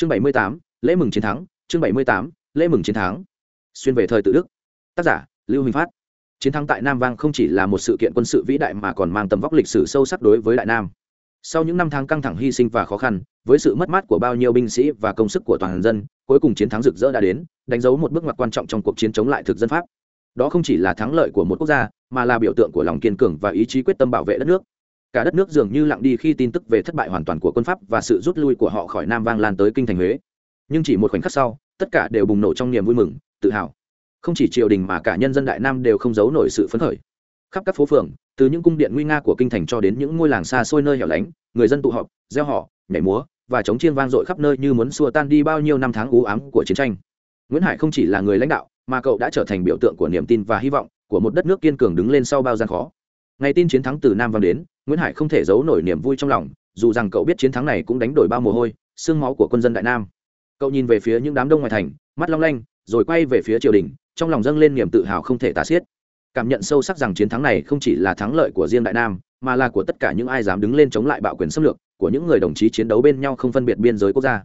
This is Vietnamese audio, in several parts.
chương bảy mươi tám, lễ mừng chiến thắng, chương bảy mươi tám, lễ mừng chiến thắng. Xuyên về thời tự đức. Tác giả, lưu huỳnh phát. Chiến thắng tại nam vang không chỉ là một sự kiện quân sự vĩ đại mà còn mang tầm vóc lịch sử sâu sắc đối với đại nam. Sau những năm tháng căng thẳng hy sinh và khó khăn, với sự mất mát của bao nhiêu binh sĩ và công sức của toàn dân, cuối cùng chiến thắng rực rỡ đã đến, đánh dấu một bước ngoặt quan trọng trong cuộc chiến chống lại thực dân pháp. Đó không chỉ là thắng lợi của một quốc gia, mà là biểu tượng của lòng kiên cường và ý chí quyết tâm bảo vệ đất nước cả đất nước dường như lặng đi khi tin tức về thất bại hoàn toàn của quân pháp và sự rút lui của họ khỏi nam vang lan tới kinh thành huế. Nhưng chỉ một khoảnh khắc sau, tất cả đều bùng nổ trong niềm vui mừng, tự hào. Không chỉ triều đình mà cả nhân dân đại nam đều không giấu nổi sự phấn khởi. Khắp các phố phường, từ những cung điện nguy nga của kinh thành cho đến những ngôi làng xa xôi nơi hẻo lánh, người dân tụ họp, gieo họ, nhảy múa và chống chiên vang dội khắp nơi như muốn xua tan đi bao nhiêu năm tháng u ám của chiến tranh. Nguyễn hải không chỉ là người lãnh đạo, mà cậu đã trở thành biểu tượng của niềm tin và hy vọng của một đất nước kiên cường đứng lên sau bao gian khó ngày tin chiến thắng từ nam vang đến, nguyễn hải không thể giấu nổi niềm vui trong lòng, dù rằng cậu biết chiến thắng này cũng đánh đổi bao mồ hôi xương máu của quân dân đại nam. Cậu nhìn về phía những đám đông ngoài thành, mắt long lanh, rồi quay về phía triều đình, trong lòng dâng lên niềm tự hào không thể tả xiết. Cảm nhận sâu sắc rằng chiến thắng này không chỉ là thắng lợi của riêng đại nam, mà là của tất cả những ai dám đứng lên chống lại bạo quyền xâm lược của những người đồng chí chiến đấu bên nhau không phân biệt biên giới quốc gia.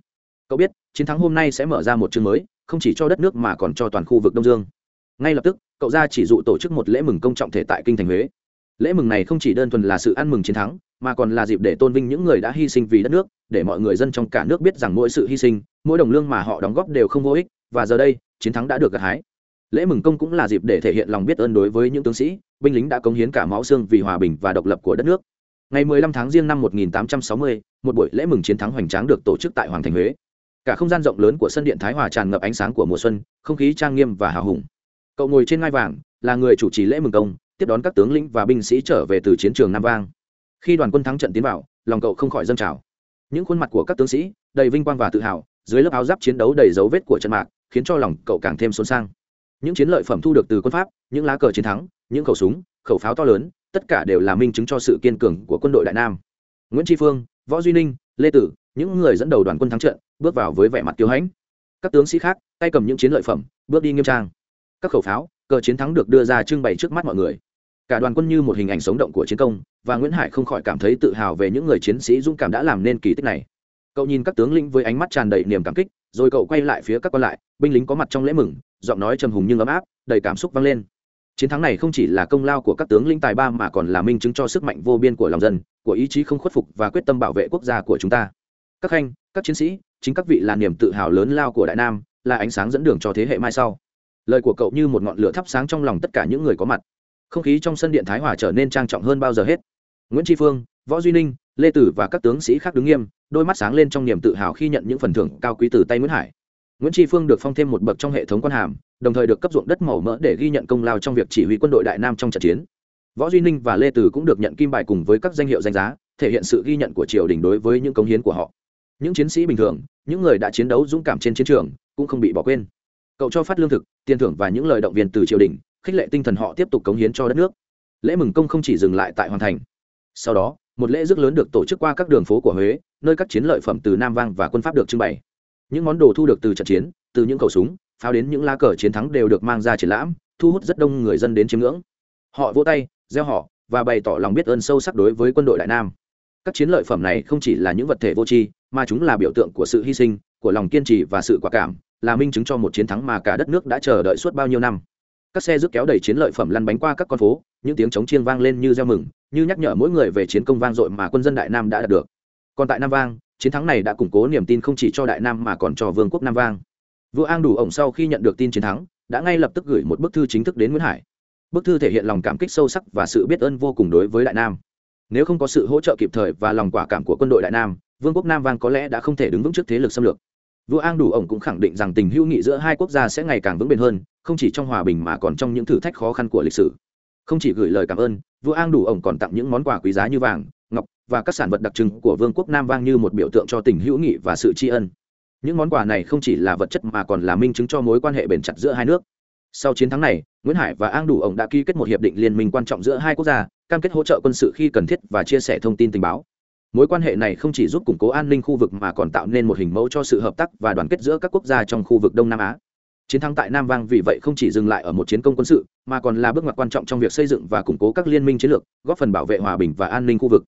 Cậu biết, chiến thắng hôm nay sẽ mở ra một chương mới, không chỉ cho đất nước mà còn cho toàn khu vực đông dương. Ngay lập tức, cậu ra chỉ dụ tổ chức một lễ mừng công trọng thể tại kinh thành huế lễ mừng này không chỉ đơn thuần là sự ăn mừng chiến thắng mà còn là dịp để tôn vinh những người đã hy sinh vì đất nước để mọi người dân trong cả nước biết rằng mỗi sự hy sinh mỗi đồng lương mà họ đóng góp đều không vô ích và giờ đây chiến thắng đã được gặt hái. Lễ mừng công cũng là dịp để thể hiện lòng biết ơn đối với những tướng sĩ binh lính đã cống hiến cả máu xương vì hòa bình và độc lập của đất nước. Ngày 15 tháng riêng năm 1860, một buổi lễ mừng chiến thắng hoành tráng được tổ chức tại hoàng thành huế. Cả không gian rộng lớn của sân điện thái hòa tràn ngập ánh sáng của mùa xuân không khí trang nghiêm và hào hùng. Cậu ngồi trên ngai vàng là người chủ trì lễ mừng công tiếp đón các tướng lĩnh và binh sĩ trở về từ chiến trường nam vang. Khi đoàn quân thắng trận tiến vào, lòng cậu không khỏi dâng trào. Những khuôn mặt của các tướng sĩ, đầy vinh quang và tự hào, dưới lớp áo giáp chiến đấu đầy dấu vết của trận mạc, khiến cho lòng cậu càng thêm xôn xang. Những chiến lợi phẩm thu được từ quân pháp, những lá cờ chiến thắng, những khẩu súng, khẩu pháo to lớn, tất cả đều là minh chứng cho sự kiên cường của quân đội đại nam. Nguyễn tri phương, võ duy ninh, lê tử, những người dẫn đầu đoàn quân thắng trận, bước vào với vẻ mặt kiêu hãnh. Các tướng sĩ khác, tay cầm những chiến lợi phẩm, bước đi nghiêm trang. Các khẩu pháo, cờ chiến thắng được đưa ra trưng bày trước mắt mọi người cả đoàn quân như một hình ảnh sống động của chiến công, và nguyễn hải không khỏi cảm thấy tự hào về những người chiến sĩ dũng cảm đã làm nên kỳ tích này. Cậu nhìn các tướng lĩnh với ánh mắt tràn đầy niềm cảm kích, rồi cậu quay lại phía các quan lại, binh lính có mặt trong lễ mừng, giọng nói trầm hùng nhưng ấm áp, đầy cảm xúc vang lên. Chiến thắng này không chỉ là công lao của các tướng lĩnh tài ba mà còn là minh chứng cho sức mạnh vô biên của lòng dân, của ý chí không khuất phục và quyết tâm bảo vệ quốc gia của chúng ta. Các khanh các chiến sĩ, chính các vị là niềm tự hào lớn lao của đại nam, là ánh sáng dẫn đường cho thế hệ mai sau. Lời của cậu như một ngọn lửa thắp sáng trong lòng tất cả những người có mặt không khí trong sân điện thái hòa trở nên trang trọng hơn bao giờ hết. Nguyễn tri phương, võ duy ninh, lê tử và các tướng sĩ khác đứng nghiêm, đôi mắt sáng lên trong niềm tự hào khi nhận những phần thưởng cao quý từ tay nguyễn hải. Nguyễn tri phương được phong thêm một bậc trong hệ thống quan hàm, đồng thời được cấp ruộng đất màu mỡ để ghi nhận công lao trong việc chỉ huy quân đội đại nam trong trận chiến. Võ duy ninh và lê tử cũng được nhận kim bài cùng với các danh hiệu danh giá, thể hiện sự ghi nhận của triều đình đối với những công hiến của họ. Những chiến sĩ bình thường, những người đã chiến đấu dũng cảm trên chiến trường, cũng không bị bỏ quên. Cậu cho phát lương thực, tiền thưởng và những lời động viên từ triều đình khích lệ tinh thần họ tiếp tục cống hiến cho đất nước. Lễ mừng công không chỉ dừng lại tại hoàn thành. Sau đó, một lễ rất lớn được tổ chức qua các đường phố của huế, nơi các chiến lợi phẩm từ nam vang và quân pháp được trưng bày. Những món đồ thu được từ trận chiến, từ những khẩu súng, pháo đến những lá cờ chiến thắng đều được mang ra triển lãm, thu hút rất đông người dân đến chiêm ngưỡng. Họ vỗ tay, gieo họ và bày tỏ lòng biết ơn sâu sắc đối với quân đội đại nam. Các chiến lợi phẩm này không chỉ là những vật thể vô tri, mà chúng là biểu tượng của sự hy sinh, của lòng kiên trì và sự quả cảm, là minh chứng cho một chiến thắng mà cả đất nước đã chờ đợi suốt bao nhiêu năm các xe rước kéo đầy chiến lợi phẩm lăn bánh qua các con phố, những tiếng trống chiêng vang lên như reo mừng, như nhắc nhở mỗi người về chiến công vang dội mà quân dân đại nam đã đạt được. Còn tại nam vang, chiến thắng này đã củng cố niềm tin không chỉ cho đại nam mà còn cho vương quốc nam vang. Vua an đủ ổng sau khi nhận được tin chiến thắng, đã ngay lập tức gửi một bức thư chính thức đến nguyễn hải. Bức thư thể hiện lòng cảm kích sâu sắc và sự biết ơn vô cùng đối với đại nam. Nếu không có sự hỗ trợ kịp thời và lòng quả cảm của quân đội đại nam, vương quốc nam vang có lẽ đã không thể đứng vững trước thế lực xâm lược vua an đủ ổng cũng khẳng định rằng tình hữu nghị giữa hai quốc gia sẽ ngày càng vững bền hơn, không chỉ trong hòa bình mà còn trong những thử thách khó khăn của lịch sử. Không chỉ gửi lời cảm ơn, vua an đủ ổng còn tặng những món quà quý giá như vàng, ngọc và các sản vật đặc trưng của vương quốc nam vang như một biểu tượng cho tình hữu nghị và sự tri ân. Những món quà này không chỉ là vật chất mà còn là minh chứng cho mối quan hệ bền chặt giữa hai nước. Sau chiến thắng này, nguyễn hải và an đủ ổng đã ký kết một hiệp định liên minh quan trọng giữa hai quốc gia, cam kết hỗ trợ quân sự khi cần thiết và chia sẻ thông tin tình báo mối quan hệ này không chỉ giúp củng cố an ninh khu vực mà còn tạo nên một hình mẫu cho sự hợp tác và đoàn kết giữa các quốc gia trong khu vực đông nam á. Chiến thắng tại nam vang vì vậy không chỉ dừng lại ở một chiến công quân sự, mà còn là bước ngoặt quan trọng trong việc xây dựng và củng cố các liên minh chiến lược, góp phần bảo vệ hòa bình và an ninh khu vực.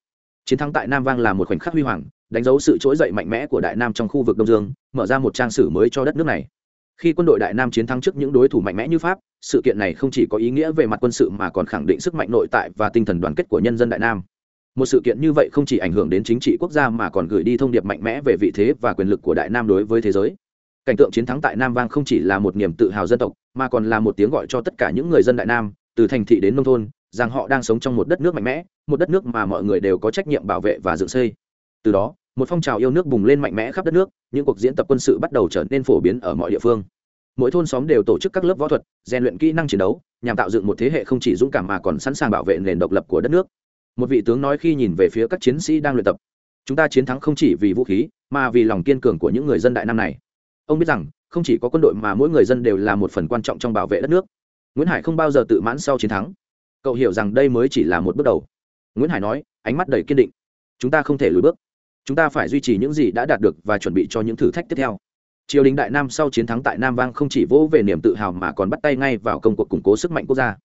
Chiến thắng tại nam vang là một khoảnh khắc huy hoàng, đánh dấu sự trỗi dậy mạnh mẽ của đại nam trong khu vực đông dương, mở ra một trang sử mới cho đất nước này. Khi quân đội đại nam chiến thắng trước những đối thủ mạnh mẽ như pháp, sự kiện này không chỉ có ý nghĩa về mặt quân sự mà còn khẳng định sức mạnh nội tại và tinh thần đoàn kết của nhân dân đại nam một sự kiện như vậy không chỉ ảnh hưởng đến chính trị quốc gia mà còn gửi đi thông điệp mạnh mẽ về vị thế và quyền lực của đại nam đối với thế giới. Cảnh tượng chiến thắng tại nam vang không chỉ là một niềm tự hào dân tộc, mà còn là một tiếng gọi cho tất cả những người dân đại nam, từ thành thị đến nông thôn, rằng họ đang sống trong một đất nước mạnh mẽ, một đất nước mà mọi người đều có trách nhiệm bảo vệ và dựng xây. Từ đó, một phong trào yêu nước bùng lên mạnh mẽ khắp đất nước, những cuộc diễn tập quân sự bắt đầu trở nên phổ biến ở mọi địa phương. Mỗi thôn xóm đều tổ chức các lớp võ thuật, rèn luyện kỹ năng chiến đấu, nhằm tạo dựng một thế hệ không chỉ dũng cảm mà còn sẵn sàng bảo vệ nền độc lập của đất nước một vị tướng nói khi nhìn về phía các chiến sĩ đang luyện tập, chúng ta chiến thắng không chỉ vì vũ khí, mà vì lòng kiên cường của những người dân đại nam này. Ông biết rằng, không chỉ có quân đội mà mỗi người dân đều là một phần quan trọng trong bảo vệ đất nước. Nguyễn hải không bao giờ tự mãn sau chiến thắng. Cậu hiểu rằng đây mới chỉ là một bước đầu. Nguyễn hải nói, ánh mắt đầy kiên định. Chúng ta không thể lùi bước. Chúng ta phải duy trì những gì đã đạt được và chuẩn bị cho những thử thách tiếp theo. Triều đình đại nam sau chiến thắng tại nam vang không chỉ vỗ về niềm tự hào mà còn bắt tay ngay vào công cuộc củng cố sức mạnh quốc gia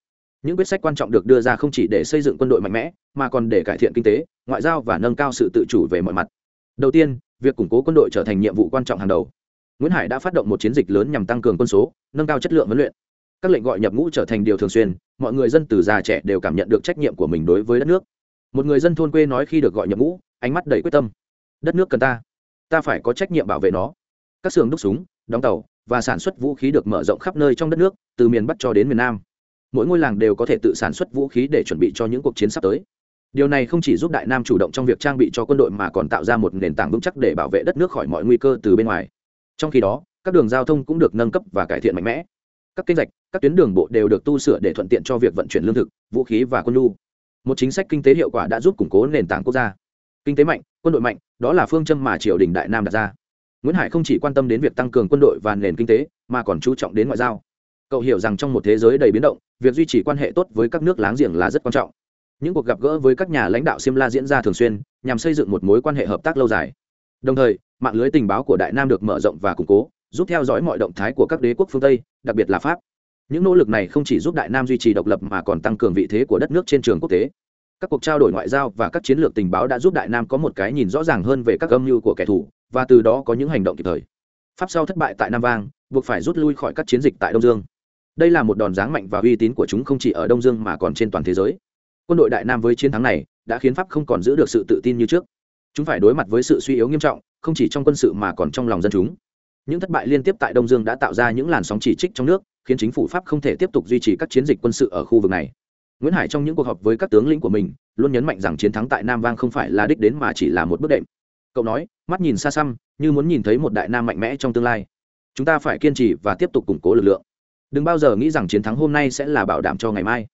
những quyết sách quan trọng được đưa ra không chỉ để xây dựng quân đội mạnh mẽ, mà còn để cải thiện kinh tế, ngoại giao và nâng cao sự tự chủ về mọi mặt. Đầu tiên, việc củng cố quân đội trở thành nhiệm vụ quan trọng hàng đầu. Nguyễn hải đã phát động một chiến dịch lớn nhằm tăng cường quân số, nâng cao chất lượng huấn luyện. Các lệnh gọi nhập ngũ trở thành điều thường xuyên, mọi người dân từ già trẻ đều cảm nhận được trách nhiệm của mình đối với đất nước. Một người dân thôn quê nói khi được gọi nhập ngũ, ánh mắt đầy quyết tâm. Đất nước cần ta ta phải có trách nhiệm bảo vệ nó. Các xưởng đúc súng, đóng tàu và sản xuất vũ khí được mở rộng khắp nơi trong đất nước, từ miền bắc cho đến miền nam mỗi ngôi làng đều có thể tự sản xuất vũ khí để chuẩn bị cho những cuộc chiến sắp tới. Điều này không chỉ giúp đại nam chủ động trong việc trang bị cho quân đội mà còn tạo ra một nền tảng vững chắc để bảo vệ đất nước khỏi mọi nguy cơ từ bên ngoài. Trong khi đó, các đường giao thông cũng được nâng cấp và cải thiện mạnh mẽ. Các kênh rạch các tuyến đường bộ đều được tu sửa để thuận tiện cho việc vận chuyển lương thực, vũ khí và quân nhu. Một chính sách kinh tế hiệu quả đã giúp củng cố nền tảng quốc gia. Kinh tế mạnh, quân đội mạnh, đó là phương châm mà triều đình đại nam đặt ra. Nguyễn hải không chỉ quan tâm đến việc tăng cường quân đội và nền kinh tế, mà còn chú trọng đến ngoại giao cậu hiểu rằng trong một thế giới đầy biến động, việc duy trì quan hệ tốt với các nước láng giềng là rất quan trọng. Những cuộc gặp gỡ với các nhà lãnh đạo simla diễn ra thường xuyên, nhằm xây dựng một mối quan hệ hợp tác lâu dài. Đồng thời, mạng lưới tình báo của đại nam được mở rộng và củng cố, giúp theo dõi mọi động thái của các đế quốc phương tây, đặc biệt là pháp. Những nỗ lực này không chỉ giúp đại nam duy trì độc lập mà còn tăng cường vị thế của đất nước trên trường quốc tế. Các cuộc trao đổi ngoại giao và các chiến lược tình báo đã giúp đại nam có một cái nhìn rõ ràng hơn về các âm mưu của kẻ thù, và từ đó có những hành động kịp thời. Pháp sau thất bại tại nam vang, buộc phải rút lui khỏi các chiến dịch tại đông dương đây là một đòn giáng mạnh và uy tín của chúng không chỉ ở đông dương mà còn trên toàn thế giới. Quân đội đại nam với chiến thắng này đã khiến pháp không còn giữ được sự tự tin như trước. Chúng phải đối mặt với sự suy yếu nghiêm trọng, không chỉ trong quân sự mà còn trong lòng dân chúng. Những thất bại liên tiếp tại đông dương đã tạo ra những làn sóng chỉ trích trong nước, khiến chính phủ pháp không thể tiếp tục duy trì các chiến dịch quân sự ở khu vực này. Nguyễn hải trong những cuộc họp với các tướng lĩnh của mình, luôn nhấn mạnh rằng chiến thắng tại nam vang không phải là đích đến mà chỉ là một bước đệm. Cậu nói, mắt nhìn xa xăm, như muốn nhìn thấy một đại nam mạnh mẽ trong tương lai. Chúng ta phải kiên trì và tiếp tục củng cố lực lượng đừng bao giờ nghĩ rằng chiến thắng hôm nay sẽ là bảo đảm cho ngày mai.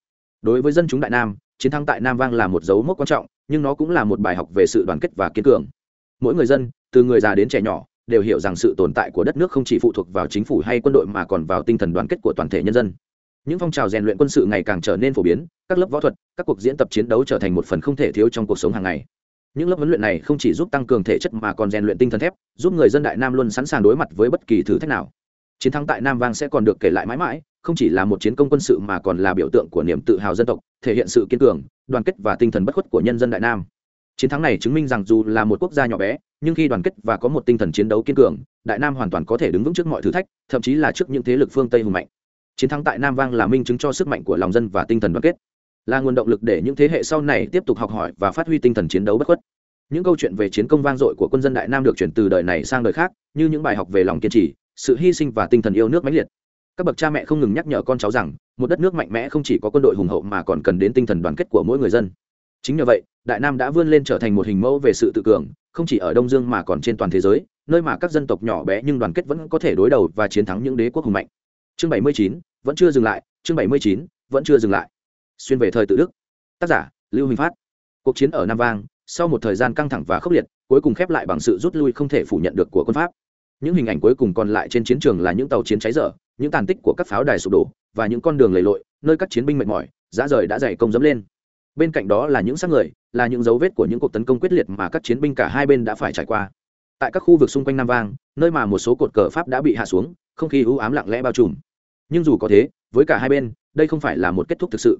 Đối với dân chúng đại nam, chiến thắng tại nam vang là một dấu mốc quan trọng, nhưng nó cũng là một bài học về sự đoàn kết và kiên cường. Mỗi người dân, từ người già đến trẻ nhỏ, đều hiểu rằng sự tồn tại của đất nước không chỉ phụ thuộc vào chính phủ hay quân đội mà còn vào tinh thần đoàn kết của toàn thể nhân dân. Những phong trào rèn luyện quân sự ngày càng trở nên phổ biến, các lớp võ thuật, các cuộc diễn tập chiến đấu trở thành một phần không thể thiếu trong cuộc sống hàng ngày. Những lớp huấn luyện này không chỉ giúp tăng cường thể chất mà còn rèn luyện tinh thần thép, giúp người dân đại nam luôn sẵn sàng đối mặt với bất kỳ thử thách nào chiến thắng tại nam vang sẽ còn được kể lại mãi mãi, không chỉ là một chiến công quân sự mà còn là biểu tượng của niềm tự hào dân tộc, thể hiện sự kiên cường, đoàn kết và tinh thần bất khuất của nhân dân đại nam. Chiến thắng này chứng minh rằng dù là một quốc gia nhỏ bé, nhưng khi đoàn kết và có một tinh thần chiến đấu kiên cường, đại nam hoàn toàn có thể đứng vững trước mọi thử thách, thậm chí là trước những thế lực phương tây hùng mạnh. Chiến thắng tại nam vang là minh chứng cho sức mạnh của lòng dân và tinh thần đoàn kết. Là nguồn động lực để những thế hệ sau này tiếp tục học hỏi và phát huy tinh thần chiến đấu bất khuất. Những câu chuyện về chiến công vang dội của quân dân đại nam được chuyển từ đời này sang đời khác, như những bài học về lòng kiên trì sự hy sinh và tinh thần yêu nước mãnh liệt. Các bậc cha mẹ không ngừng nhắc nhở con cháu rằng một đất nước mạnh mẽ không chỉ có quân đội hùng hậu mà còn cần đến tinh thần đoàn kết của mỗi người dân. Chính nhờ vậy đại nam đã vươn lên trở thành một hình mẫu về sự tự cường không chỉ ở đông dương mà còn trên toàn thế giới nơi mà các dân tộc nhỏ bé nhưng đoàn kết vẫn có thể đối đầu và chiến thắng những đế quốc hùng mạnh. Chương 79, vẫn chưa dừng lại chương 79, vẫn chưa dừng lại. Xuyên về thời tự đức. Tác giả lưu huỳnh phát. Cuộc chiến ở nam vang sau một thời gian căng thẳng và khốc liệt cuối cùng khép lại bằng sự rút lui không thể phủ nhận được của quân pháp những hình ảnh cuối cùng còn lại trên chiến trường là những tàu chiến cháy dở, những tàn tích của các pháo đài sụp đổ và những con đường lầy lội, nơi các chiến binh mệt mỏi dã rời đã dày công dẫm lên. Bên cạnh đó là những xác người, là những dấu vết của những cuộc tấn công quyết liệt mà các chiến binh cả hai bên đã phải trải qua. Tại các khu vực xung quanh nam vang, nơi mà một số cột cờ pháp đã bị hạ xuống, không khí u ám lặng lẽ bao trùm. Nhưng dù có thế, với cả hai bên, đây không phải là một kết thúc thực sự.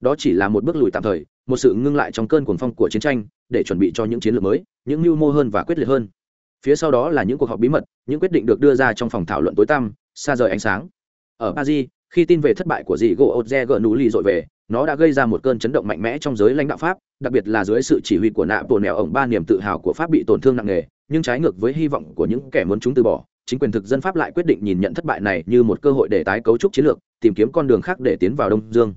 Đó chỉ là một bước lùi tạm thời, một sự ngưng lại trong cơn cuồng phong của chiến tranh để chuẩn bị cho những chiến lược mới, những mưu mô hơn và quyết liệt hơn phía sau đó là những cuộc họp bí mật, những quyết định được đưa ra trong phòng thảo luận tối tăm, xa rời ánh sáng. Ở paris, khi tin về thất bại của dì gỗ oze gỡ nú lì dội về, nó đã gây ra một cơn chấn động mạnh mẽ trong giới lãnh đạo pháp, đặc biệt là dưới sự chỉ huy của nạ bồn mèo ổng ba niềm tự hào của pháp bị tổn thương nặng nề, nhưng trái ngược với hy vọng của những kẻ muốn chúng từ bỏ, chính quyền thực dân pháp lại quyết định nhìn nhận thất bại này như một cơ hội để tái cấu trúc chiến lược, tìm kiếm con đường khác để tiến vào đông dương.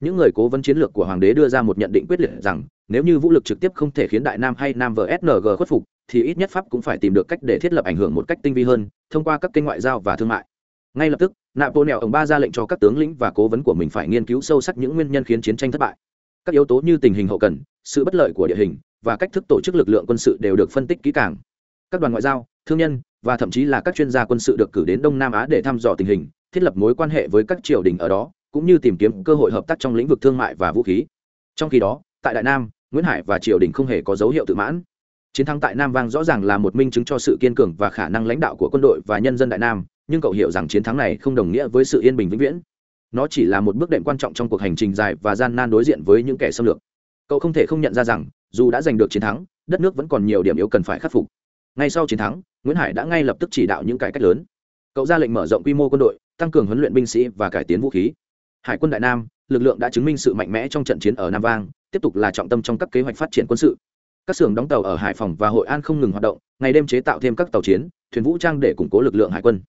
Những người cố vấn chiến lược của hoàng đế đưa ra một nhận định quyết liệt rằng, nếu như vũ lực trực tiếp không thể khiến đại nam hay nam vsng khuất phục thì ít nhất pháp cũng phải tìm được cách để thiết lập ảnh hưởng một cách tinh vi hơn, thông qua các kênh ngoại giao và thương mại. Ngay lập tức, napoleon ông ba ra lệnh cho các tướng lĩnh và cố vấn của mình phải nghiên cứu sâu sắc những nguyên nhân khiến chiến tranh thất bại. Các yếu tố như tình hình hậu cần, sự bất lợi của địa hình và cách thức tổ chức lực lượng quân sự đều được phân tích kỹ càng. Các đoàn ngoại giao, thương nhân và thậm chí là các chuyên gia quân sự được cử đến đông nam á để thăm dò tình hình, thiết lập mối quan hệ với các triều đình ở đó, cũng như tìm kiếm cơ hội hợp tác trong lĩnh vực thương mại và vũ khí. Trong khi đó, tại đại nam, nguyễn hải và triều đình không hề có dấu hiệu tự mãn chiến thắng tại nam vang rõ ràng là một minh chứng cho sự kiên cường và khả năng lãnh đạo của quân đội và nhân dân đại nam, nhưng cậu hiểu rằng chiến thắng này không đồng nghĩa với sự yên bình vĩnh viễn. Nó chỉ là một bước đệm quan trọng trong cuộc hành trình dài và gian nan đối diện với những kẻ xâm lược. Cậu không thể không nhận ra rằng, dù đã giành được chiến thắng, đất nước vẫn còn nhiều điểm yếu cần phải khắc phục. Ngay sau chiến thắng, nguyễn hải đã ngay lập tức chỉ đạo những cải cách lớn. Cậu ra lệnh mở rộng quy mô quân đội, tăng cường huấn luyện binh sĩ và cải tiến vũ khí. Hải quân đại nam, lực lượng đã chứng minh sự mạnh mẽ trong trận chiến ở nam vang, tiếp tục là trọng tâm trong các kế hoạch phát triển quân sự các xưởng đóng tàu ở hải phòng và hội an không ngừng hoạt động, ngày đêm chế tạo thêm các tàu chiến, thuyền vũ trang để củng cố lực lượng hải quân.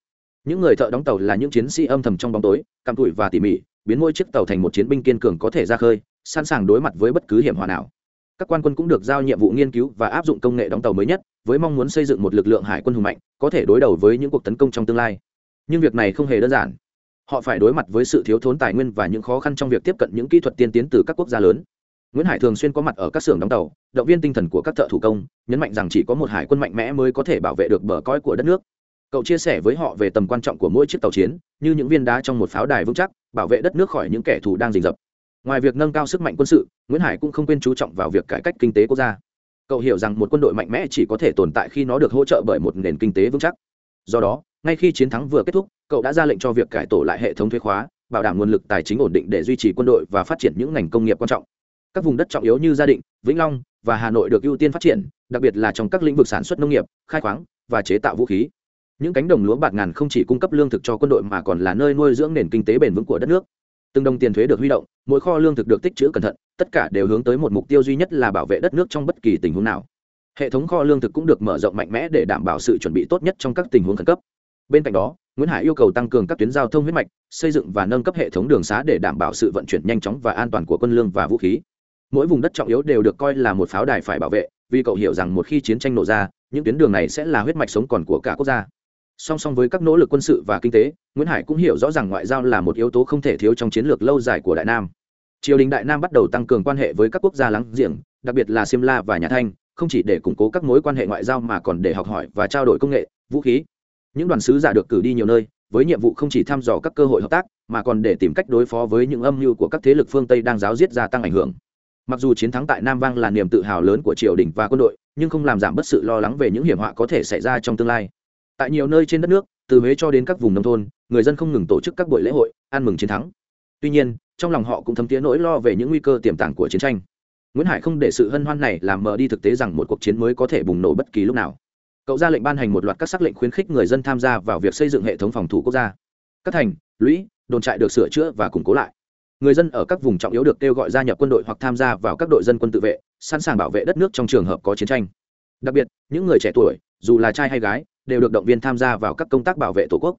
Những người thợ đóng tàu là những chiến sĩ âm thầm trong bóng tối cặm tụi và tỉ mỉ, biến mỗi chiếc tàu thành một chiến binh kiên cường có thể ra khơi, sẵn sàng đối mặt với bất cứ hiểm họa nào. Các quan quân cũng được giao nhiệm vụ nghiên cứu và áp dụng công nghệ đóng tàu mới nhất, với mong muốn xây dựng một lực lượng hải quân hùng mạnh, có thể đối đầu với những cuộc tấn công trong tương lai. Nhưng việc này không hề đơn giản. Họ phải đối mặt với sự thiếu thốn tài nguyên và những khó khăn trong việc tiếp cận những kỹ thuật tiên tiến từ các quốc gia lớn nguyễn hải thường xuyên có mặt ở các xưởng đóng tàu, động viên tinh thần của các thợ thủ công, nhấn mạnh rằng chỉ có một hải quân mạnh mẽ mới có thể bảo vệ được bờ cõi của đất nước. Cậu chia sẻ với họ về tầm quan trọng của mỗi chiếc tàu chiến, như những viên đá trong một pháo đài vững chắc, bảo vệ đất nước khỏi những kẻ thù đang rình rập. Ngoài việc nâng cao sức mạnh quân sự, nguyễn hải cũng không quên chú trọng vào việc cải cách kinh tế quốc gia. Cậu hiểu rằng một quân đội mạnh mẽ chỉ có thể tồn tại khi nó được hỗ trợ bởi một nền kinh tế vững chắc. Do đó, ngay khi chiến thắng vừa kết thúc, cậu đã ra lệnh cho việc cải tổ lại hệ thống thuế khóa, bảo đảm nguồn lực tài chính ổn định để duy trì quân đội và phát triển những ngành công nghiệp quan trọng các vùng đất trọng yếu như gia định, vĩnh long và hà nội được ưu tiên phát triển, đặc biệt là trong các lĩnh vực sản xuất nông nghiệp, khai khoáng và chế tạo vũ khí. Những cánh đồng lúa bạt ngàn không chỉ cung cấp lương thực cho quân đội mà còn là nơi nuôi dưỡng nền kinh tế bền vững của đất nước. Từng đồng tiền thuế được huy động, mỗi kho lương thực được tích trữ cẩn thận, tất cả đều hướng tới một mục tiêu duy nhất là bảo vệ đất nước trong bất kỳ tình huống nào. Hệ thống kho lương thực cũng được mở rộng mạnh mẽ để đảm bảo sự chuẩn bị tốt nhất trong các tình huống khẩn cấp. Bên cạnh đó, nguyễn hải yêu cầu tăng cường các tuyến giao thông huyết mạch, xây dựng và nâng cấp hệ thống đường xá để đảm bảo sự vận chuyển nhanh chóng và an toàn của quân lương và vũ khí mỗi vùng đất trọng yếu đều được coi là một pháo đài phải bảo vệ, vì cậu hiểu rằng một khi chiến tranh nổ ra, những tuyến đường này sẽ là huyết mạch sống còn của cả quốc gia. Song song với các nỗ lực quân sự và kinh tế, nguyễn hải cũng hiểu rõ rằng ngoại giao là một yếu tố không thể thiếu trong chiến lược lâu dài của đại nam. Triều đình đại nam bắt đầu tăng cường quan hệ với các quốc gia láng giềng, đặc biệt là simla và nhà thanh, không chỉ để củng cố các mối quan hệ ngoại giao mà còn để học hỏi và trao đổi công nghệ, vũ khí. Những đoàn sứ giả được cử đi nhiều nơi, với nhiệm vụ không chỉ thăm dò các cơ hội hợp tác, mà còn để tìm cách đối phó với những âm mưu của các thế lực phương tây đang giáo diết gia tăng ảnh hưởng mặc dù chiến thắng tại nam vang là niềm tự hào lớn của triều đình và quân đội, nhưng không làm giảm bớt sự lo lắng về những hiểm họa có thể xảy ra trong tương lai. Tại nhiều nơi trên đất nước, từ huế cho đến các vùng nông thôn, người dân không ngừng tổ chức các buổi lễ hội, ăn mừng chiến thắng. Tuy nhiên, trong lòng họ cũng thấm tía nỗi lo về những nguy cơ tiềm tàng của chiến tranh. Nguyễn hải không để sự hân hoan này làm mờ đi thực tế rằng một cuộc chiến mới có thể bùng nổ bất kỳ lúc nào. Cậu ra lệnh ban hành một loạt các sắc lệnh khuyến khích người dân tham gia vào việc xây dựng hệ thống phòng thủ quốc gia. Các thành, lũy, đồn trại được sửa chữa và củng cố lại người dân ở các vùng trọng yếu được kêu gọi gia nhập quân đội hoặc tham gia vào các đội dân quân tự vệ, sẵn sàng bảo vệ đất nước trong trường hợp có chiến tranh. Đặc biệt, những người trẻ tuổi, dù là trai hay gái, đều được động viên tham gia vào các công tác bảo vệ tổ quốc.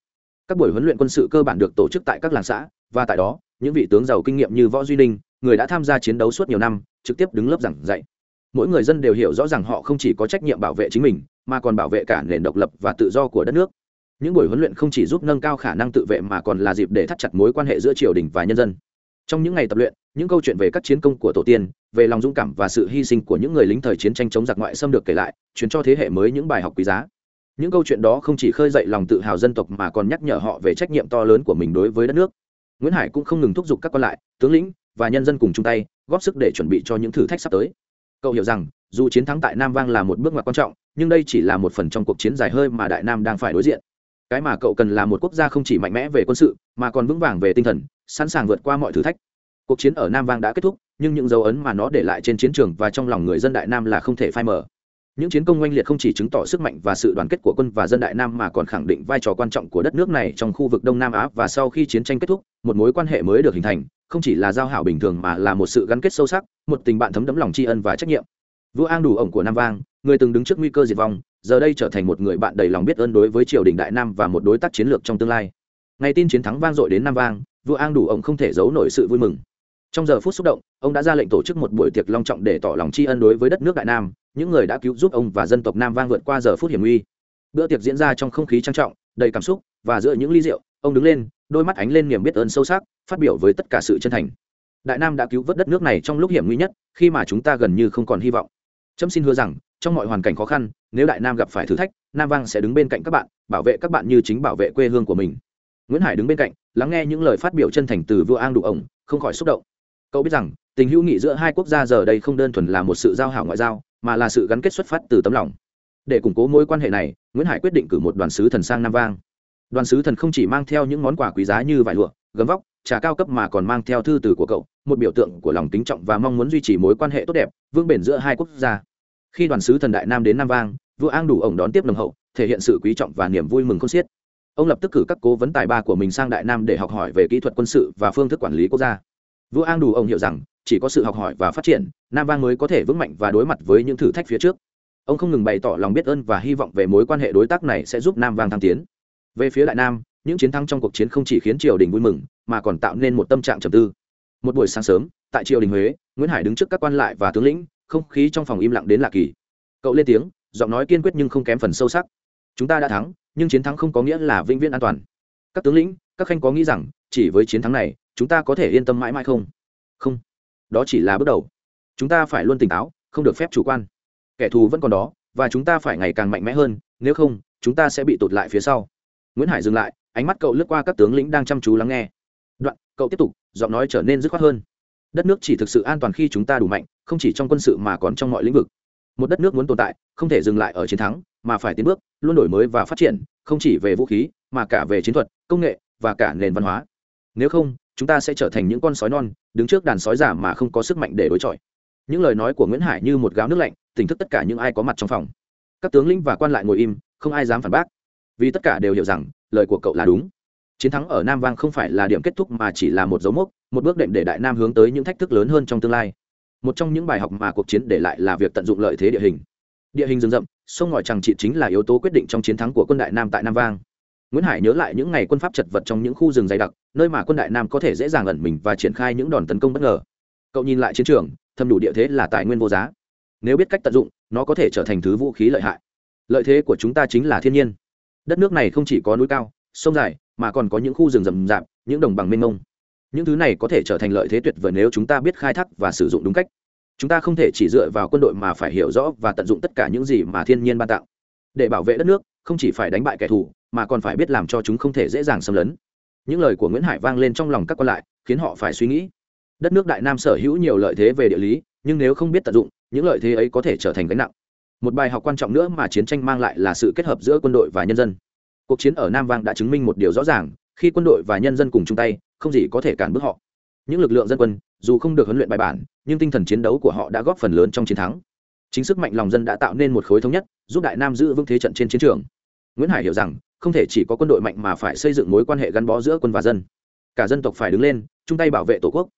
Các buổi huấn luyện quân sự cơ bản được tổ chức tại các làng xã, và tại đó, những vị tướng giàu kinh nghiệm như võ duy ninh, người đã tham gia chiến đấu suốt nhiều năm, trực tiếp đứng lớp giảng dạy. Mỗi người dân đều hiểu rõ rằng họ không chỉ có trách nhiệm bảo vệ chính mình, mà còn bảo vệ cả nền độc lập và tự do của đất nước. Những buổi huấn luyện không chỉ giúp nâng cao khả năng tự vệ mà còn là dịp để thắt chặt mối quan hệ giữa triều đình và nhân dân trong những ngày tập luyện, những câu chuyện về các chiến công của tổ tiên, về lòng dũng cảm và sự hy sinh của những người lính thời chiến tranh chống giặc ngoại xâm được kể lại, truyền cho thế hệ mới những bài học quý giá. Những câu chuyện đó không chỉ khơi dậy lòng tự hào dân tộc mà còn nhắc nhở họ về trách nhiệm to lớn của mình đối với đất nước. Nguyễn hải cũng không ngừng thúc giục các quan lại, tướng lĩnh và nhân dân cùng chung tay, góp sức để chuẩn bị cho những thử thách sắp tới. Cậu hiểu rằng, dù chiến thắng tại nam vang là một bước ngoặt quan trọng, nhưng đây chỉ là một phần trong cuộc chiến dài hơi mà đại nam đang phải đối diện. Cái mà cậu cần là một quốc gia không chỉ mạnh mẽ về quân sự, mà còn vững vàng về tinh thần sẵn sàng vượt qua mọi thử thách. Cuộc chiến ở nam vang đã kết thúc, nhưng những dấu ấn mà nó để lại trên chiến trường và trong lòng người dân đại nam là không thể phai mờ. Những chiến công oanh liệt không chỉ chứng tỏ sức mạnh và sự đoàn kết của quân và dân đại nam mà còn khẳng định vai trò quan trọng của đất nước này trong khu vực đông nam á và sau khi chiến tranh kết thúc, một mối quan hệ mới được hình thành, không chỉ là giao hảo bình thường mà là một sự gắn kết sâu sắc, một tình bạn thấm đẫm lòng tri ân và trách nhiệm. Vua an đủ ổng của nam vang, người từng đứng trước nguy cơ diệt vong, giờ đây trở thành một người bạn đầy lòng biết ơn đối với triều đình đại nam và một đối tác chiến lược trong tương lai ngày tin chiến thắng vang dội đến nam vang, vua an đủ ông không thể giấu nổi sự vui mừng. Trong giờ phút xúc động, ông đã ra lệnh tổ chức một buổi tiệc long trọng để tỏ lòng tri ân đối với đất nước đại nam. Những người đã cứu giúp ông và dân tộc nam vang vượt qua giờ phút hiểm nguy. Bữa tiệc diễn ra trong không khí trang trọng, đầy cảm xúc, và giữa những ly rượu, ông đứng lên, đôi mắt ánh lên niềm biết ơn sâu sắc, phát biểu với tất cả sự chân thành. Đại nam đã cứu vớt đất nước này trong lúc hiểm nguy nhất, khi mà chúng ta gần như không còn hy vọng. Trâm xin hứa rằng, trong mọi hoàn cảnh khó khăn, nếu đại nam gặp phải thử thách, nam vang sẽ đứng bên cạnh các bạn, bảo vệ các bạn như chính bảo vệ quê hương của mình nguyễn hải đứng bên cạnh, lắng nghe những lời phát biểu chân thành từ vua an đủ ổng không khỏi xúc động. Cậu biết rằng, tình hữu nghị giữa hai quốc gia giờ đây không đơn thuần là một sự giao hảo ngoại giao, mà là sự gắn kết xuất phát từ tấm lòng. Để củng cố mối quan hệ này, nguyễn hải quyết định cử một đoàn sứ thần sang nam vang. Đoàn sứ thần không chỉ mang theo những món quà quý giá như vải lụa, gấm vóc, trà cao cấp mà còn mang theo thư từ của cậu, một biểu tượng của lòng kính trọng và mong muốn duy trì mối quan hệ tốt đẹp, vững bền giữa hai quốc gia. Khi đoàn sứ thần đại nam đến nam vang, vua an đủ ổng đón tiếp nồng hậu, thể hiện sự quý trọng và niềm vui mừng không xiết ông lập tức cử các cố vấn tài ba của mình sang đại nam để học hỏi về kỹ thuật quân sự và phương thức quản lý quốc gia. Vua an đủ ông hiểu rằng, chỉ có sự học hỏi và phát triển, nam vang mới có thể vững mạnh và đối mặt với những thử thách phía trước. Ông không ngừng bày tỏ lòng biết ơn và hy vọng về mối quan hệ đối tác này sẽ giúp nam vang thăng tiến. Về phía đại nam, những chiến thắng trong cuộc chiến không chỉ khiến triều đình vui mừng, mà còn tạo nên một tâm trạng trầm tư. Một buổi sáng sớm, tại triều đình huế, nguyễn hải đứng trước các quan lại và tướng lĩnh, không khí trong phòng im lặng đến lạ kỳ. Cậu lên tiếng, giọng nói kiên quyết nhưng không kém phần sâu sắc. Chúng ta đã thắng nhưng chiến thắng không có nghĩa là vĩnh viễn an toàn. Các tướng lĩnh, các khanh có nghĩ rằng chỉ với chiến thắng này, chúng ta có thể yên tâm mãi mãi không? Không. Đó chỉ là bước đầu. Chúng ta phải luôn tỉnh táo, không được phép chủ quan. Kẻ thù vẫn còn đó, và chúng ta phải ngày càng mạnh mẽ hơn, nếu không, chúng ta sẽ bị tụt lại phía sau. Nguyễn hải dừng lại, ánh mắt cậu lướt qua các tướng lĩnh đang chăm chú lắng nghe. Đoạn, cậu tiếp tục, giọng nói trở nên dứt khoát hơn. Đất nước chỉ thực sự an toàn khi chúng ta đủ mạnh, không chỉ trong quân sự mà còn trong mọi lĩnh vực một đất nước muốn tồn tại, không thể dừng lại ở chiến thắng, mà phải tiến bước, luôn đổi mới và phát triển, không chỉ về vũ khí, mà cả về chiến thuật, công nghệ, và cả nền văn hóa. Nếu không, chúng ta sẽ trở thành những con sói non, đứng trước đàn sói giả mà không có sức mạnh để đối chọi. Những lời nói của nguyễn hải như một gáo nước lạnh tỉnh thức tất cả những ai có mặt trong phòng. Các tướng lĩnh và quan lại ngồi im, không ai dám phản bác. Vì tất cả đều hiểu rằng, lời của cậu là đúng. Chiến thắng ở nam vang không phải là điểm kết thúc mà chỉ là một dấu mốc, một bước đệm để đại nam hướng tới những thách thức lớn hơn trong tương lai một trong những bài học mà cuộc chiến để lại là việc tận dụng lợi thế địa hình. Địa hình rừng rậm, sông ngòi chẳng trị chính là yếu tố quyết định trong chiến thắng của quân đại nam tại nam vang. Nguyễn hải nhớ lại những ngày quân pháp chật vật trong những khu rừng dày đặc, nơi mà quân đại nam có thể dễ dàng ẩn mình và triển khai những đòn tấn công bất ngờ. Cậu nhìn lại chiến trường thâm đủ địa thế là tài nguyên vô giá. Nếu biết cách tận dụng, nó có thể trở thành thứ vũ khí lợi hại. Lợi thế của chúng ta chính là thiên nhiên. Đất nước này không chỉ có núi cao, sông dài, mà còn có những khu rừng rậm rạp, những đồng bằng mênh mông những thứ này có thể trở thành lợi thế tuyệt vời nếu chúng ta biết khai thác và sử dụng đúng cách. Chúng ta không thể chỉ dựa vào quân đội mà phải hiểu rõ và tận dụng tất cả những gì mà thiên nhiên ban tặng. Để bảo vệ đất nước, không chỉ phải đánh bại kẻ thù, mà còn phải biết làm cho chúng không thể dễ dàng xâm lấn. Những lời của nguyễn hải vang lên trong lòng các quan lại, khiến họ phải suy nghĩ. Đất nước đại nam sở hữu nhiều lợi thế về địa lý, nhưng nếu không biết tận dụng, những lợi thế ấy có thể trở thành gánh nặng. Một bài học quan trọng nữa mà chiến tranh mang lại là sự kết hợp giữa quân đội và nhân dân. Cuộc chiến ở nam vang đã chứng minh một điều rõ ràng khi quân đội và nhân dân cùng chung tay, không gì có thể cản bước họ. Những lực lượng dân quân, dù không được huấn luyện bài bản, nhưng tinh thần chiến đấu của họ đã góp phần lớn trong chiến thắng. Chính sức mạnh lòng dân đã tạo nên một khối thống nhất, giúp đại nam giữ vững thế trận trên chiến trường. Nguyễn hải hiểu rằng, không thể chỉ có quân đội mạnh mà phải xây dựng mối quan hệ gắn bó giữa quân và dân. Cả dân tộc phải đứng lên, chung tay bảo vệ tổ quốc.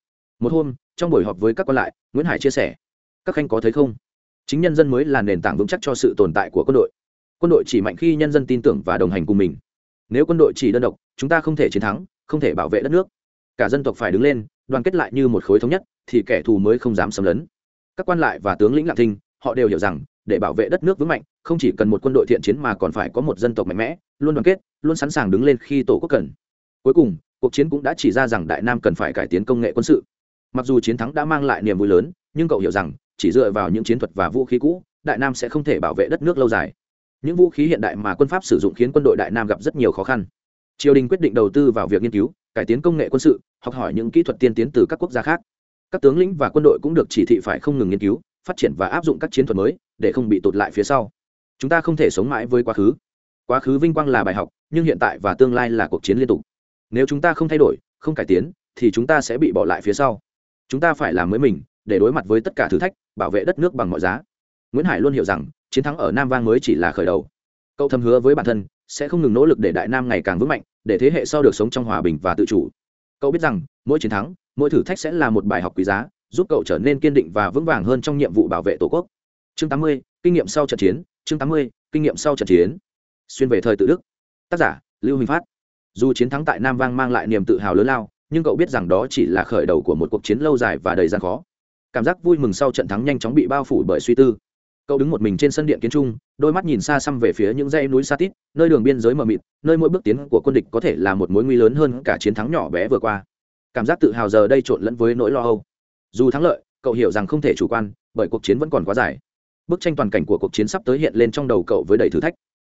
Một hôm, trong buổi họp với các quan lại, nguyễn hải chia sẻ, các khanh có thấy không? Chính nhân dân mới là nền tảng vững chắc cho sự tồn tại của quân đội. Quân đội chỉ mạnh khi nhân dân tin tưởng và đồng hành cùng mình. Nếu quân đội chỉ đơn độc chúng ta không thể chiến thắng, không thể bảo vệ đất nước. Cả dân tộc phải đứng lên, đoàn kết lại như một khối thống nhất, thì kẻ thù mới không dám xâm lấn. Các quan lại và tướng lĩnh lạng thinh, họ đều hiểu rằng, để bảo vệ đất nước vững mạnh, không chỉ cần một quân đội thiện chiến mà còn phải có một dân tộc mạnh mẽ, luôn đoàn kết, luôn sẵn sàng đứng lên khi tổ quốc cần. Cuối cùng, cuộc chiến cũng đã chỉ ra rằng đại nam cần phải cải tiến công nghệ quân sự. Mặc dù chiến thắng đã mang lại niềm vui lớn, nhưng cậu hiểu rằng, chỉ dựa vào những chiến thuật và vũ khí cũ, đại nam sẽ không thể bảo vệ đất nước lâu dài. Những vũ khí hiện đại mà quân pháp sử dụng khiến quân đội đại nam gặp rất nhiều khó khăn triều đình quyết định đầu tư vào việc nghiên cứu, cải tiến công nghệ quân sự, học hỏi những kỹ thuật tiên tiến từ các quốc gia khác. Các tướng lĩnh và quân đội cũng được chỉ thị phải không ngừng nghiên cứu, phát triển và áp dụng các chiến thuật mới, để không bị tụt lại phía sau. Chúng ta không thể sống mãi với quá khứ. Quá khứ vinh quang là bài học, nhưng hiện tại và tương lai là cuộc chiến liên tục. Nếu chúng ta không thay đổi, không cải tiến, thì chúng ta sẽ bị bỏ lại phía sau. Chúng ta phải làm mới mình, để đối mặt với tất cả thử thách, bảo vệ đất nước bằng mọi giá. Nguyễn hải luôn hiểu rằng, chiến thắng ở nam vang mới chỉ là khởi đầu. Cậu thầm hứa với bản thân sẽ không ngừng nỗ lực để đại nam ngày càng vững mạnh để thế hệ sau được sống trong hòa bình và tự chủ. Cậu biết rằng mỗi chiến thắng mỗi thử thách sẽ là một bài học quý giá giúp cậu trở nên kiên định và vững vàng hơn trong nhiệm vụ bảo vệ tổ quốc. Chương 80, kinh nghiệm sau trận chiến. Chương 80, kinh nghiệm sau trận chiến. Xuyên về thời tự đức. Tác giả lưu huỳnh phát. Dù chiến thắng tại nam vang mang lại niềm tự hào lớn lao nhưng cậu biết rằng đó chỉ là khởi đầu của một cuộc chiến lâu dài và đầy gian khó. Cảm giác vui mừng sau trận thắng nhanh chóng bị bao phủ bởi suy tư cậu đứng một mình trên sân điện kiến trung, đôi mắt nhìn xa xăm về phía những dãy núi xa tít, nơi đường biên giới mờ mịt, nơi mỗi bước tiến của quân địch có thể là một mối nguy lớn hơn cả chiến thắng nhỏ bé vừa qua. Cảm giác tự hào giờ đây trộn lẫn với nỗi lo âu. Dù thắng lợi, cậu hiểu rằng không thể chủ quan, bởi cuộc chiến vẫn còn quá dài. Bức tranh toàn cảnh của cuộc chiến sắp tới hiện lên trong đầu cậu với đầy thử thách.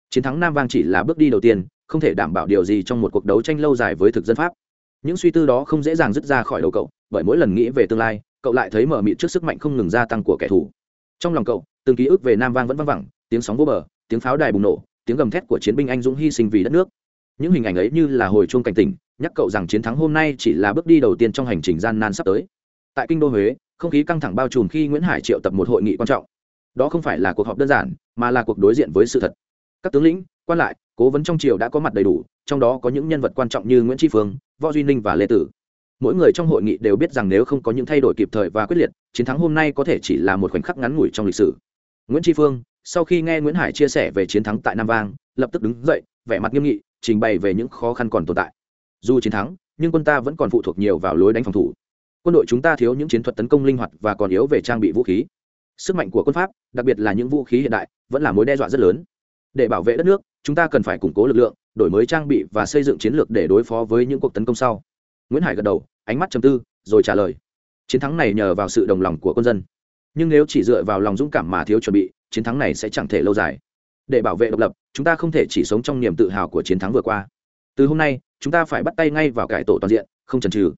Chiến thắng nam vang chỉ là bước đi đầu tiên, không thể đảm bảo điều gì trong một cuộc đấu tranh lâu dài với thực dân pháp. Những suy tư đó không dễ dàng dứt ra khỏi đầu cậu, bởi mỗi lần nghĩ về tương lai, cậu lại thấy mở mịt trước sức mạnh không ngừng gia tăng của kẻ thù. Trong lòng cậu từng ký ức về nam vang vẫn văng vẳng, tiếng sóng vô bờ, tiếng pháo đài bùng nổ, tiếng gầm thét của chiến binh anh dũng hy sinh vì đất nước. Những hình ảnh ấy như là hồi chuông cảnh tỉnh, nhắc cậu rằng chiến thắng hôm nay chỉ là bước đi đầu tiên trong hành trình gian nan sắp tới. Tại kinh đô huế, không khí căng thẳng bao trùm khi nguyễn hải triệu tập một hội nghị quan trọng. Đó không phải là cuộc họp đơn giản, mà là cuộc đối diện với sự thật. Các tướng lĩnh, quan lại, cố vấn trong triều đã có mặt đầy đủ, trong đó có những nhân vật quan trọng như nguyễn tri phương, võ duy ninh và lê tử. Mỗi người trong hội nghị đều biết rằng nếu không có những thay đổi kịp thời và quyết liệt, chiến thắng hôm nay có thể chỉ là một khoảnh khắc ngắn ngủi trong lịch sử nguyễn tri phương sau khi nghe nguyễn hải chia sẻ về chiến thắng tại nam vang lập tức đứng dậy vẻ mặt nghiêm nghị trình bày về những khó khăn còn tồn tại dù chiến thắng nhưng quân ta vẫn còn phụ thuộc nhiều vào lối đánh phòng thủ quân đội chúng ta thiếu những chiến thuật tấn công linh hoạt và còn yếu về trang bị vũ khí sức mạnh của quân pháp đặc biệt là những vũ khí hiện đại vẫn là mối đe dọa rất lớn để bảo vệ đất nước chúng ta cần phải củng cố lực lượng đổi mới trang bị và xây dựng chiến lược để đối phó với những cuộc tấn công sau nguyễn hải gật đầu ánh mắt chầm tư rồi trả lời chiến thắng này nhờ vào sự đồng lòng của quân dân nhưng nếu chỉ dựa vào lòng dũng cảm mà thiếu chuẩn bị, chiến thắng này sẽ chẳng thể lâu dài. Để bảo vệ độc lập, chúng ta không thể chỉ sống trong niềm tự hào của chiến thắng vừa qua. Từ hôm nay, chúng ta phải bắt tay ngay vào cải tổ toàn diện, không chần chừ.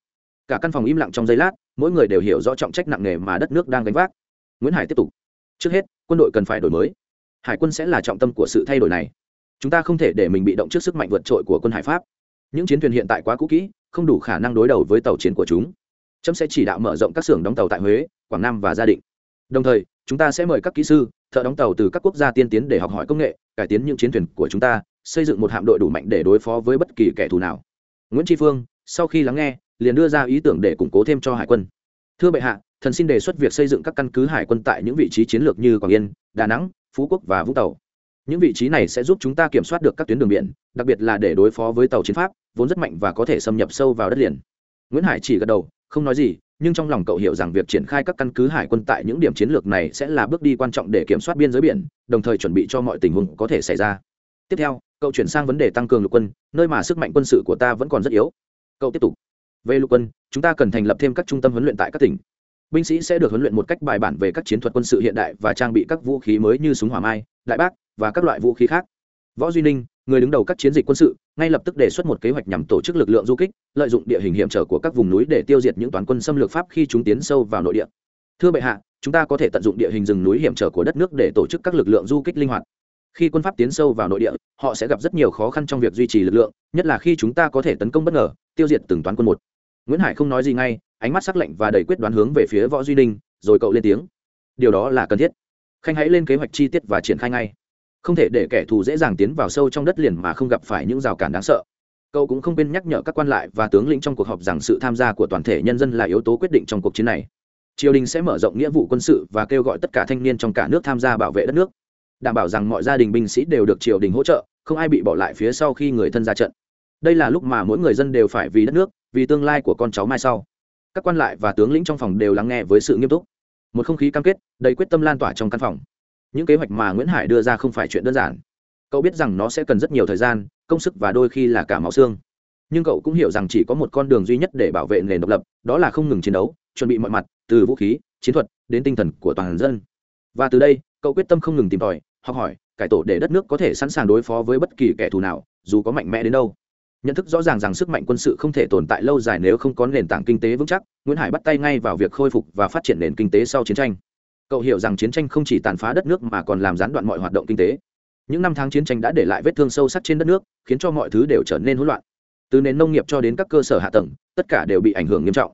Cả căn phòng im lặng trong giây lát, mỗi người đều hiểu rõ trọng trách nặng nề mà đất nước đang gánh vác. Nguyễn hải tiếp tục. Trước hết, quân đội cần phải đổi mới. Hải quân sẽ là trọng tâm của sự thay đổi này. Chúng ta không thể để mình bị động trước sức mạnh vượt trội của quân hải pháp. Những chiến thuyền hiện tại quá cũ kỹ, không đủ khả năng đối đầu với tàu chiến của chúng. Trâm sẽ chỉ đạo mở rộng các xưởng đóng tàu tại huế, quảng nam và gia định đồng thời, chúng ta sẽ mời các kỹ sư, thợ đóng tàu từ các quốc gia tiên tiến để học hỏi công nghệ, cải tiến những chiến thuyền của chúng ta, xây dựng một hạm đội đủ mạnh để đối phó với bất kỳ kẻ thù nào. Nguyễn tri phương, sau khi lắng nghe, liền đưa ra ý tưởng để củng cố thêm cho hải quân. Thưa bệ hạ, thần xin đề xuất việc xây dựng các căn cứ hải quân tại những vị trí chiến lược như quảng yên, đà nẵng, phú quốc và vũng tàu. Những vị trí này sẽ giúp chúng ta kiểm soát được các tuyến đường biển, đặc biệt là để đối phó với tàu chiến pháp, vốn rất mạnh và có thể xâm nhập sâu vào đất liền. Nguyễn hải chỉ gật đầu không nói gì, nhưng trong lòng cậu hiểu rằng việc triển khai các căn cứ hải quân tại những điểm chiến lược này sẽ là bước đi quan trọng để kiểm soát biên giới biển, đồng thời chuẩn bị cho mọi tình huống có thể xảy ra. Tiếp theo, cậu chuyển sang vấn đề tăng cường lục quân, nơi mà sức mạnh quân sự của ta vẫn còn rất yếu. Cậu tiếp tục. Về lục quân, chúng ta cần thành lập thêm các trung tâm huấn luyện tại các tỉnh. Binh sĩ sẽ được huấn luyện một cách bài bản về các chiến thuật quân sự hiện đại và trang bị các vũ khí mới như súng hỏa mai, đại bác và các loại vũ khí khác. Võ duy ninh người đứng đầu các chiến dịch quân sự ngay lập tức đề xuất một kế hoạch nhằm tổ chức lực lượng du kích, lợi dụng địa hình hiểm trở của các vùng núi để tiêu diệt những toán quân xâm lược pháp khi chúng tiến sâu vào nội địa. Thưa bệ hạ, chúng ta có thể tận dụng địa hình rừng núi hiểm trở của đất nước để tổ chức các lực lượng du kích linh hoạt. Khi quân pháp tiến sâu vào nội địa, họ sẽ gặp rất nhiều khó khăn trong việc duy trì lực lượng, nhất là khi chúng ta có thể tấn công bất ngờ, tiêu diệt từng toán quân một. Nguyễn hải không nói gì ngay, ánh mắt sắc lạnh và đầy quyết đoán hướng về phía võ duy ninh, rồi cậu lên tiếng. Điều đó là cần thiết. Khanh hãy lên kế hoạch chi tiết và triển khai ngay không thể để kẻ thù dễ dàng tiến vào sâu trong đất liền mà không gặp phải những rào cản đáng sợ. Cậu cũng không quên nhắc nhở các quan lại và tướng lĩnh trong cuộc họp rằng sự tham gia của toàn thể nhân dân là yếu tố quyết định trong cuộc chiến này. Triều đình sẽ mở rộng nghĩa vụ quân sự và kêu gọi tất cả thanh niên trong cả nước tham gia bảo vệ đất nước. Đảm bảo rằng mọi gia đình binh sĩ đều được triều đình hỗ trợ, không ai bị bỏ lại phía sau khi người thân ra trận. Đây là lúc mà mỗi người dân đều phải vì đất nước, vì tương lai của con cháu mai sau. Các quan lại và tướng lĩnh trong phòng đều lắng nghe với sự nghiêm túc. Một không khí cam kết, đầy quyết tâm lan tỏa trong căn phòng những kế hoạch mà nguyễn hải đưa ra không phải chuyện đơn giản. Cậu biết rằng nó sẽ cần rất nhiều thời gian, công sức và đôi khi là cả máu xương. Nhưng cậu cũng hiểu rằng chỉ có một con đường duy nhất để bảo vệ nền độc lập, đó là không ngừng chiến đấu, chuẩn bị mọi mặt, từ vũ khí, chiến thuật, đến tinh thần của toàn dân. Và từ đây, cậu quyết tâm không ngừng tìm tòi, học hỏi, cải tổ để đất nước có thể sẵn sàng đối phó với bất kỳ kẻ thù nào, dù có mạnh mẽ đến đâu. Nhận thức rõ ràng rằng sức mạnh quân sự không thể tồn tại lâu dài nếu không có nền tảng kinh tế vững chắc, nguyễn hải bắt tay ngay vào việc khôi phục và phát triển nền kinh tế sau chiến tranh cậu hiểu rằng chiến tranh không chỉ tàn phá đất nước mà còn làm gián đoạn mọi hoạt động kinh tế. Những năm tháng chiến tranh đã để lại vết thương sâu sắc trên đất nước, khiến cho mọi thứ đều trở nên hỗn loạn. Từ nền nông nghiệp cho đến các cơ sở hạ tầng, tất cả đều bị ảnh hưởng nghiêm trọng.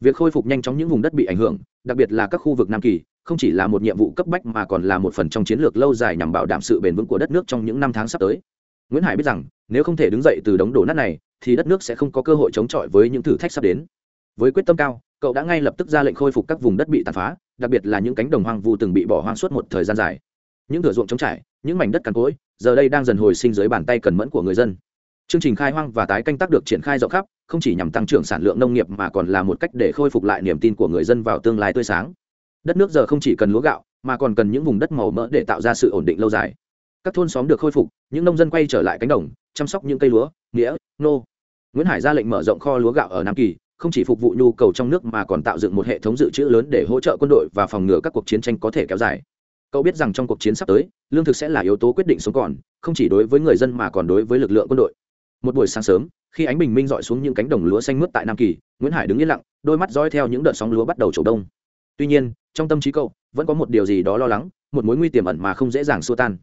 Việc khôi phục nhanh chóng những vùng đất bị ảnh hưởng, đặc biệt là các khu vực nam kỳ, không chỉ là một nhiệm vụ cấp bách mà còn là một phần trong chiến lược lâu dài nhằm bảo đảm sự bền vững của đất nước trong những năm tháng sắp tới. Nguyễn hải biết rằng, nếu không thể đứng dậy từ đống đổ nát này, thì đất nước sẽ không có cơ hội chống chọi với những thử thách sắp đến. Với quyết tâm cao, cậu đã ngay lập tức ra lệnh khôi phục các vùng đất bị tàn phá đặc biệt là những cánh đồng hoang vu từng bị bỏ hoang suốt một thời gian dài. Những thửa ruộng trống trải, những mảnh đất cằn cỗi, giờ đây đang dần hồi sinh dưới bàn tay cần mẫn của người dân. Chương trình khai hoang và tái canh tác được triển khai rộng khắp, không chỉ nhằm tăng trưởng sản lượng nông nghiệp mà còn là một cách để khôi phục lại niềm tin của người dân vào tương lai tươi sáng. Đất nước giờ không chỉ cần lúa gạo, mà còn cần những vùng đất màu mỡ để tạo ra sự ổn định lâu dài. Các thôn xóm được khôi phục, những nông dân quay trở lại cánh đồng, chăm sóc những cây lúa, nghĩa, nô. Nguyễn hải ra lệnh mở rộng kho lúa gạo ở nam kỳ không chỉ phục vụ nhu cầu trong nước mà còn tạo dựng một hệ thống dự trữ lớn để hỗ trợ quân đội và phòng ngừa các cuộc chiến tranh có thể kéo dài. Cậu biết rằng trong cuộc chiến sắp tới, lương thực sẽ là yếu tố quyết định sống còn, không chỉ đối với người dân mà còn đối với lực lượng quân đội. Một buổi sáng sớm, khi ánh bình minh dọi xuống những cánh đồng lúa xanh mướt tại nam kỳ, nguyễn hải đứng yên lặng, đôi mắt dõi theo những đợt sóng lúa bắt đầu trổ đông. Tuy nhiên, trong tâm trí cậu, vẫn có một điều gì đó lo lắng, một mối nguy tiềm ẩn mà không dễ dàng xua tan.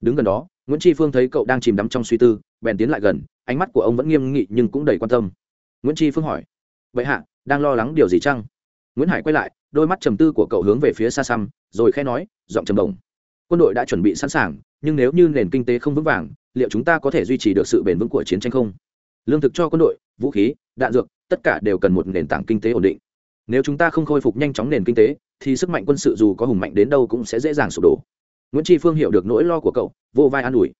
Đứng gần đó, nguyễn tri phương thấy cậu đang chìm đắm trong suy tư, bèn tiến lại gần, ánh mắt của ông vẫn nghiêm nghị nhưng cũng đầy quan tâm. Nguyễn tri phương hỏi vậy hạ, đang lo lắng điều gì chăng? Nguyễn hải quay lại, đôi mắt trầm tư của cậu hướng về phía xa xăm, rồi khẽ nói, giọng trầm đồng. Quân đội đã chuẩn bị sẵn sàng, nhưng nếu như nền kinh tế không vững vàng, liệu chúng ta có thể duy trì được sự bền vững của chiến tranh không? Lương thực cho quân đội, vũ khí, đạn dược, tất cả đều cần một nền tảng kinh tế ổn định. Nếu chúng ta không khôi phục nhanh chóng nền kinh tế, thì sức mạnh quân sự dù có hùng mạnh đến đâu cũng sẽ dễ dàng sụp đổ. Nguyễn tri phương hiểu được nỗi lo của cậu vô vai an ủi.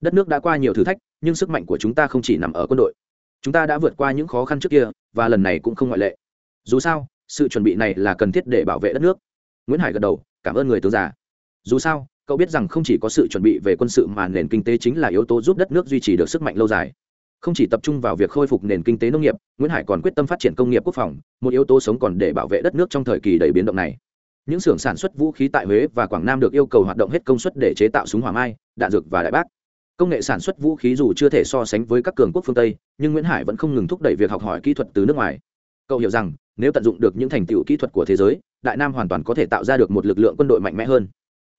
Đất nước đã qua nhiều thử thách, nhưng sức mạnh của chúng ta không chỉ nằm ở quân đội chúng ta đã vượt qua những khó khăn trước kia, và lần này cũng không ngoại lệ. Dù sao, sự chuẩn bị này là cần thiết để bảo vệ đất nước. Nguyễn hải gật đầu, cảm ơn người tướng già. Dù sao, cậu biết rằng không chỉ có sự chuẩn bị về quân sự mà nền kinh tế chính là yếu tố giúp đất nước duy trì được sức mạnh lâu dài. Không chỉ tập trung vào việc khôi phục nền kinh tế nông nghiệp, nguyễn hải còn quyết tâm phát triển công nghiệp quốc phòng, một yếu tố sống còn để bảo vệ đất nước trong thời kỳ đầy biến động này. Những xưởng sản xuất vũ khí tại huế và quảng nam được yêu cầu hoạt động hết công suất để chế tạo súng hỏa mai, đạn dược và đại bác công nghệ sản xuất vũ khí dù chưa thể so sánh với các cường quốc phương tây, nhưng nguyễn hải vẫn không ngừng thúc đẩy việc học hỏi kỹ thuật từ nước ngoài. Cậu hiểu rằng, nếu tận dụng được những thành tựu kỹ thuật của thế giới, đại nam hoàn toàn có thể tạo ra được một lực lượng quân đội mạnh mẽ hơn.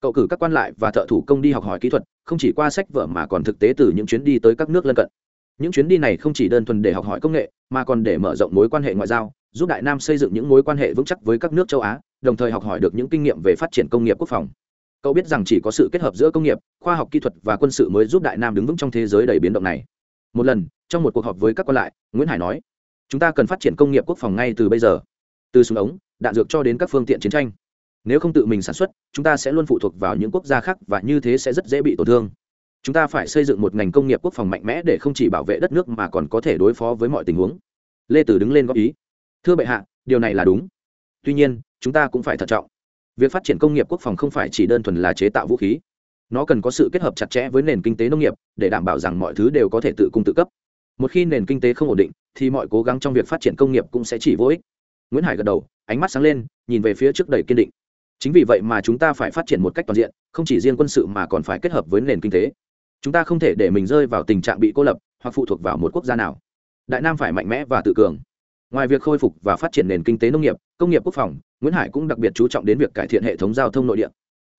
Cậu cử các quan lại và thợ thủ công đi học hỏi kỹ thuật, không chỉ qua sách vở mà còn thực tế từ những chuyến đi tới các nước lân cận. Những chuyến đi này không chỉ đơn thuần để học hỏi công nghệ, mà còn để mở rộng mối quan hệ ngoại giao, giúp đại nam xây dựng những mối quan hệ vững chắc với các nước châu á, đồng thời học hỏi được những kinh nghiệm về phát triển công nghiệp quốc phòng cậu biết rằng chỉ có sự kết hợp giữa công nghiệp, khoa học kỹ thuật và quân sự mới giúp đại nam đứng vững trong thế giới đầy biến động này. Một lần, trong một cuộc họp với các quan lại, nguyễn hải nói, chúng ta cần phát triển công nghiệp quốc phòng ngay từ bây giờ. Từ súng ống, đạn dược cho đến các phương tiện chiến tranh. Nếu không tự mình sản xuất, chúng ta sẽ luôn phụ thuộc vào những quốc gia khác và như thế sẽ rất dễ bị tổn thương. Chúng ta phải xây dựng một ngành công nghiệp quốc phòng mạnh mẽ để không chỉ bảo vệ đất nước mà còn có thể đối phó với mọi tình huống. Lê tử đứng lên góp ý, thưa bệ hạ, điều này là đúng. Tuy nhiên, chúng ta cũng phải thận trọng việc phát triển công nghiệp quốc phòng không phải chỉ đơn thuần là chế tạo vũ khí. Nó cần có sự kết hợp chặt chẽ với nền kinh tế nông nghiệp để đảm bảo rằng mọi thứ đều có thể tự cung tự cấp. Một khi nền kinh tế không ổn định, thì mọi cố gắng trong việc phát triển công nghiệp cũng sẽ chỉ vô ích. Nguyễn hải gật đầu, ánh mắt sáng lên, nhìn về phía trước đầy kiên định. Chính vì vậy mà chúng ta phải phát triển một cách toàn diện, không chỉ riêng quân sự mà còn phải kết hợp với nền kinh tế. Chúng ta không thể để mình rơi vào tình trạng bị cô lập hoặc phụ thuộc vào một quốc gia nào. Đại nam phải mạnh mẽ và tự cường ngoài việc khôi phục và phát triển nền kinh tế nông nghiệp, công nghiệp quốc phòng, nguyễn hải cũng đặc biệt chú trọng đến việc cải thiện hệ thống giao thông nội địa.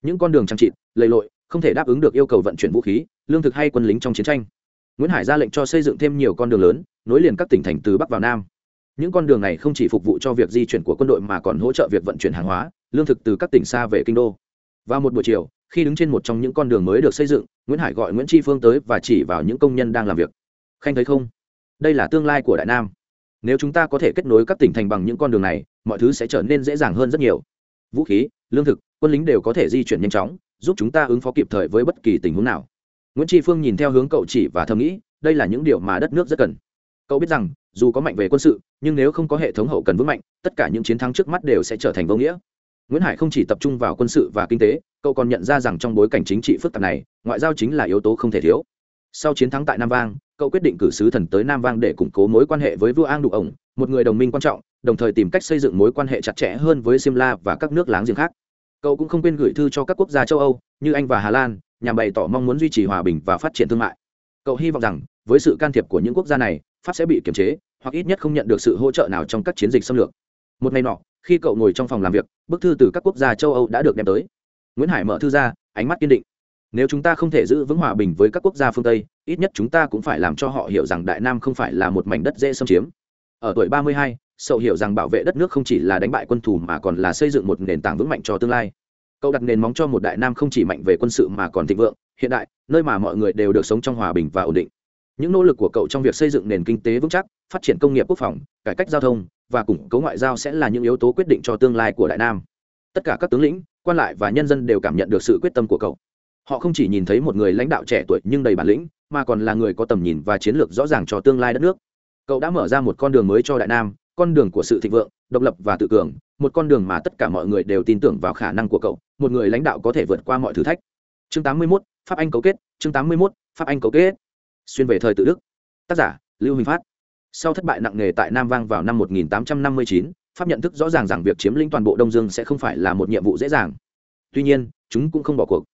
Những con đường trang trị lầy lội, không thể đáp ứng được yêu cầu vận chuyển vũ khí, lương thực hay quân lính trong chiến tranh. Nguyễn hải ra lệnh cho xây dựng thêm nhiều con đường lớn, nối liền các tỉnh thành từ bắc vào nam. Những con đường này không chỉ phục vụ cho việc di chuyển của quân đội mà còn hỗ trợ việc vận chuyển hàng hóa, lương thực từ các tỉnh xa về kinh đô. Vào một buổi chiều, khi đứng trên một trong những con đường mới được xây dựng, nguyễn hải gọi nguyễn tri phương tới và chỉ vào những công nhân đang làm việc. Khanh thấy không? Đây là tương lai của đại nam nếu chúng ta có thể kết nối các tỉnh thành bằng những con đường này, mọi thứ sẽ trở nên dễ dàng hơn rất nhiều. Vũ khí, lương thực, quân lính đều có thể di chuyển nhanh chóng, giúp chúng ta ứng phó kịp thời với bất kỳ tình huống nào. Nguyễn tri phương nhìn theo hướng cậu chỉ và thầm nghĩ, đây là những điều mà đất nước rất cần. Cậu biết rằng, dù có mạnh về quân sự, nhưng nếu không có hệ thống hậu cần vững mạnh, tất cả những chiến thắng trước mắt đều sẽ trở thành vô nghĩa. Nguyễn hải không chỉ tập trung vào quân sự và kinh tế, cậu còn nhận ra rằng trong bối cảnh chính trị phức tạp này, ngoại giao chính là yếu tố không thể thiếu. Sau chiến thắng tại nam vang cậu quyết định cử sứ thần tới nam vang để củng cố mối quan hệ với vua an đụ ổng, một người đồng minh quan trọng, đồng thời tìm cách xây dựng mối quan hệ chặt chẽ hơn với simla và các nước láng giềng khác. Cậu cũng không quên gửi thư cho các quốc gia châu âu, như anh và hà lan, nhằm bày tỏ mong muốn duy trì hòa bình và phát triển thương mại. Cậu hy vọng rằng, với sự can thiệp của những quốc gia này, pháp sẽ bị kiềm chế, hoặc ít nhất không nhận được sự hỗ trợ nào trong các chiến dịch xâm lược. Một ngày nọ, khi cậu ngồi trong phòng làm việc, bức thư từ các quốc gia châu âu đã được đem tới. Nguyễn hải mở thư ra, ánh mắt kiên định nếu chúng ta không thể giữ vững hòa bình với các quốc gia phương tây ít nhất chúng ta cũng phải làm cho họ hiểu rằng đại nam không phải là một mảnh đất dễ xâm chiếm. Ở tuổi 32, sậu hiểu rằng bảo vệ đất nước không chỉ là đánh bại quân thù mà còn là xây dựng một nền tảng vững mạnh cho tương lai. Cậu đặt nền móng cho một đại nam không chỉ mạnh về quân sự mà còn thịnh vượng hiện đại nơi mà mọi người đều được sống trong hòa bình và ổn định. Những nỗ lực của cậu trong việc xây dựng nền kinh tế vững chắc phát triển công nghiệp quốc phòng cải cách giao thông và củng cố ngoại giao sẽ là những yếu tố quyết định cho tương lai của đại nam. Tất cả các tướng lĩnh quan lại và nhân dân đều cảm nhận được sự quyết tâm của cậu họ không chỉ nhìn thấy một người lãnh đạo trẻ tuổi nhưng đầy bản lĩnh mà còn là người có tầm nhìn và chiến lược rõ ràng cho tương lai đất nước. Cậu đã mở ra một con đường mới cho đại nam con đường của sự thịnh vượng độc lập và tự cường một con đường mà tất cả mọi người đều tin tưởng vào khả năng của cậu một người lãnh đạo có thể vượt qua mọi thử thách. Chương 81, pháp anh cấu kết chương 81, pháp anh cấu kết. Xuyên về thời tự đức. Tác giả lưu huỳnh phát. Sau thất bại nặng nề tại nam vang vào năm 1859, pháp nhận thức rõ ràng rằng việc chiếm lĩnh toàn bộ đông dương sẽ không phải là một nhiệm vụ dễ dàng. Tuy nhiên chúng cũng không bỏ cuộc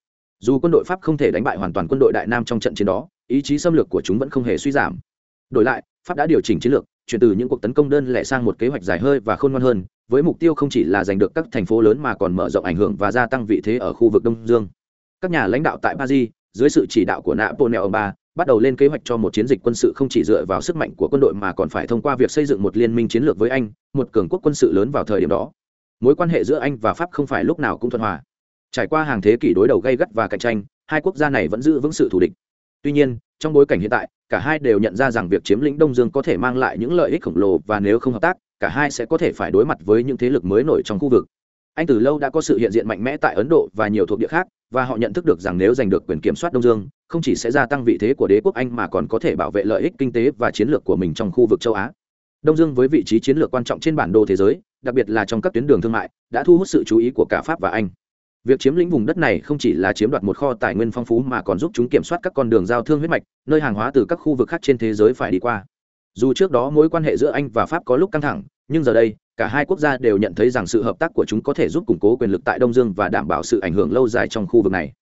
dù quân đội pháp không thể đánh bại hoàn toàn quân đội đại nam trong trận chiến đó, ý chí xâm lược của chúng vẫn không hề suy giảm. Đổi lại, pháp đã điều chỉnh chiến lược, chuyển từ những cuộc tấn công đơn lẻ sang một kế hoạch dài hơi và khôn ngoan hơn, với mục tiêu không chỉ là giành được các thành phố lớn mà còn mở rộng ảnh hưởng và gia tăng vị thế ở khu vực đông dương. Các nhà lãnh đạo tại paris, dưới sự chỉ đạo của napoleon iii bắt đầu lên kế hoạch cho một chiến dịch quân sự không chỉ dựa vào sức mạnh của quân đội mà còn phải thông qua việc xây dựng một liên minh chiến lược với anh, một cường quốc quân sự lớn vào thời điểm đó. Mối quan hệ giữa anh và pháp không phải lúc nào cũng thuận hòa trải qua hàng thế kỷ đối đầu gây gắt và cạnh tranh, hai quốc gia này vẫn giữ vững sự thù địch. Tuy nhiên, trong bối cảnh hiện tại, cả hai đều nhận ra rằng việc chiếm lĩnh đông dương có thể mang lại những lợi ích khổng lồ và nếu không hợp tác, cả hai sẽ có thể phải đối mặt với những thế lực mới nổi trong khu vực. Anh từ lâu đã có sự hiện diện mạnh mẽ tại ấn độ và nhiều thuộc địa khác, và họ nhận thức được rằng nếu giành được quyền kiểm soát đông dương, không chỉ sẽ gia tăng vị thế của đế quốc anh mà còn có thể bảo vệ lợi ích kinh tế và chiến lược của mình trong khu vực châu á. Đông dương với vị trí chiến lược quan trọng trên bản đồ thế giới, đặc biệt là trong các tuyến đường thương mại, đã thu hút sự chú ý của cả pháp và anh việc chiếm lĩnh vùng đất này không chỉ là chiếm đoạt một kho tài nguyên phong phú mà còn giúp chúng kiểm soát các con đường giao thương huyết mạch, nơi hàng hóa từ các khu vực khác trên thế giới phải đi qua. Dù trước đó mối quan hệ giữa anh và pháp có lúc căng thẳng, nhưng giờ đây, cả hai quốc gia đều nhận thấy rằng sự hợp tác của chúng có thể giúp củng cố quyền lực tại đông dương và đảm bảo sự ảnh hưởng lâu dài trong khu vực này.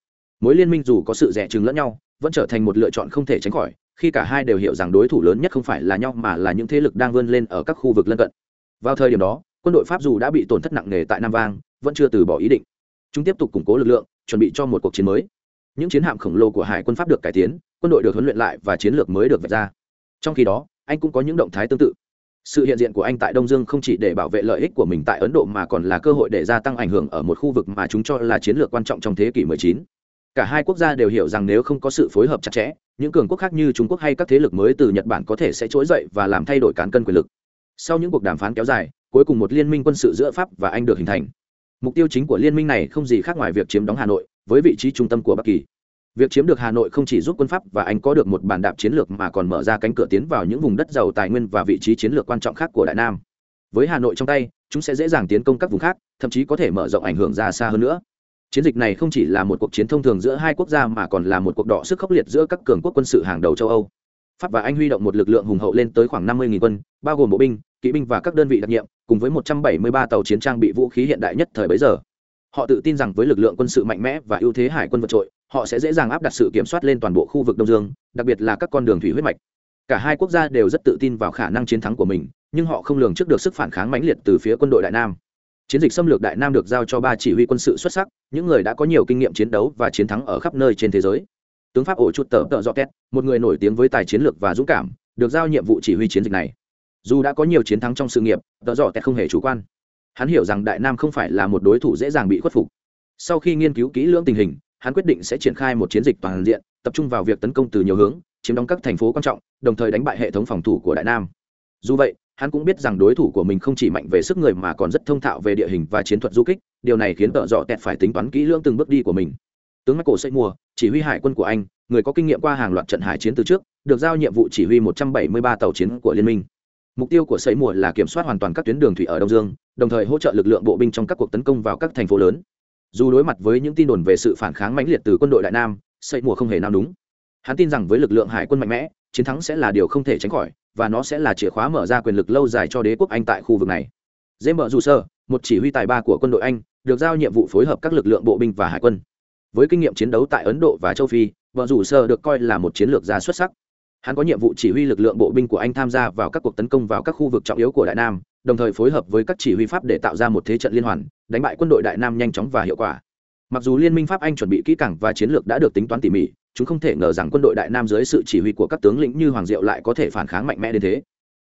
Mối liên minh dù có sự rẻ chừng lẫn nhau, vẫn trở thành một lựa chọn không thể tránh khỏi, khi cả hai đều hiểu rằng đối thủ lớn nhất không phải là nhau mà là những thế lực đang vươn lên ở các khu vực lân cận. Vào thời điểm đó, quân đội pháp dù đã bị tổn thất nặng nề tại nam vang, vẫn chưa từ bỏ ý định chúng tiếp tục củng cố lực lượng, chuẩn bị cho một cuộc chiến mới. Những chiến hạm khổng lồ của hải quân pháp được cải tiến, quân đội được huấn luyện lại và chiến lược mới được vạch ra. Trong khi đó, anh cũng có những động thái tương tự. Sự hiện diện của anh tại đông dương không chỉ để bảo vệ lợi ích của mình tại ấn độ mà còn là cơ hội để gia tăng ảnh hưởng ở một khu vực mà chúng cho là chiến lược quan trọng trong thế kỷ 19. cả hai quốc gia đều hiểu rằng nếu không có sự phối hợp chặt chẽ, những cường quốc khác như trung quốc hay các thế lực mới từ nhật bản có thể sẽ trỗi dậy và làm thay đổi cán cân quyền lực. Sau những cuộc đàm phán kéo dài, cuối cùng một liên minh quân sự giữa pháp và anh được hình thành mục tiêu chính của liên minh này không gì khác ngoài việc chiếm đóng hà nội với vị trí trung tâm của bắc kỳ. Việc chiếm được hà nội không chỉ giúp quân pháp và anh có được một bàn đạp chiến lược mà còn mở ra cánh cửa tiến vào những vùng đất giàu tài nguyên và vị trí chiến lược quan trọng khác của đại nam. Với hà nội trong tay, chúng sẽ dễ dàng tiến công các vùng khác, thậm chí có thể mở rộng ảnh hưởng ra xa hơn nữa. Chiến dịch này không chỉ là một cuộc chiến thông thường giữa hai quốc gia mà còn là một cuộc đọ sức khốc liệt giữa các cường quốc quân sự hàng đầu châu âu. Pháp và anh huy động một lực lượng hùng hậu lên tới khoảng năm mươi quân, bao gồm bộ binh kỵ binh và các đơn vị đặc nhiệm, cùng với 173 tàu chiến trang bị vũ khí hiện đại nhất thời bấy giờ. Họ tự tin rằng với lực lượng quân sự mạnh mẽ và ưu thế hải quân vượt trội, họ sẽ dễ dàng áp đặt sự kiểm soát lên toàn bộ khu vực đông dương, đặc biệt là các con đường thủy huyết mạch. Cả hai quốc gia đều rất tự tin vào khả năng chiến thắng của mình, nhưng họ không lường trước được sức phản kháng mãnh liệt từ phía quân đội đại nam. Chiến dịch xâm lược đại nam được giao cho ba chỉ huy quân sự xuất sắc, những người đã có nhiều kinh nghiệm chiến đấu và chiến thắng ở khắp nơi trên thế giới. Tướng pháp ổ chuột tờ tợ do két, một người nổi tiếng với tài chiến lược và dũng cảm, được giao nhiệm vụ chỉ huy chiến dịch này dù đã có nhiều chiến thắng trong sự nghiệp, tợ dọ tẹt không hề chủ quan. Hắn hiểu rằng đại nam không phải là một đối thủ dễ dàng bị khuất phục. Sau khi nghiên cứu kỹ lưỡng tình hình, hắn quyết định sẽ triển khai một chiến dịch toàn diện, tập trung vào việc tấn công từ nhiều hướng, chiếm đóng các thành phố quan trọng, đồng thời đánh bại hệ thống phòng thủ của đại nam. Dù vậy, hắn cũng biết rằng đối thủ của mình không chỉ mạnh về sức người mà còn rất thông thạo về địa hình và chiến thuật du kích, điều này khiến tợ dọ tẹt phải tính toán kỹ lưỡng từng bước đi của mình. Tướng michael xây mùa chỉ huy hải quân của anh, người có kinh nghiệm qua hàng loạt trận hải chiến từ trước, được giao nhiệm vụ chỉ huy 173 tàu chiến của liên minh mục tiêu của sấy mùa là kiểm soát hoàn toàn các tuyến đường thủy ở đông dương, đồng thời hỗ trợ lực lượng bộ binh trong các cuộc tấn công vào các thành phố lớn. Dù đối mặt với những tin đồn về sự phản kháng mãnh liệt từ quân đội đại nam, sấy mùa không hề nào đúng hắn tin rằng với lực lượng hải quân mạnh mẽ, chiến thắng sẽ là điều không thể tránh khỏi, và nó sẽ là chìa khóa mở ra quyền lực lâu dài cho đế quốc anh tại khu vực này. Dễ mở dù sơ, một chỉ huy tài ba của quân đội anh, được giao nhiệm vụ phối hợp các lực lượng bộ binh và hải quân. Với kinh nghiệm chiến đấu tại ấn độ và châu phi vợ rủ sơ được coi là một chiến lược gia xuất sắc hắn có nhiệm vụ chỉ huy lực lượng bộ binh của anh tham gia vào các cuộc tấn công vào các khu vực trọng yếu của đại nam đồng thời phối hợp với các chỉ huy pháp để tạo ra một thế trận liên hoàn đánh bại quân đội đại nam nhanh chóng và hiệu quả mặc dù liên minh pháp anh chuẩn bị kỹ càng và chiến lược đã được tính toán tỉ mỉ chúng không thể ngờ rằng quân đội đại nam dưới sự chỉ huy của các tướng lĩnh như hoàng diệu lại có thể phản kháng mạnh mẽ đến thế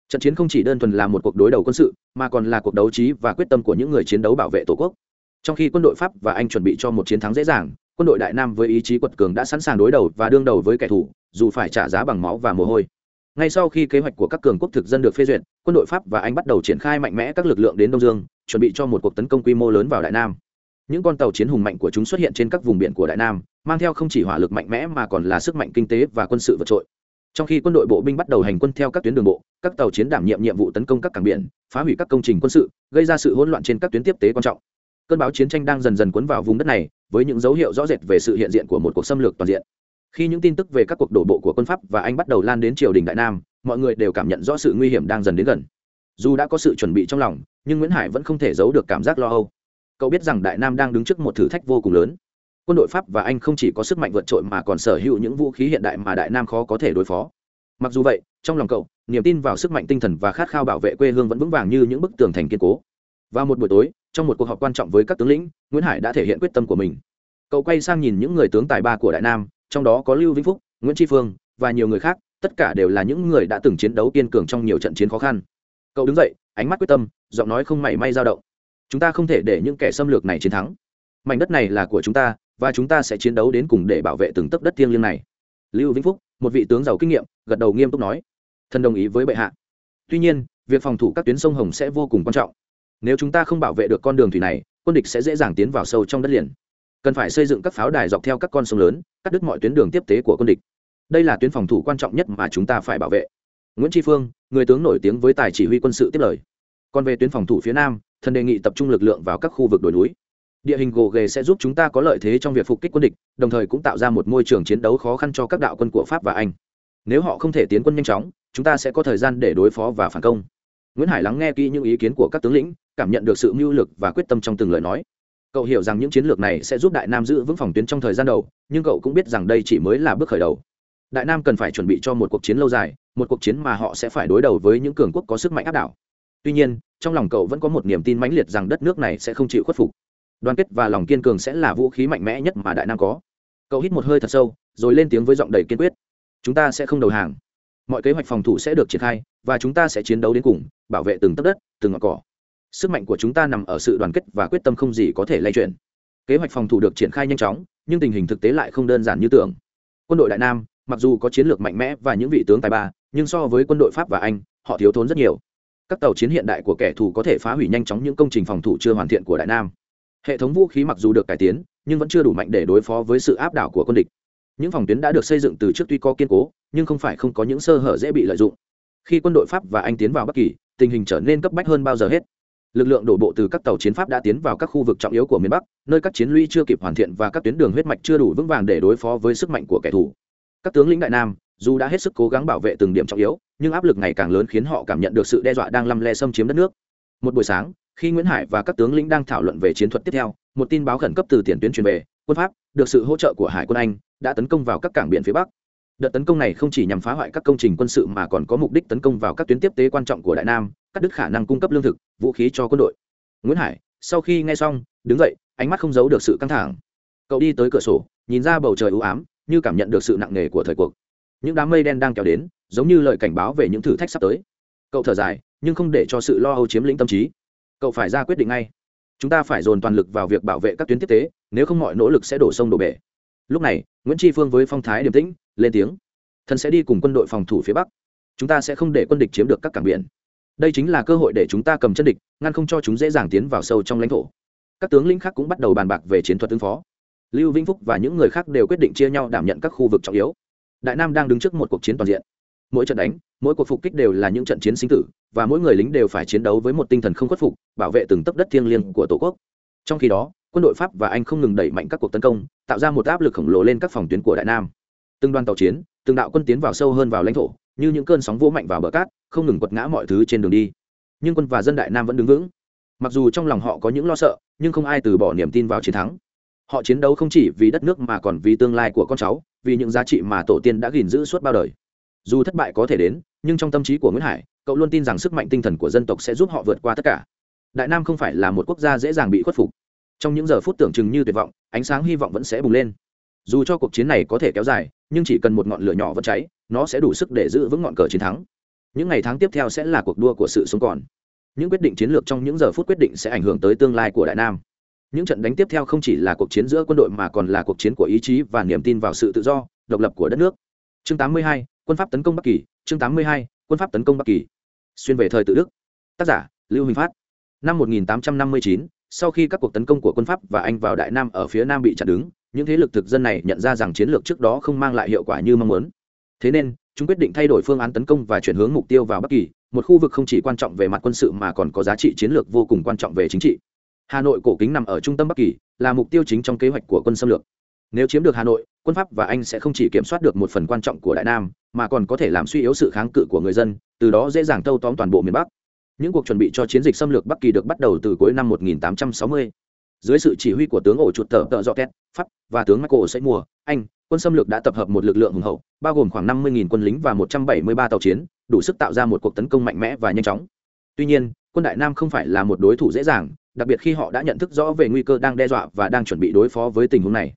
trận chiến không chỉ đơn thuần là một cuộc đối đầu quân sự mà còn là cuộc đấu trí và quyết tâm của những người chiến đấu bảo vệ tổ quốc trong khi quân đội pháp và anh chuẩn bị cho một chiến thắng dễ dàng quân đội đại nam với ý chí quật cường đã sẵn sàng đối đầu và đương đầu với kẻ thù dù phải trả giá bằng máu và mồ hôi. Ngay sau khi kế hoạch của các cường quốc thực dân được phê duyệt, quân đội pháp và anh bắt đầu triển khai mạnh mẽ các lực lượng đến đông dương, chuẩn bị cho một cuộc tấn công quy mô lớn vào đại nam. Những con tàu chiến hùng mạnh của chúng xuất hiện trên các vùng biển của đại nam, mang theo không chỉ hỏa lực mạnh mẽ mà còn là sức mạnh kinh tế và quân sự vượt trội. Trong khi quân đội bộ binh bắt đầu hành quân theo các tuyến đường bộ, các tàu chiến đảm nhiệm nhiệm vụ tấn công các cảng biển, phá hủy các công trình quân sự, gây ra sự hỗn loạn trên các tuyến tiếp tế quan trọng. Cơn báo chiến tranh đang dần dần cuốn vào vùng đất này, với những dấu hiệu rõ rệt về sự hiện diện của một cuộc xâm lược toàn diện khi những tin tức về các cuộc đổ bộ của quân pháp và anh bắt đầu lan đến triều đình đại nam, mọi người đều cảm nhận rõ sự nguy hiểm đang dần đến gần. Dù đã có sự chuẩn bị trong lòng, nhưng nguyễn hải vẫn không thể giấu được cảm giác lo âu. Cậu biết rằng đại nam đang đứng trước một thử thách vô cùng lớn. Quân đội pháp và anh không chỉ có sức mạnh vượt trội mà còn sở hữu những vũ khí hiện đại mà đại nam khó có thể đối phó. Mặc dù vậy, trong lòng cậu, niềm tin vào sức mạnh tinh thần và khát khao bảo vệ quê hương vẫn vững vàng như những bức tường thành kiên cố. Vào một buổi tối, trong một cuộc họp quan trọng với các tướng lĩnh, nguyễn hải đã thể hiện quyết tâm của mình. Cậu quay sang nhìn những người tướng tài ba của đại nam trong đó có lưu vĩnh phúc, nguyễn tri phương và nhiều người khác, tất cả đều là những người đã từng chiến đấu kiên cường trong nhiều trận chiến khó khăn. Cậu đứng dậy, ánh mắt quyết tâm, giọng nói không mảy may dao động. Chúng ta không thể để những kẻ xâm lược này chiến thắng. Mảnh đất này là của chúng ta, và chúng ta sẽ chiến đấu đến cùng để bảo vệ từng tấc đất thiêng liêng này. Lưu vĩnh phúc, một vị tướng giàu kinh nghiệm, gật đầu nghiêm túc nói. Thân đồng ý với bệ hạ. Tuy nhiên, việc phòng thủ các tuyến sông hồng sẽ vô cùng quan trọng. Nếu chúng ta không bảo vệ được con đường thủy này, quân địch sẽ dễ dàng tiến vào sâu trong đất liền cần phải xây dựng các pháo đài dọc theo các con sông lớn, cắt đứt mọi tuyến đường tiếp tế của quân địch. Đây là tuyến phòng thủ quan trọng nhất mà chúng ta phải bảo vệ. Nguyễn tri phương, người tướng nổi tiếng với tài chỉ huy quân sự tiếp lời. Còn về tuyến phòng thủ phía nam, thần đề nghị tập trung lực lượng vào các khu vực đồi núi. Địa hình gồ ghề sẽ giúp chúng ta có lợi thế trong việc phục kích quân địch, đồng thời cũng tạo ra một môi trường chiến đấu khó khăn cho các đạo quân của pháp và anh. Nếu họ không thể tiến quân nhanh chóng, chúng ta sẽ có thời gian để đối phó và phản công. Nguyễn hải lắng nghe kỹ những ý kiến của các tướng lĩnh, cảm nhận được sự mưu lực và quyết tâm trong từng lời nói cậu hiểu rằng những chiến lược này sẽ giúp đại nam giữ vững phòng tuyến trong thời gian đầu, nhưng cậu cũng biết rằng đây chỉ mới là bước khởi đầu. Đại nam cần phải chuẩn bị cho một cuộc chiến lâu dài, một cuộc chiến mà họ sẽ phải đối đầu với những cường quốc có sức mạnh áp đảo. Tuy nhiên, trong lòng cậu vẫn có một niềm tin mãnh liệt rằng đất nước này sẽ không chịu khuất phục. Đoàn kết và lòng kiên cường sẽ là vũ khí mạnh mẽ nhất mà đại nam có. Cậu hít một hơi thật sâu, rồi lên tiếng với giọng đầy kiên quyết. Chúng ta sẽ không đầu hàng. Mọi kế hoạch phòng thủ sẽ được triển khai, và chúng ta sẽ chiến đấu đến cùng, bảo vệ từng tấc đất, từng ngọn cỏ sức mạnh của chúng ta nằm ở sự đoàn kết và quyết tâm không gì có thể lay chuyển. Kế hoạch phòng thủ được triển khai nhanh chóng, nhưng tình hình thực tế lại không đơn giản như tưởng. Quân đội đại nam, mặc dù có chiến lược mạnh mẽ và những vị tướng tài ba, nhưng so với quân đội pháp và anh, họ thiếu thốn rất nhiều. Các tàu chiến hiện đại của kẻ thù có thể phá hủy nhanh chóng những công trình phòng thủ chưa hoàn thiện của đại nam. Hệ thống vũ khí mặc dù được cải tiến, nhưng vẫn chưa đủ mạnh để đối phó với sự áp đảo của quân địch. Những phòng tuyến đã được xây dựng từ trước tuy có kiên cố, nhưng không phải không có những sơ hở dễ bị lợi dụng. Khi quân đội pháp và anh tiến vào bất kỳ, tình hình trở nên cấp bách hơn bao giờ hết lực lượng đổ bộ từ các tàu chiến pháp đã tiến vào các khu vực trọng yếu của miền bắc, nơi các chiến lũy chưa kịp hoàn thiện và các tuyến đường huyết mạch chưa đủ vững vàng để đối phó với sức mạnh của kẻ thù. Các tướng lĩnh đại nam, dù đã hết sức cố gắng bảo vệ từng điểm trọng yếu, nhưng áp lực ngày càng lớn khiến họ cảm nhận được sự đe dọa đang lăm le xâm chiếm đất nước. Một buổi sáng, khi nguyễn hải và các tướng lĩnh đang thảo luận về chiến thuật tiếp theo, một tin báo khẩn cấp từ tiền tuyến truyền về, quân pháp, được sự hỗ trợ của hải quân anh, đã tấn công vào các cảng biển phía bắc đợt tấn công này không chỉ nhằm phá hoại các công trình quân sự mà còn có mục đích tấn công vào các tuyến tiếp tế quan trọng của đại nam, cắt đứt khả năng cung cấp lương thực, vũ khí cho quân đội. Nguyễn hải, sau khi nghe xong, đứng dậy, ánh mắt không giấu được sự căng thẳng. Cậu đi tới cửa sổ, nhìn ra bầu trời u ám, như cảm nhận được sự nặng nề của thời cuộc. Những đám mây đen đang kéo đến, giống như lời cảnh báo về những thử thách sắp tới. Cậu thở dài, nhưng không để cho sự lo âu chiếm lĩnh tâm trí. Cậu phải ra quyết định ngay. Chúng ta phải dồn toàn lực vào việc bảo vệ các tuyến tiếp tế, nếu không mọi nỗ lực sẽ đổ sông đổ bể. Lúc này nguyễn tri phương với phong thái điềm tĩnh, lên tiếng. Thần sẽ đi cùng quân đội phòng thủ phía bắc. Chúng ta sẽ không để quân địch chiếm được các cảng biển. Đây chính là cơ hội để chúng ta cầm chân địch, ngăn không cho chúng dễ dàng tiến vào sâu trong lãnh thổ. Các tướng lĩnh khác cũng bắt đầu bàn bạc về chiến thuật ứng phó. Lưu vĩnh phúc và những người khác đều quyết định chia nhau đảm nhận các khu vực trọng yếu. Đại nam đang đứng trước một cuộc chiến toàn diện. Mỗi trận đánh, mỗi cuộc phục kích đều là những trận chiến sinh tử, và mỗi người lính đều phải chiến đấu với một tinh thần không khuất phục, bảo vệ từng tấc đất thiêng liêng của tổ quốc. Trong khi đó quân đội pháp và anh không ngừng đẩy mạnh các cuộc tấn công, tạo ra một áp lực khổng lồ lên các phòng tuyến của đại nam. Từng đoàn tàu chiến, từng đạo quân tiến vào sâu hơn vào lãnh thổ, như những cơn sóng vỗ mạnh vào bờ cát, không ngừng quật ngã mọi thứ trên đường đi. Nhưng quân và dân đại nam vẫn đứng vững. Mặc dù trong lòng họ có những lo sợ, nhưng không ai từ bỏ niềm tin vào chiến thắng. Họ chiến đấu không chỉ vì đất nước mà còn vì tương lai của con cháu, vì những giá trị mà tổ tiên đã gìn giữ suốt bao đời. Dù thất bại có thể đến, nhưng trong tâm trí của nguyễn hải, cậu luôn tin rằng sức mạnh tinh thần của dân tộc sẽ giúp họ vượt qua tất cả. Đại nam không phải là một quốc gia dễ dàng bị khuất phục trong những giờ phút tưởng chừng như tuyệt vọng ánh sáng hy vọng vẫn sẽ bùng lên. Dù cho cuộc chiến này có thể kéo dài nhưng chỉ cần một ngọn lửa nhỏ vẫn cháy nó sẽ đủ sức để giữ vững ngọn cờ chiến thắng. Những ngày tháng tiếp theo sẽ là cuộc đua của sự sống còn. Những quyết định chiến lược trong những giờ phút quyết định sẽ ảnh hưởng tới tương lai của đại nam. Những trận đánh tiếp theo không chỉ là cuộc chiến giữa quân đội mà còn là cuộc chiến của ý chí và niềm tin vào sự tự do độc lập của đất nước. Chương 82, quân pháp tấn công bắc kỳ. Chương 82, quân pháp tấn công bắc kỳ. Xuyên về thời tự đức. Tác giả lưu huỳnh phát. Năm 1859, sau khi các cuộc tấn công của quân pháp và anh vào đại nam ở phía nam bị chặn đứng, những thế lực thực dân này nhận ra rằng chiến lược trước đó không mang lại hiệu quả như mong muốn. Thế nên, chúng quyết định thay đổi phương án tấn công và chuyển hướng mục tiêu vào bắc kỳ, một khu vực không chỉ quan trọng về mặt quân sự mà còn có giá trị chiến lược vô cùng quan trọng về chính trị. Hà nội cổ kính nằm ở trung tâm bắc kỳ, là mục tiêu chính trong kế hoạch của quân xâm lược. Nếu chiếm được hà nội, quân pháp và anh sẽ không chỉ kiểm soát được một phần quan trọng của đại nam, mà còn có thể làm suy yếu sự kháng cự của người dân, từ đó dễ dàng tâu tóm toàn bộ miền bắc những cuộc chuẩn bị cho chiến dịch xâm lược bắc kỳ được bắt đầu từ cuối năm 1860. dưới sự chỉ huy của tướng ổ chuột tờ tờ dọ két pháp và tướng michael sẽ mùa anh, quân xâm lược đã tập hợp một lực lượng hùng hậu, bao gồm khoảng 50.000 quân lính và 173 tàu chiến, đủ sức tạo ra một cuộc tấn công mạnh mẽ và nhanh chóng. Tuy nhiên, quân đại nam không phải là một đối thủ dễ dàng, đặc biệt khi họ đã nhận thức rõ về nguy cơ đang đe dọa và đang chuẩn bị đối phó với tình huống này.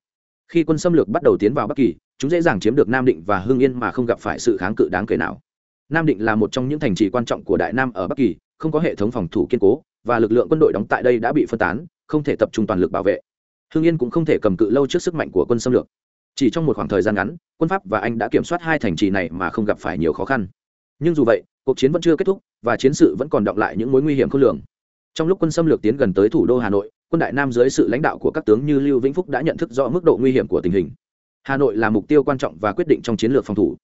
Khi quân xâm lược bắt đầu tiến vào bắc kỳ, chúng dễ dàng chiếm được nam định và hưng yên mà không gặp phải sự kháng cự đáng kể nào. Nam định là một trong những thành trì quan trọng của đại nam ở bắc kỳ không có hệ thống phòng thủ kiên cố, và lực lượng quân đội đóng tại đây đã bị phân tán, không thể tập trung toàn lực bảo vệ. Hương yên cũng không thể cầm cự lâu trước sức mạnh của quân xâm lược. Chỉ trong một khoảng thời gian ngắn, quân pháp và anh đã kiểm soát hai thành trì này mà không gặp phải nhiều khó khăn. Nhưng dù vậy, cuộc chiến vẫn chưa kết thúc, và chiến sự vẫn còn động lại những mối nguy hiểm khôn lường. Trong lúc quân xâm lược tiến gần tới thủ đô hà nội, quân đại nam dưới sự lãnh đạo của các tướng như lưu vĩnh phúc đã nhận thức rõ mức độ nguy hiểm của tình hình. Hà nội là mục tiêu quan trọng và quyết định trong chiến lược phòng thủ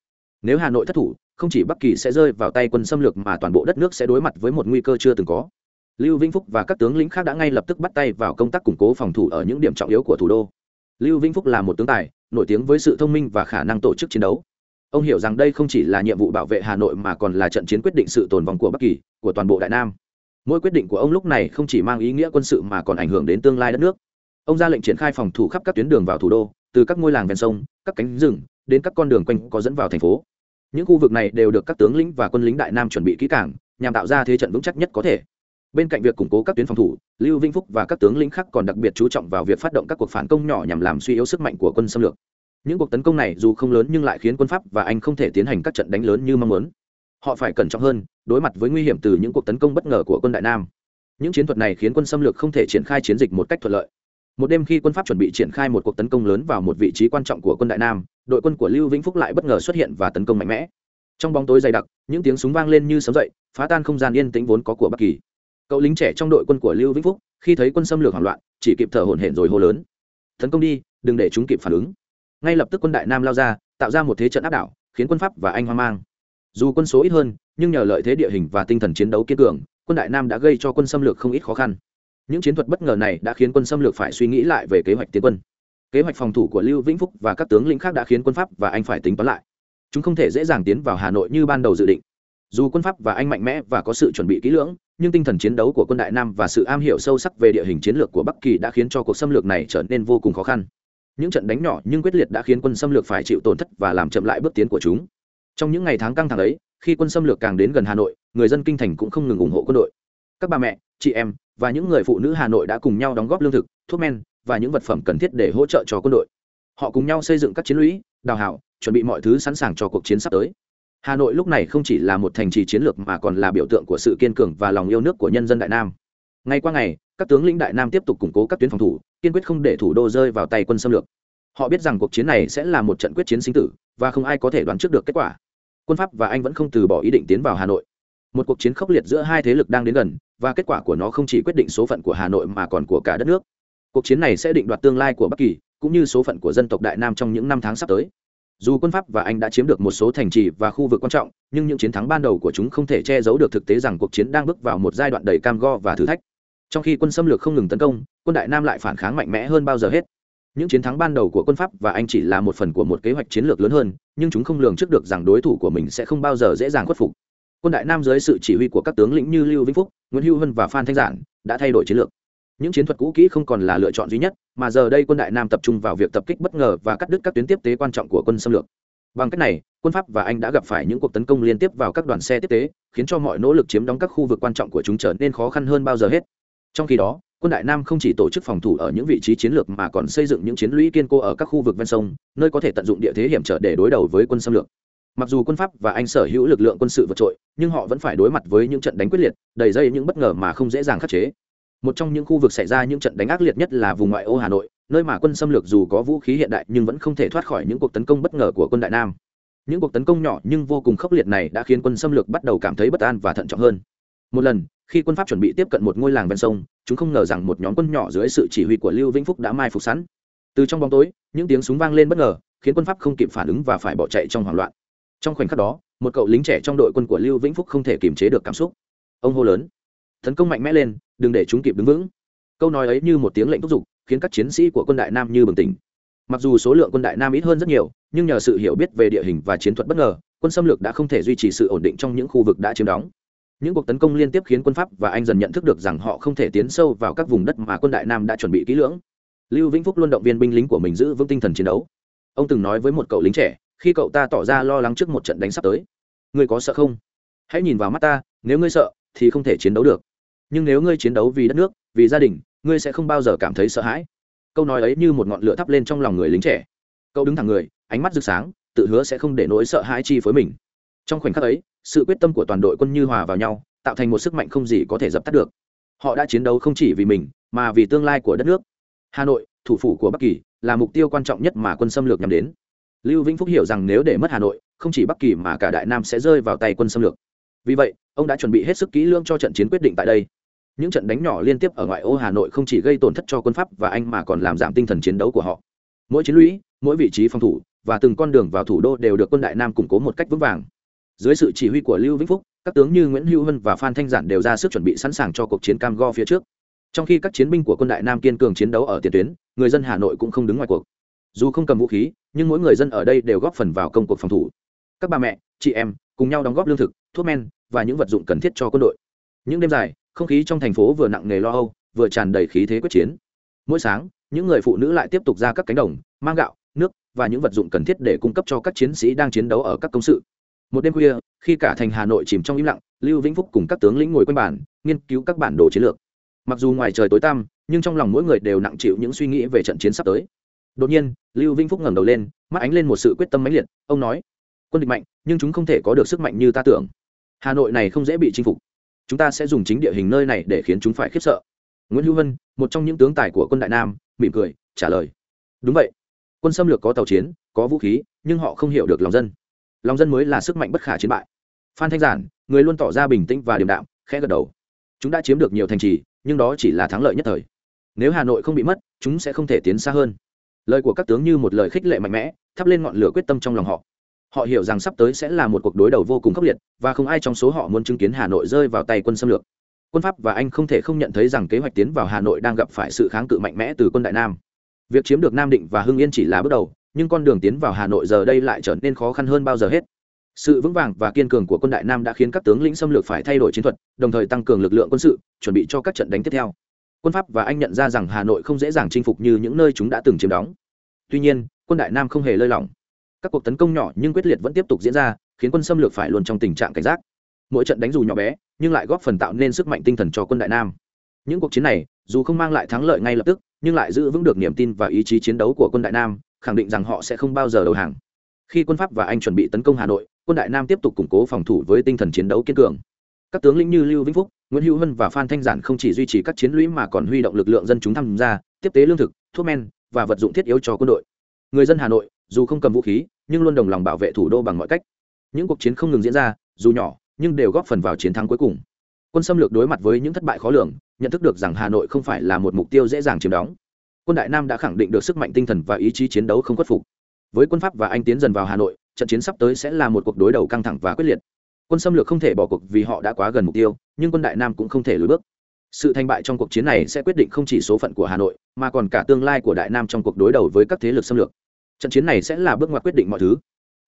nếu hà nội thất thủ, không chỉ bắc kỳ sẽ rơi vào tay quân xâm lược mà toàn bộ đất nước sẽ đối mặt với một nguy cơ chưa từng có. Lưu vĩnh phúc và các tướng lĩnh khác đã ngay lập tức bắt tay vào công tác củng cố phòng thủ ở những điểm trọng yếu của thủ đô. Lưu vĩnh phúc là một tướng tài, nổi tiếng với sự thông minh và khả năng tổ chức chiến đấu. Ông hiểu rằng đây không chỉ là nhiệm vụ bảo vệ hà nội mà còn là trận chiến quyết định sự tồn vong của bắc kỳ, của toàn bộ đại nam. Mỗi quyết định của ông lúc này không chỉ mang ý nghĩa quân sự mà còn ảnh hưởng đến tương lai đất nước. Ông ra lệnh triển khai phòng thủ khắp các tuyến đường vào thủ đô, từ các ngôi làng ven sông, các cánh rừng, đến các con đường quanh có dẫn vào thành phố những khu vực này đều được các tướng lĩnh và quân lính đại nam chuẩn bị kỹ càng, nhằm tạo ra thế trận vững chắc nhất có thể. Bên cạnh việc củng cố các tuyến phòng thủ, lưu vinh phúc và các tướng lĩnh khác còn đặc biệt chú trọng vào việc phát động các cuộc phản công nhỏ nhằm làm suy yếu sức mạnh của quân xâm lược. Những cuộc tấn công này dù không lớn nhưng lại khiến quân pháp và anh không thể tiến hành các trận đánh lớn như mong muốn. Họ phải cẩn trọng hơn, đối mặt với nguy hiểm từ những cuộc tấn công bất ngờ của quân đại nam. Những chiến thuật này khiến quân xâm lược không thể triển khai chiến dịch một cách thuận lợi một đêm khi quân pháp chuẩn bị triển khai một cuộc tấn công lớn vào một vị trí quan trọng của quân đại nam, đội quân của lưu vĩnh phúc lại bất ngờ xuất hiện và tấn công mạnh mẽ. Trong bóng tối dày đặc, những tiếng súng vang lên như sấm dậy, phá tan không gian yên tĩnh vốn có của bắc kỳ. Cậu lính trẻ trong đội quân của lưu vĩnh phúc, khi thấy quân xâm lược hoảng loạn, chỉ kịp thở hổn hển rồi hô lớn. Tấn công đi, đừng để chúng kịp phản ứng. Ngay lập tức quân đại nam lao ra, tạo ra một thế trận áp đảo, khiến quân pháp và anh hoang mang. Dù quân số ít hơn, nhưng nhờ lợi thế địa hình và tinh thần chiến đấu kiên cường, quân đại nam đã gây cho quân xâm lược không ít khó khăn những chiến thuật bất ngờ này đã khiến quân xâm lược phải suy nghĩ lại về kế hoạch tiến quân. Kế hoạch phòng thủ của lưu vĩnh phúc và các tướng lĩnh khác đã khiến quân pháp và anh phải tính toán lại. Chúng không thể dễ dàng tiến vào hà nội như ban đầu dự định. Dù quân pháp và anh mạnh mẽ và có sự chuẩn bị kỹ lưỡng, nhưng tinh thần chiến đấu của quân đại nam và sự am hiểu sâu sắc về địa hình chiến lược của bắc kỳ đã khiến cho cuộc xâm lược này trở nên vô cùng khó khăn. Những trận đánh nhỏ nhưng quyết liệt đã khiến quân xâm lược phải chịu tổn thất và làm chậm lại bước tiến của chúng. Trong những ngày tháng căng thẳng ấy, khi quân xâm lược càng đến gần hà nội, người dân kinh thành cũng không ngừng ủng hộ quân đội. Các bà mẹ, chị em và những người phụ nữ hà nội đã cùng nhau đóng góp lương thực, thuốc men và những vật phẩm cần thiết để hỗ trợ cho quân đội. Họ cùng nhau xây dựng các chiến lũy, đào hảo, chuẩn bị mọi thứ sẵn sàng cho cuộc chiến sắp tới. Hà nội lúc này không chỉ là một thành trì chiến lược mà còn là biểu tượng của sự kiên cường và lòng yêu nước của nhân dân đại nam. Ngay qua ngày, các tướng lĩnh đại nam tiếp tục củng cố các tuyến phòng thủ, kiên quyết không để thủ đô rơi vào tay quân xâm lược. Họ biết rằng cuộc chiến này sẽ là một trận quyết chiến sinh tử, và không ai có thể đoán trước được kết quả. Quân pháp và anh vẫn không từ bỏ ý định tiến vào hà nội một cuộc chiến khốc liệt giữa hai thế lực đang đến gần, và kết quả của nó không chỉ quyết định số phận của hà nội mà còn của cả đất nước. Cuộc chiến này sẽ định đoạt tương lai của bắc kỳ, cũng như số phận của dân tộc đại nam trong những năm tháng sắp tới. Dù quân pháp và anh đã chiếm được một số thành trì và khu vực quan trọng, nhưng những chiến thắng ban đầu của chúng không thể che giấu được thực tế rằng cuộc chiến đang bước vào một giai đoạn đầy cam go và thử thách. Trong khi quân xâm lược không ngừng tấn công, quân đại nam lại phản kháng mạnh mẽ hơn bao giờ hết. Những chiến thắng ban đầu của quân pháp và anh chỉ là một phần của một kế hoạch chiến lược lớn hơn, nhưng chúng không lường trước được rằng đối thủ của mình sẽ không bao giờ dễ dàng khuất phục quân đại nam dưới sự chỉ huy của các tướng lĩnh như lưu vĩnh phúc, nguyễn hữu vân và phan thanh giản đã thay đổi chiến lược. Những chiến thuật cũ kỹ không còn là lựa chọn duy nhất, mà giờ đây quân đại nam tập trung vào việc tập kích bất ngờ và cắt đứt các tuyến tiếp tế quan trọng của quân xâm lược. Bằng cách này, quân pháp và anh đã gặp phải những cuộc tấn công liên tiếp vào các đoàn xe tiếp tế, khiến cho mọi nỗ lực chiếm đóng các khu vực quan trọng của chúng trở nên khó khăn hơn bao giờ hết. Trong khi đó, quân đại nam không chỉ tổ chức phòng thủ ở những vị trí chiến lược mà còn xây dựng những chiến lũy kiên cố ở các khu vực ven sông, nơi có thể tận dụng địa thế hiểm trở để đối đầu với quân xâm lược mặc dù quân pháp và anh sở hữu lực lượng quân sự vượt trội, nhưng họ vẫn phải đối mặt với những trận đánh quyết liệt, đầy dây những bất ngờ mà không dễ dàng khắc chế. Một trong những khu vực xảy ra những trận đánh ác liệt nhất là vùng ngoại ô hà nội, nơi mà quân xâm lược dù có vũ khí hiện đại nhưng vẫn không thể thoát khỏi những cuộc tấn công bất ngờ của quân đại nam. Những cuộc tấn công nhỏ nhưng vô cùng khốc liệt này đã khiến quân xâm lược bắt đầu cảm thấy bất an và thận trọng hơn. Một lần, khi quân pháp chuẩn bị tiếp cận một ngôi làng ven sông, chúng không ngờ rằng một nhóm quân nhỏ dưới sự chỉ huy của lưu vĩnh phúc đã mai phục sẵn. Từ trong bóng tối, những tiếng súng vang lên bất ngờ, khiến quân pháp không kịp phản ứng và phải bỏ chạy trong hoảng loạn trong khoảnh khắc đó, một cậu lính trẻ trong đội quân của lưu vĩnh phúc không thể kiềm chế được cảm xúc. Ông hô lớn. Tấn công mạnh mẽ lên, đừng để chúng kịp đứng vững. Câu nói ấy như một tiếng lệnh thúc giục, khiến các chiến sĩ của quân đại nam như bừng tỉnh. Mặc dù số lượng quân đại nam ít hơn rất nhiều, nhưng nhờ sự hiểu biết về địa hình và chiến thuật bất ngờ, quân xâm lược đã không thể duy trì sự ổn định trong những khu vực đã chiếm đóng. Những cuộc tấn công liên tiếp khiến quân pháp và anh dần nhận thức được rằng họ không thể tiến sâu vào các vùng đất mà quân đại nam đã chuẩn bị kỹ lưỡng. Lưu vĩnh phúc luôn động viên binh lính của mình giữ vững tinh thần chiến đấu. Ông từng nói với một cậu lính trẻ khi cậu ta tỏ ra lo lắng trước một trận đánh sắp tới. Ngươi có sợ không? Hãy nhìn vào mắt ta, nếu ngươi sợ, thì không thể chiến đấu được. Nhưng nếu ngươi chiến đấu vì đất nước, vì gia đình, ngươi sẽ không bao giờ cảm thấy sợ hãi. Câu nói ấy như một ngọn lửa thắp lên trong lòng người lính trẻ. Cậu đứng thẳng người, ánh mắt rực sáng, tự hứa sẽ không để nỗi sợ hãi chi phối mình. Trong khoảnh khắc ấy, sự quyết tâm của toàn đội quân như hòa vào nhau, tạo thành một sức mạnh không gì có thể dập tắt được. Họ đã chiến đấu không chỉ vì mình, mà vì tương lai của đất nước. Hà nội, thủ phủ của bắc kỳ, là mục tiêu quan trọng nhất mà quân xâm lược nhắm đến lưu vĩnh phúc hiểu rằng nếu để mất hà nội, không chỉ bắc kỳ mà cả đại nam sẽ rơi vào tay quân xâm lược. Vì vậy, ông đã chuẩn bị hết sức kỹ lưỡng cho trận chiến quyết định tại đây. Những trận đánh nhỏ liên tiếp ở ngoại ô hà nội không chỉ gây tổn thất cho quân pháp và anh mà còn làm giảm tinh thần chiến đấu của họ. Mỗi chiến lũy, mỗi vị trí phòng thủ và từng con đường vào thủ đô đều được quân đại nam củng cố một cách vững vàng. Dưới sự chỉ huy của lưu vĩnh phúc, các tướng như nguyễn hữu hân và phan thanh giản đều ra sức chuẩn bị sẵn sàng cho cuộc chiến cam go phía trước. Trong khi các chiến binh của quân đại nam kiên cường chiến đấu ở tiền tuyến, người dân hà nội cũng không đứng ngoài cuộc dù không cầm vũ khí, nhưng mỗi người dân ở đây đều góp phần vào công cuộc phòng thủ. Các bà mẹ, chị em, cùng nhau đóng góp lương thực, thuốc men và những vật dụng cần thiết cho quân đội. Những đêm dài, không khí trong thành phố vừa nặng nề lo âu, vừa tràn đầy khí thế quyết chiến. Mỗi sáng, những người phụ nữ lại tiếp tục ra các cánh đồng, mang gạo, nước và những vật dụng cần thiết để cung cấp cho các chiến sĩ đang chiến đấu ở các công sự. Một đêm khuya, khi cả thành hà nội chìm trong im lặng, lưu vĩnh phúc cùng các tướng lĩnh ngồi quanh bàn, nghiên cứu các bản đồ chiến lược. Mặc dù ngoài trời tối tăm, nhưng trong lòng mỗi người đều nặng chịu những suy nghĩ về trận chiến sắp tới đột nhiên, lưu vĩnh phúc ngẩng đầu lên, mắt ánh lên một sự quyết tâm mãnh liệt, ông nói, quân địch mạnh, nhưng chúng không thể có được sức mạnh như ta tưởng. Hà nội này không dễ bị chinh phục. Chúng ta sẽ dùng chính địa hình nơi này để khiến chúng phải khiếp sợ. Nguyễn hữu vân, một trong những tướng tài của quân đại nam, mỉm cười, trả lời, đúng vậy. Quân xâm lược có tàu chiến, có vũ khí, nhưng họ không hiểu được lòng dân. Lòng dân mới là sức mạnh bất khả chiến bại. Phan thanh giản, người luôn tỏ ra bình tĩnh và điềm đạm, khẽ gật đầu. Chúng đã chiếm được nhiều thành trì, nhưng đó chỉ là thắng lợi nhất thời. Nếu hà nội không bị mất, chúng sẽ không thể tiến xa hơn lời của các tướng như một lời khích lệ mạnh mẽ, thắp lên ngọn lửa quyết tâm trong lòng họ. Họ hiểu rằng sắp tới sẽ là một cuộc đối đầu vô cùng khốc liệt, và không ai trong số họ muốn chứng kiến hà nội rơi vào tay quân xâm lược. Quân pháp và anh không thể không nhận thấy rằng kế hoạch tiến vào hà nội đang gặp phải sự kháng cự mạnh mẽ từ quân đại nam. Việc chiếm được nam định và hưng yên chỉ là bước đầu, nhưng con đường tiến vào hà nội giờ đây lại trở nên khó khăn hơn bao giờ hết. Sự vững vàng và kiên cường của quân đại nam đã khiến các tướng lĩnh xâm lược phải thay đổi chiến thuật, đồng thời tăng cường lực lượng quân sự, chuẩn bị cho các trận đánh tiếp theo. Quân pháp và anh nhận ra rằng hà nội không dễ dàng chinh phục như những nơi chúng đã từng chiếm đóng tuy nhiên, quân đại nam không hề lơi lỏng. Các cuộc tấn công nhỏ nhưng quyết liệt vẫn tiếp tục diễn ra, khiến quân xâm lược phải luôn trong tình trạng cảnh giác. Mỗi trận đánh dù nhỏ bé, nhưng lại góp phần tạo nên sức mạnh tinh thần cho quân đại nam. Những cuộc chiến này, dù không mang lại thắng lợi ngay lập tức, nhưng lại giữ vững được niềm tin và ý chí chiến đấu của quân đại nam, khẳng định rằng họ sẽ không bao giờ đầu hàng. Khi quân pháp và anh chuẩn bị tấn công hà nội, quân đại nam tiếp tục củng cố phòng thủ với tinh thần chiến đấu kiên cường. Các tướng lĩnh như lưu vĩnh phúc, nguyễn hữu hân và phan thanh giản không chỉ duy trì các chiến lũy mà còn huy động lực lượng dân chúng tham gia, tiếp tế lương thực, thuốc men và vật dụng thiết yếu cho quân đội. Người dân hà nội, dù không cầm vũ khí, nhưng luôn đồng lòng bảo vệ thủ đô bằng mọi cách. Những cuộc chiến không ngừng diễn ra, dù nhỏ, nhưng đều góp phần vào chiến thắng cuối cùng. Quân xâm lược đối mặt với những thất bại khó lường, nhận thức được rằng hà nội không phải là một mục tiêu dễ dàng chiếm đóng. Quân đại nam đã khẳng định được sức mạnh tinh thần và ý chí chiến đấu không khuất phục. Với quân pháp và anh tiến dần vào hà nội, trận chiến sắp tới sẽ là một cuộc đối đầu căng thẳng và quyết liệt. Quân xâm lược không thể bỏ cuộc vì họ đã quá gần mục tiêu, nhưng quân đại nam cũng không thể lùi bước sự thành bại trong cuộc chiến này sẽ quyết định không chỉ số phận của hà nội mà còn cả tương lai của đại nam trong cuộc đối đầu với các thế lực xâm lược. Trận chiến này sẽ là bước ngoặt quyết định mọi thứ.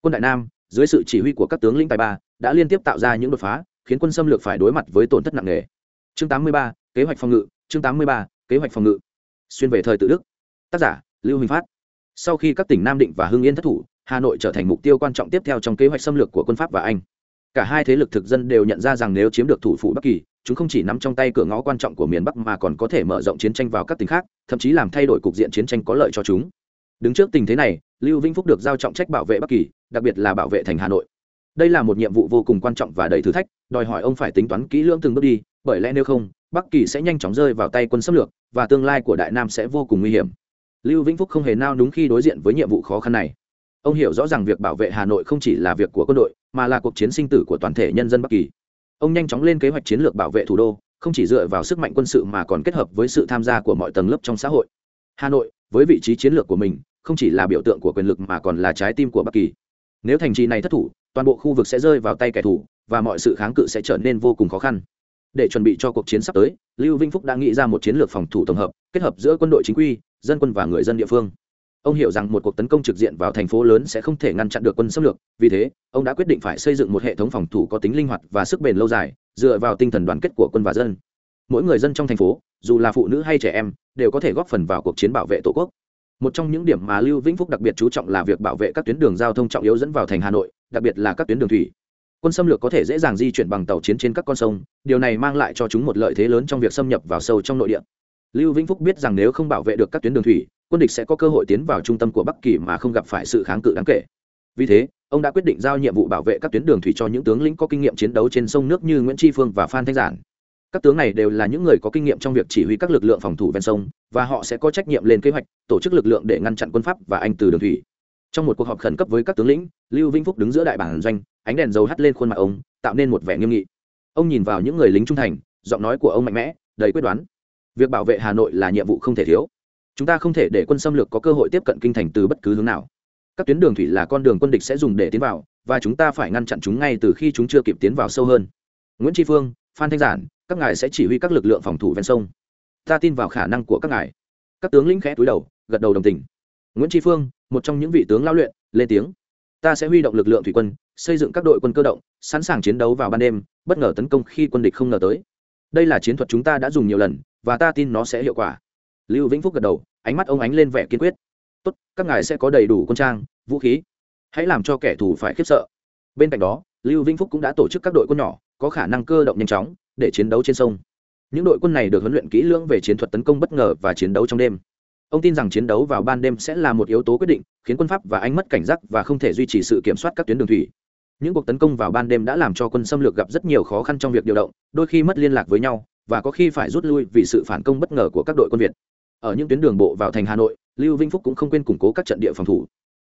Quân đại nam dưới sự chỉ huy của các tướng lĩnh tài ba đã liên tiếp tạo ra những đột phá khiến quân xâm lược phải đối mặt với tổn thất nặng nề. Chương 83, kế hoạch phòng ngự. Chương 83, kế hoạch phòng ngự. Xuyên về thời tự đức. Tác giả lưu huỳnh phát. Sau khi các tỉnh nam định và hưng yên thất thủ hà nội trở thành mục tiêu quan trọng tiếp theo trong kế hoạch xâm lược của quân pháp và anh cả hai thế lực thực dân đều nhận ra rằng nếu chiếm được thủ phủ bắc kỳ, chúng không chỉ nắm trong tay cửa ngõ quan trọng của miền bắc mà còn có thể mở rộng chiến tranh vào các tỉnh khác, thậm chí làm thay đổi cục diện chiến tranh có lợi cho chúng. Đứng trước tình thế này, lưu vĩnh phúc được giao trọng trách bảo vệ bắc kỳ, đặc biệt là bảo vệ thành hà nội. Đây là một nhiệm vụ vô cùng quan trọng và đầy thử thách, đòi hỏi ông phải tính toán kỹ lưỡng từng bước đi, bởi lẽ nếu không, bắc kỳ sẽ nhanh chóng rơi vào tay quân xâm lược, và tương lai của đại nam sẽ vô cùng nguy hiểm. Lưu vĩnh phúc không hề nao đúng khi đối diện với nhiệm vụ khó khăn này ông hiểu rõ ràng việc bảo vệ hà nội không chỉ là việc của quân đội, mà là cuộc chiến sinh tử của toàn thể nhân dân bắc kỳ. Ông nhanh chóng lên kế hoạch chiến lược bảo vệ thủ đô, không chỉ dựa vào sức mạnh quân sự mà còn kết hợp với sự tham gia của mọi tầng lớp trong xã hội. Hà nội, với vị trí chiến lược của mình, không chỉ là biểu tượng của quyền lực mà còn là trái tim của bắc kỳ. Nếu thành trì này thất thủ, toàn bộ khu vực sẽ rơi vào tay kẻ thù, và mọi sự kháng cự sẽ trở nên vô cùng khó khăn. Để chuẩn bị cho cuộc chiến sắp tới, lưu vinh phúc đã nghĩ ra một chiến lược phòng thủ tổng hợp, kết hợp giữa quân đội chính quy, dân quân và người dân địa phương ông hiểu rằng một cuộc tấn công trực diện vào thành phố lớn sẽ không thể ngăn chặn được quân xâm lược, vì thế, ông đã quyết định phải xây dựng một hệ thống phòng thủ có tính linh hoạt và sức bền lâu dài, dựa vào tinh thần đoàn kết của quân và dân. Mỗi người dân trong thành phố, dù là phụ nữ hay trẻ em, đều có thể góp phần vào cuộc chiến bảo vệ tổ quốc. Một trong những điểm mà lưu vĩnh phúc đặc biệt chú trọng là việc bảo vệ các tuyến đường giao thông trọng yếu dẫn vào thành hà nội, đặc biệt là các tuyến đường thủy. Quân xâm lược có thể dễ dàng di chuyển bằng tàu chiến trên các con sông, điều này mang lại cho chúng một lợi thế lớn trong việc xâm nhập vào sâu trong nội địa lưu vĩnh phúc biết rằng nếu không bảo vệ được các tuyến đường thủy, quân địch sẽ có cơ hội tiến vào trung tâm của bắc kỳ mà không gặp phải sự kháng cự đáng kể. Vì thế, ông đã quyết định giao nhiệm vụ bảo vệ các tuyến đường thủy cho những tướng lĩnh có kinh nghiệm chiến đấu trên sông nước như nguyễn tri phương và phan thanh giản. Các tướng này đều là những người có kinh nghiệm trong việc chỉ huy các lực lượng phòng thủ ven sông, và họ sẽ có trách nhiệm lên kế hoạch, tổ chức lực lượng để ngăn chặn quân pháp và anh từ đường thủy. Trong một cuộc họp khẩn cấp với các tướng lĩnh, lưu vĩnh phúc đứng giữa đại bản doanh, ánh đèn dầu hắt lên khuôn mặt ông, tạo nên một vẻ nghiêm nghị. Ông nhìn vào những người lính trung thành, giọng nói của ông mạnh mẽ, đầy quyết đoán việc bảo vệ hà nội là nhiệm vụ không thể thiếu. Chúng ta không thể để quân xâm lược có cơ hội tiếp cận kinh thành từ bất cứ hướng nào. Các tuyến đường thủy là con đường quân địch sẽ dùng để tiến vào, và chúng ta phải ngăn chặn chúng ngay từ khi chúng chưa kịp tiến vào sâu hơn. Nguyễn tri phương, phan thanh giản, các ngài sẽ chỉ huy các lực lượng phòng thủ ven sông. Ta tin vào khả năng của các ngài. Các tướng lĩnh khẽ túi đầu, gật đầu đồng tình. Nguyễn tri phương, một trong những vị tướng lao luyện, lên tiếng. Ta sẽ huy động lực lượng thủy quân, xây dựng các đội quân cơ động, sẵn sàng chiến đấu vào ban đêm, bất ngờ tấn công khi quân địch không ngờ tới. Đây là chiến thuật chúng ta đã dùng nhiều lần và ta tin nó sẽ hiệu quả. Lưu vĩnh phúc gật đầu, ánh mắt ông ánh lên vẻ kiên quyết. Tốt, các ngài sẽ có đầy đủ quân trang, vũ khí. Hãy làm cho kẻ thù phải khiếp sợ. Bên cạnh đó, lưu vĩnh phúc cũng đã tổ chức các đội quân nhỏ, có khả năng cơ động nhanh chóng để chiến đấu trên sông. Những đội quân này được huấn luyện kỹ lưỡng về chiến thuật tấn công bất ngờ và chiến đấu trong đêm. Ông tin rằng chiến đấu vào ban đêm sẽ là một yếu tố quyết định, khiến quân pháp và anh mất cảnh giác và không thể duy trì sự kiểm soát các tuyến đường thủy. Những cuộc tấn công vào ban đêm đã làm cho quân xâm lược gặp rất nhiều khó khăn trong việc điều động, đôi khi mất liên lạc với nhau và có khi phải rút lui vì sự phản công bất ngờ của các đội quân việt. Ở những tuyến đường bộ vào thành hà nội, lưu vinh phúc cũng không quên củng cố các trận địa phòng thủ.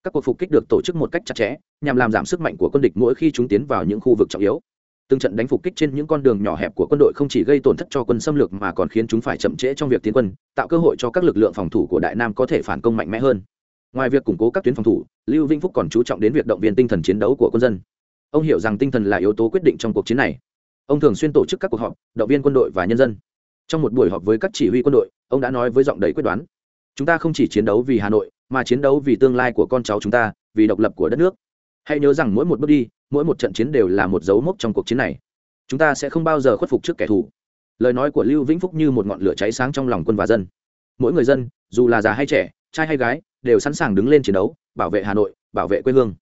Các cuộc phục kích được tổ chức một cách chặt chẽ, nhằm làm giảm sức mạnh của quân địch mỗi khi chúng tiến vào những khu vực trọng yếu. Từng trận đánh phục kích trên những con đường nhỏ hẹp của quân đội không chỉ gây tổn thất cho quân xâm lược mà còn khiến chúng phải chậm trễ trong việc tiến quân, tạo cơ hội cho các lực lượng phòng thủ của đại nam có thể phản công mạnh mẽ hơn. Ngoài việc củng cố các tuyến phòng thủ, lưu vinh phúc còn chú trọng đến việc động viên tinh thần chiến đấu của quân dân. Ông hiểu rằng tinh thần là yếu tố quyết định trong cuộc chiến này ông thường xuyên tổ chức các cuộc họp, động viên quân đội và nhân dân. Trong một buổi họp với các chỉ huy quân đội, ông đã nói với giọng đầy quyết đoán. Chúng ta không chỉ chiến đấu vì hà nội, mà chiến đấu vì tương lai của con cháu chúng ta, vì độc lập của đất nước. Hãy nhớ rằng mỗi một bước đi, mỗi một trận chiến đều là một dấu mốc trong cuộc chiến này. Chúng ta sẽ không bao giờ khuất phục trước kẻ thù. Lời nói của lưu vĩnh phúc như một ngọn lửa cháy sáng trong lòng quân và dân. Mỗi người dân, dù là già hay trẻ, trai hay gái, đều sẵn sàng đứng lên chiến đấu, bảo vệ hà nội, bảo vệ quê hương.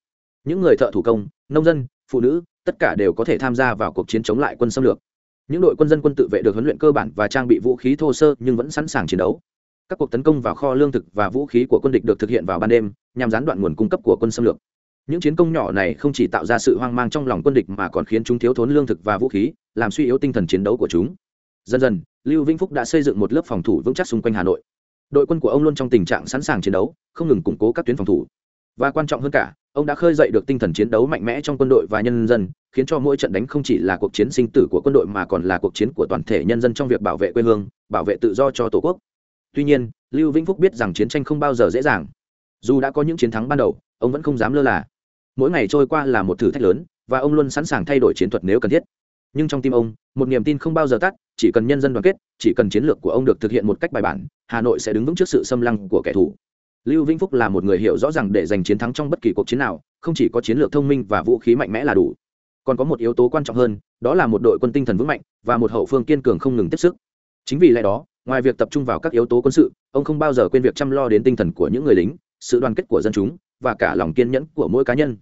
Những người thợ thủ công, nông dân, phụ nữ tất cả đều có thể tham gia vào cuộc chiến chống lại quân xâm lược. Những đội quân dân quân tự vệ được huấn luyện cơ bản và trang bị vũ khí thô sơ nhưng vẫn sẵn sàng chiến đấu. Các cuộc tấn công vào kho lương thực và vũ khí của quân địch được thực hiện vào ban đêm, nhằm gián đoạn nguồn cung cấp của quân xâm lược. Những chiến công nhỏ này không chỉ tạo ra sự hoang mang trong lòng quân địch mà còn khiến chúng thiếu thốn lương thực và vũ khí, làm suy yếu tinh thần chiến đấu của chúng. Dần dần, lưu vĩnh phúc đã xây dựng một lớp phòng thủ vững chắc xung quanh hà nội. Đội quân của ông luôn trong tình trạng sẵn sàng chiến đấu, không ngừng củng cố các tuyến phòng thủ. Và quan trọng hơn cả ông đã khơi dậy được tinh thần chiến đấu mạnh mẽ trong quân đội và nhân dân, khiến cho mỗi trận đánh không chỉ là cuộc chiến sinh tử của quân đội mà còn là cuộc chiến của toàn thể nhân dân trong việc bảo vệ quê hương, bảo vệ tự do cho tổ quốc. Tuy nhiên, lưu vĩnh phúc biết rằng chiến tranh không bao giờ dễ dàng. Dù đã có những chiến thắng ban đầu, ông vẫn không dám lơ là. Mỗi ngày trôi qua là một thử thách lớn, và ông luôn sẵn sàng thay đổi chiến thuật nếu cần thiết. Nhưng trong tim ông, một niềm tin không bao giờ tắt, chỉ cần nhân dân đoàn kết, chỉ cần chiến lược của ông được thực hiện một cách bài bản, hà nội sẽ đứng vững trước sự xâm lăng của kẻ thù lưu vĩnh phúc là một người hiểu rõ rằng để giành chiến thắng trong bất kỳ cuộc chiến nào, không chỉ có chiến lược thông minh và vũ khí mạnh mẽ là đủ, còn có một yếu tố quan trọng hơn, đó là một đội quân tinh thần vững mạnh và một hậu phương kiên cường không ngừng tiếp sức. Chính vì lẽ đó, ngoài việc tập trung vào các yếu tố quân sự, ông không bao giờ quên việc chăm lo đến tinh thần của những người lính, sự đoàn kết của dân chúng và cả lòng kiên nhẫn của mỗi cá nhân.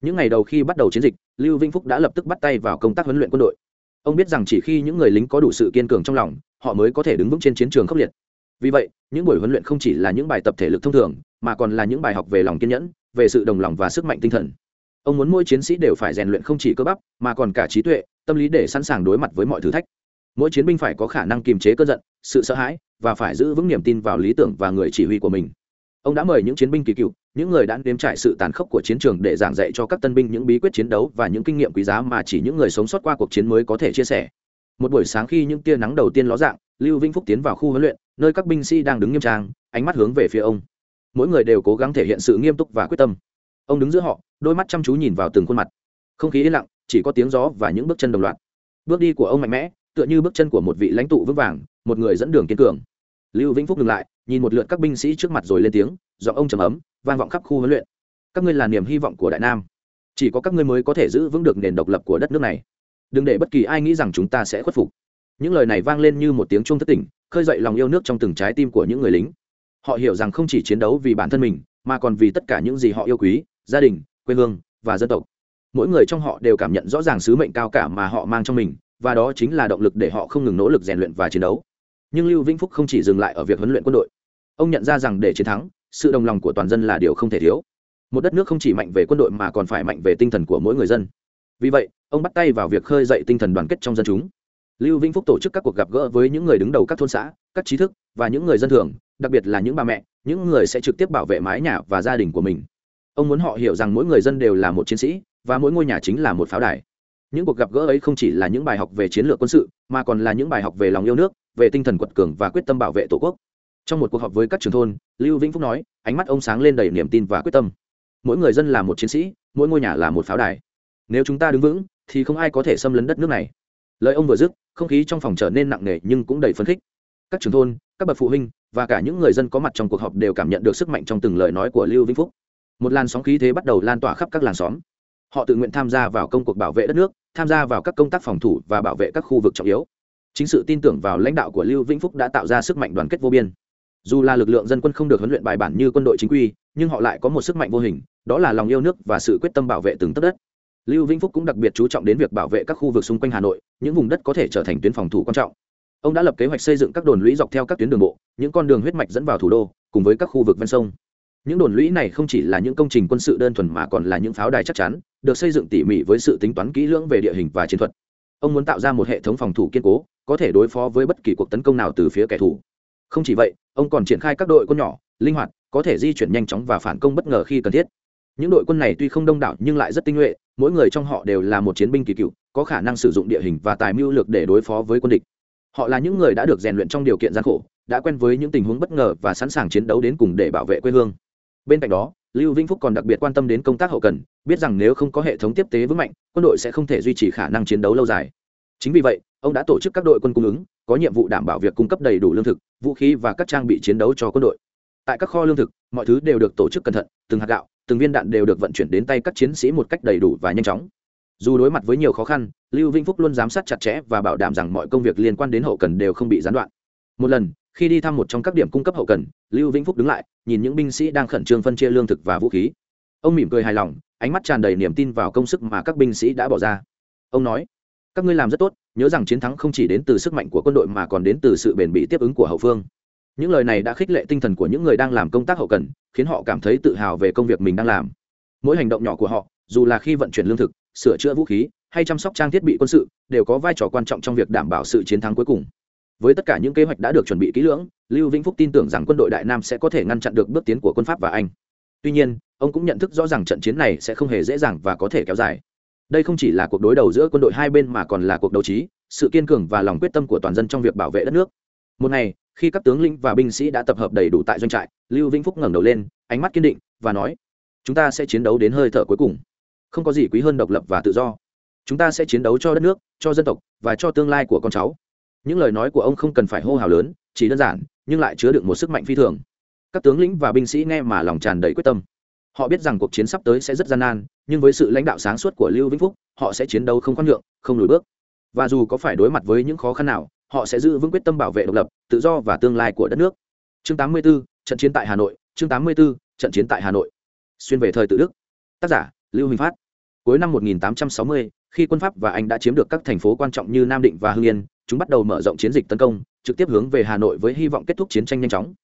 Những ngày đầu khi bắt đầu chiến dịch, lưu vĩnh phúc đã lập tức bắt tay vào công tác huấn luyện quân đội. Ông biết rằng chỉ khi những người lính có đủ sự kiên cường trong lòng, họ mới có thể đứng vững trên chiến trường khốc liệt. Vì vậy những buổi huấn luyện không chỉ là những bài tập thể lực thông thường, mà còn là những bài học về lòng kiên nhẫn, về sự đồng lòng và sức mạnh tinh thần. Ông muốn mỗi chiến sĩ đều phải rèn luyện không chỉ cơ bắp, mà còn cả trí tuệ, tâm lý để sẵn sàng đối mặt với mọi thử thách. Mỗi chiến binh phải có khả năng kiềm chế cơn giận, sự sợ hãi, và phải giữ vững niềm tin vào lý tưởng và người chỉ huy của mình. Ông đã mời những chiến binh kỳ cựu, những người đã nếm trải sự tàn khốc của chiến trường để giảng dạy cho các tân binh những bí quyết chiến đấu và những kinh nghiệm quý giá mà chỉ những người sống sót qua cuộc chiến mới có thể chia sẻ. Một buổi sáng khi những tia nắng đầu tiên ló dạng, lưu vĩnh phúc tiến vào khu huấn luyện nơi các binh sĩ đang đứng nghiêm trang, ánh mắt hướng về phía ông. Mỗi người đều cố gắng thể hiện sự nghiêm túc và quyết tâm. Ông đứng giữa họ, đôi mắt chăm chú nhìn vào từng khuôn mặt. Không khí yên lặng, chỉ có tiếng gió và những bước chân đồng loạt. Bước đi của ông mạnh mẽ, tựa như bước chân của một vị lãnh tụ vững vàng, một người dẫn đường kiên cường. Lưu vĩnh phúc ngừng lại, nhìn một lượt các binh sĩ trước mặt rồi lên tiếng, giọng ông trầm ấm, vang vọng khắp khu huấn luyện. Các ngươi là niềm hy vọng của đại nam. Chỉ có các ngươi mới có thể giữ vững được nền độc lập của đất nước này. Đừng để bất kỳ ai nghĩ rằng chúng ta sẽ khuất phục. Những lời này vang lên như một tiếng chuông thất tỉnh khơi dậy lòng yêu nước trong từng trái tim của những người lính. Họ hiểu rằng không chỉ chiến đấu vì bản thân mình, mà còn vì tất cả những gì họ yêu quý, gia đình, quê hương và dân tộc. Mỗi người trong họ đều cảm nhận rõ ràng sứ mệnh cao cả mà họ mang trong mình, và đó chính là động lực để họ không ngừng nỗ lực rèn luyện và chiến đấu. Nhưng lưu vĩnh phúc không chỉ dừng lại ở việc huấn luyện quân đội. Ông nhận ra rằng để chiến thắng, sự đồng lòng của toàn dân là điều không thể thiếu. Một đất nước không chỉ mạnh về quân đội mà còn phải mạnh về tinh thần của mỗi người dân. Vì vậy, ông bắt tay vào việc khơi dậy tinh thần đoàn kết trong dân chúng lưu vĩnh phúc tổ chức các cuộc gặp gỡ với những người đứng đầu các thôn xã, các trí thức và những người dân thường, đặc biệt là những bà mẹ, những người sẽ trực tiếp bảo vệ mái nhà và gia đình của mình. Ông muốn họ hiểu rằng mỗi người dân đều là một chiến sĩ, và mỗi ngôi nhà chính là một pháo đài. Những cuộc gặp gỡ ấy không chỉ là những bài học về chiến lược quân sự, mà còn là những bài học về lòng yêu nước, về tinh thần quật cường và quyết tâm bảo vệ tổ quốc. Trong một cuộc họp với các trường thôn, lưu vĩnh phúc nói, ánh mắt ông sáng lên đầy niềm tin và quyết tâm. Mỗi người dân là một chiến sĩ, mỗi ngôi nhà là một pháo đài. Nếu chúng ta đứng vững, thì không ai có thể xâm lấn đất nước này lời ông vừa dứt, không khí trong phòng trở nên nặng nề nhưng cũng đầy phấn khích. Các trường thôn, các bậc phụ huynh và cả những người dân có mặt trong cuộc họp đều cảm nhận được sức mạnh trong từng lời nói của lưu vĩnh phúc. Một làn sóng khí thế bắt đầu lan tỏa khắp các làng xóm. Họ tự nguyện tham gia vào công cuộc bảo vệ đất nước, tham gia vào các công tác phòng thủ và bảo vệ các khu vực trọng yếu. Chính sự tin tưởng vào lãnh đạo của lưu vĩnh phúc đã tạo ra sức mạnh đoàn kết vô biên. Dù là lực lượng dân quân không được huấn luyện bài bản như quân đội chính quy, nhưng họ lại có một sức mạnh vô hình, đó là lòng yêu nước và sự quyết tâm bảo vệ từng tấc đất lưu vĩnh phúc cũng đặc biệt chú trọng đến việc bảo vệ các khu vực xung quanh hà nội, những vùng đất có thể trở thành tuyến phòng thủ quan trọng. Ông đã lập kế hoạch xây dựng các đồn lũy dọc theo các tuyến đường bộ, những con đường huyết mạch dẫn vào thủ đô, cùng với các khu vực ven sông. Những đồn lũy này không chỉ là những công trình quân sự đơn thuần mà còn là những pháo đài chắc chắn, được xây dựng tỉ mỉ với sự tính toán kỹ lưỡng về địa hình và chiến thuật. Ông muốn tạo ra một hệ thống phòng thủ kiên cố, có thể đối phó với bất kỳ cuộc tấn công nào từ phía kẻ thù. Không chỉ vậy, ông còn triển khai các đội quân nhỏ, linh hoạt, có thể di chuyển nhanh chóng và phản công bất ngờ khi cần thiết. Những đội quân này tuy không đông đảo nhưng lại rất tinh nhuệ mỗi người trong họ đều là một chiến binh kỳ cựu, có khả năng sử dụng địa hình và tài mưu lược để đối phó với quân địch. Họ là những người đã được rèn luyện trong điều kiện gian khổ, đã quen với những tình huống bất ngờ và sẵn sàng chiến đấu đến cùng để bảo vệ quê hương. Bên cạnh đó, lưu vĩnh phúc còn đặc biệt quan tâm đến công tác hậu cần, biết rằng nếu không có hệ thống tiếp tế vững mạnh, quân đội sẽ không thể duy trì khả năng chiến đấu lâu dài. Chính vì vậy, ông đã tổ chức các đội quân cung ứng, có nhiệm vụ đảm bảo việc cung cấp đầy đủ lương thực, vũ khí và các trang bị chiến đấu cho quân đội. Tại các kho lương thực, mọi thứ đều được tổ chức cẩn thận, từng hạt gạo từng viên đạn đều được vận chuyển đến tay các chiến sĩ một cách đầy đủ và nhanh chóng. Dù đối mặt với nhiều khó khăn, lưu vĩnh phúc luôn giám sát chặt chẽ và bảo đảm rằng mọi công việc liên quan đến hậu cần đều không bị gián đoạn. Một lần, khi đi thăm một trong các điểm cung cấp hậu cần, lưu vĩnh phúc đứng lại, nhìn những binh sĩ đang khẩn trương phân chia lương thực và vũ khí. Ông mỉm cười hài lòng, ánh mắt tràn đầy niềm tin vào công sức mà các binh sĩ đã bỏ ra. Ông nói, các ngươi làm rất tốt, nhớ rằng chiến thắng không chỉ đến từ sức mạnh của quân đội mà còn đến từ sự bền bỉ tiếp ứng của hậu phương những lời này đã khích lệ tinh thần của những người đang làm công tác hậu cần, khiến họ cảm thấy tự hào về công việc mình đang làm. Mỗi hành động nhỏ của họ, dù là khi vận chuyển lương thực, sửa chữa vũ khí, hay chăm sóc trang thiết bị quân sự, đều có vai trò quan trọng trong việc đảm bảo sự chiến thắng cuối cùng. Với tất cả những kế hoạch đã được chuẩn bị kỹ lưỡng, lưu vĩnh phúc tin tưởng rằng quân đội đại nam sẽ có thể ngăn chặn được bước tiến của quân pháp và anh. Tuy nhiên, ông cũng nhận thức rõ rằng trận chiến này sẽ không hề dễ dàng và có thể kéo dài. Đây không chỉ là cuộc đối đầu giữa quân đội hai bên mà còn là cuộc đấu trí, sự kiên cường và lòng quyết tâm của toàn dân trong việc bảo vệ đất nước một ngày, khi các tướng lĩnh và binh sĩ đã tập hợp đầy đủ tại doanh trại, lưu vĩnh phúc ngẩng đầu lên, ánh mắt kiên định, và nói, chúng ta sẽ chiến đấu đến hơi thở cuối cùng. Không có gì quý hơn độc lập và tự do. Chúng ta sẽ chiến đấu cho đất nước, cho dân tộc, và cho tương lai của con cháu. Những lời nói của ông không cần phải hô hào lớn, chỉ đơn giản, nhưng lại chứa đựng một sức mạnh phi thường. Các tướng lĩnh và binh sĩ nghe mà lòng tràn đầy quyết tâm. Họ biết rằng cuộc chiến sắp tới sẽ rất gian nan, nhưng với sự lãnh đạo sáng suốt của lưu vĩnh phúc, họ sẽ chiến đấu không khoan nhượng, không lùi bước. Và dù có phải đối mặt với những khó khăn nào họ sẽ giữ vững quyết tâm bảo vệ độc lập tự do và tương lai của đất nước. Chương 84, trận chiến tại hà nội. Chương 84, trận chiến tại hà nội. Xuyên về thời tự đức. Tác giả lưu huỳnh phát. Cuối năm 1860, khi quân pháp và anh đã chiếm được các thành phố quan trọng như nam định và hưng yên chúng bắt đầu mở rộng chiến dịch tấn công trực tiếp hướng về hà nội với hy vọng kết thúc chiến tranh nhanh chóng.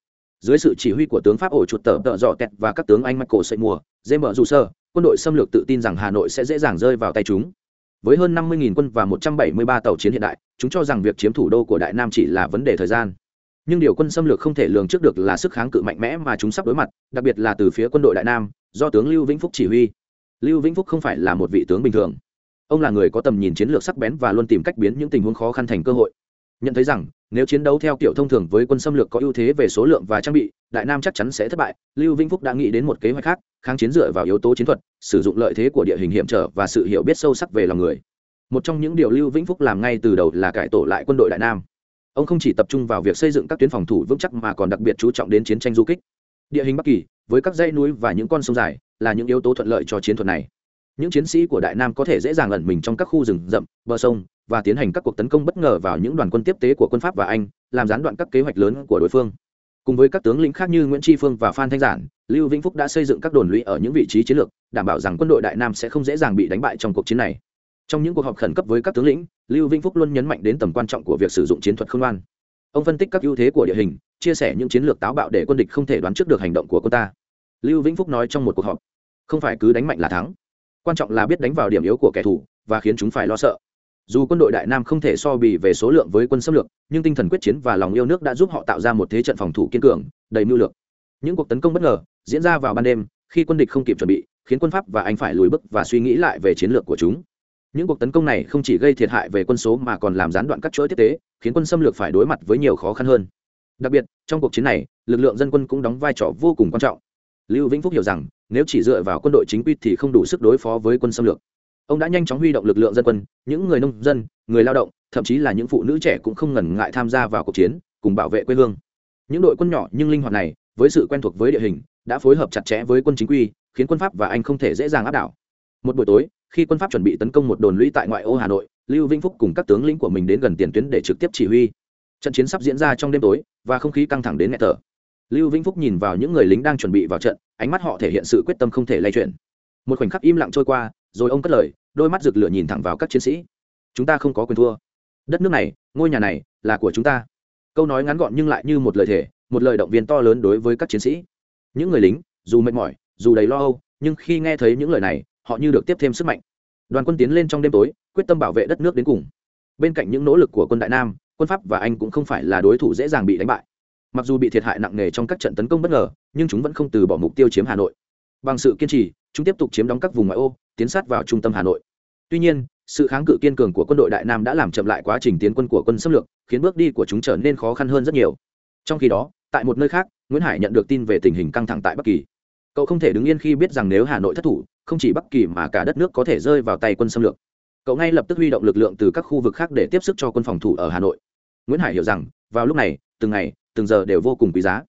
Dưới sự chỉ huy của tướng pháp ổ chuột tờ tợ dọ tẹt và các tướng anh michael sậy mùa james dù sơ quân đội xâm lược tự tin rằng hà nội sẽ dễ dàng rơi vào tay chúng với hơn 50.000 quân và 173 tàu chiến hiện đại, chúng cho rằng việc chiếm thủ đô của đại nam chỉ là vấn đề thời gian. Nhưng điều quân xâm lược không thể lường trước được là sức kháng cự mạnh mẽ mà chúng sắp đối mặt, đặc biệt là từ phía quân đội đại nam, do tướng lưu vĩnh phúc chỉ huy. Lưu vĩnh phúc không phải là một vị tướng bình thường. Ông là người có tầm nhìn chiến lược sắc bén và luôn tìm cách biến những tình huống khó khăn thành cơ hội. Nhận thấy rằng nếu chiến đấu theo kiểu thông thường với quân xâm lược có ưu thế về số lượng và trang bị, đại nam chắc chắn sẽ thất bại. Lưu vĩnh phúc đã nghĩ đến một kế hoạch khác, kháng chiến dựa vào yếu tố chiến thuật, sử dụng lợi thế của địa hình hiểm trở và sự hiểu biết sâu sắc về lòng người. Một trong những điều lưu vĩnh phúc làm ngay từ đầu là cải tổ lại quân đội đại nam. Ông không chỉ tập trung vào việc xây dựng các tuyến phòng thủ vững chắc mà còn đặc biệt chú trọng đến chiến tranh du kích. Địa hình bắc kỳ, với các dãy núi và những con sông dài, là những yếu tố thuận lợi cho chiến thuật này. Những chiến sĩ của đại nam có thể dễ dàng ẩn mình trong các khu rừng rậm, bờ sông và tiến hành các cuộc tấn công bất ngờ vào những đoàn quân tiếp tế của quân pháp và anh, làm gián đoạn các kế hoạch lớn của đối phương. Cùng với các tướng lĩnh khác như nguyễn tri phương và phan thanh giản, lưu vĩnh phúc đã xây dựng các đồn lũy ở những vị trí chiến lược, đảm bảo rằng quân đội đại nam sẽ không dễ dàng bị đánh bại trong cuộc chiến này. Trong những cuộc họp khẩn cấp với các tướng lĩnh, lưu vĩnh phúc luôn nhấn mạnh đến tầm quan trọng của việc sử dụng chiến thuật không an ông phân tích các ưu thế của địa hình, chia sẻ những chiến lược táo bạo để quân địch không thể đoán trước được hành động của quân ta. Lưu vĩnh phúc nói trong một cuộc họp, không phải cứ đánh mạnh là thắng. Quan trọng là biết đánh vào điểm yếu của kẻ thù và khiến chúng phải lo sợ dù quân đội đại nam không thể so bì về số lượng với quân xâm lược, nhưng tinh thần quyết chiến và lòng yêu nước đã giúp họ tạo ra một thế trận phòng thủ kiên cường, đầy mưu lược. Những cuộc tấn công bất ngờ diễn ra vào ban đêm, khi quân địch không kịp chuẩn bị, khiến quân pháp và anh phải lùi bước và suy nghĩ lại về chiến lược của chúng. Những cuộc tấn công này không chỉ gây thiệt hại về quân số mà còn làm gián đoạn các chuỗi tiếp tế, khiến quân xâm lược phải đối mặt với nhiều khó khăn hơn. Đặc biệt, trong cuộc chiến này, lực lượng dân quân cũng đóng vai trò vô cùng quan trọng. Lưu vĩnh phúc hiểu rằng, nếu chỉ dựa vào quân đội chính quy thì không đủ sức đối phó với quân xâm lược ông đã nhanh chóng huy động lực lượng dân quân, những người nông dân, người lao động, thậm chí là những phụ nữ trẻ cũng không ngần ngại tham gia vào cuộc chiến, cùng bảo vệ quê hương. Những đội quân nhỏ nhưng linh hoạt này, với sự quen thuộc với địa hình, đã phối hợp chặt chẽ với quân chính quy, khiến quân pháp và anh không thể dễ dàng áp đảo. Một buổi tối, khi quân pháp chuẩn bị tấn công một đồn lũy tại ngoại ô hà nội, lưu vĩnh phúc cùng các tướng lĩnh của mình đến gần tiền tuyến để trực tiếp chỉ huy. Trận chiến sắp diễn ra trong đêm tối, và không khí căng thẳng đến nghẹt thở. Lưu vĩnh phúc nhìn vào những người lính đang chuẩn bị vào trận, ánh mắt họ thể hiện sự quyết tâm không thể lay chuyển. Một khoảnh khắc im lặng trôi qua rồi ông cất lời, đôi mắt rực lửa nhìn thẳng vào các chiến sĩ. Chúng ta không có quyền thua. Đất nước này, ngôi nhà này là của chúng ta. Câu nói ngắn gọn nhưng lại như một lời thể một lời động viên to lớn đối với các chiến sĩ. Những người lính, dù mệt mỏi, dù đầy lo âu, nhưng khi nghe thấy những lời này, họ như được tiếp thêm sức mạnh. Đoàn quân tiến lên trong đêm tối, quyết tâm bảo vệ đất nước đến cùng. Bên cạnh những nỗ lực của quân đại nam, quân pháp và anh cũng không phải là đối thủ dễ dàng bị đánh bại. Mặc dù bị thiệt hại nặng nề trong các trận tấn công bất ngờ, nhưng chúng vẫn không từ bỏ mục tiêu chiếm hà nội. Bằng sự kiên trì, chúng tiếp tục chiếm đóng các vùng ngoại ô tiến sát vào trung tâm hà nội. Tuy nhiên, sự kháng cự kiên cường của quân đội đại nam đã làm chậm lại quá trình tiến quân của quân xâm lược, khiến bước đi của chúng trở nên khó khăn hơn rất nhiều. Trong khi đó, tại một nơi khác, nguyễn hải nhận được tin về tình hình căng thẳng tại bắc kỳ. Cậu không thể đứng yên khi biết rằng nếu hà nội thất thủ, không chỉ bắc kỳ mà cả đất nước có thể rơi vào tay quân xâm lược. Cậu ngay lập tức huy động lực lượng từ các khu vực khác để tiếp sức cho quân phòng thủ ở hà nội. Nguyễn hải hiểu rằng, vào lúc này, từng ngày, từng giờ đều vô cùng quý giá.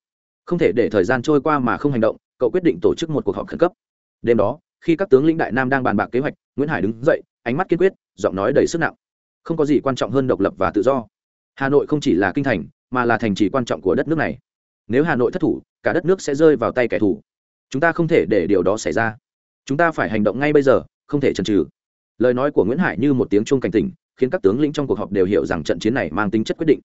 Không thể để thời gian trôi qua mà không hành động, cậu quyết định tổ chức một cuộc họp khẩn cấp. Đêm đó khi các tướng lĩnh đại nam đang bàn bạc kế hoạch, nguyễn hải đứng dậy, ánh mắt kiên quyết, giọng nói đầy sức nặng. Không có gì quan trọng hơn độc lập và tự do. Hà nội không chỉ là kinh thành, mà là thành trì quan trọng của đất nước này. Nếu hà nội thất thủ, cả đất nước sẽ rơi vào tay kẻ thù. Chúng ta không thể để điều đó xảy ra. Chúng ta phải hành động ngay bây giờ, không thể chần chừ. Lời nói của nguyễn hải như một tiếng chuông cảnh tỉnh, khiến các tướng lĩnh trong cuộc họp đều hiểu rằng trận chiến này mang tính chất quyết định.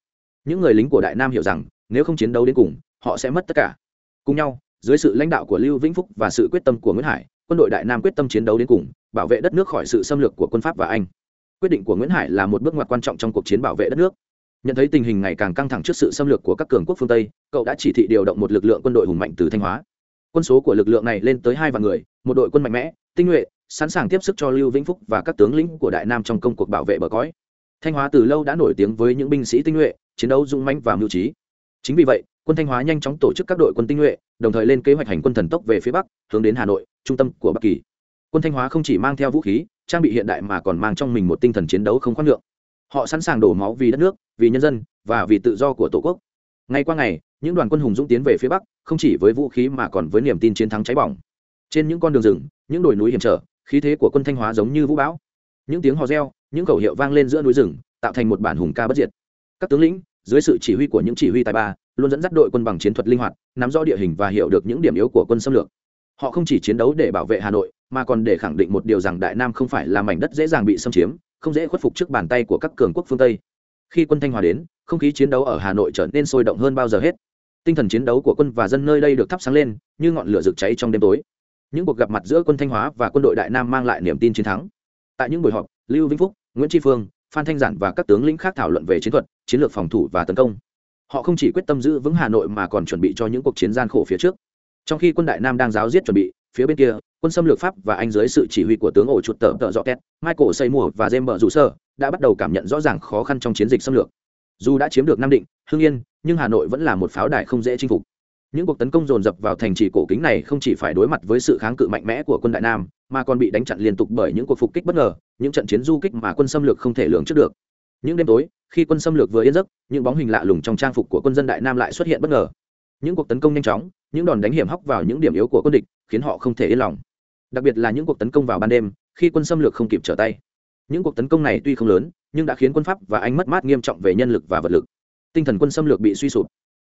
Những người lính của đại nam hiểu rằng, nếu không chiến đấu đến cùng, họ sẽ mất tất cả. Cùng nhau, dưới sự lãnh đạo của lưu vĩnh phúc và sự quyết tâm của nguyễn hải quân đội đại nam quyết tâm chiến đấu đến cùng, bảo vệ đất nước khỏi sự xâm lược của quân pháp và anh. Quyết định của nguyễn hải là một bước ngoặt quan trọng trong cuộc chiến bảo vệ đất nước. Nhận thấy tình hình ngày càng căng thẳng trước sự xâm lược của các cường quốc phương tây, cậu đã chỉ thị điều động một lực lượng quân đội hùng mạnh từ thanh hóa. Quân số của lực lượng này lên tới hai vạn người, một đội quân mạnh mẽ, tinh nhuệ, sẵn sàng tiếp sức cho lưu vĩnh phúc và các tướng lĩnh của đại nam trong công cuộc bảo vệ bờ cõi. Thanh hóa từ lâu đã nổi tiếng với những binh sĩ tinh nhuệ, chiến đấu dũng mãnh và mưu trí. Chính vì vậy quân thanh hóa nhanh chóng tổ chức các đội quân tinh nhuệ, đồng thời lên kế hoạch hành quân thần tốc về phía bắc, hướng đến hà nội, trung tâm của bắc kỳ. Quân thanh hóa không chỉ mang theo vũ khí, trang bị hiện đại mà còn mang trong mình một tinh thần chiến đấu không khoan nhượng. Họ sẵn sàng đổ máu vì đất nước, vì nhân dân, và vì tự do của tổ quốc. Ngay qua ngày, những đoàn quân hùng dũng tiến về phía bắc, không chỉ với vũ khí mà còn với niềm tin chiến thắng cháy bỏng. Trên những con đường rừng, những đồi núi hiểm trở, khí thế của quân thanh hóa giống như vũ bão. Những tiếng hò reo, những khẩu hiệu vang lên giữa núi rừng, tạo thành một bản hùng ca bất diệt. Các tướng lĩnh, dưới sự chỉ huy của những chỉ huy tài ba luôn dẫn dắt đội quân bằng chiến thuật linh hoạt, nắm rõ địa hình và hiểu được những điểm yếu của quân xâm lược. Họ không chỉ chiến đấu để bảo vệ hà nội, mà còn để khẳng định một điều rằng đại nam không phải là mảnh đất dễ dàng bị xâm chiếm, không dễ khuất phục trước bàn tay của các cường quốc phương tây. Khi quân thanh hòa đến, không khí chiến đấu ở hà nội trở nên sôi động hơn bao giờ hết. Tinh thần chiến đấu của quân và dân nơi đây được thắp sáng lên, như ngọn lửa rực cháy trong đêm tối. Những cuộc gặp mặt giữa quân thanh hóa và quân đội đại nam mang lại niềm tin chiến thắng. Tại những buổi họp, lưu vĩnh phúc, nguyễn tri phương, phan thanh giản và các tướng lĩnh khác thảo luận về chiến thuật, chiến lược phòng thủ và tấn công họ không chỉ quyết tâm giữ vững hà nội mà còn chuẩn bị cho những cuộc chiến gian khổ phía trước. Trong khi quân đại nam đang giáo diết chuẩn bị, phía bên kia, quân xâm lược pháp và anh dưới sự chỉ huy của tướng ổ chuột tờ tờ dọ két, michael xây mùa và jem bờ rủ sơ đã bắt đầu cảm nhận rõ ràng khó khăn trong chiến dịch xâm lược. Dù đã chiếm được nam định, hưng yên, nhưng hà nội vẫn là một pháo đài không dễ chinh phục. Những cuộc tấn công dồn dập vào thành trì cổ kính này không chỉ phải đối mặt với sự kháng cự mạnh mẽ của quân đại nam, mà còn bị đánh chặn liên tục bởi những cuộc phục kích bất ngờ, những trận chiến du kích mà quân xâm lược không thể lường trước được những đêm tối, khi quân xâm lược vừa yên giấc, những bóng hình lạ lùng trong trang phục của quân dân đại nam lại xuất hiện bất ngờ. Những cuộc tấn công nhanh chóng, những đòn đánh hiểm hóc vào những điểm yếu của quân địch, khiến họ không thể yên lòng. Đặc biệt là những cuộc tấn công vào ban đêm, khi quân xâm lược không kịp trở tay. Những cuộc tấn công này tuy không lớn, nhưng đã khiến quân pháp và anh mất mát nghiêm trọng về nhân lực và vật lực. Tinh thần quân xâm lược bị suy sụp.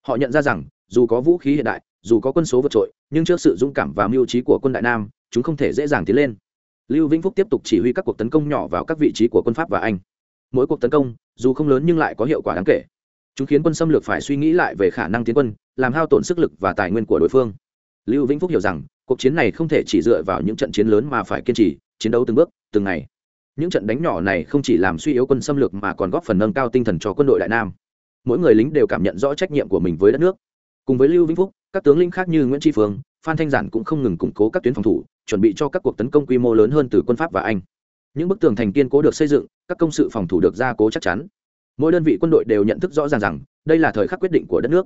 Họ nhận ra rằng, dù có vũ khí hiện đại, dù có quân số vượt trội, nhưng trước sự dũng cảm và mưu trí của quân đại nam, chúng không thể dễ dàng tiến lên. Lưu vĩnh phúc tiếp tục chỉ huy các cuộc tấn công nhỏ vào các vị trí của quân pháp và anh mỗi cuộc tấn công, dù không lớn nhưng lại có hiệu quả đáng kể. Chúng khiến quân xâm lược phải suy nghĩ lại về khả năng tiến quân, làm hao tổn sức lực và tài nguyên của đối phương. Lưu vĩnh phúc hiểu rằng, cuộc chiến này không thể chỉ dựa vào những trận chiến lớn mà phải kiên trì, chiến đấu từng bước, từng ngày. Những trận đánh nhỏ này không chỉ làm suy yếu quân xâm lược mà còn góp phần nâng cao tinh thần cho quân đội đại nam. Mỗi người lính đều cảm nhận rõ trách nhiệm của mình với đất nước. Cùng với lưu vĩnh phúc, các tướng lĩnh khác như nguyễn tri phương, phan thanh giản cũng không ngừng củng cố các tuyến phòng thủ, chuẩn bị cho các cuộc tấn công quy mô lớn hơn từ quân pháp và anh. Những bức tường thành kiên cố được xây dựng các công sự phòng thủ được gia cố chắc chắn. Mỗi đơn vị quân đội đều nhận thức rõ ràng rằng, đây là thời khắc quyết định của đất nước.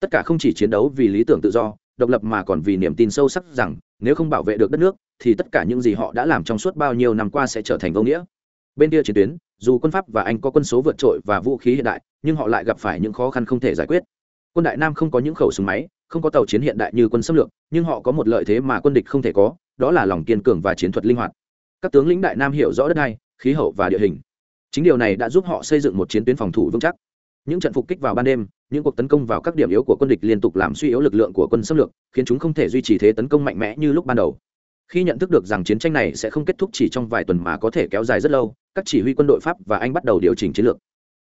Tất cả không chỉ chiến đấu vì lý tưởng tự do, độc lập mà còn vì niềm tin sâu sắc rằng, nếu không bảo vệ được đất nước, thì tất cả những gì họ đã làm trong suốt bao nhiêu năm qua sẽ trở thành vô nghĩa. Bên kia chiến tuyến, dù quân pháp và anh có quân số vượt trội và vũ khí hiện đại, nhưng họ lại gặp phải những khó khăn không thể giải quyết. Quân đại nam không có những khẩu súng máy, không có tàu chiến hiện đại như quân xâm lược, nhưng họ có một lợi thế mà quân địch không thể có, đó là lòng kiên cường và chiến thuật linh hoạt. Các tướng lĩnh đại nam hiểu rõ đất này khí hậu và địa hình. Chính điều này đã giúp họ xây dựng một chiến tuyến phòng thủ vững chắc. Những trận phục kích vào ban đêm, những cuộc tấn công vào các điểm yếu của quân địch liên tục làm suy yếu lực lượng của quân xâm lược, khiến chúng không thể duy trì thế tấn công mạnh mẽ như lúc ban đầu. Khi nhận thức được rằng chiến tranh này sẽ không kết thúc chỉ trong vài tuần mà có thể kéo dài rất lâu, các chỉ huy quân đội pháp và anh bắt đầu điều chỉnh chiến lược.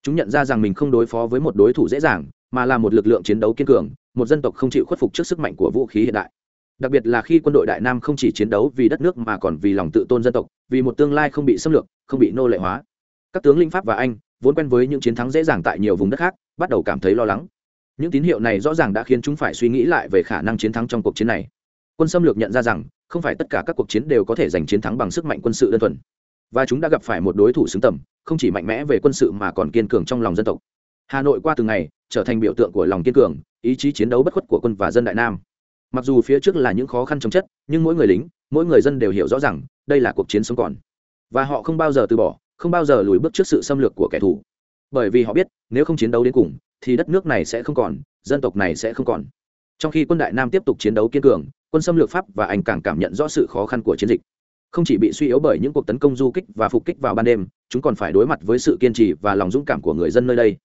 Chúng nhận ra rằng mình không đối phó với một đối thủ dễ dàng, mà là một lực lượng chiến đấu kiên cường, một dân tộc không chịu khuất phục trước sức mạnh của vũ khí hiện đại đặc biệt là khi quân đội đại nam không chỉ chiến đấu vì đất nước mà còn vì lòng tự tôn dân tộc, vì một tương lai không bị xâm lược, không bị nô lệ hóa. Các tướng linh pháp và anh, vốn quen với những chiến thắng dễ dàng tại nhiều vùng đất khác, bắt đầu cảm thấy lo lắng. Những tín hiệu này rõ ràng đã khiến chúng phải suy nghĩ lại về khả năng chiến thắng trong cuộc chiến này. Quân xâm lược nhận ra rằng, không phải tất cả các cuộc chiến đều có thể giành chiến thắng bằng sức mạnh quân sự đơn thuần. Và chúng đã gặp phải một đối thủ xứng tầm, không chỉ mạnh mẽ về quân sự mà còn kiên cường trong lòng dân tộc. Hà nội qua từng ngày, trở thành biểu tượng của lòng kiên cường, ý chí chiến đấu bất khuất của quân và dân đại nam mặc dù phía trước là những khó khăn chống chất, nhưng mỗi người lính, mỗi người dân đều hiểu rõ rằng, đây là cuộc chiến sống còn. Và họ không bao giờ từ bỏ, không bao giờ lùi bước trước sự xâm lược của kẻ thù. Bởi vì họ biết, nếu không chiến đấu đến cùng, thì đất nước này sẽ không còn, dân tộc này sẽ không còn. Trong khi quân đại nam tiếp tục chiến đấu kiên cường, quân xâm lược pháp và anh càng cảm nhận rõ sự khó khăn của chiến dịch. Không chỉ bị suy yếu bởi những cuộc tấn công du kích và phục kích vào ban đêm, chúng còn phải đối mặt với sự kiên trì và lòng dũng cảm của người dân nơi đây.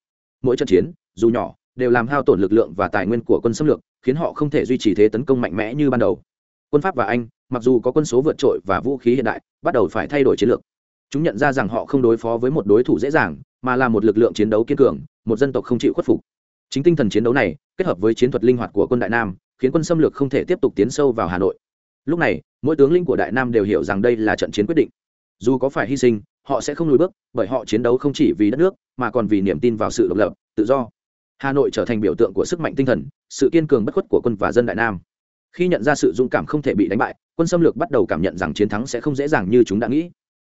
Mỗi trận chiến, dù nhỏ đều làm hao tổn lực lượng và tài nguyên của quân xâm lược, khiến họ không thể duy trì thế tấn công mạnh mẽ như ban đầu. Quân pháp và anh, mặc dù có quân số vượt trội và vũ khí hiện đại, bắt đầu phải thay đổi chiến lược. Chúng nhận ra rằng họ không đối phó với một đối thủ dễ dàng, mà là một lực lượng chiến đấu kiên cường, một dân tộc không chịu khuất phục. Chính tinh thần chiến đấu này, kết hợp với chiến thuật linh hoạt của quân đại nam, khiến quân xâm lược không thể tiếp tục tiến sâu vào hà nội. Lúc này, mỗi tướng lĩnh của đại nam đều hiểu rằng đây là trận chiến quyết định. Dù có phải hy sinh, họ sẽ không lùi bước, bởi họ chiến đấu không chỉ vì đất nước, mà còn vì niềm tin vào sự độc lập, tự do hà nội trở thành biểu tượng của sức mạnh tinh thần sự kiên cường bất khuất của quân và dân đại nam. Khi nhận ra sự dũng cảm không thể bị đánh bại quân xâm lược bắt đầu cảm nhận rằng chiến thắng sẽ không dễ dàng như chúng đã nghĩ.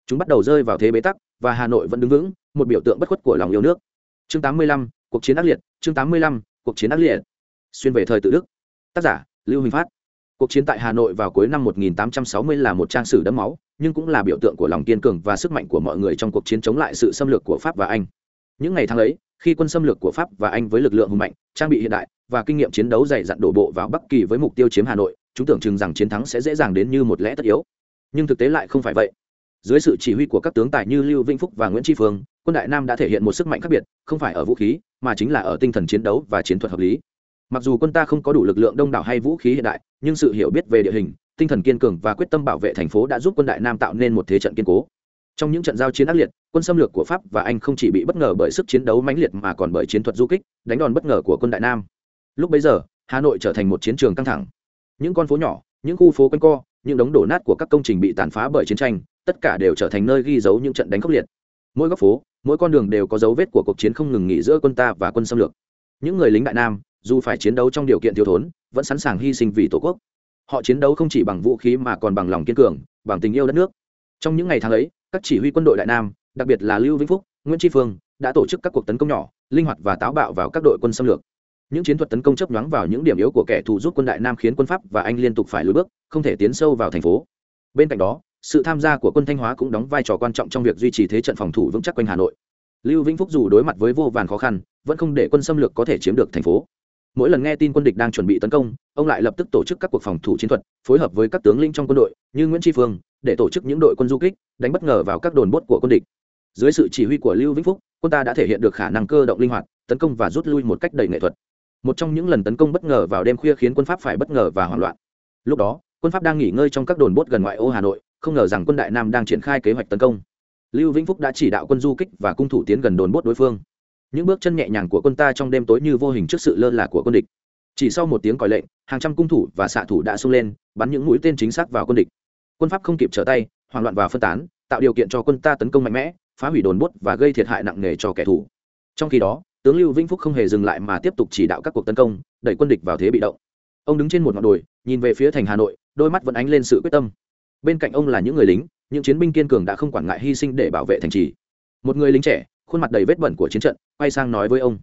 Chúng bắt đầu rơi vào thế bế tắc và hà nội vẫn đứng vững một biểu tượng bất khuất của lòng yêu nước. Chương 85, cuộc chiến ác liệt chương 85, cuộc chiến ác liệt. Xuyên về thời tự đức. Tác giả lưu huỳnh phát. Cuộc chiến tại hà nội vào cuối năm 1860 là một trang sử đẫm máu nhưng cũng là biểu tượng của lòng kiên cường và sức mạnh của mọi người trong cuộc chiến chống lại sự xâm lược của pháp và anh. Những ngày tháng ấy khi quân xâm lược của pháp và anh với lực lượng hùng mạnh, trang bị hiện đại và kinh nghiệm chiến đấu dày dặn đổ bộ vào bắc kỳ với mục tiêu chiếm hà nội, chúng tưởng chừng rằng chiến thắng sẽ dễ dàng đến như một lẽ tất yếu. Nhưng thực tế lại không phải vậy. Dưới sự chỉ huy của các tướng tài như lưu vĩnh phúc và nguyễn tri phương, quân đại nam đã thể hiện một sức mạnh khác biệt, không phải ở vũ khí, mà chính là ở tinh thần chiến đấu và chiến thuật hợp lý. Mặc dù quân ta không có đủ lực lượng đông đảo hay vũ khí hiện đại, nhưng sự hiểu biết về địa hình, tinh thần kiên cường và quyết tâm bảo vệ thành phố đã giúp quân đại nam tạo nên một thế trận kiên cố trong những trận giao chiến ác liệt, quân xâm lược của pháp và anh không chỉ bị bất ngờ bởi sức chiến đấu mãnh liệt mà còn bởi chiến thuật du kích, đánh đòn bất ngờ của quân đại nam. Lúc bấy giờ, hà nội trở thành một chiến trường căng thẳng. Những con phố nhỏ, những khu phố quanh co, những đống đổ nát của các công trình bị tàn phá bởi chiến tranh, tất cả đều trở thành nơi ghi dấu những trận đánh khốc liệt. Mỗi góc phố, mỗi con đường đều có dấu vết của cuộc chiến không ngừng nghỉ giữa quân ta và quân xâm lược. Những người lính đại nam, dù phải chiến đấu trong điều kiện thiếu thốn, vẫn sẵn sàng hy sinh vì tổ quốc. Họ chiến đấu không chỉ bằng vũ khí mà còn bằng lòng kiên cường, bằng tình yêu đất nước trong những ngày tháng ấy, các chỉ huy quân đội đại nam, đặc biệt là lưu vĩnh phúc, nguyễn tri phương, đã tổ chức các cuộc tấn công nhỏ, linh hoạt và táo bạo vào các đội quân xâm lược. Những chiến thuật tấn công chấp nhoáng vào những điểm yếu của kẻ thù giúp quân đại nam khiến quân pháp và anh liên tục phải lùi bước, không thể tiến sâu vào thành phố. Bên cạnh đó, sự tham gia của quân thanh hóa cũng đóng vai trò quan trọng trong việc duy trì thế trận phòng thủ vững chắc quanh hà nội. Lưu vĩnh phúc dù đối mặt với vô vàn khó khăn, vẫn không để quân xâm lược có thể chiếm được thành phố. Mỗi lần nghe tin quân địch đang chuẩn bị tấn công, ông lại lập tức tổ chức các cuộc phòng thủ chiến thuật, phối hợp với các tướng lĩnh trong quân đội, như nguyễn tri phương để tổ chức những đội quân du kích, đánh bất ngờ vào các đồn bốt của quân địch. Dưới sự chỉ huy của lưu vĩnh phúc, quân ta đã thể hiện được khả năng cơ động linh hoạt, tấn công và rút lui một cách đầy nghệ thuật. Một trong những lần tấn công bất ngờ vào đêm khuya khiến quân pháp phải bất ngờ và hoảng loạn. Lúc đó, quân pháp đang nghỉ ngơi trong các đồn bốt gần ngoại ô hà nội, không ngờ rằng quân đại nam đang triển khai kế hoạch tấn công. Lưu vĩnh phúc đã chỉ đạo quân du kích và cung thủ tiến gần đồn bốt đối phương. Những bước chân nhẹ nhàng của quân ta trong đêm tối như vô hình trước sự lơ là của quân địch. Chỉ sau một tiếng còi lệnh, hàng trăm cung thủ và xạ thủ đã xông lên, bắn những mũi tên chính xác vào quân địch quân pháp không kịp trở tay, hoảng loạn và phân tán, tạo điều kiện cho quân ta tấn công mạnh mẽ, phá hủy đồn bốt và gây thiệt hại nặng nề cho kẻ thù. Trong khi đó, tướng lưu vĩnh phúc không hề dừng lại mà tiếp tục chỉ đạo các cuộc tấn công, đẩy quân địch vào thế bị động. Ông đứng trên một ngọn đồi, nhìn về phía thành hà nội, đôi mắt vẫn ánh lên sự quyết tâm. Bên cạnh ông là những người lính, những chiến binh kiên cường đã không quản ngại hy sinh để bảo vệ thành trì. Một người lính trẻ, khuôn mặt đầy vết bẩn của chiến trận, quay sang nói với ông,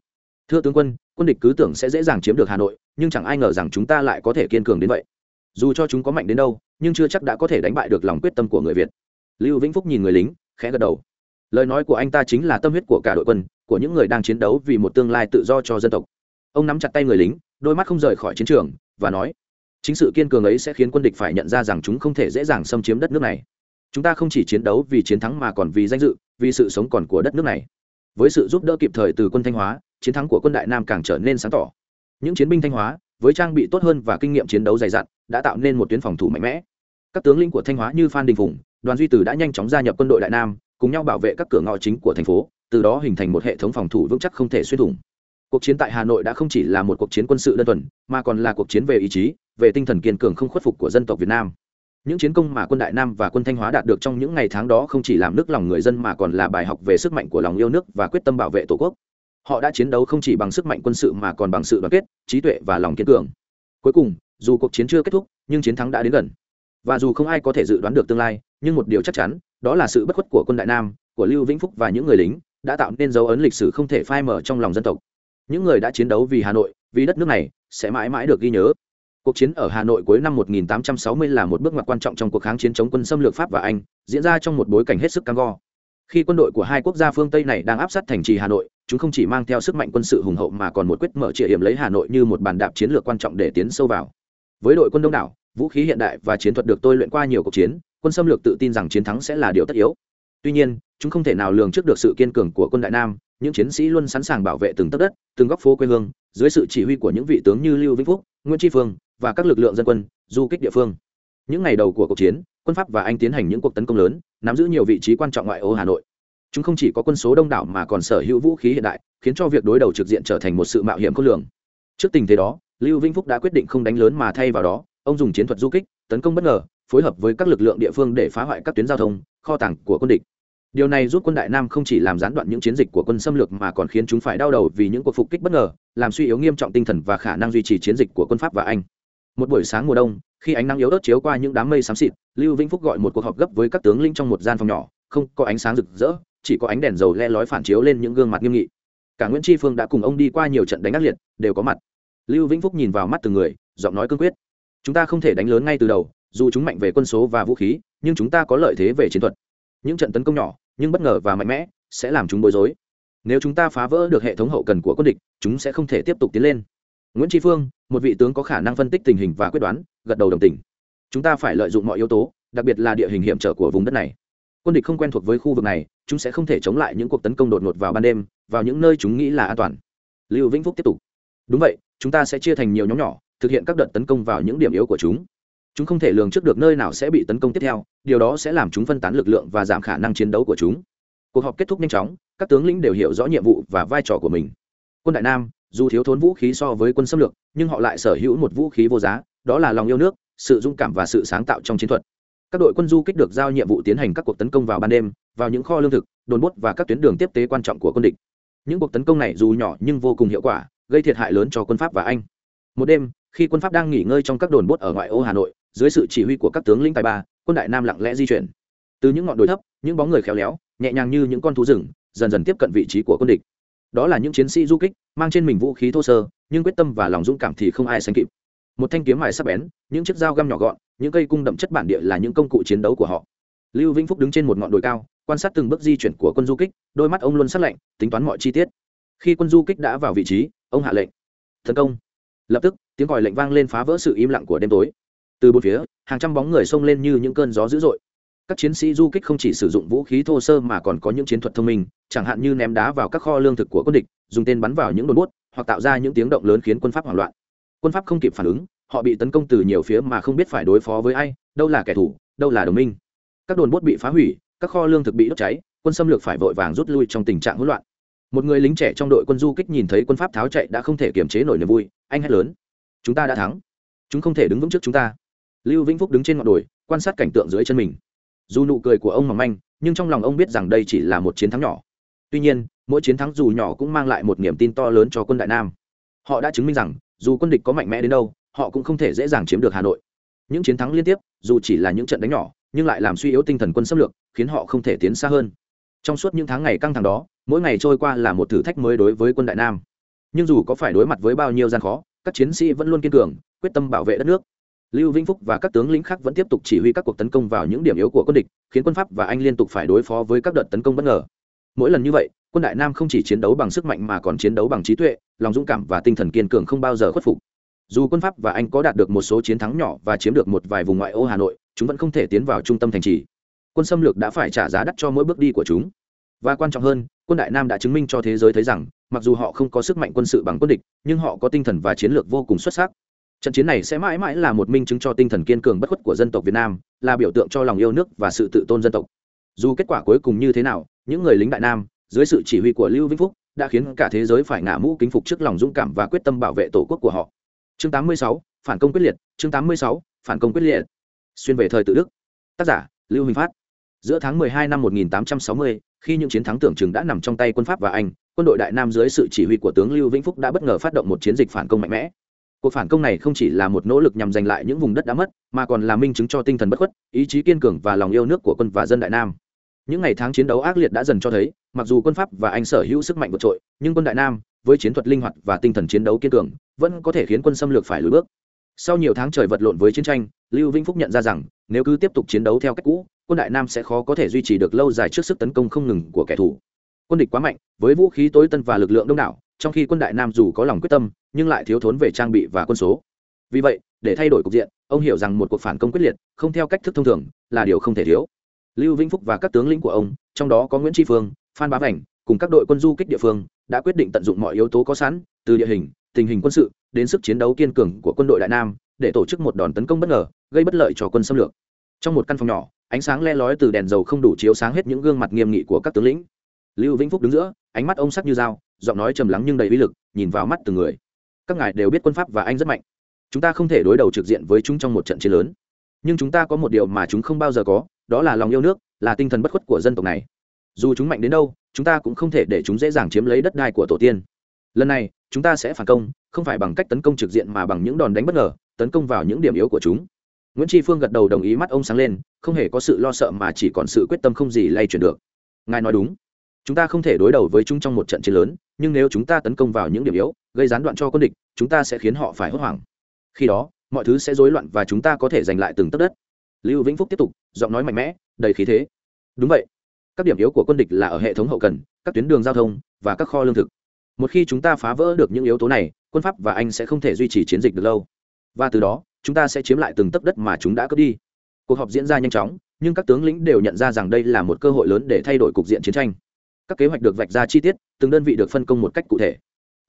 thưa tướng quân quân địch cứ tưởng sẽ dễ dàng chiếm được hà nội, nhưng chẳng ai ngờ rằng chúng ta lại có thể kiên cường đến vậy. Dù cho chúng có mạnh đến đâu nhưng chưa chắc đã có thể đánh bại được lòng quyết tâm của người việt. Lưu vĩnh phúc nhìn người lính, khẽ gật đầu. Lời nói của anh ta chính là tâm huyết của cả đội quân, của những người đang chiến đấu vì một tương lai tự do cho dân tộc. Ông nắm chặt tay người lính, đôi mắt không rời khỏi chiến trường, và nói, chính sự kiên cường ấy sẽ khiến quân địch phải nhận ra rằng chúng không thể dễ dàng xâm chiếm đất nước này. Chúng ta không chỉ chiến đấu vì chiến thắng mà còn vì danh dự, vì sự sống còn của đất nước này. Với sự giúp đỡ kịp thời từ quân thanh hóa, chiến thắng của quân đại nam càng trở nên sáng tỏ. Những chiến binh thanh hóa với trang bị tốt hơn và kinh nghiệm chiến đấu dày dặn, đã tạo nên một tuyến phòng thủ mạnh mẽ. Các tướng lĩnh của thanh hóa như phan đình phùng, đoàn duy từ đã nhanh chóng gia nhập quân đội đại nam, cùng nhau bảo vệ các cửa ngõ chính của thành phố, từ đó hình thành một hệ thống phòng thủ vững chắc không thể xuyên thủng. Cuộc chiến tại hà nội đã không chỉ là một cuộc chiến quân sự đơn thuần, mà còn là cuộc chiến về ý chí, về tinh thần kiên cường không khuất phục của dân tộc việt nam. Những chiến công mà quân đại nam và quân thanh hóa đạt được trong những ngày tháng đó không chỉ làm nức lòng người dân mà còn là bài học về sức mạnh của lòng yêu nước và quyết tâm bảo vệ tổ quốc họ đã chiến đấu không chỉ bằng sức mạnh quân sự mà còn bằng sự đoàn kết, trí tuệ và lòng kiên cường. Cuối cùng, dù cuộc chiến chưa kết thúc, nhưng chiến thắng đã đến gần. Và dù không ai có thể dự đoán được tương lai, nhưng một điều chắc chắn, đó là sự bất khuất của quân đại nam, của lưu vĩnh phúc và những người lính, đã tạo nên dấu ấn lịch sử không thể phai mở trong lòng dân tộc. Những người đã chiến đấu vì hà nội, vì đất nước này, sẽ mãi mãi được ghi nhớ. Cuộc chiến ở hà nội cuối năm 1860 là một bước ngoặt quan trọng trong cuộc kháng chiến chống quân xâm lược pháp và anh, diễn ra trong một bối cảnh hết sức cam go. Khi quân đội của hai quốc gia phương tây này đang áp sát thành trì hà nội chúng không chỉ mang theo sức mạnh quân sự hùng hậu mà còn một quyết mở trịa hiểm lấy hà nội như một bàn đạp chiến lược quan trọng để tiến sâu vào. Với đội quân đông đảo, vũ khí hiện đại và chiến thuật được tôi luyện qua nhiều cuộc chiến, quân xâm lược tự tin rằng chiến thắng sẽ là điều tất yếu. Tuy nhiên, chúng không thể nào lường trước được sự kiên cường của quân đại nam, những chiến sĩ luôn sẵn sàng bảo vệ từng tấc đất, từng góc phố quê hương, dưới sự chỉ huy của những vị tướng như lưu vĩnh phúc, nguyễn tri phương và các lực lượng dân quân, du kích địa phương. Những ngày đầu của cuộc chiến, quân pháp và anh tiến hành những cuộc tấn công lớn, nắm giữ nhiều vị trí quan trọng ngoại ô hà nội chúng không chỉ có quân số đông đảo mà còn sở hữu vũ khí hiện đại, khiến cho việc đối đầu trực diện trở thành một sự mạo hiểm khôn lường. Trước tình thế đó, lưu vĩnh phúc đã quyết định không đánh lớn mà thay vào đó, ông dùng chiến thuật du kích, tấn công bất ngờ, phối hợp với các lực lượng địa phương để phá hoại các tuyến giao thông, kho tàng của quân địch. Điều này giúp quân đại nam không chỉ làm gián đoạn những chiến dịch của quân xâm lược mà còn khiến chúng phải đau đầu vì những cuộc phục kích bất ngờ, làm suy yếu nghiêm trọng tinh thần và khả năng duy trì chiến dịch của quân pháp và anh. Một buổi sáng mùa đông, khi ánh nắng yếu ớt chiếu qua những đám mây xám xịt, lưu vĩnh phúc gọi một cuộc họp gấp với các tướng linh trong một gian phòng nhỏ, không có ánh sáng rực rỡ chỉ có ánh đèn dầu le lói phản chiếu lên những gương mặt nghiêm nghị. Cả nguyễn tri phương đã cùng ông đi qua nhiều trận đánh ác liệt, đều có mặt. Lưu vĩnh phúc nhìn vào mắt từng người, giọng nói cương quyết. Chúng ta không thể đánh lớn ngay từ đầu, dù chúng mạnh về quân số và vũ khí, nhưng chúng ta có lợi thế về chiến thuật. Những trận tấn công nhỏ, nhưng bất ngờ và mạnh mẽ, sẽ làm chúng bối rối. Nếu chúng ta phá vỡ được hệ thống hậu cần của quân địch, chúng sẽ không thể tiếp tục tiến lên. Nguyễn tri phương, một vị tướng có khả năng phân tích tình hình và quyết đoán, gật đầu đồng tình. Chúng ta phải lợi dụng mọi yếu tố, đặc biệt là địa hình hiểm trở của vùng đất này quân địch không quen thuộc với khu vực này, chúng sẽ không thể chống lại những cuộc tấn công đột ngột vào ban đêm, vào những nơi chúng nghĩ là an toàn. Lưu vĩnh phúc tiếp tục. Đúng vậy, chúng ta sẽ chia thành nhiều nhóm nhỏ, thực hiện các đợt tấn công vào những điểm yếu của chúng. Chúng không thể lường trước được nơi nào sẽ bị tấn công tiếp theo, điều đó sẽ làm chúng phân tán lực lượng và giảm khả năng chiến đấu của chúng. Cuộc họp kết thúc nhanh chóng, các tướng lĩnh đều hiểu rõ nhiệm vụ và vai trò của mình. Quân đại nam, dù thiếu thốn vũ khí so với quân xâm lược, nhưng họ lại sở hữu một vũ khí vô giá, đó là lòng yêu nước, sự dũng cảm và sự sáng tạo trong chiến thuật các đội quân du kích được giao nhiệm vụ tiến hành các cuộc tấn công vào ban đêm, vào những kho lương thực, đồn bốt và các tuyến đường tiếp tế quan trọng của quân địch. Những cuộc tấn công này dù nhỏ nhưng vô cùng hiệu quả, gây thiệt hại lớn cho quân pháp và anh. Một đêm, khi quân pháp đang nghỉ ngơi trong các đồn bốt ở ngoại ô hà nội, dưới sự chỉ huy của các tướng lĩnh tài ba, quân đại nam lặng lẽ di chuyển. Từ những ngọn đồi thấp, những bóng người khéo léo, nhẹ nhàng như những con thú rừng, dần dần tiếp cận vị trí của quân địch. Đó là những chiến sĩ du kích, mang trên mình vũ khí thô sơ, nhưng quyết tâm và lòng dũng cảm thì không ai sánh kịp. Một thanh kiếm mài sắc bén, những chiếc dao găm nhỏ gọn những cây cung đậm chất bản địa là những công cụ chiến đấu của họ. Lưu vĩnh phúc đứng trên một ngọn đồi cao, quan sát từng bước di chuyển của quân du kích, đôi mắt ông luôn sắc lạnh, tính toán mọi chi tiết. Khi quân du kích đã vào vị trí, ông hạ lệnh. Tấn công. Lập tức, tiếng còi lệnh vang lên phá vỡ sự im lặng của đêm tối. Từ bốn phía, hàng trăm bóng người xông lên như những cơn gió dữ dội. Các chiến sĩ du kích không chỉ sử dụng vũ khí thô sơ mà còn có những chiến thuật thông minh, chẳng hạn như ném đá vào các kho lương thực của quân địch, dùng tên bắn vào những đồn bốt, hoặc tạo ra những tiếng động lớn khiến quân pháp hoảng loạn. Quân pháp không kịp phản ứng họ bị tấn công từ nhiều phía mà không biết phải đối phó với ai, đâu là kẻ thù, đâu là đồng minh. Các đồn bốt bị phá hủy, các kho lương thực bị đốt cháy, quân xâm lược phải vội vàng rút lui trong tình trạng hỗn loạn. Một người lính trẻ trong đội quân du kích nhìn thấy quân pháp tháo chạy đã không thể kiềm chế nổi niềm vui, anh hét lớn. Chúng ta đã thắng. Chúng không thể đứng vững trước chúng ta. Lưu vĩnh phúc đứng trên ngọn đồi, quan sát cảnh tượng dưới chân mình. Dù nụ cười của ông mỏng manh, nhưng trong lòng ông biết rằng đây chỉ là một chiến thắng nhỏ. Tuy nhiên, mỗi chiến thắng dù nhỏ cũng mang lại một niềm tin to lớn cho quân đại nam. Họ đã chứng minh rằng, dù quân địch có mạnh mẽ đến đâu họ cũng không thể dễ dàng chiếm được hà nội. Những chiến thắng liên tiếp, dù chỉ là những trận đánh nhỏ, nhưng lại làm suy yếu tinh thần quân xâm lược, khiến họ không thể tiến xa hơn. Trong suốt những tháng ngày căng thẳng đó, mỗi ngày trôi qua là một thử thách mới đối với quân đại nam. Nhưng dù có phải đối mặt với bao nhiêu gian khó, các chiến sĩ vẫn luôn kiên cường, quyết tâm bảo vệ đất nước. Lưu vĩnh phúc và các tướng lĩnh khác vẫn tiếp tục chỉ huy các cuộc tấn công vào những điểm yếu của quân địch, khiến quân pháp và anh liên tục phải đối phó với các đợt tấn công bất ngờ. Mỗi lần như vậy, quân đại nam không chỉ chiến đấu bằng sức mạnh mà còn chiến đấu bằng trí tuệ, lòng dũng cảm và tinh thần kiên cường không bao giờ khuất phục dù quân pháp và anh có đạt được một số chiến thắng nhỏ và chiếm được một vài vùng ngoại ô hà nội, chúng vẫn không thể tiến vào trung tâm thành trì. Quân xâm lược đã phải trả giá đắt cho mỗi bước đi của chúng. Và quan trọng hơn, quân đại nam đã chứng minh cho thế giới thấy rằng, mặc dù họ không có sức mạnh quân sự bằng quân địch, nhưng họ có tinh thần và chiến lược vô cùng xuất sắc. Trận chiến này sẽ mãi mãi là một minh chứng cho tinh thần kiên cường bất khuất của dân tộc việt nam, là biểu tượng cho lòng yêu nước và sự tự tôn dân tộc. Dù kết quả cuối cùng như thế nào, những người lính đại nam, dưới sự chỉ huy của lưu vĩnh phúc, đã khiến cả thế giới phải ngả mũ kính phục trước lòng dũng cảm và quyết tâm bảo vệ tổ quốc của họ chương 86, phản công quyết liệt chương 86, phản công quyết liệt. Xuyên về thời tự đức. Tác giả lưu huỳnh phát. Giữa tháng 12 năm 1860, khi những chiến thắng tưởng chừng đã nằm trong tay quân pháp và anh quân đội đại nam dưới sự chỉ huy của tướng lưu vĩnh phúc đã bất ngờ phát động một chiến dịch phản công mạnh mẽ. Cuộc phản công này không chỉ là một nỗ lực nhằm giành lại những vùng đất đã mất mà còn là minh chứng cho tinh thần bất khuất ý chí kiên cường và lòng yêu nước của quân và dân đại nam. Những ngày tháng chiến đấu ác liệt đã dần cho thấy mặc dù quân pháp và anh sở hữu sức mạnh vượt trội nhưng quân đại nam với chiến thuật linh hoạt và tinh thần chiến đấu kiên cường vẫn có thể khiến quân xâm lược phải lùi bước. Sau nhiều tháng trời vật lộn với chiến tranh, lưu vĩnh phúc nhận ra rằng, nếu cứ tiếp tục chiến đấu theo cách cũ, quân đại nam sẽ khó có thể duy trì được lâu dài trước sức tấn công không ngừng của kẻ thù. Quân địch quá mạnh, với vũ khí tối tân và lực lượng đông đảo, trong khi quân đại nam dù có lòng quyết tâm, nhưng lại thiếu thốn về trang bị và quân số. Vì vậy, để thay đổi cục diện, ông hiểu rằng một cuộc phản công quyết liệt, không theo cách thức thông thường, là điều không thể thiếu. Lưu vĩnh phúc và các tướng lĩnh của ông, trong đó có nguyễn tri phương, phan bá vành, cùng các đội quân du kích địa phương, đã quyết định tận dụng mọi yếu tố có sẵn, từ địa hình tình hình quân sự, đến sức chiến đấu kiên cường của quân đội đại nam, để tổ chức một đòn tấn công bất ngờ, gây bất lợi cho quân xâm lược. Trong một căn phòng nhỏ, ánh sáng le lói từ đèn dầu không đủ chiếu sáng hết những gương mặt nghiêm nghị của các tướng lĩnh. Lưu vĩnh phúc đứng giữa, ánh mắt ông sắc như dao, giọng nói trầm lắng nhưng đầy uy lực, nhìn vào mắt từng người. Các ngài đều biết quân pháp và anh rất mạnh. Chúng ta không thể đối đầu trực diện với chúng trong một trận chiến lớn. Nhưng chúng ta có một điều mà chúng không bao giờ có, đó là lòng yêu nước, là tinh thần bất khuất của dân tộc này. Dù chúng mạnh đến đâu, chúng ta cũng không thể để chúng dễ dàng chiếm lấy đất đai của tổ tiên. Lần này chúng ta sẽ phản công, không phải bằng cách tấn công trực diện mà bằng những đòn đánh bất ngờ, tấn công vào những điểm yếu của chúng. Nguyễn tri phương gật đầu đồng ý mắt ông sáng lên, không hề có sự lo sợ mà chỉ còn sự quyết tâm không gì lay chuyển được. Ngài nói đúng. Chúng ta không thể đối đầu với chúng trong một trận chiến lớn, nhưng nếu chúng ta tấn công vào những điểm yếu, gây gián đoạn cho quân địch, chúng ta sẽ khiến họ phải hốt hoảng. Khi đó, mọi thứ sẽ rối loạn và chúng ta có thể giành lại từng tấc đất. Lưu vĩnh phúc tiếp tục, giọng nói mạnh mẽ, đầy khí thế. Đúng vậy. Các điểm yếu của quân địch là ở hệ thống hậu cần, các tuyến đường giao thông và các kho lương thực một khi chúng ta phá vỡ được những yếu tố này, quân pháp và anh sẽ không thể duy trì chiến dịch được lâu. Và từ đó, chúng ta sẽ chiếm lại từng tấc đất mà chúng đã cướp đi. Cuộc họp diễn ra nhanh chóng, nhưng các tướng lĩnh đều nhận ra rằng đây là một cơ hội lớn để thay đổi cục diện chiến tranh. Các kế hoạch được vạch ra chi tiết, từng đơn vị được phân công một cách cụ thể.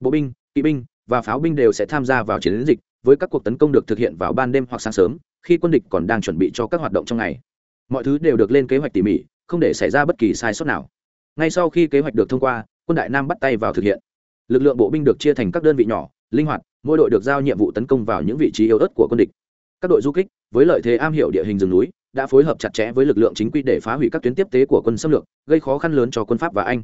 Bộ binh, kỵ binh và pháo binh đều sẽ tham gia vào chiến dịch, với các cuộc tấn công được thực hiện vào ban đêm hoặc sáng sớm, khi quân địch còn đang chuẩn bị cho các hoạt động trong ngày. Mọi thứ đều được lên kế hoạch tỉ mỉ, không để xảy ra bất kỳ sai sót nào. Ngay sau khi kế hoạch được thông qua, quân đại nam bắt tay vào thực hiện lực lượng bộ binh được chia thành các đơn vị nhỏ, linh hoạt, mỗi đội được giao nhiệm vụ tấn công vào những vị trí yếu ớt của quân địch. Các đội du kích, với lợi thế am hiểu địa hình rừng núi, đã phối hợp chặt chẽ với lực lượng chính quy để phá hủy các tuyến tiếp tế của quân xâm lược, gây khó khăn lớn cho quân pháp và anh.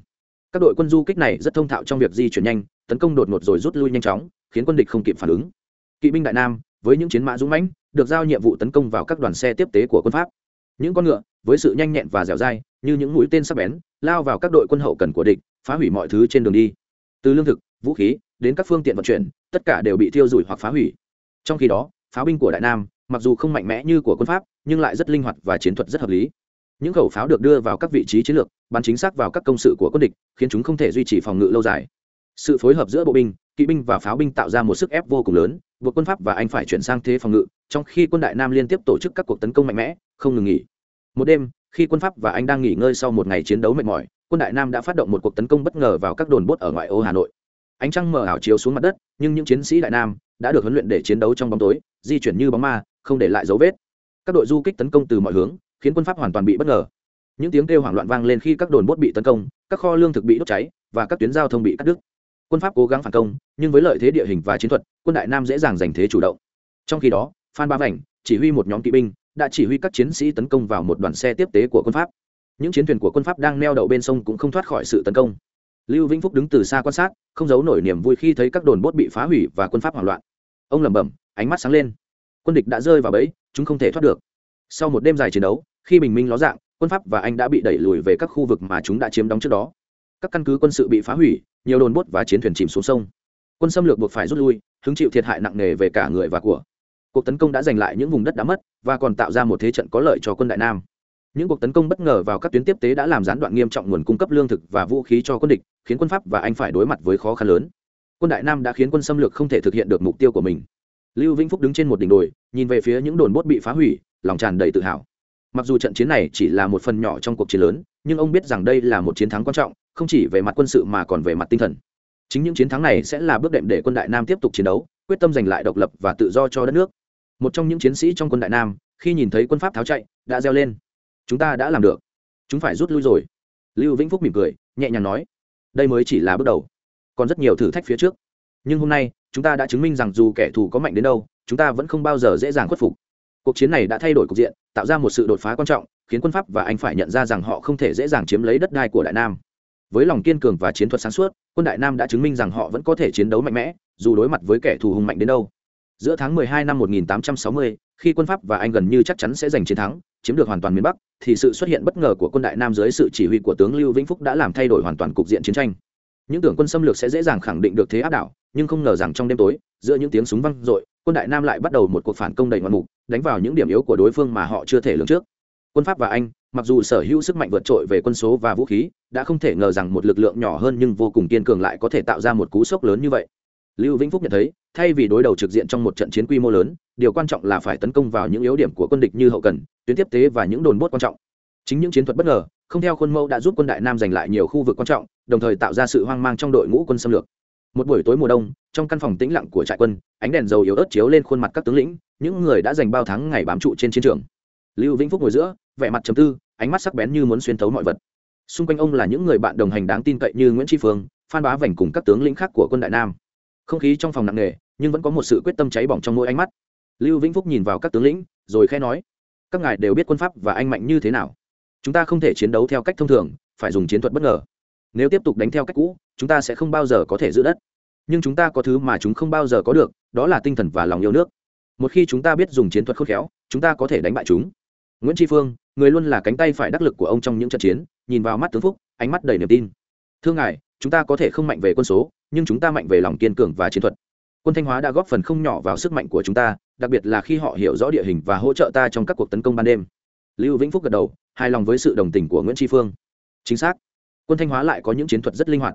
Các đội quân du kích này rất thông thạo trong việc di chuyển nhanh, tấn công đột ngột rồi rút lui nhanh chóng, khiến quân địch không kịp phản ứng. Kỵ binh đại nam, với những chiến mã dũng mãnh, được giao nhiệm vụ tấn công vào các đoàn xe tiếp tế của quân pháp. Những con ngựa, với sự nhanh nhẹn và dẻo dai, như những mũi tên sắc bén, lao vào các đội quân hậu cần của địch, phá hủy mọi thứ trên đường đi từ lương thực, vũ khí, đến các phương tiện vận chuyển, tất cả đều bị thiêu rụi hoặc phá hủy. Trong khi đó, pháo binh của đại nam, mặc dù không mạnh mẽ như của quân pháp, nhưng lại rất linh hoạt và chiến thuật rất hợp lý. Những khẩu pháo được đưa vào các vị trí chiến lược, bắn chính xác vào các công sự của quân địch, khiến chúng không thể duy trì phòng ngự lâu dài. Sự phối hợp giữa bộ binh, kỵ binh và pháo binh tạo ra một sức ép vô cùng lớn, buộc quân pháp và anh phải chuyển sang thế phòng ngự, trong khi quân đại nam liên tiếp tổ chức các cuộc tấn công mạnh mẽ, không ngừng nghỉ. Một đêm, khi quân pháp và anh đang nghỉ ngơi sau một ngày chiến đấu mệt mỏi quân đại nam đã phát động một cuộc tấn công bất ngờ vào các đồn bốt ở ngoại ô hà nội. Ánh trăng mờ ảo chiếu xuống mặt đất, nhưng những chiến sĩ đại nam đã được huấn luyện để chiến đấu trong bóng tối, di chuyển như bóng ma, không để lại dấu vết. Các đội du kích tấn công từ mọi hướng, khiến quân pháp hoàn toàn bị bất ngờ. Những tiếng kêu hoảng loạn vang lên khi các đồn bốt bị tấn công, các kho lương thực bị đốt cháy, và các tuyến giao thông bị cắt đứt. Quân pháp cố gắng phản công, nhưng với lợi thế địa hình và chiến thuật, quân đại nam dễ dàng giành thế chủ động. Trong khi đó, phan ba vảnh chỉ huy một nhóm kỵ binh, đã chỉ huy các chiến sĩ tấn công vào một đoàn xe tiếp tế của quân pháp những chiến thuyền của quân pháp đang neo đậu bên sông cũng không thoát khỏi sự tấn công. Lưu vĩnh phúc đứng từ xa quan sát, không giấu nổi niềm vui khi thấy các đồn bốt bị phá hủy và quân pháp hoảng loạn. Ông lẩm bẩm, ánh mắt sáng lên. Quân địch đã rơi vào bẫy, chúng không thể thoát được. Sau một đêm dài chiến đấu, khi bình minh ló dạng, quân pháp và anh đã bị đẩy lùi về các khu vực mà chúng đã chiếm đóng trước đó. Các căn cứ quân sự bị phá hủy, nhiều đồn bốt và chiến thuyền chìm xuống sông. Quân xâm lược buộc phải rút lui, hứng chịu thiệt hại nặng nề về cả người và của. Cuộc tấn công đã giành lại những vùng đất đã mất và còn tạo ra một thế trận có lợi cho quân đại nam những cuộc tấn công bất ngờ vào các tuyến tiếp tế đã làm gián đoạn nghiêm trọng nguồn cung cấp lương thực và vũ khí cho quân địch, khiến quân pháp và anh phải đối mặt với khó khăn lớn. Quân đại nam đã khiến quân xâm lược không thể thực hiện được mục tiêu của mình. Lưu vĩnh phúc đứng trên một đỉnh đồi, nhìn về phía những đồn bốt bị phá hủy, lòng tràn đầy tự hào. Mặc dù trận chiến này chỉ là một phần nhỏ trong cuộc chiến lớn, nhưng ông biết rằng đây là một chiến thắng quan trọng, không chỉ về mặt quân sự mà còn về mặt tinh thần. Chính những chiến thắng này sẽ là bước đệm để quân đại nam tiếp tục chiến đấu, quyết tâm giành lại độc lập và tự do cho đất nước. Một trong những chiến sĩ trong quân đại nam, khi nhìn thấy quân pháp tháo chạy, đã reo lên chúng ta đã làm được. Chúng phải rút lui rồi. Lưu vĩnh phúc mỉm cười nhẹ nhàng nói đây mới chỉ là bước đầu. Còn rất nhiều thử thách phía trước. Nhưng hôm nay chúng ta đã chứng minh rằng dù kẻ thù có mạnh đến đâu chúng ta vẫn không bao giờ dễ dàng khuất phục. Cuộc chiến này đã thay đổi cục diện tạo ra một sự đột phá quan trọng khiến quân pháp và anh phải nhận ra rằng họ không thể dễ dàng chiếm lấy đất đai của đại nam. Với lòng kiên cường và chiến thuật sáng suốt quân đại nam đã chứng minh rằng họ vẫn có thể chiến đấu mạnh mẽ dù đối mặt với kẻ thù hùng mạnh đến đâu. Giữa tháng 12 năm 1860, khi quân pháp và anh gần như chắc chắn sẽ giành chiến thắng, chiếm được hoàn toàn miền bắc, thì sự xuất hiện bất ngờ của quân đại nam dưới sự chỉ huy của tướng lưu vĩnh phúc đã làm thay đổi hoàn toàn cục diện chiến tranh. Những tưởng quân xâm lược sẽ dễ dàng khẳng định được thế áp đảo, nhưng không ngờ rằng trong đêm tối, giữa những tiếng súng văng dội, quân đại nam lại bắt đầu một cuộc phản công đầy ngoạn mục, đánh vào những điểm yếu của đối phương mà họ chưa thể lường trước. Quân pháp và anh, mặc dù sở hữu sức mạnh vượt trội về quân số và vũ khí, đã không thể ngờ rằng một lực lượng nhỏ hơn nhưng vô cùng kiên cường lại có thể tạo ra một cú sốc lớn như vậy lưu vĩnh phúc nhận thấy, thay vì đối đầu trực diện trong một trận chiến quy mô lớn, điều quan trọng là phải tấn công vào những yếu điểm của quân địch như hậu cần, tuyến tiếp tế và những đồn bốt quan trọng. Chính những chiến thuật bất ngờ, không theo khuôn mẫu đã giúp quân đại nam giành lại nhiều khu vực quan trọng, đồng thời tạo ra sự hoang mang trong đội ngũ quân xâm lược. Một buổi tối mùa đông, trong căn phòng tĩnh lặng của trại quân, ánh đèn dầu yếu ớt chiếu lên khuôn mặt các tướng lĩnh, những người đã dành bao tháng ngày bám trụ trên chiến trường. Lưu vĩnh phúc ngồi giữa, vẻ mặt trầm tư, ánh mắt sắc bén như muốn xuyên thấu mọi vật. Xung quanh ông là những người bạn đồng hành đáng tin cậy như nguyễn tri phương, phan bá vành cùng các tướng lĩnh khác của quân đại nam không khí trong phòng nặng nề, nhưng vẫn có một sự quyết tâm cháy bỏng trong mỗi ánh mắt. Lưu vĩnh phúc nhìn vào các tướng lĩnh, rồi khẽ nói, các ngài đều biết quân pháp và anh mạnh như thế nào. Chúng ta không thể chiến đấu theo cách thông thường, phải dùng chiến thuật bất ngờ. Nếu tiếp tục đánh theo cách cũ, chúng ta sẽ không bao giờ có thể giữ đất. Nhưng chúng ta có thứ mà chúng không bao giờ có được, đó là tinh thần và lòng yêu nước. Một khi chúng ta biết dùng chiến thuật khôn khéo, chúng ta có thể đánh bại chúng. Nguyễn tri phương, người luôn là cánh tay phải đắc lực của ông trong những trận chiến, nhìn vào mắt tướng phúc, ánh mắt đầy niềm tin. Thưa ngài, chúng ta có thể không mạnh về quân số nhưng chúng ta mạnh về lòng kiên cường và chiến thuật. Quân thanh hóa đã góp phần không nhỏ vào sức mạnh của chúng ta, đặc biệt là khi họ hiểu rõ địa hình và hỗ trợ ta trong các cuộc tấn công ban đêm. Lưu vĩnh phúc gật đầu, hài lòng với sự đồng tình của nguyễn tri phương. Chính xác, quân thanh hóa lại có những chiến thuật rất linh hoạt.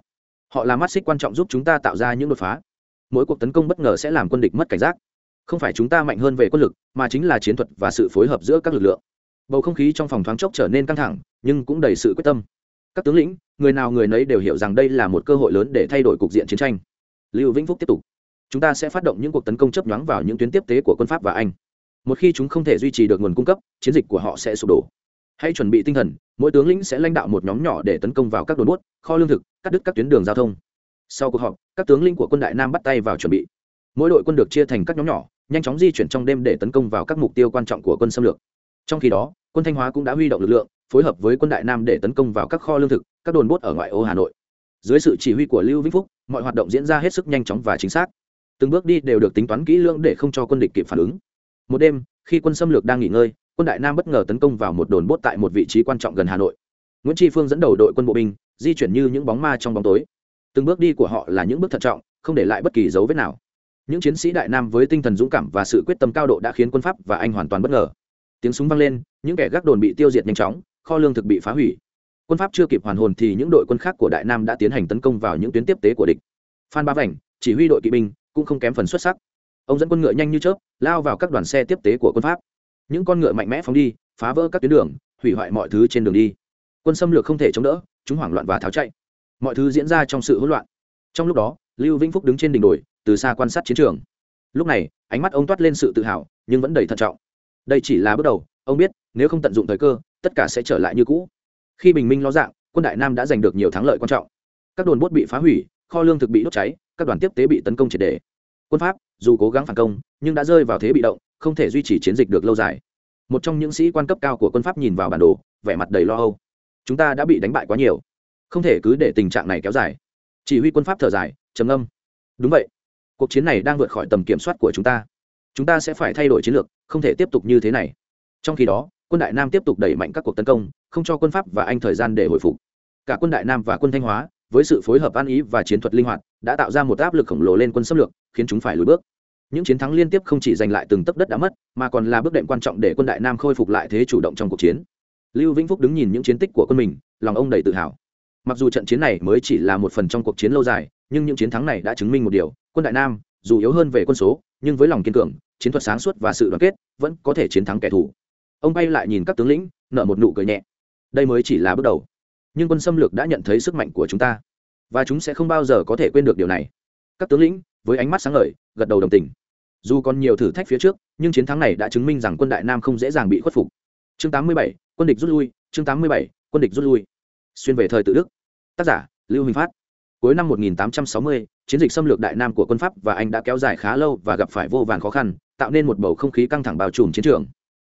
Họ là mắt xích quan trọng giúp chúng ta tạo ra những đột phá. Mỗi cuộc tấn công bất ngờ sẽ làm quân địch mất cảnh giác. Không phải chúng ta mạnh hơn về quân lực, mà chính là chiến thuật và sự phối hợp giữa các lực lượng. Bầu không khí trong phòng thoáng chốc trở nên căng thẳng, nhưng cũng đầy sự quyết tâm các tướng lĩnh, người nào người nấy đều hiểu rằng đây là một cơ hội lớn để thay đổi cục diện chiến tranh. Lưu vĩnh phúc tiếp tục. Chúng ta sẽ phát động những cuộc tấn công chấp nhoáng vào những tuyến tiếp tế của quân pháp và anh. Một khi chúng không thể duy trì được nguồn cung cấp, chiến dịch của họ sẽ sụp đổ. Hãy chuẩn bị tinh thần, mỗi tướng lĩnh sẽ lãnh đạo một nhóm nhỏ để tấn công vào các đồn bốt kho lương thực, cắt đứt các tuyến đường giao thông. Sau cuộc họp, các tướng lĩnh của quân đại nam bắt tay vào chuẩn bị. Mỗi đội quân được chia thành các nhóm nhỏ, nhanh chóng di chuyển trong đêm để tấn công vào các mục tiêu quan trọng của quân xâm lược trong khi đó, quân thanh hóa cũng đã huy động lực lượng, phối hợp với quân đại nam để tấn công vào các kho lương thực, các đồn bốt ở ngoại ô hà nội. Dưới sự chỉ huy của lưu vĩnh phúc, mọi hoạt động diễn ra hết sức nhanh chóng và chính xác. Từng bước đi đều được tính toán kỹ lưỡng để không cho quân địch kịp phản ứng. Một đêm, khi quân xâm lược đang nghỉ ngơi, quân đại nam bất ngờ tấn công vào một đồn bốt tại một vị trí quan trọng gần hà nội. Nguyễn tri phương dẫn đầu đội quân bộ binh, di chuyển như những bóng ma trong bóng tối. Từng bước đi của họ là những bước thận trọng, không để lại bất kỳ dấu vết nào. Những chiến sĩ đại nam với tinh thần dũng cảm và sự quyết tâm cao độ đã khiến quân pháp và anh hoàn toàn bất ngờ tiếng súng vang lên, những kẻ gác đồn bị tiêu diệt nhanh chóng, kho lương thực bị phá hủy. Quân pháp chưa kịp hoàn hồn thì những đội quân khác của đại nam đã tiến hành tấn công vào những tuyến tiếp tế của địch. Phan ba vảnh chỉ huy đội kỵ binh, cũng không kém phần xuất sắc. Ông dẫn quân ngựa nhanh như chớp, lao vào các đoàn xe tiếp tế của quân pháp. Những con ngựa mạnh mẽ phóng đi, phá vỡ các tuyến đường, hủy hoại mọi thứ trên đường đi. Quân xâm lược không thể chống đỡ, chúng hoảng loạn và tháo chạy. Mọi thứ diễn ra trong sự hỗn loạn. Trong lúc đó, lưu vĩnh phúc đứng trên đỉnh đồi, từ xa quan sát chiến trường. Lúc này, ánh mắt ông toát lên sự tự hào, nhưng vẫn đầy thận trọng đây chỉ là bước đầu, ông biết, nếu không tận dụng thời cơ, tất cả sẽ trở lại như cũ. Khi bình minh lo dạng, quân đại nam đã giành được nhiều thắng lợi quan trọng. Các đồn bốt bị phá hủy, kho lương thực bị đốt cháy, các đoàn tiếp tế bị tấn công triệt đề quân pháp, dù cố gắng phản công, nhưng đã rơi vào thế bị động, không thể duy trì chiến dịch được lâu dài. Một trong những sĩ quan cấp cao của quân pháp nhìn vào bản đồ, vẻ mặt đầy lo âu. Chúng ta đã bị đánh bại quá nhiều. Không thể cứ để tình trạng này kéo dài. Chỉ huy quân pháp thở dài, trầm âm đúng vậy. Cuộc chiến này đang vượt khỏi tầm kiểm soát của chúng ta chúng ta sẽ phải thay đổi chiến lược, không thể tiếp tục như thế này. Trong khi đó, quân đại nam tiếp tục đẩy mạnh các cuộc tấn công, không cho quân pháp và anh thời gian để hồi phục. Cả quân đại nam và quân thanh hóa, với sự phối hợp an ý và chiến thuật linh hoạt, đã tạo ra một áp lực khổng lồ lên quân xâm lược, khiến chúng phải lùi bước. Những chiến thắng liên tiếp không chỉ giành lại từng tấc đất đã mất, mà còn là bước đệm quan trọng để quân đại nam khôi phục lại thế chủ động trong cuộc chiến. Lưu vĩnh phúc đứng nhìn những chiến tích của quân mình, lòng ông đầy tự hào. Mặc dù trận chiến này mới chỉ là một phần trong cuộc chiến lâu dài, nhưng những chiến thắng này đã chứng minh một điều, quân đại nam dù yếu hơn về quân số nhưng với lòng kiên cường chiến thuật sáng suốt và sự đoàn kết vẫn có thể chiến thắng kẻ thù. Ông bay lại nhìn các tướng lĩnh nở một nụ cười nhẹ. Đây mới chỉ là bước đầu. Nhưng quân xâm lược đã nhận thấy sức mạnh của chúng ta. Và chúng sẽ không bao giờ có thể quên được điều này. Các tướng lĩnh với ánh mắt sáng ngời gật đầu đồng tình. Dù còn nhiều thử thách phía trước nhưng chiến thắng này đã chứng minh rằng quân đại nam không dễ dàng bị khuất phục. Chương 87, quân địch rút lui. Chương 87, quân địch rút lui. Xuyên về thời tự đức. Tác giả lưu huỳnh phát. Cuối năm 1860, chiến dịch xâm lược đại nam của quân pháp và anh đã kéo dài khá lâu và gặp phải vô vàn khó khăn, tạo nên một bầu không khí căng thẳng bao trùm chiến trường.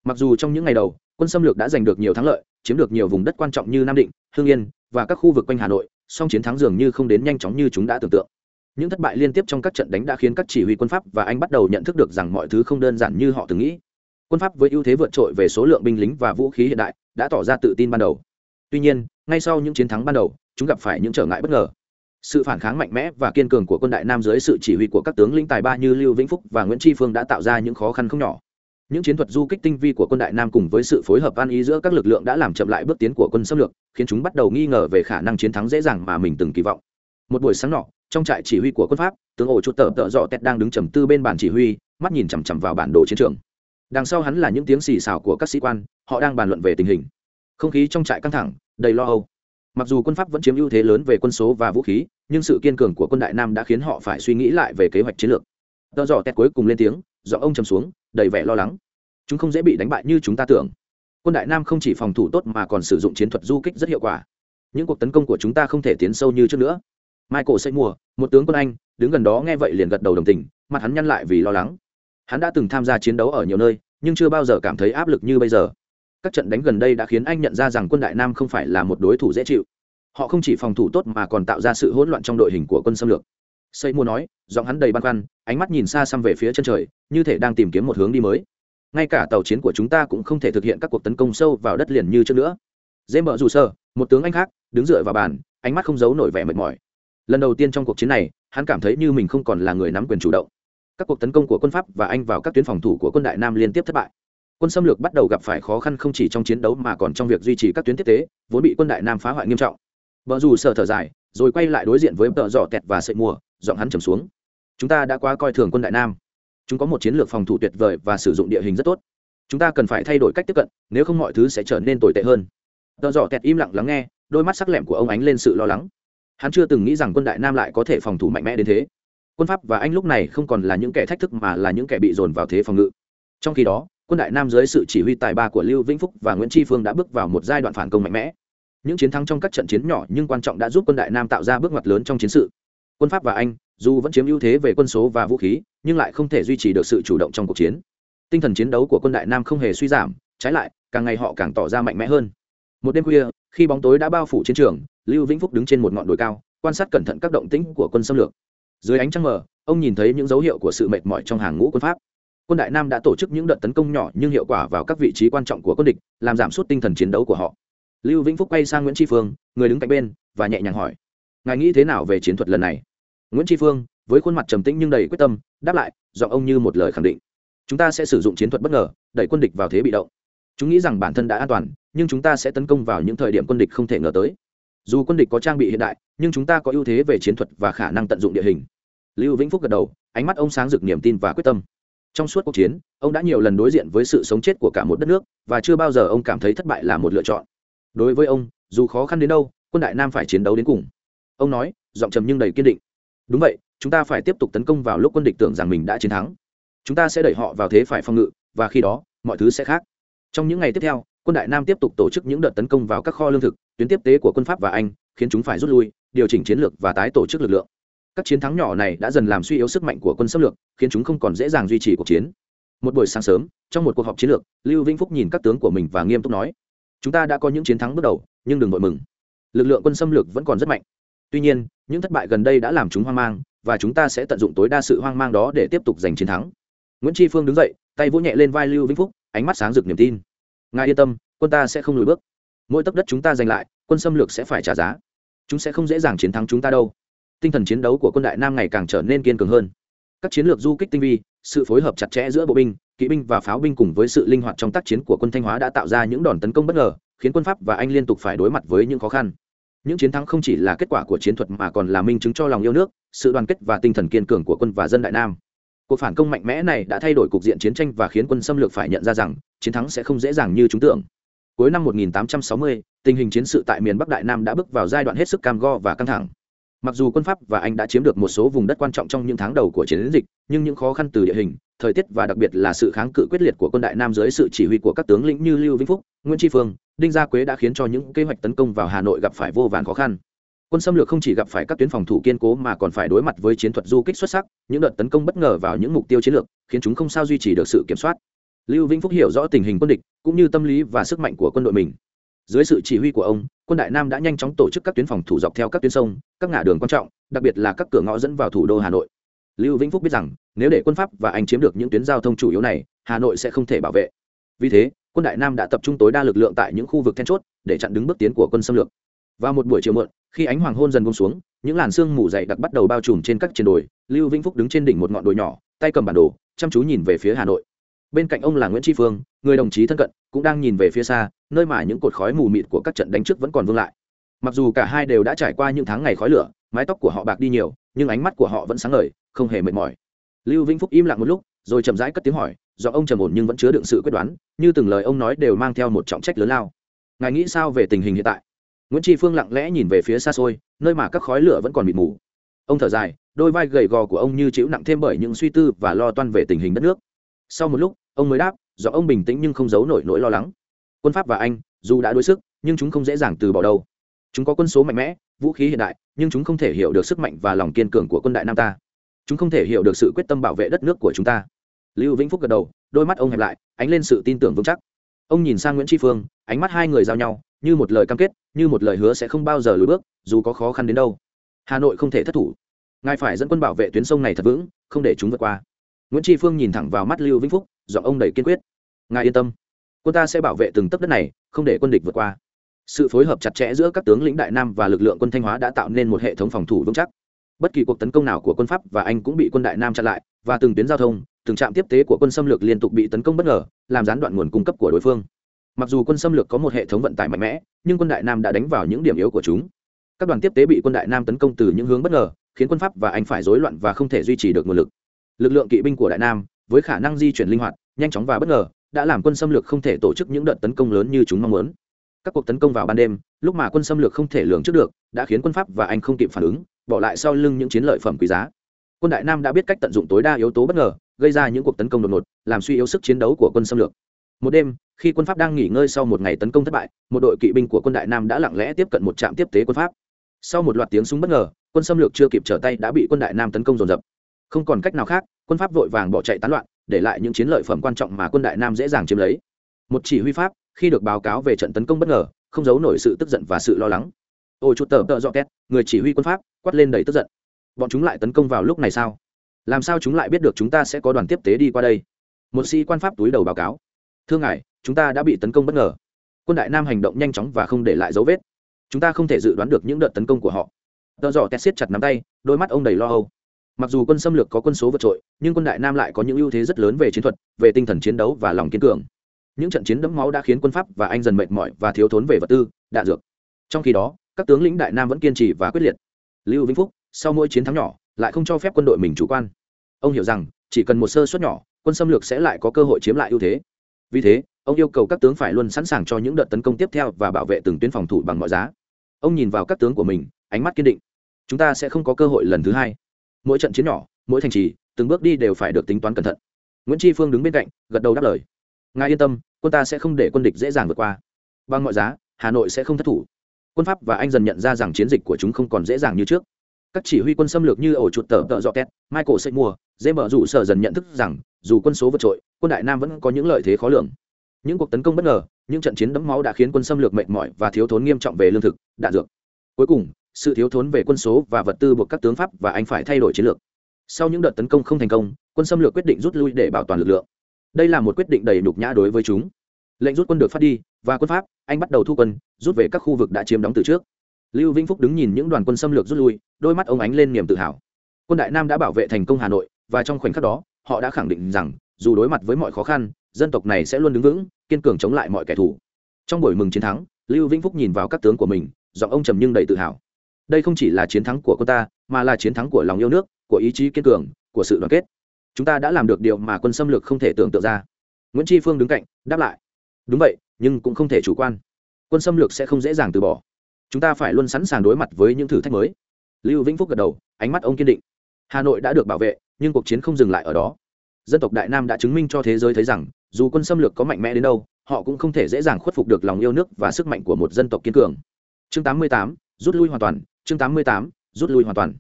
Mặc dù trong những ngày đầu, quân xâm lược đã giành được nhiều thắng lợi, chiếm được nhiều vùng đất quan trọng như nam định hương yên và các khu vực quanh hà nội, song chiến thắng dường như không đến nhanh chóng như chúng đã tưởng tượng. Những thất bại liên tiếp trong các trận đánh đã khiến các chỉ huy quân pháp và anh bắt đầu nhận thức được rằng mọi thứ không đơn giản như họ từng nghĩ. Quân pháp với ưu thế vượt trội về số lượng binh lính và vũ khí hiện đại đã tỏ ra tự tin ban đầu. Tuy nhiên, ngay sau những chiến thắng ban đầu, chúng gặp phải những trở ngại bất ngờ sự phản kháng mạnh mẽ và kiên cường của quân đại nam dưới sự chỉ huy của các tướng lĩnh tài ba như lưu vĩnh phúc và nguyễn tri phương đã tạo ra những khó khăn không nhỏ. Những chiến thuật du kích tinh vi của quân đại nam cùng với sự phối hợp an ý giữa các lực lượng đã làm chậm lại bước tiến của quân xâm lược, khiến chúng bắt đầu nghi ngờ về khả năng chiến thắng dễ dàng mà mình từng kỳ vọng. Một buổi sáng nọ, trong trại chỉ huy của quân pháp, tướng ổ chuột tờ tợ dọ tét đang đứng trầm tư bên bàn chỉ huy, mắt nhìn chằm chằm vào bản đồ chiến trường. Đằng sau hắn là những tiếng xì xào của các sĩ quan, họ đang bàn luận về tình hình. Không khí trong trại căng thẳng, đầy lo âu mặc dù quân pháp vẫn chiếm ưu thế lớn về quân số và vũ khí, nhưng sự kiên cường của quân đại nam đã khiến họ phải suy nghĩ lại về kế hoạch chiến lược. Tờ dọ tét cuối cùng lên tiếng do ông trầm xuống, đầy vẻ lo lắng. Chúng không dễ bị đánh bại như chúng ta tưởng. Quân đại nam không chỉ phòng thủ tốt mà còn sử dụng chiến thuật du kích rất hiệu quả. Những cuộc tấn công của chúng ta không thể tiến sâu như trước nữa. Michael xây mùa một tướng quân anh, đứng gần đó nghe vậy liền gật đầu đồng tình, mặt hắn nhăn lại vì lo lắng. Hắn đã từng tham gia chiến đấu ở nhiều nơi, nhưng chưa bao giờ cảm thấy áp lực như bây giờ các trận đánh gần đây đã khiến anh nhận ra rằng quân đại nam không phải là một đối thủ dễ chịu. Họ không chỉ phòng thủ tốt mà còn tạo ra sự hỗn loạn trong đội hình của quân xâm lược. Xây mua nói, giọng hắn đầy băn khoăn, ánh mắt nhìn xa xăm về phía chân trời, như thể đang tìm kiếm một hướng đi mới. Ngay cả tàu chiến của chúng ta cũng không thể thực hiện các cuộc tấn công sâu vào đất liền như trước nữa. Dễ mở dù sơ, một tướng anh khác, đứng dựa vào bàn, ánh mắt không giấu nổi vẻ mệt mỏi. Lần đầu tiên trong cuộc chiến này, hắn cảm thấy như mình không còn là người nắm quyền chủ động. Các cuộc tấn công của quân pháp và anh vào các tuyến phòng thủ của quân đại nam liên tiếp thất bại quân xâm lược bắt đầu gặp phải khó khăn không chỉ trong chiến đấu mà còn trong việc duy trì các tuyến tiếp tế, vốn bị quân đại nam phá hoại nghiêm trọng. Vợ dù sợ thở dài, rồi quay lại đối diện với tợ dọ tẹt và sợi mùa, giọng hắn trầm xuống. Chúng ta đã quá coi thường quân đại nam. Chúng có một chiến lược phòng thủ tuyệt vời và sử dụng địa hình rất tốt. Chúng ta cần phải thay đổi cách tiếp cận, nếu không mọi thứ sẽ trở nên tồi tệ hơn. Tợ dọ tẹt im lặng lắng nghe, đôi mắt sắc lẹm của ông ánh lên sự lo lắng. Hắn chưa từng nghĩ rằng quân đại nam lại có thể phòng thủ mạnh mẽ đến thế. Quân pháp và anh lúc này không còn là những kẻ thách thức mà là những kẻ bị dồn vào thế phòng ngự. Trong khi đó quân đại nam dưới sự chỉ huy tài ba của lưu vĩnh phúc và nguyễn tri phương đã bước vào một giai đoạn phản công mạnh mẽ. Những chiến thắng trong các trận chiến nhỏ nhưng quan trọng đã giúp quân đại nam tạo ra bước ngoặt lớn trong chiến sự. Quân pháp và anh, dù vẫn chiếm ưu thế về quân số và vũ khí, nhưng lại không thể duy trì được sự chủ động trong cuộc chiến. Tinh thần chiến đấu của quân đại nam không hề suy giảm, trái lại, càng ngày họ càng tỏ ra mạnh mẽ hơn. Một đêm khuya, khi bóng tối đã bao phủ chiến trường, lưu vĩnh phúc đứng trên một ngọn đồi cao, quan sát cẩn thận các động tĩnh của quân xâm lược. Dưới ánh trăng mờ, ông nhìn thấy những dấu hiệu của sự mệt mỏi trong hàng ngũ quân pháp quân đại nam đã tổ chức những đợt tấn công nhỏ nhưng hiệu quả vào các vị trí quan trọng của quân địch, làm giảm sút tinh thần chiến đấu của họ. Lưu vĩnh phúc quay sang nguyễn tri phương, người đứng cạnh bên, và nhẹ nhàng hỏi, ngài nghĩ thế nào về chiến thuật lần này? Nguyễn tri phương, với khuôn mặt trầm tĩnh nhưng đầy quyết tâm, đáp lại, giọng ông như một lời khẳng định, chúng ta sẽ sử dụng chiến thuật bất ngờ, đẩy quân địch vào thế bị động. Chúng nghĩ rằng bản thân đã an toàn, nhưng chúng ta sẽ tấn công vào những thời điểm quân địch không thể ngờ tới. Dù quân địch có trang bị hiện đại, nhưng chúng ta có ưu thế về chiến thuật và khả năng tận dụng địa hình. Lưu vĩnh phúc gật đầu, ánh mắt ông sáng rực niềm tin và quyết tâm trong suốt cuộc chiến, ông đã nhiều lần đối diện với sự sống chết của cả một đất nước, và chưa bao giờ ông cảm thấy thất bại là một lựa chọn. Đối với ông, dù khó khăn đến đâu, quân đại nam phải chiến đấu đến cùng. Ông nói, giọng trầm nhưng đầy kiên định. Đúng vậy, chúng ta phải tiếp tục tấn công vào lúc quân địch tưởng rằng mình đã chiến thắng. Chúng ta sẽ đẩy họ vào thế phải phòng ngự, và khi đó, mọi thứ sẽ khác. Trong những ngày tiếp theo, quân đại nam tiếp tục tổ chức những đợt tấn công vào các kho lương thực, tuyến tiếp tế của quân pháp và anh, khiến chúng phải rút lui, điều chỉnh chiến lược và tái tổ chức lực lượng các chiến thắng nhỏ này đã dần làm suy yếu sức mạnh của quân xâm lược, khiến chúng không còn dễ dàng duy trì cuộc chiến. Một buổi sáng sớm, trong một cuộc họp chiến lược, lưu vĩnh phúc nhìn các tướng của mình và nghiêm túc nói, chúng ta đã có những chiến thắng bước đầu, nhưng đừng vội mừng. Lực lượng quân xâm lược vẫn còn rất mạnh. Tuy nhiên, những thất bại gần đây đã làm chúng hoang mang, và chúng ta sẽ tận dụng tối đa sự hoang mang đó để tiếp tục giành chiến thắng. Nguyễn tri phương đứng dậy, tay vỗ nhẹ lên vai lưu vĩnh phúc, ánh mắt sáng rực niềm tin. Ngài yên tâm, quân ta sẽ không lùi bước. Mỗi tấc đất chúng ta giành lại, quân xâm lược sẽ phải trả giá. Chúng sẽ không dễ dàng chiến thắng chúng ta đâu tinh thần chiến đấu của quân đại nam ngày càng trở nên kiên cường hơn. Các chiến lược du kích tinh vi sự phối hợp chặt chẽ giữa bộ binh kỵ binh và pháo binh cùng với sự linh hoạt trong tác chiến của quân thanh hóa đã tạo ra những đòn tấn công bất ngờ khiến quân pháp và anh liên tục phải đối mặt với những khó khăn. Những chiến thắng không chỉ là kết quả của chiến thuật mà còn là minh chứng cho lòng yêu nước sự đoàn kết và tinh thần kiên cường của quân và dân đại nam. Cuộc phản công mạnh mẽ này đã thay đổi cục diện chiến tranh và khiến quân xâm lược phải nhận ra rằng chiến thắng sẽ không dễ dàng như chúng tưởng. Cuối năm 1860, tình hình chiến sự tại miền bắc đại nam đã bước vào giai đoạn hết sức cam go và căng thẳng mặc dù quân pháp và anh đã chiếm được một số vùng đất quan trọng trong những tháng đầu của chiến dịch, nhưng những khó khăn từ địa hình, thời tiết và đặc biệt là sự kháng cự quyết liệt của quân đại nam dưới sự chỉ huy của các tướng lĩnh như lưu vĩnh phúc, nguyễn tri phương, đinh gia quế đã khiến cho những kế hoạch tấn công vào hà nội gặp phải vô vàn khó khăn. Quân xâm lược không chỉ gặp phải các tuyến phòng thủ kiên cố mà còn phải đối mặt với chiến thuật du kích xuất sắc, những đợt tấn công bất ngờ vào những mục tiêu chiến lược, khiến chúng không sao duy trì được sự kiểm soát. Lưu vĩnh phúc hiểu rõ tình hình quân địch, cũng như tâm lý và sức mạnh của quân đội mình dưới sự chỉ huy của ông, quân đại nam đã nhanh chóng tổ chức các tuyến phòng thủ dọc theo các tuyến sông, các ngã đường quan trọng, đặc biệt là các cửa ngõ dẫn vào thủ đô hà nội. Lưu vĩnh phúc biết rằng, nếu để quân pháp và anh chiếm được những tuyến giao thông chủ yếu này, hà nội sẽ không thể bảo vệ. Vì thế, quân đại nam đã tập trung tối đa lực lượng tại những khu vực then chốt để chặn đứng bước tiến của quân xâm lược. Vào một buổi chiều muộn, khi ánh hoàng hôn dần buông xuống, những làn sương mù dày đặc bắt đầu bao trùm trên các trên đồi, lưu vĩnh phúc đứng trên đỉnh một ngọn đồi nhỏ, tay cầm bản đồ, chăm chú nhìn về phía hà nội. Bên cạnh ông là nguyễn tri phương, người đồng chí thân cận, cũng đang nhìn về phía xa nơi mà những cột khói mù mịt của các trận đánh trước vẫn còn vương lại. Mặc dù cả hai đều đã trải qua những tháng ngày khói lửa, mái tóc của họ bạc đi nhiều, nhưng ánh mắt của họ vẫn sáng ngời, không hề mệt mỏi. Lưu vĩnh phúc im lặng một lúc, rồi chậm rãi cất tiếng hỏi do ông trầm ổn nhưng vẫn chứa đựng sự quyết đoán, như từng lời ông nói đều mang theo một trọng trách lớn lao. Ngài nghĩ sao về tình hình hiện tại? Nguyễn tri phương lặng lẽ nhìn về phía xa xôi, nơi mà các khói lửa vẫn còn mịt mù. Ông thở dài, đôi vai gầy gò của ông như chịu nặng thêm bởi những suy tư và lo toan về tình hình đất nước. Sau một lúc, ông mới đáp do ông bình tĩnh nhưng không giấu nổi nỗi lo lắng quân pháp và anh, dù đã đối sức, nhưng chúng không dễ dàng từ bỏ đâu. Chúng có quân số mạnh mẽ, vũ khí hiện đại, nhưng chúng không thể hiểu được sức mạnh và lòng kiên cường của quân đại nam ta. Chúng không thể hiểu được sự quyết tâm bảo vệ đất nước của chúng ta. Lưu vĩnh phúc gật đầu, đôi mắt ông hẹp lại, ánh lên sự tin tưởng vững chắc. Ông nhìn sang nguyễn tri phương, ánh mắt hai người giao nhau, như một lời cam kết, như một lời hứa sẽ không bao giờ lùi bước, dù có khó khăn đến đâu. Hà nội không thể thất thủ. Ngài phải dẫn quân bảo vệ tuyến sông này thật vững, không để chúng vượt qua. Nguyễn tri phương nhìn thẳng vào mắt lưu vĩnh phúc do ông đầy kiên quyết. Ngài yên tâm quân ta sẽ bảo vệ từng tấc đất này, không để quân địch vượt qua. Sự phối hợp chặt chẽ giữa các tướng lĩnh đại nam và lực lượng quân thanh hóa đã tạo nên một hệ thống phòng thủ vững chắc. Bất kỳ cuộc tấn công nào của quân pháp và anh cũng bị quân đại nam chặn lại, và từng tuyến giao thông, từng trạm tiếp tế của quân xâm lược liên tục bị tấn công bất ngờ, làm gián đoạn nguồn cung cấp của đối phương. Mặc dù quân xâm lược có một hệ thống vận tải mạnh mẽ, nhưng quân đại nam đã đánh vào những điểm yếu của chúng. Các đoàn tiếp tế bị quân đại nam tấn công từ những hướng bất ngờ, khiến quân pháp và anh phải rối loạn và không thể duy trì được nguồn lực. Lực lượng kỵ binh của đại nam, với khả năng di chuyển linh hoạt, nhanh chóng và bất ngờ đã làm quân xâm lược không thể tổ chức những đợt tấn công lớn như chúng mong muốn. Các cuộc tấn công vào ban đêm, lúc mà quân xâm lược không thể lường trước được, đã khiến quân pháp và anh không kịp phản ứng, bỏ lại sau lưng những chiến lợi phẩm quý giá. Quân đại nam đã biết cách tận dụng tối đa yếu tố bất ngờ, gây ra những cuộc tấn công đột ngột, làm suy yếu sức chiến đấu của quân xâm lược. Một đêm, khi quân pháp đang nghỉ ngơi sau một ngày tấn công thất bại, một đội kỵ binh của quân đại nam đã lặng lẽ tiếp cận một trạm tiếp tế quân pháp. Sau một loạt tiếng súng bất ngờ, quân xâm lược chưa kịp trở tay đã bị quân đại nam tấn công dồn dập. Không còn cách nào khác, quân pháp vội vàng bỏ chạy tán loạn để lại những chiến lợi phẩm quan trọng mà quân đại nam dễ dàng chiếm lấy. Một chỉ huy pháp, khi được báo cáo về trận tấn công bất ngờ, không giấu nổi sự tức giận và sự lo lắng. Ôi chút tờ tợ dọ két, người chỉ huy quân pháp, quát lên đầy tức giận. Bọn chúng lại tấn công vào lúc này sao? Làm sao chúng lại biết được chúng ta sẽ có đoàn tiếp tế đi qua đây? Một sĩ quan pháp túi đầu báo cáo. Thưa ngài, chúng ta đã bị tấn công bất ngờ. Quân đại nam hành động nhanh chóng và không để lại dấu vết. Chúng ta không thể dự đoán được những đợt tấn công của họ. Tờ dọ tét siết chặt nắm tay, đôi mắt ông đầy lo âu mặc dù quân xâm lược có quân số vượt trội, nhưng quân đại nam lại có những ưu thế rất lớn về chiến thuật, về tinh thần chiến đấu và lòng kiên cường. Những trận chiến đẫm máu đã khiến quân pháp và anh dần mệt mỏi và thiếu thốn về vật tư, đạn dược. Trong khi đó, các tướng lĩnh đại nam vẫn kiên trì và quyết liệt. Lưu vĩnh phúc, sau mỗi chiến thắng nhỏ, lại không cho phép quân đội mình chủ quan. Ông hiểu rằng, chỉ cần một sơ suất nhỏ, quân xâm lược sẽ lại có cơ hội chiếm lại ưu thế. Vì thế, ông yêu cầu các tướng phải luôn sẵn sàng cho những đợt tấn công tiếp theo và bảo vệ từng tuyến phòng thủ bằng mọi giá. Ông nhìn vào các tướng của mình, ánh mắt kiên định. Chúng ta sẽ không có cơ hội lần thứ hai mỗi trận chiến nhỏ, mỗi thành trì, từng bước đi đều phải được tính toán cẩn thận. Nguyễn tri phương đứng bên cạnh, gật đầu đáp lời. Ngài yên tâm, quân ta sẽ không để quân địch dễ dàng vượt qua. Bằng mọi giá, hà nội sẽ không thất thủ. Quân pháp và anh dần nhận ra rằng chiến dịch của chúng không còn dễ dàng như trước. Các chỉ huy quân xâm lược như ổ chuột tờ tợ dọ két michael sẽ mua dễ mở rủ sở dần nhận thức rằng, dù quân số vượt trội, quân đại nam vẫn có những lợi thế khó lường. Những cuộc tấn công bất ngờ, những trận chiến đẫm máu đã khiến quân xâm lược mệt mỏi và thiếu thốn nghiêm trọng về lương thực, đạn dược. Cuối cùng sự thiếu thốn về quân số và vật tư buộc các tướng pháp và anh phải thay đổi chiến lược. Sau những đợt tấn công không thành công, quân xâm lược quyết định rút lui để bảo toàn lực lượng. Đây là một quyết định đầy nhục nhã đối với chúng. Lệnh rút quân được phát đi, và quân pháp, anh bắt đầu thu quân, rút về các khu vực đã chiếm đóng từ trước. Lưu vĩnh phúc đứng nhìn những đoàn quân xâm lược rút lui, đôi mắt ông ánh lên niềm tự hào. Quân đại nam đã bảo vệ thành công hà nội, và trong khoảnh khắc đó, họ đã khẳng định rằng, dù đối mặt với mọi khó khăn, dân tộc này sẽ luôn đứng vững, kiên cường chống lại mọi kẻ thù. Trong buổi mừng chiến thắng, lưu vĩnh phúc nhìn vào các tướng của mình, giọng ông trầm nhưng đầy tự hào đây không chỉ là chiến thắng của quân ta mà là chiến thắng của lòng yêu nước của ý chí kiên cường của sự đoàn kết. Chúng ta đã làm được điều mà quân xâm lược không thể tưởng tượng ra. Nguyễn tri phương đứng cạnh đáp lại. Đúng vậy nhưng cũng không thể chủ quan. Quân xâm lược sẽ không dễ dàng từ bỏ. Chúng ta phải luôn sẵn sàng đối mặt với những thử thách mới. Lưu vĩnh phúc gật đầu ánh mắt ông kiên định. Hà nội đã được bảo vệ nhưng cuộc chiến không dừng lại ở đó. Dân tộc đại nam đã chứng minh cho thế giới thấy rằng dù quân xâm lược có mạnh mẽ đến đâu họ cũng không thể dễ dàng khuất phục được lòng yêu nước và sức mạnh của một dân tộc kiên cường. Chương 88, rút lui hoàn toàn chương 88, rút lui hoàn toàn.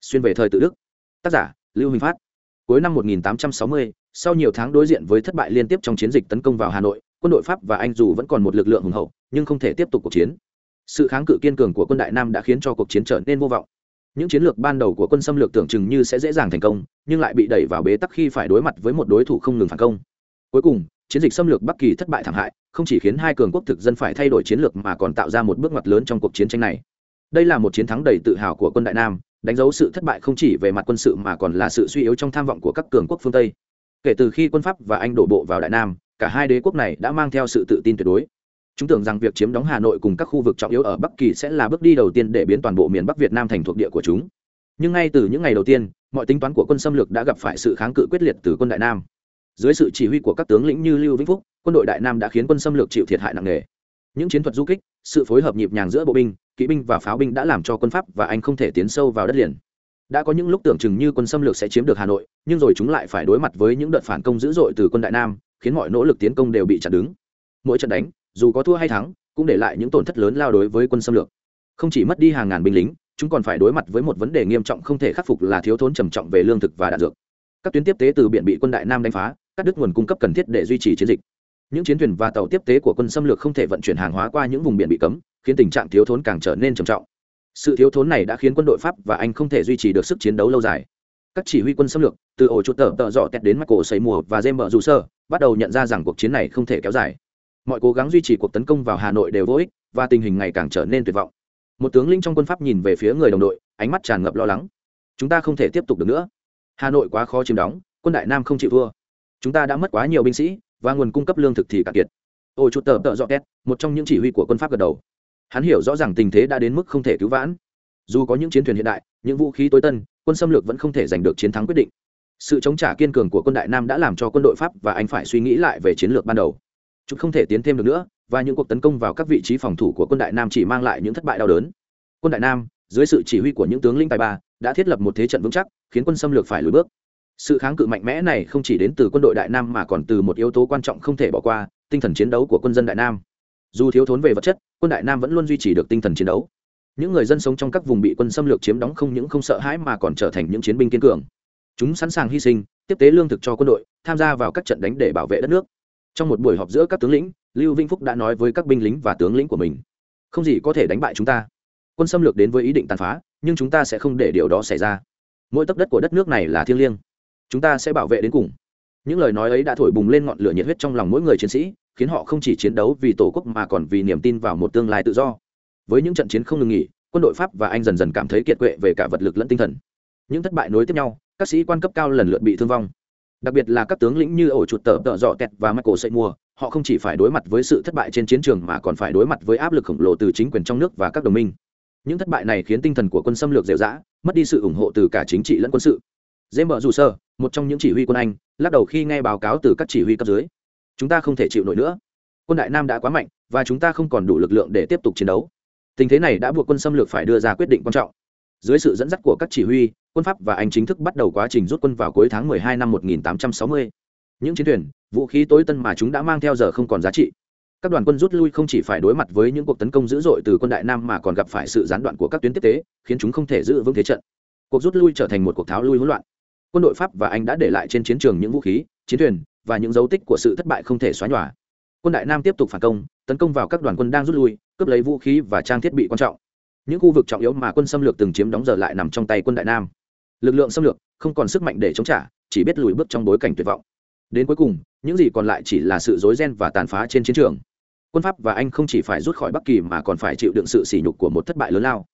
Xuyên về thời tự đức. Tác giả lưu huỳnh phát. Cuối năm 1860, sau nhiều tháng đối diện với thất bại liên tiếp trong chiến dịch tấn công vào hà nội quân đội pháp và anh dù vẫn còn một lực lượng hùng hậu nhưng không thể tiếp tục cuộc chiến. Sự kháng cự kiên cường của quân đại nam đã khiến cho cuộc chiến trở nên vô vọng. Những chiến lược ban đầu của quân xâm lược tưởng chừng như sẽ dễ dàng thành công nhưng lại bị đẩy vào bế tắc khi phải đối mặt với một đối thủ không ngừng phản công. Cuối cùng chiến dịch xâm lược bắc kỳ thất bại thảm hại không chỉ khiến hai cường quốc thực dân phải thay đổi chiến lược mà còn tạo ra một bước ngoặt lớn trong cuộc chiến tranh này đây là một chiến thắng đầy tự hào của quân đại nam, đánh dấu sự thất bại không chỉ về mặt quân sự mà còn là sự suy yếu trong tham vọng của các cường quốc phương tây. Kể từ khi quân pháp và anh đổ bộ vào đại nam, cả hai đế quốc này đã mang theo sự tự tin tuyệt đối. Chúng tưởng rằng việc chiếm đóng hà nội cùng các khu vực trọng yếu ở bắc kỳ sẽ là bước đi đầu tiên để biến toàn bộ miền bắc việt nam thành thuộc địa của chúng. Nhưng ngay từ những ngày đầu tiên, mọi tính toán của quân xâm lược đã gặp phải sự kháng cự quyết liệt từ quân đại nam. Dưới sự chỉ huy của các tướng lĩnh như lưu vĩnh phúc, quân đội đại nam đã khiến quân xâm lược chịu thiệt hại nặng nề. Những chiến thuật du kích, sự phối hợp nhịp nhàng giữa bộ binh kỵ binh và pháo binh đã làm cho quân pháp và anh không thể tiến sâu vào đất liền. Đã có những lúc tưởng chừng như quân xâm lược sẽ chiếm được hà nội, nhưng rồi chúng lại phải đối mặt với những đợt phản công dữ dội từ quân đại nam, khiến mọi nỗ lực tiến công đều bị chặn đứng. Mỗi trận đánh, dù có thua hay thắng, cũng để lại những tổn thất lớn lao đối với quân xâm lược. Không chỉ mất đi hàng ngàn binh lính, chúng còn phải đối mặt với một vấn đề nghiêm trọng không thể khắc phục là thiếu thốn trầm trọng về lương thực và đạn dược. Các tuyến tiếp tế từ biển bị quân đại nam đánh phá, cắt đứt nguồn cung cấp cần thiết để duy trì chiến dịch. Những chiến thuyền và tàu tiếp tế của quân xâm lược không thể vận chuyển hàng hóa qua những vùng biển bị cấm khiến tình trạng thiếu thốn càng trở nên trầm trọng. Sự thiếu thốn này đã khiến quân đội pháp và anh không thể duy trì được sức chiến đấu lâu dài. Các chỉ huy quân xâm lược, từ ổ chuột tờ tợ dọ tẹt đến mắt cổ xây mùa và dêm Mở dù sơ bắt đầu nhận ra rằng cuộc chiến này không thể kéo dài. Mọi cố gắng duy trì cuộc tấn công vào hà nội đều vô ích, và tình hình ngày càng trở nên tuyệt vọng. Một tướng linh trong quân pháp nhìn về phía người đồng đội, ánh mắt tràn ngập lo lắng. Chúng ta không thể tiếp tục được nữa. Hà nội quá khó chiếm đóng, quân đại nam không chịu thua. Chúng ta đã mất quá nhiều binh sĩ, và nguồn cung cấp lương thực thì cạn kiệt. Ôi chút tờ tợ dọ két một trong những chỉ huy của quân pháp gật đầu hắn hiểu rõ ràng tình thế đã đến mức không thể cứu vãn. Dù có những chiến thuyền hiện đại, những vũ khí tối tân, quân xâm lược vẫn không thể giành được chiến thắng quyết định. Sự chống trả kiên cường của quân đại nam đã làm cho quân đội pháp và anh phải suy nghĩ lại về chiến lược ban đầu. Chúng không thể tiến thêm được nữa, và những cuộc tấn công vào các vị trí phòng thủ của quân đại nam chỉ mang lại những thất bại đau đớn. Quân đại nam, dưới sự chỉ huy của những tướng linh tài ba, đã thiết lập một thế trận vững chắc, khiến quân xâm lược phải lùi bước. Sự kháng cự mạnh mẽ này không chỉ đến từ quân đội đại nam mà còn từ một yếu tố quan trọng không thể bỏ qua, tinh thần chiến đấu của quân dân đại nam. Dù thiếu thốn về vật chất quân đại nam vẫn luôn duy trì được tinh thần chiến đấu. Những người dân sống trong các vùng bị quân xâm lược chiếm đóng không những không sợ hãi mà còn trở thành những chiến binh kiên cường. Chúng sẵn sàng hy sinh, tiếp tế lương thực cho quân đội, tham gia vào các trận đánh để bảo vệ đất nước. Trong một buổi họp giữa các tướng lĩnh, lưu vĩnh phúc đã nói với các binh lính và tướng lĩnh của mình, không gì có thể đánh bại chúng ta. Quân xâm lược đến với ý định tàn phá, nhưng chúng ta sẽ không để điều đó xảy ra. Mỗi tấc đất của đất nước này là thiêng liêng. Chúng ta sẽ bảo vệ đến cùng. Những lời nói ấy đã thổi bùng lên ngọn lửa nhiệt huyết trong lòng mỗi người chiến sĩ khiến họ không chỉ chiến đấu vì tổ quốc mà còn vì niềm tin vào một tương lai tự do. Với những trận chiến không ngừng nghỉ, quân đội pháp và anh dần dần cảm thấy kiệt quệ về cả vật lực lẫn tinh thần. Những thất bại nối tiếp nhau, các sĩ quan cấp cao lần lượt bị thương vong. Đặc biệt là các tướng lĩnh như ổ chuột tờ tợ dọ kẹt và michael sậy mùa họ không chỉ phải đối mặt với sự thất bại trên chiến trường mà còn phải đối mặt với áp lực khổng lồ từ chính quyền trong nước và các đồng minh. Những thất bại này khiến tinh thần của quân xâm lược dẻo dã, mất đi sự ủng hộ từ cả chính trị lẫn quân sự. James mở dù sơ một trong những chỉ huy quân anh, lắc đầu khi nghe báo cáo từ các chỉ huy cấp dưới chúng ta không thể chịu nổi nữa. Quân đại nam đã quá mạnh, và chúng ta không còn đủ lực lượng để tiếp tục chiến đấu. Tình thế này đã buộc quân xâm lược phải đưa ra quyết định quan trọng. Dưới sự dẫn dắt của các chỉ huy, quân pháp và anh chính thức bắt đầu quá trình rút quân vào cuối tháng 12 năm 1860. những chiến thuyền, vũ khí tối tân mà chúng đã mang theo giờ không còn giá trị. Các đoàn quân rút lui không chỉ phải đối mặt với những cuộc tấn công dữ dội từ quân đại nam mà còn gặp phải sự gián đoạn của các tuyến tiếp tế, khiến chúng không thể giữ vững thế trận. Cuộc rút lui trở thành một cuộc tháo lui hỗn loạn. Quân đội pháp và anh đã để lại trên chiến trường những vũ khí, chiến thuyền và những dấu tích của sự thất bại không thể xóa nhòa. Quân đại nam tiếp tục phản công, tấn công vào các đoàn quân đang rút lui, cướp lấy vũ khí và trang thiết bị quan trọng. Những khu vực trọng yếu mà quân xâm lược từng chiếm đóng giờ lại nằm trong tay quân đại nam. Lực lượng xâm lược không còn sức mạnh để chống trả, chỉ biết lùi bước trong bối cảnh tuyệt vọng. Đến cuối cùng, những gì còn lại chỉ là sự rối ren và tàn phá trên chiến trường. Quân pháp và anh không chỉ phải rút khỏi bắc kỳ mà còn phải chịu đựng sự sỉ nhục của một thất bại lớn lao.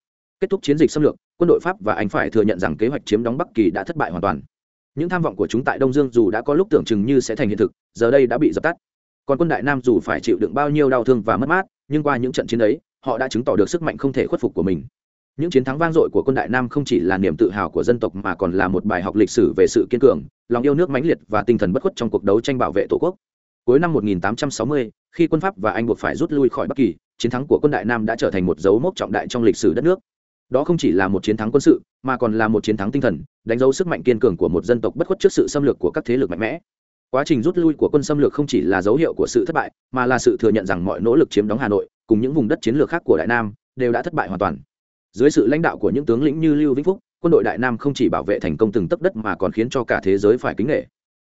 Kết thúc chiến dịch xâm lược, quân đội pháp và anh phải thừa nhận rằng kế hoạch chiếm đóng bắc kỳ đã thất bại hoàn toàn những tham vọng của chúng tại đông dương dù đã có lúc tưởng chừng như sẽ thành hiện thực giờ đây đã bị dập tắt. Còn quân đại nam dù phải chịu đựng bao nhiêu đau thương và mất mát nhưng qua những trận chiến ấy họ đã chứng tỏ được sức mạnh không thể khuất phục của mình. Những chiến thắng vang dội của quân đại nam không chỉ là niềm tự hào của dân tộc mà còn là một bài học lịch sử về sự kiên cường lòng yêu nước mãnh liệt và tinh thần bất khuất trong cuộc đấu tranh bảo vệ tổ quốc. Cuối năm 1860, khi quân pháp và anh buộc phải rút lui khỏi bắc kỳ chiến thắng của quân đại nam đã trở thành một dấu mốc trọng đại trong lịch sử đất nước đó không chỉ là một chiến thắng quân sự, mà còn là một chiến thắng tinh thần, đánh dấu sức mạnh kiên cường của một dân tộc bất khuất trước sự xâm lược của các thế lực mạnh mẽ. Quá trình rút lui của quân xâm lược không chỉ là dấu hiệu của sự thất bại, mà là sự thừa nhận rằng mọi nỗ lực chiếm đóng hà nội, cùng những vùng đất chiến lược khác của đại nam, đều đã thất bại hoàn toàn. Dưới sự lãnh đạo của những tướng lĩnh như lưu vĩnh phúc, quân đội đại nam không chỉ bảo vệ thành công từng tấc đất mà còn khiến cho cả thế giới phải kính nghệ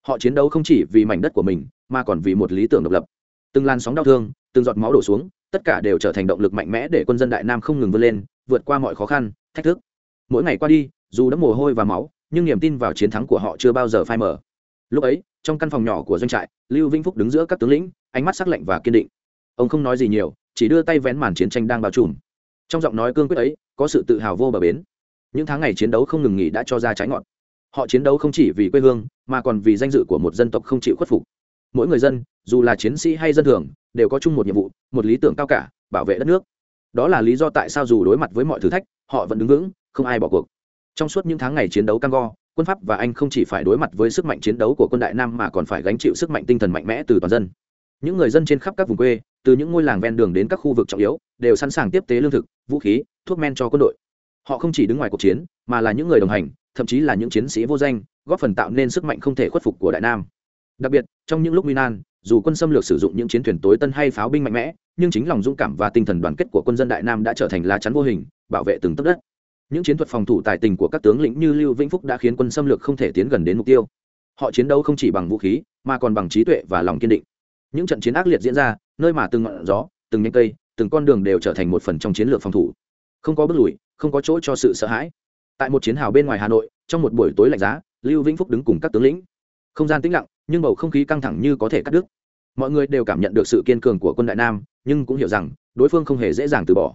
họ chiến đấu không chỉ vì mảnh đất của mình, mà còn vì một lý tưởng độc lập. Từng làn sóng đau thương, từng giọt máu đổ xuống, tất cả đều trở thành động lực mạnh mẽ để quân dân đại nam không ngừng vươn lên vượt qua mọi khó khăn, thách thức. Mỗi ngày qua đi, dù đã mồ hôi và máu, nhưng niềm tin vào chiến thắng của họ chưa bao giờ phai mờ. Lúc ấy, trong căn phòng nhỏ của doanh trại, lưu vĩnh phúc đứng giữa các tướng lĩnh, ánh mắt sắc lạnh và kiên định. Ông không nói gì nhiều, chỉ đưa tay vén màn chiến tranh đang bao trùm. Trong giọng nói cương quyết ấy, có sự tự hào vô bờ bến. Những tháng ngày chiến đấu không ngừng nghỉ đã cho ra trái ngọt. Họ chiến đấu không chỉ vì quê hương, mà còn vì danh dự của một dân tộc không chịu khuất phục. Mỗi người dân, dù là chiến sĩ hay dân thường, đều có chung một nhiệm vụ, một lý tưởng cao cả, bảo vệ đất nước đó là lý do tại sao dù đối mặt với mọi thử thách, họ vẫn đứng vững, không ai bỏ cuộc. Trong suốt những tháng ngày chiến đấu cam go, quân pháp và anh không chỉ phải đối mặt với sức mạnh chiến đấu của quân đại nam mà còn phải gánh chịu sức mạnh tinh thần mạnh mẽ từ toàn dân. Những người dân trên khắp các vùng quê, từ những ngôi làng ven đường đến các khu vực trọng yếu, đều sẵn sàng tiếp tế lương thực, vũ khí, thuốc men cho quân đội. Họ không chỉ đứng ngoài cuộc chiến, mà là những người đồng hành, thậm chí là những chiến sĩ vô danh, góp phần tạo nên sức mạnh không thể khuất phục của đại nam. Đặc biệt, trong những lúc nguy nan, dù quân xâm lược sử dụng những chiến thuyền tối tân hay pháo binh mạnh mẽ nhưng chính lòng dũng cảm và tinh thần đoàn kết của quân dân đại nam đã trở thành lá chắn vô hình, bảo vệ từng tấc đất. Những chiến thuật phòng thủ tài tình của các tướng lĩnh như lưu vĩnh phúc đã khiến quân xâm lược không thể tiến gần đến mục tiêu. Họ chiến đấu không chỉ bằng vũ khí, mà còn bằng trí tuệ và lòng kiên định. Những trận chiến ác liệt diễn ra, nơi mà từng ngọn gió, từng nhánh cây, từng con đường đều trở thành một phần trong chiến lược phòng thủ. Không có bước lùi, không có chỗ cho sự sợ hãi. Tại một chiến hào bên ngoài hà nội, trong một buổi tối lạnh giá, lưu vĩnh phúc đứng cùng các tướng lĩnh. Không gian tĩnh lặng, nhưng bầu không khí căng thẳng như có thể cắt đứt. Mọi người đều cảm nhận được sự kiên cường của quân đại nam nhưng cũng hiểu rằng đối phương không hề dễ dàng từ bỏ.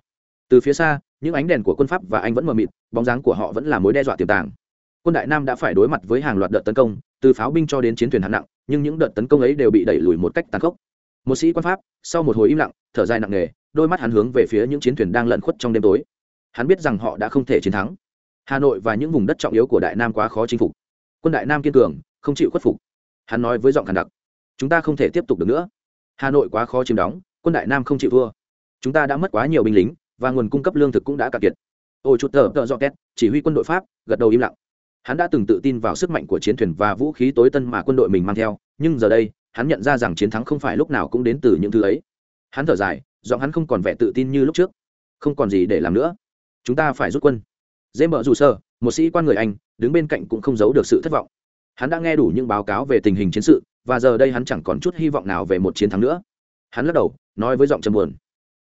Từ phía xa, những ánh đèn của quân pháp và anh vẫn mờ mịt, bóng dáng của họ vẫn là mối đe dọa tiềm tàng. Quân đại nam đã phải đối mặt với hàng loạt đợt tấn công, từ pháo binh cho đến chiến thuyền hạng nặng, nhưng những đợt tấn công ấy đều bị đẩy lùi một cách tàn khốc. Một sĩ quan pháp, sau một hồi im lặng, thở dài nặng nề, đôi mắt hắn hướng về phía những chiến thuyền đang lẩn khuất trong đêm tối. Hắn biết rằng họ đã không thể chiến thắng. Hà nội và những vùng đất trọng yếu của đại nam quá khó chinh phục. Quân đại nam kiên cường, không chịu khuất phục. Hắn nói với giọng khàn đặc, chúng ta không thể tiếp tục được nữa. Hà nội quá khó chiếm đóng quân đại nam không chịu thua. Chúng ta đã mất quá nhiều binh lính, và nguồn cung cấp lương thực cũng đã cạn kiệt. Ôi chút tờ tờ do két, chỉ huy quân đội pháp, gật đầu im lặng. Hắn đã từng tự tin vào sức mạnh của chiến thuyền và vũ khí tối tân mà quân đội mình mang theo, nhưng giờ đây, hắn nhận ra rằng chiến thắng không phải lúc nào cũng đến từ những thứ ấy. Hắn thở dài, giọng hắn không còn vẻ tự tin như lúc trước. Không còn gì để làm nữa. Chúng ta phải rút quân. Dễ mở dù sơ, một sĩ quan người anh, đứng bên cạnh cũng không giấu được sự thất vọng. Hắn đã nghe đủ những báo cáo về tình hình chiến sự, và giờ đây hắn chẳng còn chút hy vọng nào về một chiến thắng nữa. Hắn lắc đầu nói với giọng trầm buồn.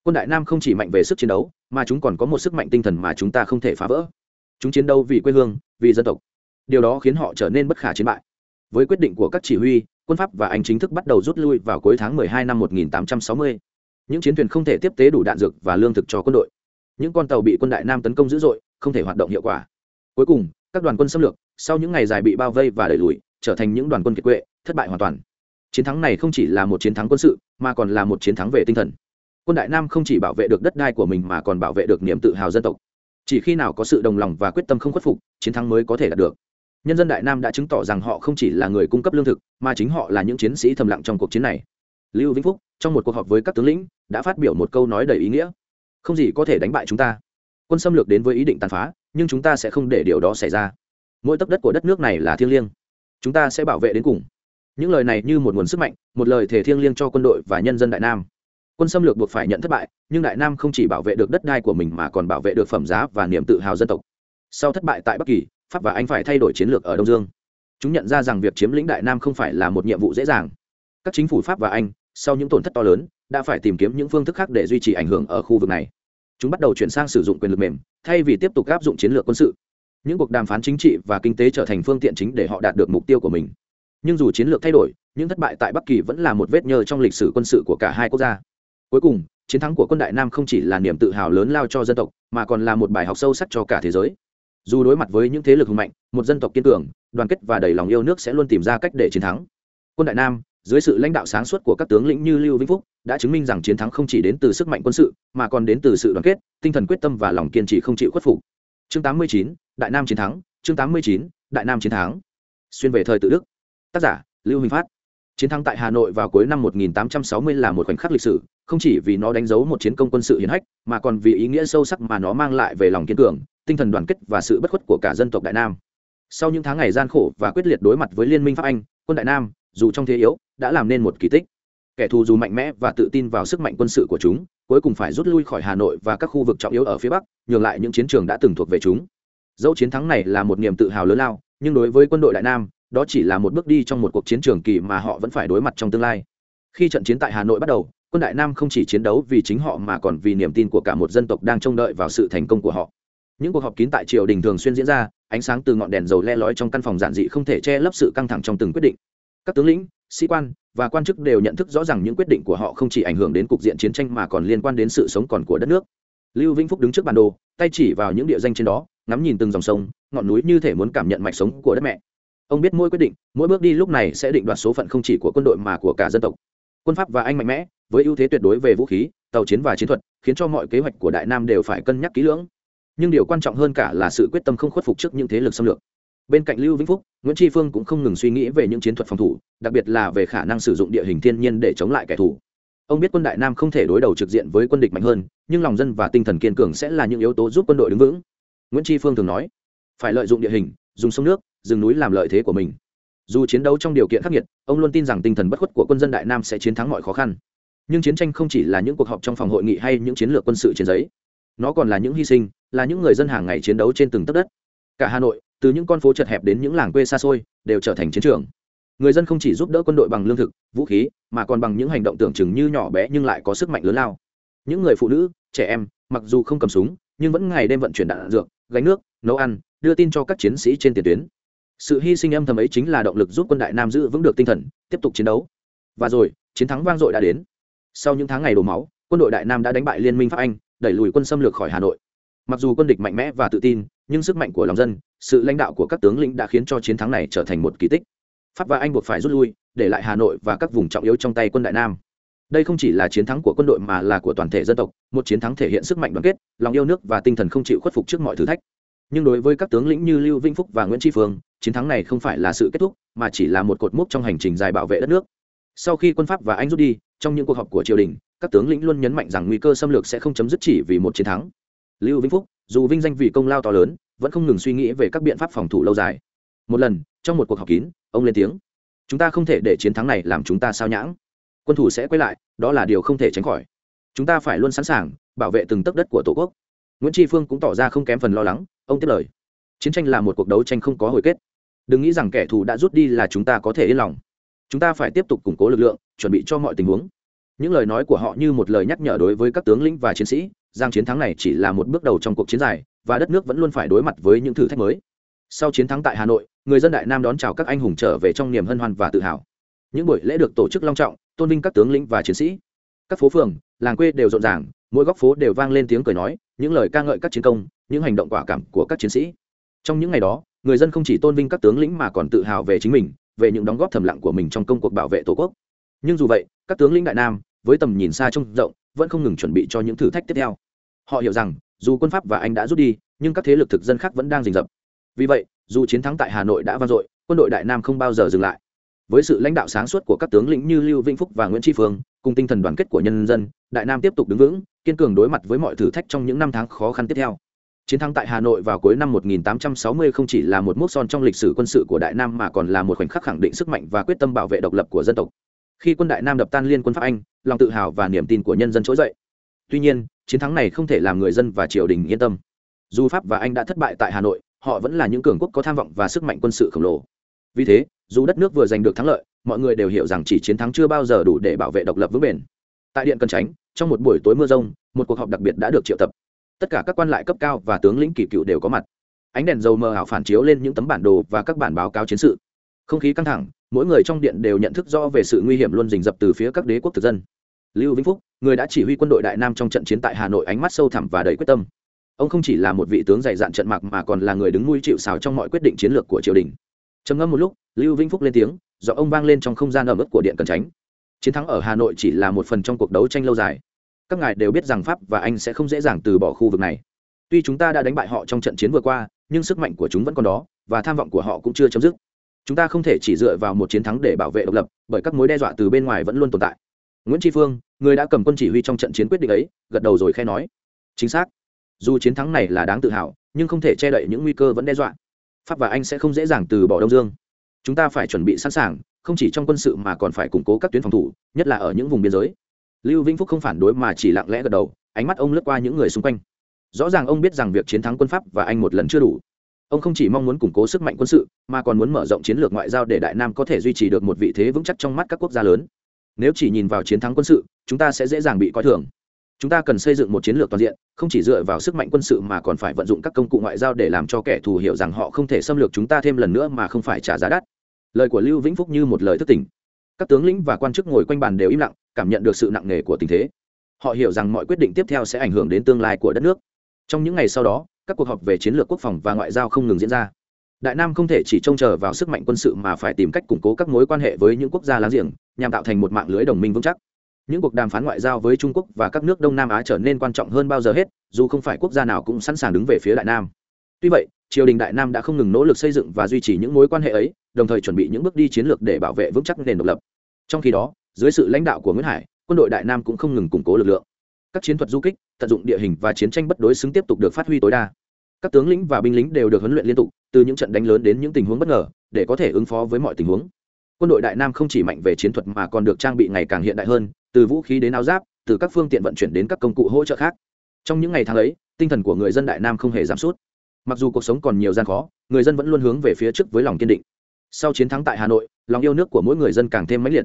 Quân đại nam không chỉ mạnh về sức chiến đấu, mà chúng còn có một sức mạnh tinh thần mà chúng ta không thể phá vỡ. Chúng chiến đấu vì quê hương, vì dân tộc. Điều đó khiến họ trở nên bất khả chiến bại. Với quyết định của các chỉ huy, quân pháp và anh chính thức bắt đầu rút lui vào cuối tháng 12 năm 1860. những chiến thuyền không thể tiếp tế đủ đạn dược và lương thực cho quân đội. Những con tàu bị quân đại nam tấn công dữ dội, không thể hoạt động hiệu quả. Cuối cùng, các đoàn quân xâm lược, sau những ngày dài bị bao vây và đẩy lùi, trở thành những đoàn quân kiệt quệ, thất bại hoàn toàn chiến thắng này không chỉ là một chiến thắng quân sự, mà còn là một chiến thắng về tinh thần. Quân đại nam không chỉ bảo vệ được đất đai của mình mà còn bảo vệ được niềm tự hào dân tộc. Chỉ khi nào có sự đồng lòng và quyết tâm không khuất phục, chiến thắng mới có thể đạt được. Nhân dân đại nam đã chứng tỏ rằng họ không chỉ là người cung cấp lương thực, mà chính họ là những chiến sĩ thầm lặng trong cuộc chiến này. Lưu vĩnh phúc, trong một cuộc họp với các tướng lĩnh, đã phát biểu một câu nói đầy ý nghĩa. Không gì có thể đánh bại chúng ta. Quân xâm lược đến với ý định tàn phá, nhưng chúng ta sẽ không để điều đó xảy ra. Mỗi tấc đất của đất nước này là thiêng liêng. Chúng ta sẽ bảo vệ đến cùng những lời này như một nguồn sức mạnh, một lời thể thiêng liêng cho quân đội và nhân dân đại nam. Quân xâm lược buộc phải nhận thất bại, nhưng đại nam không chỉ bảo vệ được đất đai của mình mà còn bảo vệ được phẩm giá và niềm tự hào dân tộc. Sau thất bại tại bắc kỳ, pháp và anh phải thay đổi chiến lược ở đông dương. Chúng nhận ra rằng việc chiếm lĩnh đại nam không phải là một nhiệm vụ dễ dàng. Các chính phủ pháp và anh, sau những tổn thất to lớn, đã phải tìm kiếm những phương thức khác để duy trì ảnh hưởng ở khu vực này. Chúng bắt đầu chuyển sang sử dụng quyền lực mềm, thay vì tiếp tục áp dụng chiến lược quân sự. Những cuộc đàm phán chính trị và kinh tế trở thành phương tiện chính để họ đạt được mục tiêu của mình nhưng dù chiến lược thay đổi những thất bại tại bắc kỳ vẫn là một vết nhơ trong lịch sử quân sự của cả hai quốc gia. Cuối cùng chiến thắng của quân đại nam không chỉ là niềm tự hào lớn lao cho dân tộc mà còn là một bài học sâu sắc cho cả thế giới. Dù đối mặt với những thế lực hùng mạnh một dân tộc kiên cường đoàn kết và đầy lòng yêu nước sẽ luôn tìm ra cách để chiến thắng. Quân đại nam dưới sự lãnh đạo sáng suốt của các tướng lĩnh như lưu vĩnh phúc đã chứng minh rằng chiến thắng không chỉ đến từ sức mạnh quân sự mà còn đến từ sự đoàn kết tinh thần quyết tâm và lòng kiên trì không chịu khuất phục. Chương 89, đại nam chiến thắng. Chương 89, đại nam chiến thắng. Xuyên về thời tự đức tác giả, lưu huỳnh phát. Chiến thắng tại hà nội vào cuối năm 1860 là một khoảnh khắc lịch sử, không chỉ vì nó đánh dấu một chiến công quân sự hiển hách, mà còn vì ý nghĩa sâu sắc mà nó mang lại về lòng kiên cường, tinh thần đoàn kết và sự bất khuất của cả dân tộc đại nam. Sau những tháng ngày gian khổ và quyết liệt đối mặt với liên minh pháp anh, quân đại nam, dù trong thế yếu, đã làm nên một kỳ tích. Kẻ thù dù mạnh mẽ và tự tin vào sức mạnh quân sự của chúng, cuối cùng phải rút lui khỏi hà nội và các khu vực trọng yếu ở phía bắc, nhường lại những chiến trường đã từng thuộc về chúng. Dẫu chiến thắng này là một niềm tự hào lớn lao, nhưng đối với quân đội đại nam đó chỉ là một bước đi trong một cuộc chiến trường kỳ mà họ vẫn phải đối mặt trong tương lai. Khi trận chiến tại hà nội bắt đầu, quân đại nam không chỉ chiến đấu vì chính họ mà còn vì niềm tin của cả một dân tộc đang trông đợi vào sự thành công của họ. Những cuộc họp kín tại triều đình thường xuyên diễn ra, ánh sáng từ ngọn đèn dầu le lói trong căn phòng giản dị không thể che lấp sự căng thẳng trong từng quyết định. Các tướng lĩnh, sĩ quan và quan chức đều nhận thức rõ ràng những quyết định của họ không chỉ ảnh hưởng đến cục diện chiến tranh mà còn liên quan đến sự sống còn của đất nước. Lưu vĩnh phúc đứng trước bản đồ, tay chỉ vào những địa danh trên đó, ngắm nhìn từng dòng sông, ngọn núi như thể muốn cảm nhận mạch sống của đất mẹ ông biết mỗi quyết định, mỗi bước đi lúc này sẽ định đoạt số phận không chỉ của quân đội mà của cả dân tộc. Quân pháp và anh mạnh mẽ, với ưu thế tuyệt đối về vũ khí, tàu chiến và chiến thuật, khiến cho mọi kế hoạch của đại nam đều phải cân nhắc kỹ lưỡng. Nhưng điều quan trọng hơn cả là sự quyết tâm không khuất phục trước những thế lực xâm lược. Bên cạnh lưu vĩnh phúc, nguyễn tri phương cũng không ngừng suy nghĩ về những chiến thuật phòng thủ, đặc biệt là về khả năng sử dụng địa hình thiên nhiên để chống lại kẻ thù. Ông biết quân đại nam không thể đối đầu trực diện với quân địch mạnh hơn, nhưng lòng dân và tinh thần kiên cường sẽ là những yếu tố giúp quân đội đứng vững. Nguyễn tri phương thường nói, phải lợi dụng địa hình, dùng sông nước rừng núi làm lợi thế của mình. Dù chiến đấu trong điều kiện khắc nghiệt, ông luôn tin rằng tinh thần bất khuất của quân dân đại nam sẽ chiến thắng mọi khó khăn. Nhưng chiến tranh không chỉ là những cuộc họp trong phòng hội nghị hay những chiến lược quân sự trên giấy. Nó còn là những hy sinh, là những người dân hàng ngày chiến đấu trên từng tấc đất. Cả hà nội, từ những con phố chật hẹp đến những làng quê xa xôi, đều trở thành chiến trường. Người dân không chỉ giúp đỡ quân đội bằng lương thực, vũ khí, mà còn bằng những hành động tưởng chừng như nhỏ bé nhưng lại có sức mạnh lớn lao. Những người phụ nữ, trẻ em, mặc dù không cầm súng, nhưng vẫn ngày đêm vận chuyển đạn dược, gánh nước, nấu ăn, đưa tin cho các chiến sĩ trên tiền tuyến sự hy sinh âm thầm ấy chính là động lực giúp quân đại nam giữ vững được tinh thần, tiếp tục chiến đấu. Và rồi, chiến thắng vang dội đã đến. Sau những tháng ngày đổ máu, quân đội đại nam đã đánh bại liên minh pháp anh, đẩy lùi quân xâm lược khỏi hà nội. Mặc dù quân địch mạnh mẽ và tự tin, nhưng sức mạnh của lòng dân, sự lãnh đạo của các tướng lĩnh đã khiến cho chiến thắng này trở thành một kỳ tích. Pháp và anh buộc phải rút lui, để lại hà nội và các vùng trọng yếu trong tay quân đại nam. Đây không chỉ là chiến thắng của quân đội mà là của toàn thể dân tộc, một chiến thắng thể hiện sức mạnh đoàn kết, lòng yêu nước và tinh thần không chịu khuất phục trước mọi thử thách nhưng đối với các tướng lĩnh như lưu vĩnh phúc và nguyễn tri phương, chiến thắng này không phải là sự kết thúc, mà chỉ là một cột mốc trong hành trình dài bảo vệ đất nước. Sau khi quân pháp và anh rút đi, trong những cuộc họp của triều đình, các tướng lĩnh luôn nhấn mạnh rằng nguy cơ xâm lược sẽ không chấm dứt chỉ vì một chiến thắng. Lưu vĩnh phúc, dù vinh danh vì công lao to lớn, vẫn không ngừng suy nghĩ về các biện pháp phòng thủ lâu dài. Một lần, trong một cuộc họp kín, ông lên tiếng, chúng ta không thể để chiến thắng này làm chúng ta sao nhãng. Quân thủ sẽ quay lại, đó là điều không thể tránh khỏi. Chúng ta phải luôn sẵn sàng bảo vệ từng tấc đất của tổ quốc. Nguyễn tri phương cũng tỏ ra không kém phần lo lắng ông tiếp lời. Chiến tranh là một cuộc đấu tranh không có hồi kết. Đừng nghĩ rằng kẻ thù đã rút đi là chúng ta có thể yên lòng. Chúng ta phải tiếp tục củng cố lực lượng, chuẩn bị cho mọi tình huống. Những lời nói của họ như một lời nhắc nhở đối với các tướng lĩnh và chiến sĩ, rằng chiến thắng này chỉ là một bước đầu trong cuộc chiến dài, và đất nước vẫn luôn phải đối mặt với những thử thách mới. Sau chiến thắng tại hà nội, người dân đại nam đón chào các anh hùng trở về trong niềm hân hoan và tự hào. Những buổi lễ được tổ chức long trọng, tôn vinh các tướng lĩnh và chiến sĩ. Các phố phường, làng quê đều rộn ràng, mỗi góc phố đều vang lên tiếng cười nói, những lời ca ngợi các chiến công những hành động quả cảm của các chiến sĩ. Trong những ngày đó, người dân không chỉ tôn vinh các tướng lĩnh mà còn tự hào về chính mình, về những đóng góp thầm lặng của mình trong công cuộc bảo vệ tổ quốc. Nhưng dù vậy, các tướng lĩnh đại nam, với tầm nhìn xa trông rộng, vẫn không ngừng chuẩn bị cho những thử thách tiếp theo. Họ hiểu rằng, dù quân pháp và anh đã rút đi, nhưng các thế lực thực dân khác vẫn đang rình rập. Vì vậy, dù chiến thắng tại hà nội đã vang dội, quân đội đại nam không bao giờ dừng lại. Với sự lãnh đạo sáng suốt của các tướng lĩnh như lưu vĩnh phúc và nguyễn tri phương, cùng tinh thần đoàn kết của nhân dân, đại nam tiếp tục đứng vững, kiên cường đối mặt với mọi thử thách trong những năm tháng khó khăn tiếp theo chiến thắng tại hà nội vào cuối năm 1860 không chỉ là một mốc son trong lịch sử quân sự của đại nam mà còn là một khoảnh khắc khẳng định sức mạnh và quyết tâm bảo vệ độc lập của dân tộc. Khi quân đại nam đập tan liên quân pháp anh, lòng tự hào và niềm tin của nhân dân trỗi dậy. Tuy nhiên, chiến thắng này không thể làm người dân và triều đình yên tâm. Dù pháp và anh đã thất bại tại hà nội, họ vẫn là những cường quốc có tham vọng và sức mạnh quân sự khổng lồ. Vì thế, dù đất nước vừa giành được thắng lợi, mọi người đều hiểu rằng chỉ chiến thắng chưa bao giờ đủ để bảo vệ độc lập vững bền. Tại điện cần tránh, trong một buổi tối mưa rông, một cuộc họp đặc biệt đã được triệu tập tất cả các quan lại cấp cao và tướng lĩnh kỳ cựu đều có mặt. Ánh đèn dầu mờ ảo phản chiếu lên những tấm bản đồ và các bản báo cáo chiến sự. Không khí căng thẳng, mỗi người trong điện đều nhận thức rõ về sự nguy hiểm luôn rình rập từ phía các đế quốc thực dân. Lưu vĩnh phúc, người đã chỉ huy quân đội đại nam trong trận chiến tại hà nội ánh mắt sâu thẳm và đầy quyết tâm. Ông không chỉ là một vị tướng dày dạn trận mạc mà còn là người đứng nuôi chịu xào trong mọi quyết định chiến lược của triều đình. Trầm ngâm một lúc, lưu vĩnh phúc lên tiếng do ông vang lên trong không gian ẩm ướt của điện cần tránh. Chiến thắng ở hà nội chỉ là một phần trong cuộc đấu tranh lâu dài các ngài đều biết rằng pháp và anh sẽ không dễ dàng từ bỏ khu vực này. Tuy chúng ta đã đánh bại họ trong trận chiến vừa qua, nhưng sức mạnh của chúng vẫn còn đó, và tham vọng của họ cũng chưa chấm dứt. Chúng ta không thể chỉ dựa vào một chiến thắng để bảo vệ độc lập, bởi các mối đe dọa từ bên ngoài vẫn luôn tồn tại. Nguyễn tri phương, người đã cầm quân chỉ huy trong trận chiến quyết định ấy, gật đầu rồi khe nói. Chính xác. Dù chiến thắng này là đáng tự hào, nhưng không thể che đậy những nguy cơ vẫn đe dọa. Pháp và anh sẽ không dễ dàng từ bỏ đông dương. Chúng ta phải chuẩn bị sẵn sàng, không chỉ trong quân sự mà còn phải củng cố các tuyến phòng thủ, nhất là ở những vùng biên giới lưu vĩnh phúc không phản đối mà chỉ lặng lẽ gật đầu, ánh mắt ông lướt qua những người xung quanh. Rõ ràng ông biết rằng việc chiến thắng quân pháp và anh một lần chưa đủ. Ông không chỉ mong muốn củng cố sức mạnh quân sự, mà còn muốn mở rộng chiến lược ngoại giao để đại nam có thể duy trì được một vị thế vững chắc trong mắt các quốc gia lớn. Nếu chỉ nhìn vào chiến thắng quân sự, chúng ta sẽ dễ dàng bị coi thường. Chúng ta cần xây dựng một chiến lược toàn diện, không chỉ dựa vào sức mạnh quân sự mà còn phải vận dụng các công cụ ngoại giao để làm cho kẻ thù hiểu rằng họ không thể xâm lược chúng ta thêm lần nữa mà không phải trả giá đắt. Lời của lưu vĩnh phúc như một lời thức tỉnh. Các tướng lĩnh và quan chức ngồi quanh bàn đều im lặng cảm nhận được sự nặng nề của tình thế. Họ hiểu rằng mọi quyết định tiếp theo sẽ ảnh hưởng đến tương lai của đất nước. Trong những ngày sau đó, các cuộc họp về chiến lược quốc phòng và ngoại giao không ngừng diễn ra. Đại nam không thể chỉ trông chờ vào sức mạnh quân sự mà phải tìm cách củng cố các mối quan hệ với những quốc gia láng giềng, nhằm tạo thành một mạng lưới đồng minh vững chắc. Những cuộc đàm phán ngoại giao với trung quốc và các nước đông nam á trở nên quan trọng hơn bao giờ hết, dù không phải quốc gia nào cũng sẵn sàng đứng về phía đại nam. Tuy vậy, triều đình đại nam đã không ngừng nỗ lực xây dựng và duy trì những mối quan hệ ấy, đồng thời chuẩn bị những bước đi chiến lược để bảo vệ vững chắc nền độc lập. Trong khi đó dưới sự lãnh đạo của nguyễn hải, quân đội đại nam cũng không ngừng củng cố lực lượng. Các chiến thuật du kích, tận dụng địa hình và chiến tranh bất đối xứng tiếp tục được phát huy tối đa. Các tướng lĩnh và binh lính đều được huấn luyện liên tục, từ những trận đánh lớn đến những tình huống bất ngờ, để có thể ứng phó với mọi tình huống. Quân đội đại nam không chỉ mạnh về chiến thuật mà còn được trang bị ngày càng hiện đại hơn, từ vũ khí đến áo giáp, từ các phương tiện vận chuyển đến các công cụ hỗ trợ khác. Trong những ngày tháng ấy, tinh thần của người dân đại nam không hề giảm sút. Mặc dù cuộc sống còn nhiều gian khó, người dân vẫn luôn hướng về phía trước với lòng kiên định. Sau chiến thắng tại hà nội, lòng yêu nước của mỗi người dân càng thêm mãnh liệt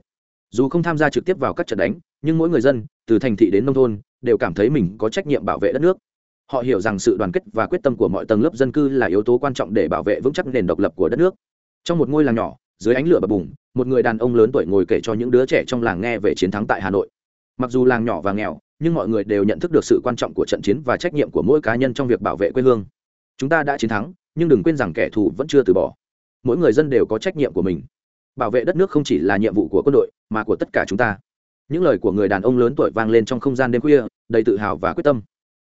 dù không tham gia trực tiếp vào các trận đánh, nhưng mỗi người dân, từ thành thị đến nông thôn, đều cảm thấy mình có trách nhiệm bảo vệ đất nước. Họ hiểu rằng sự đoàn kết và quyết tâm của mọi tầng lớp dân cư là yếu tố quan trọng để bảo vệ vững chắc nền độc lập của đất nước. Trong một ngôi làng nhỏ, dưới ánh lửa bập bùng, một người đàn ông lớn tuổi ngồi kể cho những đứa trẻ trong làng nghe về chiến thắng tại hà nội. Mặc dù làng nhỏ và nghèo, nhưng mọi người đều nhận thức được sự quan trọng của trận chiến và trách nhiệm của mỗi cá nhân trong việc bảo vệ quê hương. Chúng ta đã chiến thắng, nhưng đừng quên rằng kẻ thù vẫn chưa từ bỏ. Mỗi người dân đều có trách nhiệm của mình bảo vệ đất nước không chỉ là nhiệm vụ của quân đội, mà của tất cả chúng ta. Những lời của người đàn ông lớn tuổi vang lên trong không gian đêm khuya, đầy tự hào và quyết tâm.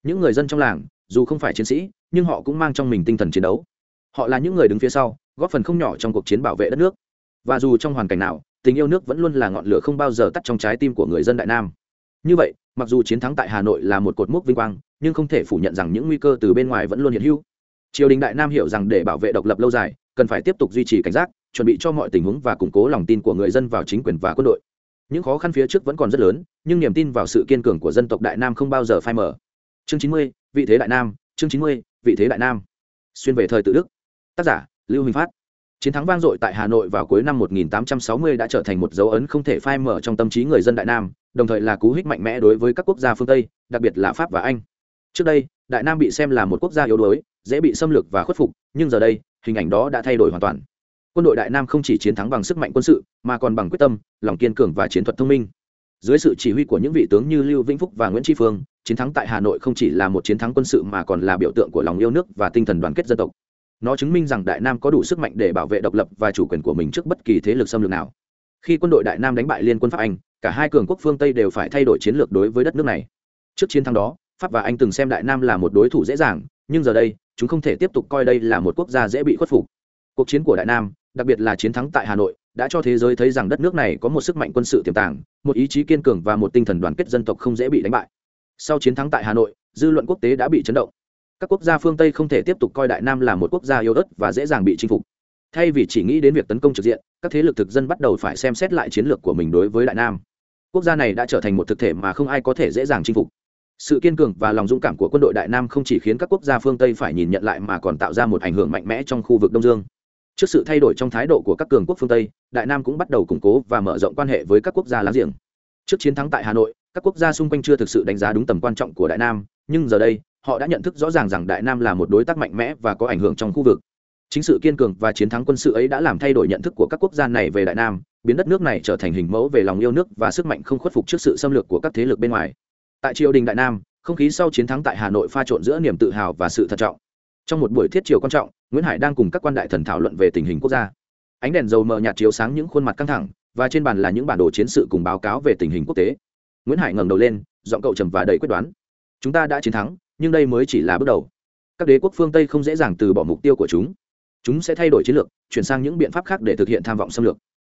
Những người dân trong làng, dù không phải chiến sĩ, nhưng họ cũng mang trong mình tinh thần chiến đấu. Họ là những người đứng phía sau, góp phần không nhỏ trong cuộc chiến bảo vệ đất nước. Và dù trong hoàn cảnh nào, tình yêu nước vẫn luôn là ngọn lửa không bao giờ tắt trong trái tim của người dân đại nam. Như vậy, mặc dù chiến thắng tại hà nội là một cột mốc vinh quang, nhưng không thể phủ nhận rằng những nguy cơ từ bên ngoài vẫn luôn hiện hữu. Triều đình đại nam hiểu rằng để bảo vệ độc lập lâu dài, cần phải tiếp tục duy trì cảnh giác chuẩn bị cho mọi tình huống và củng cố lòng tin của người dân vào chính quyền và quân đội. Những khó khăn phía trước vẫn còn rất lớn, nhưng niềm tin vào sự kiên cường của dân tộc đại nam không bao giờ phai mờ. chương chín mươi, vị thế đại nam, chương chín mươi, vị thế đại nam. Xuyên về thời tự đức. Tác giả, lưu huỳnh phát. Chiến thắng vang dội tại hà nội vào cuối năm 1860 đã trở thành một dấu ấn không thể phai mở trong tâm trí người dân đại nam, đồng thời là cú hích mạnh mẽ đối với các quốc gia phương tây, đặc biệt là pháp và anh. Trước đây, đại nam bị xem là một quốc gia yếu đuối, dễ bị xâm lược và khuất phục, nhưng giờ đây, hình ảnh đó đã thay đổi hoàn toàn quân đội đại nam không chỉ chiến thắng bằng sức mạnh quân sự, mà còn bằng quyết tâm, lòng kiên cường và chiến thuật thông minh. Dưới sự chỉ huy của những vị tướng như lưu vĩnh phúc và nguyễn tri phương, chiến thắng tại hà nội không chỉ là một chiến thắng quân sự mà còn là biểu tượng của lòng yêu nước và tinh thần đoàn kết dân tộc. Nó chứng minh rằng đại nam có đủ sức mạnh để bảo vệ độc lập và chủ quyền của mình trước bất kỳ thế lực xâm lược nào. Khi quân đội đại nam đánh bại liên quân pháp anh, cả hai cường quốc phương tây đều phải thay đổi chiến lược đối với đất nước này. Trước chiến thắng đó, pháp và anh từng xem đại nam là một đối thủ dễ dàng, nhưng giờ đây, chúng không thể tiếp tục coi đây là một quốc gia dễ bị khuất phục. Cuộc chiến của đại nam đặc biệt là chiến thắng tại hà nội, đã cho thế giới thấy rằng đất nước này có một sức mạnh quân sự tiềm tàng, một ý chí kiên cường và một tinh thần đoàn kết dân tộc không dễ bị đánh bại. Sau chiến thắng tại hà nội, dư luận quốc tế đã bị chấn động. Các quốc gia phương tây không thể tiếp tục coi đại nam là một quốc gia yếu ớt và dễ dàng bị chinh phục. Thay vì chỉ nghĩ đến việc tấn công trực diện, các thế lực thực dân bắt đầu phải xem xét lại chiến lược của mình đối với đại nam. Quốc gia này đã trở thành một thực thể mà không ai có thể dễ dàng chinh phục. Sự kiên cường và lòng dũng cảm của quân đội đại nam không chỉ khiến các quốc gia phương tây phải nhìn nhận lại mà còn tạo ra một ảnh hưởng mạnh mẽ trong khu vực đông dương trước sự thay đổi trong thái độ của các cường quốc phương tây, đại nam cũng bắt đầu củng cố và mở rộng quan hệ với các quốc gia láng giềng. Trước chiến thắng tại hà nội, các quốc gia xung quanh chưa thực sự đánh giá đúng tầm quan trọng của đại nam, nhưng giờ đây, họ đã nhận thức rõ ràng rằng đại nam là một đối tác mạnh mẽ và có ảnh hưởng trong khu vực. Chính sự kiên cường và chiến thắng quân sự ấy đã làm thay đổi nhận thức của các quốc gia này về đại nam, biến đất nước này trở thành hình mẫu về lòng yêu nước và sức mạnh không khuất phục trước sự xâm lược của các thế lực bên ngoài. Tại triều đình đại nam, không khí sau chiến thắng tại hà nội pha trộn giữa niềm tự hào và sự thận trọng. Trong một buổi thiết triều quan trọng nguyễn hải đang cùng các quan đại thần thảo luận về tình hình quốc gia. Ánh đèn dầu mờ nhạt chiếu sáng những khuôn mặt căng thẳng, và trên bàn là những bản đồ chiến sự cùng báo cáo về tình hình quốc tế. Nguyễn hải ngẩng đầu lên, giọng cậu trầm và đầy quyết đoán. Chúng ta đã chiến thắng, nhưng đây mới chỉ là bước đầu. Các đế quốc phương tây không dễ dàng từ bỏ mục tiêu của chúng. Chúng sẽ thay đổi chiến lược, chuyển sang những biện pháp khác để thực hiện tham vọng xâm lược.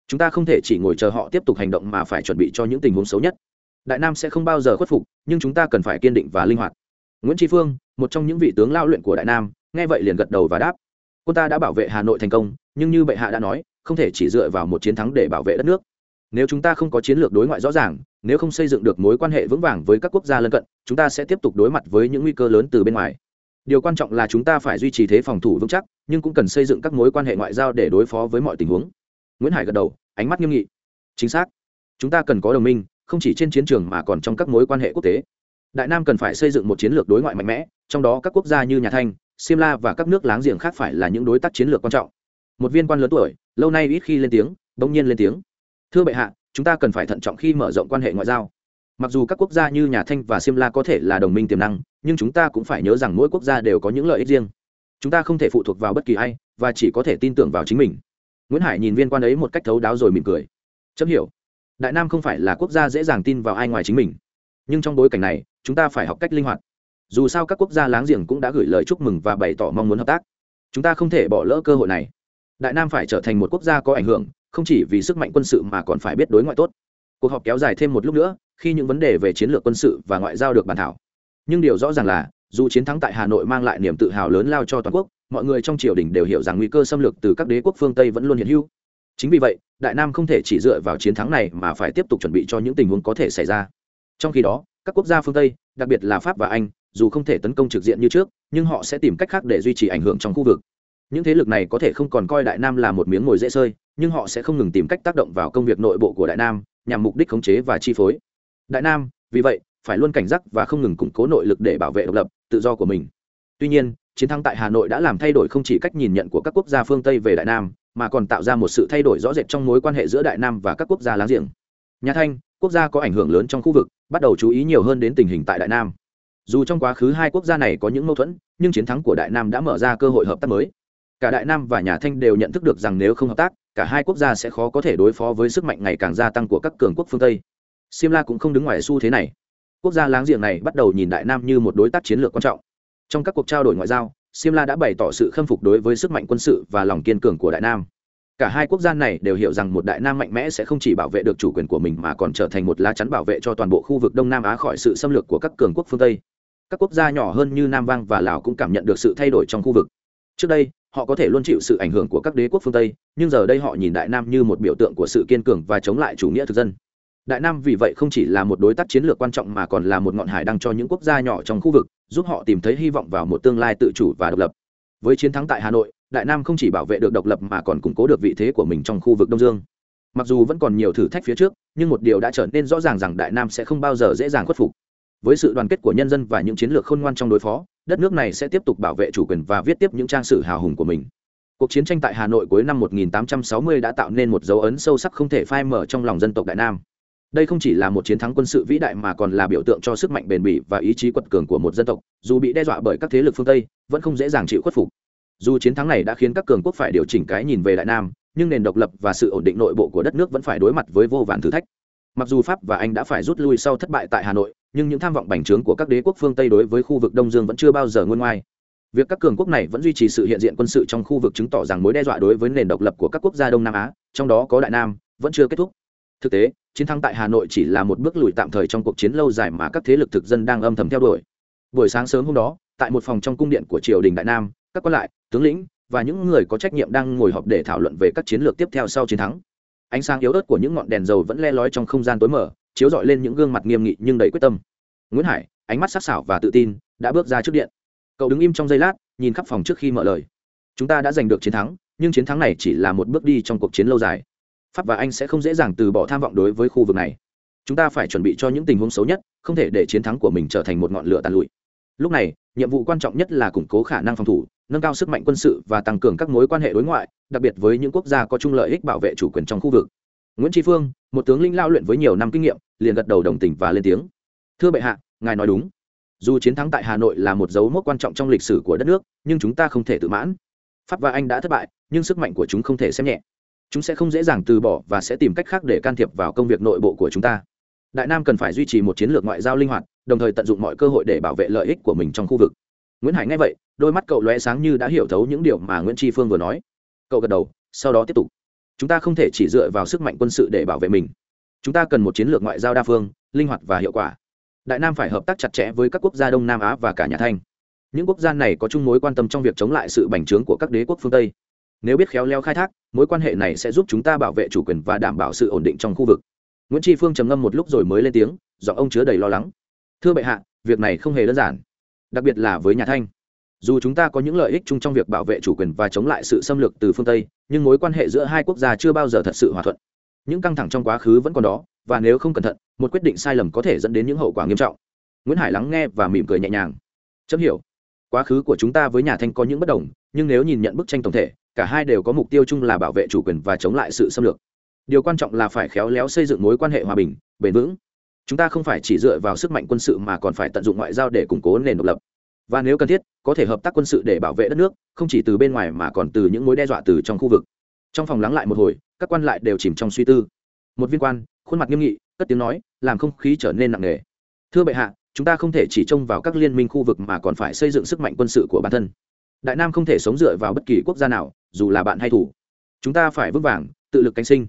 Chúng ta không thể chỉ ngồi chờ họ tiếp tục hành động mà phải chuẩn bị cho những tình huống xấu nhất. Đại nam sẽ không bao giờ khuất phục, nhưng chúng ta cần phải kiên định và linh hoạt. Nguyễn tri phương, một trong những vị tướng lao luyện của đại nam nghe vậy liền gật đầu và đáp. Quân ta đã bảo vệ hà nội thành công, nhưng như bệ hạ đã nói, không thể chỉ dựa vào một chiến thắng để bảo vệ đất nước. Nếu chúng ta không có chiến lược đối ngoại rõ ràng, nếu không xây dựng được mối quan hệ vững vàng với các quốc gia lân cận, chúng ta sẽ tiếp tục đối mặt với những nguy cơ lớn từ bên ngoài. Điều quan trọng là chúng ta phải duy trì thế phòng thủ vững chắc, nhưng cũng cần xây dựng các mối quan hệ ngoại giao để đối phó với mọi tình huống. Nguyễn hải gật đầu, ánh mắt nghiêm nghị. Chính xác. Chúng ta cần có đồng minh, không chỉ trên chiến trường mà còn trong các mối quan hệ quốc tế. Đại nam cần phải xây dựng một chiến lược đối ngoại mạnh mẽ, trong đó các quốc gia như nhà thanh Siêm La và các nước láng giềng khác phải là những đối tác chiến lược quan trọng. Một viên quan lớn tuổi, lâu nay ít khi lên tiếng, bỗng nhiên lên tiếng. Thưa bệ hạ, chúng ta cần phải thận trọng khi mở rộng quan hệ ngoại giao. Mặc dù các quốc gia như nhà Thanh và Siêm La có thể là đồng minh tiềm năng, nhưng chúng ta cũng phải nhớ rằng mỗi quốc gia đều có những lợi ích riêng. Chúng ta không thể phụ thuộc vào bất kỳ ai và chỉ có thể tin tưởng vào chính mình. Nguyễn Hải nhìn viên quan ấy một cách thấu đáo rồi mỉm cười. Chấm hiểu. Đại Nam không phải là quốc gia dễ dàng tin vào ai ngoài chính mình. Nhưng trong bối cảnh này, chúng ta phải học cách linh hoạt dù sao các quốc gia láng giềng cũng đã gửi lời chúc mừng và bày tỏ mong muốn hợp tác. Chúng ta không thể bỏ lỡ cơ hội này. Đại nam phải trở thành một quốc gia có ảnh hưởng, không chỉ vì sức mạnh quân sự mà còn phải biết đối ngoại tốt. Cuộc họp kéo dài thêm một lúc nữa, khi những vấn đề về chiến lược quân sự và ngoại giao được bàn thảo. Nhưng điều rõ ràng là, dù chiến thắng tại hà nội mang lại niềm tự hào lớn lao cho toàn quốc, mọi người trong triều đình đều hiểu rằng nguy cơ xâm lược từ các đế quốc phương tây vẫn luôn hiện hữu. Chính vì vậy, đại nam không thể chỉ dựa vào chiến thắng này mà phải tiếp tục chuẩn bị cho những tình huống có thể xảy ra. Trong khi đó, các quốc gia phương tây, đặc biệt là pháp và anh dù không thể tấn công trực diện như trước, nhưng họ sẽ tìm cách khác để duy trì ảnh hưởng trong khu vực. Những thế lực này có thể không còn coi đại nam là một miếng ngồi dễ sơi nhưng họ sẽ không ngừng tìm cách tác động vào công việc nội bộ của đại nam, nhằm mục đích khống chế và chi phối. Đại nam, vì vậy, phải luôn cảnh giác và không ngừng củng cố nội lực để bảo vệ độc lập, tự do của mình. Tuy nhiên, chiến thắng tại hà nội đã làm thay đổi không chỉ cách nhìn nhận của các quốc gia phương tây về đại nam, mà còn tạo ra một sự thay đổi rõ rệt trong mối quan hệ giữa đại nam và các quốc gia láng giềng. Nhà thanh, quốc gia có ảnh hưởng lớn trong khu vực, bắt đầu chú ý nhiều hơn đến tình hình tại đại nam dù trong quá khứ hai quốc gia này có những mâu thuẫn, nhưng chiến thắng của đại nam đã mở ra cơ hội hợp tác mới. Cả đại nam và nhà thanh đều nhận thức được rằng nếu không hợp tác, cả hai quốc gia sẽ khó có thể đối phó với sức mạnh ngày càng gia tăng của các cường quốc phương tây. Simla cũng không đứng ngoài xu thế này. Quốc gia láng giềng này bắt đầu nhìn đại nam như một đối tác chiến lược quan trọng. Trong các cuộc trao đổi ngoại giao simla đã bày tỏ sự khâm phục đối với sức mạnh quân sự và lòng kiên cường của đại nam. Cả hai quốc gia này đều hiểu rằng một đại nam mạnh mẽ sẽ không chỉ bảo vệ được chủ quyền của mình mà còn trở thành một lá chắn bảo vệ cho toàn bộ khu vực đông nam á khỏi sự xâm lược của các cường quốc phương tây các quốc gia nhỏ hơn như nam vang và lào cũng cảm nhận được sự thay đổi trong khu vực. Trước đây, họ có thể luôn chịu sự ảnh hưởng của các đế quốc phương tây, nhưng giờ đây họ nhìn đại nam như một biểu tượng của sự kiên cường và chống lại chủ nghĩa thực dân. Đại nam vì vậy không chỉ là một đối tác chiến lược quan trọng mà còn là một ngọn hải đăng cho những quốc gia nhỏ trong khu vực, giúp họ tìm thấy hy vọng vào một tương lai tự chủ và độc lập. Với chiến thắng tại hà nội, đại nam không chỉ bảo vệ được độc lập mà còn củng cố được vị thế của mình trong khu vực đông dương. Mặc dù vẫn còn nhiều thử thách phía trước, nhưng một điều đã trở nên rõ ràng rằng đại nam sẽ không bao giờ dễ dàng khuất phục với sự đoàn kết của nhân dân và những chiến lược khôn ngoan trong đối phó, đất nước này sẽ tiếp tục bảo vệ chủ quyền và viết tiếp những trang sử hào hùng của mình. Cuộc chiến tranh tại hà nội cuối năm 1860 đã tạo nên một dấu ấn sâu sắc không thể phai mở trong lòng dân tộc đại nam. Đây không chỉ là một chiến thắng quân sự vĩ đại mà còn là biểu tượng cho sức mạnh bền bỉ và ý chí quật cường của một dân tộc, dù bị đe dọa bởi các thế lực phương tây, vẫn không dễ dàng chịu khuất phục. Dù chiến thắng này đã khiến các cường quốc phải điều chỉnh cái nhìn về đại nam, nhưng nền độc lập và sự ổn định nội bộ của đất nước vẫn phải đối mặt với vô vàn thử thách mặc dù pháp và anh đã phải rút lui sau thất bại tại hà nội, nhưng những tham vọng bành trướng của các đế quốc phương tây đối với khu vực đông dương vẫn chưa bao giờ ngôn ngoai. Việc các cường quốc này vẫn duy trì sự hiện diện quân sự trong khu vực chứng tỏ rằng mối đe dọa đối với nền độc lập của các quốc gia đông nam á, trong đó có đại nam, vẫn chưa kết thúc. Thực tế, chiến thắng tại hà nội chỉ là một bước lùi tạm thời trong cuộc chiến lâu dài mà các thế lực thực dân đang âm thầm theo đuổi. Buổi sáng sớm hôm đó, tại một phòng trong cung điện của triều đình đại nam, các quan lại, tướng lĩnh và những người có trách nhiệm đang ngồi họp để thảo luận về các chiến lược tiếp theo sau chiến thắng ánh sáng yếu ớt của những ngọn đèn dầu vẫn le lói trong không gian tối mở chiếu rọi lên những gương mặt nghiêm nghị nhưng đầy quyết tâm. Nguyễn hải, ánh mắt sắc sảo và tự tin, đã bước ra trước điện. Cậu đứng im trong giây lát, nhìn khắp phòng trước khi mở lời. Chúng ta đã giành được chiến thắng, nhưng chiến thắng này chỉ là một bước đi trong cuộc chiến lâu dài. Pháp và anh sẽ không dễ dàng từ bỏ tham vọng đối với khu vực này. Chúng ta phải chuẩn bị cho những tình huống xấu nhất, không thể để chiến thắng của mình trở thành một ngọn lửa tàn lụi. Lúc này, nhiệm vụ quan trọng nhất là củng cố khả năng phòng thủ nâng cao sức mạnh quân sự và tăng cường các mối quan hệ đối ngoại, đặc biệt với những quốc gia có chung lợi ích bảo vệ chủ quyền trong khu vực. Nguyễn tri phương, một tướng lĩnh lao luyện với nhiều năm kinh nghiệm, liền gật đầu đồng tình và lên tiếng. Thưa bệ hạ, ngài nói đúng. Dù chiến thắng tại hà nội là một dấu mốc quan trọng trong lịch sử của đất nước, nhưng chúng ta không thể tự mãn. Pháp và anh đã thất bại, nhưng sức mạnh của chúng không thể xem nhẹ. Chúng sẽ không dễ dàng từ bỏ và sẽ tìm cách khác để can thiệp vào công việc nội bộ của chúng ta. Đại nam cần phải duy trì một chiến lược ngoại giao linh hoạt, đồng thời tận dụng mọi cơ hội để bảo vệ lợi ích của mình trong khu vực nguyễn hải nghe vậy, đôi mắt cậu lóe sáng như đã hiểu thấu những điều mà nguyễn tri phương vừa nói. Cậu gật đầu, sau đó tiếp tục. Chúng ta không thể chỉ dựa vào sức mạnh quân sự để bảo vệ mình. Chúng ta cần một chiến lược ngoại giao đa phương, linh hoạt và hiệu quả. Đại nam phải hợp tác chặt chẽ với các quốc gia đông nam á và cả nhà thanh. Những quốc gia này có chung mối quan tâm trong việc chống lại sự bành trướng của các đế quốc phương tây. Nếu biết khéo léo khai thác, mối quan hệ này sẽ giúp chúng ta bảo vệ chủ quyền và đảm bảo sự ổn định trong khu vực. Nguyễn tri phương trầm ngâm một lúc rồi mới lên tiếng, giọng ông chứa đầy lo lắng. Thưa bệ hạ, việc này không hề đơn giản đặc biệt là với nhà thanh. Dù chúng ta có những lợi ích chung trong việc bảo vệ chủ quyền và chống lại sự xâm lược từ phương tây, nhưng mối quan hệ giữa hai quốc gia chưa bao giờ thật sự hòa thuận. Những căng thẳng trong quá khứ vẫn còn đó, và nếu không cẩn thận, một quyết định sai lầm có thể dẫn đến những hậu quả nghiêm trọng. Nguyễn hải lắng nghe và mỉm cười nhẹ nhàng. Chấm hiểu. Quá khứ của chúng ta với nhà thanh có những bất đồng, nhưng nếu nhìn nhận bức tranh tổng thể, cả hai đều có mục tiêu chung là bảo vệ chủ quyền và chống lại sự xâm lược. Điều quan trọng là phải khéo léo xây dựng mối quan hệ hòa bình, bền vững chúng ta không phải chỉ dựa vào sức mạnh quân sự mà còn phải tận dụng ngoại giao để củng cố nền độc lập. Và nếu cần thiết, có thể hợp tác quân sự để bảo vệ đất nước, không chỉ từ bên ngoài mà còn từ những mối đe dọa từ trong khu vực. Trong phòng lắng lại một hồi, các quan lại đều chìm trong suy tư. Một viên quan, khuôn mặt nghiêm nghị, cất tiếng nói, làm không khí trở nên nặng nề. Thưa bệ hạ, chúng ta không thể chỉ trông vào các liên minh khu vực mà còn phải xây dựng sức mạnh quân sự của bản thân. Đại nam không thể sống dựa vào bất kỳ quốc gia nào, dù là bạn hay thủ. Chúng ta phải vững vàng, tự lực cánh sinh.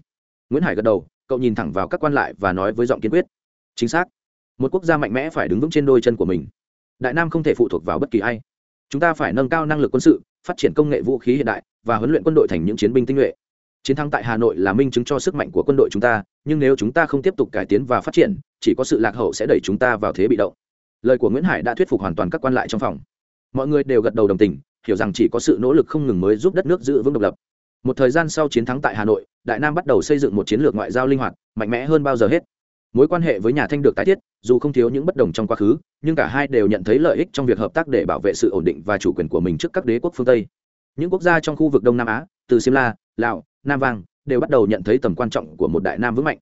Nguyễn hải gật đầu, cậu nhìn thẳng vào các quan lại và nói với giọng kiên quyết chính xác. Một quốc gia mạnh mẽ phải đứng vững trên đôi chân của mình. Đại nam không thể phụ thuộc vào bất kỳ ai. Chúng ta phải nâng cao năng lực quân sự, phát triển công nghệ vũ khí hiện đại, và huấn luyện quân đội thành những chiến binh tinh nhuệ. Chiến thắng tại hà nội là minh chứng cho sức mạnh của quân đội chúng ta, nhưng nếu chúng ta không tiếp tục cải tiến và phát triển, chỉ có sự lạc hậu sẽ đẩy chúng ta vào thế bị động. Lời của nguyễn hải đã thuyết phục hoàn toàn các quan lại trong phòng. Mọi người đều gật đầu đồng tình, hiểu rằng chỉ có sự nỗ lực không ngừng mới giúp đất nước giữ vững độc lập. Một thời gian sau chiến thắng tại hà nội, đại nam bắt đầu xây dựng một chiến lược ngoại giao linh hoạt, mạnh mẽ hơn bao giờ hết mối quan hệ với nhà thanh được tái thiết, dù không thiếu những bất đồng trong quá khứ, nhưng cả hai đều nhận thấy lợi ích trong việc hợp tác để bảo vệ sự ổn định và chủ quyền của mình trước các đế quốc phương tây. Những quốc gia trong khu vực đông nam á, từ simla lào, nam vang đều bắt đầu nhận thấy tầm quan trọng của một đại nam vững mạnh.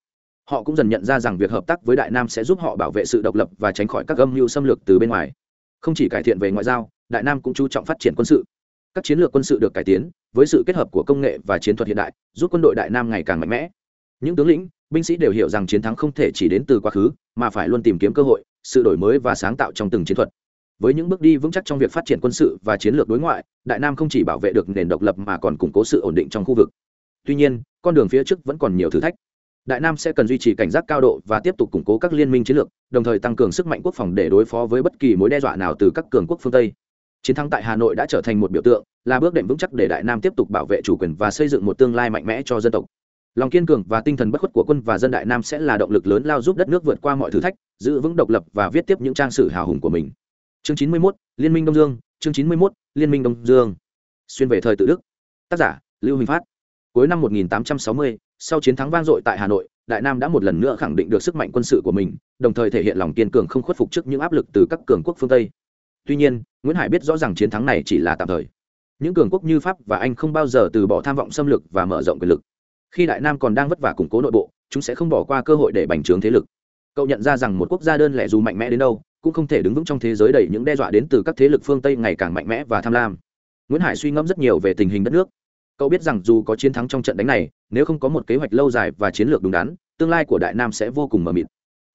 Họ cũng dần nhận ra rằng việc hợp tác với đại nam sẽ giúp họ bảo vệ sự độc lập và tránh khỏi các âm mưu xâm lược từ bên ngoài. Không chỉ cải thiện về ngoại giao, đại nam cũng chú trọng phát triển quân sự. Các chiến lược quân sự được cải tiến, với sự kết hợp của công nghệ và chiến thuật hiện đại, giúp quân đội đại nam ngày càng mạnh mẽ những tướng lĩnh, binh sĩ đều hiểu rằng chiến thắng không thể chỉ đến từ quá khứ, mà phải luôn tìm kiếm cơ hội, sự đổi mới và sáng tạo trong từng chiến thuật. Với những bước đi vững chắc trong việc phát triển quân sự và chiến lược đối ngoại, đại nam không chỉ bảo vệ được nền độc lập mà còn củng cố sự ổn định trong khu vực. Tuy nhiên, con đường phía trước vẫn còn nhiều thử thách. Đại nam sẽ cần duy trì cảnh giác cao độ và tiếp tục củng cố các liên minh chiến lược, đồng thời tăng cường sức mạnh quốc phòng để đối phó với bất kỳ mối đe dọa nào từ các cường quốc phương tây. Chiến thắng tại hà nội đã trở thành một biểu tượng, là bước đệm vững chắc để đại nam tiếp tục bảo vệ chủ quyền và xây dựng một tương lai mạnh mẽ cho dân tộc lòng kiên cường và tinh thần bất khuất của quân và dân đại nam sẽ là động lực lớn lao giúp đất nước vượt qua mọi thử thách giữ vững độc lập và viết tiếp những trang sử hào hùng của mình. Chương chín mươi 91, liên minh đông dương. Chương chín mươi 91, liên minh đông dương. Xuyên về thời tự đức. Tác giả lưu huỳnh phát. Cuối năm 1860, sau chiến thắng vang dội tại hà nội đại nam đã một lần nữa khẳng định được sức mạnh quân sự của mình đồng thời thể hiện lòng kiên cường không khuất phục trước những áp lực từ các cường quốc phương tây. Tuy nhiên nguyễn hải biết rõ rằng chiến thắng này chỉ là tạm thời. Những cường quốc như pháp và anh không bao giờ từ bỏ tham vọng xâm lược và mở rộng quyền lực khi đại nam còn đang vất vả củng cố nội bộ, chúng sẽ không bỏ qua cơ hội để bành trướng thế lực. Cậu nhận ra rằng một quốc gia đơn lẻ dù mạnh mẽ đến đâu, cũng không thể đứng vững trong thế giới đầy những đe dọa đến từ các thế lực phương tây ngày càng mạnh mẽ và tham lam. Nguyễn hải suy ngẫm rất nhiều về tình hình đất nước. Cậu biết rằng dù có chiến thắng trong trận đánh này, nếu không có một kế hoạch lâu dài và chiến lược đúng đắn, tương lai của đại nam sẽ vô cùng mờ mịt.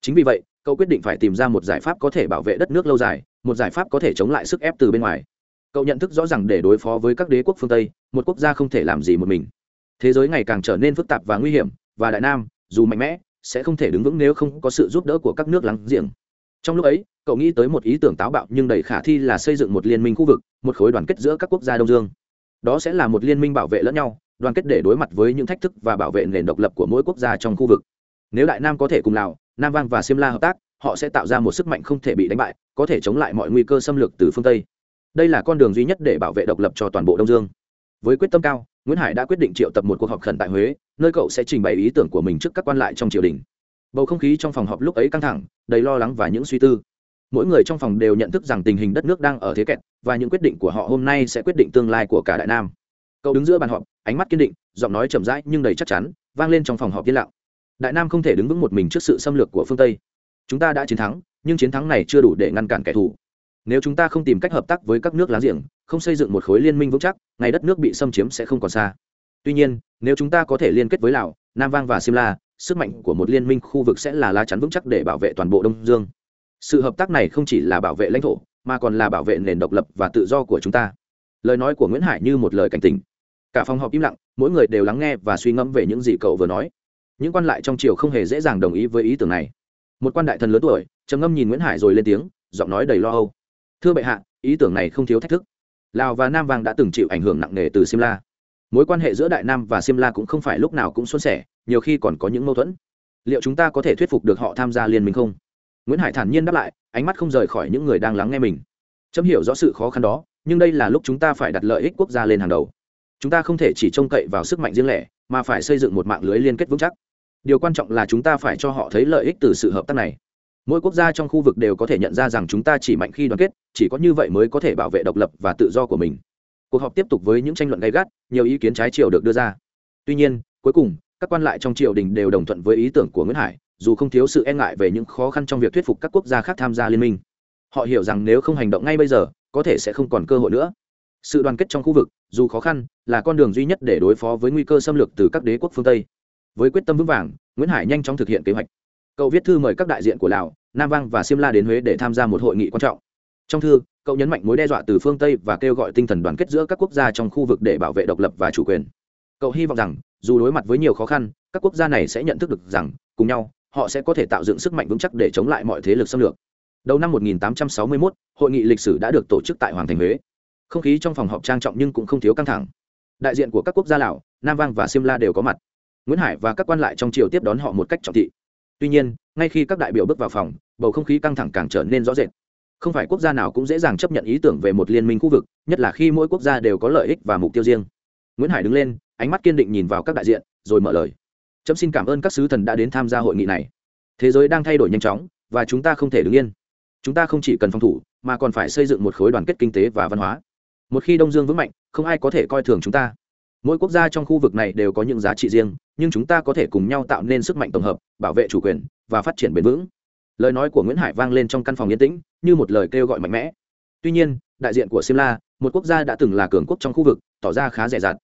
Chính vì vậy, cậu quyết định phải tìm ra một giải pháp có thể bảo vệ đất nước lâu dài, một giải pháp có thể chống lại sức ép từ bên ngoài. Cậu nhận thức rõ rằng để đối phó với các đế quốc phương tây, một quốc gia không thể làm gì một mình thế giới ngày càng trở nên phức tạp và nguy hiểm, và đại nam, dù mạnh mẽ, sẽ không thể đứng vững nếu không có sự giúp đỡ của các nước láng giềng. Trong lúc ấy, cậu nghĩ tới một ý tưởng táo bạo nhưng đầy khả thi là xây dựng một liên minh khu vực, một khối đoàn kết giữa các quốc gia đông dương. Đó sẽ là một liên minh bảo vệ lẫn nhau, đoàn kết để đối mặt với những thách thức và bảo vệ nền độc lập của mỗi quốc gia trong khu vực. Nếu đại nam có thể cùng lào, nam vang và simla hợp tác, họ sẽ tạo ra một sức mạnh không thể bị đánh bại, có thể chống lại mọi nguy cơ xâm lược từ phương tây. Đây là con đường duy nhất để bảo vệ độc lập cho toàn bộ đông dương. Với quyết tâm cao nguyễn hải đã quyết định triệu tập một cuộc họp khẩn tại huế, nơi cậu sẽ trình bày ý tưởng của mình trước các quan lại trong triều đình. Bầu không khí trong phòng họp lúc ấy căng thẳng, đầy lo lắng và những suy tư. Mỗi người trong phòng đều nhận thức rằng tình hình đất nước đang ở thế kẹt, và những quyết định của họ hôm nay sẽ quyết định tương lai của cả đại nam. Cậu đứng giữa bàn họp, ánh mắt kiên định, giọng nói chậm rãi nhưng đầy chắc chắn, vang lên trong phòng họp yên lặng. Đại nam không thể đứng vững một mình trước sự xâm lược của phương tây. Chúng ta đã chiến thắng, nhưng chiến thắng này chưa đủ để ngăn cản kẻ thù. Nếu chúng ta không tìm cách hợp tác với các nước láng giềng không xây dựng một khối liên minh vững chắc, ngày đất nước bị xâm chiếm sẽ không còn xa. Tuy nhiên, nếu chúng ta có thể liên kết với lào, nam vang và simla, sức mạnh của một liên minh khu vực sẽ là lá chắn vững chắc để bảo vệ toàn bộ đông dương. Sự hợp tác này không chỉ là bảo vệ lãnh thổ, mà còn là bảo vệ nền độc lập và tự do của chúng ta. Lời nói của nguyễn hải như một lời cảnh tình cả phòng họp im lặng, mỗi người đều lắng nghe và suy ngẫm về những gì cậu vừa nói. Những quan lại trong triều không hề dễ dàng đồng ý với ý tưởng này. Một quan đại thần lớn tuổi, trầm ngâm nhìn nguyễn hải rồi lên tiếng, giọng nói đầy lo âu. Thưa bệ hạ, ý tưởng này không thiếu thách thức lào và nam vàng đã từng chịu ảnh hưởng nặng nề từ simla. Mối quan hệ giữa đại nam và simla cũng không phải lúc nào cũng xuân sẻ, nhiều khi còn có những mâu thuẫn. Liệu chúng ta có thể thuyết phục được họ tham gia liên minh không? Nguyễn hải thản nhiên đáp lại, ánh mắt không rời khỏi những người đang lắng nghe mình. Chấm hiểu rõ sự khó khăn đó, nhưng đây là lúc chúng ta phải đặt lợi ích quốc gia lên hàng đầu. Chúng ta không thể chỉ trông cậy vào sức mạnh riêng lẻ, mà phải xây dựng một mạng lưới liên kết vững chắc. Điều quan trọng là chúng ta phải cho họ thấy lợi ích từ sự hợp tác này mỗi quốc gia trong khu vực đều có thể nhận ra rằng chúng ta chỉ mạnh khi đoàn kết, chỉ có như vậy mới có thể bảo vệ độc lập và tự do của mình. Cuộc họp tiếp tục với những tranh luận gay gắt, nhiều ý kiến trái chiều được đưa ra. Tuy nhiên, cuối cùng, các quan lại trong triều đình đều đồng thuận với ý tưởng của nguyễn hải, dù không thiếu sự e ngại về những khó khăn trong việc thuyết phục các quốc gia khác tham gia liên minh. Họ hiểu rằng nếu không hành động ngay bây giờ, có thể sẽ không còn cơ hội nữa. Sự đoàn kết trong khu vực, dù khó khăn, là con đường duy nhất để đối phó với nguy cơ xâm lược từ các đế quốc phương tây. Với quyết tâm vững vàng, nguyễn hải nhanh chóng thực hiện kế hoạch cậu viết thư mời các đại diện của lào nam vang và simla đến huế để tham gia một hội nghị quan trọng. Trong thư cậu nhấn mạnh mối đe dọa từ phương tây và kêu gọi tinh thần đoàn kết giữa các quốc gia trong khu vực để bảo vệ độc lập và chủ quyền. Cậu hy vọng rằng dù đối mặt với nhiều khó khăn các quốc gia này sẽ nhận thức được rằng cùng nhau họ sẽ có thể tạo dựng sức mạnh vững chắc để chống lại mọi thế lực xâm lược. Đầu năm 1861, hội nghị lịch sử đã được tổ chức tại hoàng thành huế. Không khí trong phòng họp trang trọng nhưng cũng không thiếu căng thẳng. Đại diện của các quốc gia lào nam vang và simla đều có mặt. Nguyễn hải và các quan lại trong triều tiếp đón họ một cách trọng thị tuy nhiên, ngay khi các đại biểu bước vào phòng, bầu không khí căng thẳng càng trở nên rõ rệt. Không phải quốc gia nào cũng dễ dàng chấp nhận ý tưởng về một liên minh khu vực, nhất là khi mỗi quốc gia đều có lợi ích và mục tiêu riêng. Nguyễn hải đứng lên, ánh mắt kiên định nhìn vào các đại diện, rồi mở lời. Chấm xin cảm ơn các sứ thần đã đến tham gia hội nghị này. Thế giới đang thay đổi nhanh chóng, và chúng ta không thể đứng yên. Chúng ta không chỉ cần phòng thủ, mà còn phải xây dựng một khối đoàn kết kinh tế và văn hóa. Một khi đông dương vững mạnh, không ai có thể coi thường chúng ta. Mỗi quốc gia trong khu vực này đều có những giá trị riêng nhưng chúng ta có thể cùng nhau tạo nên sức mạnh tổng hợp, bảo vệ chủ quyền, và phát triển bền vững. Lời nói của nguyễn hải vang lên trong căn phòng yên tĩnh, như một lời kêu gọi mạnh mẽ. Tuy nhiên, đại diện của simla một quốc gia đã từng là cường quốc trong khu vực, tỏ ra khá rẻ rạt.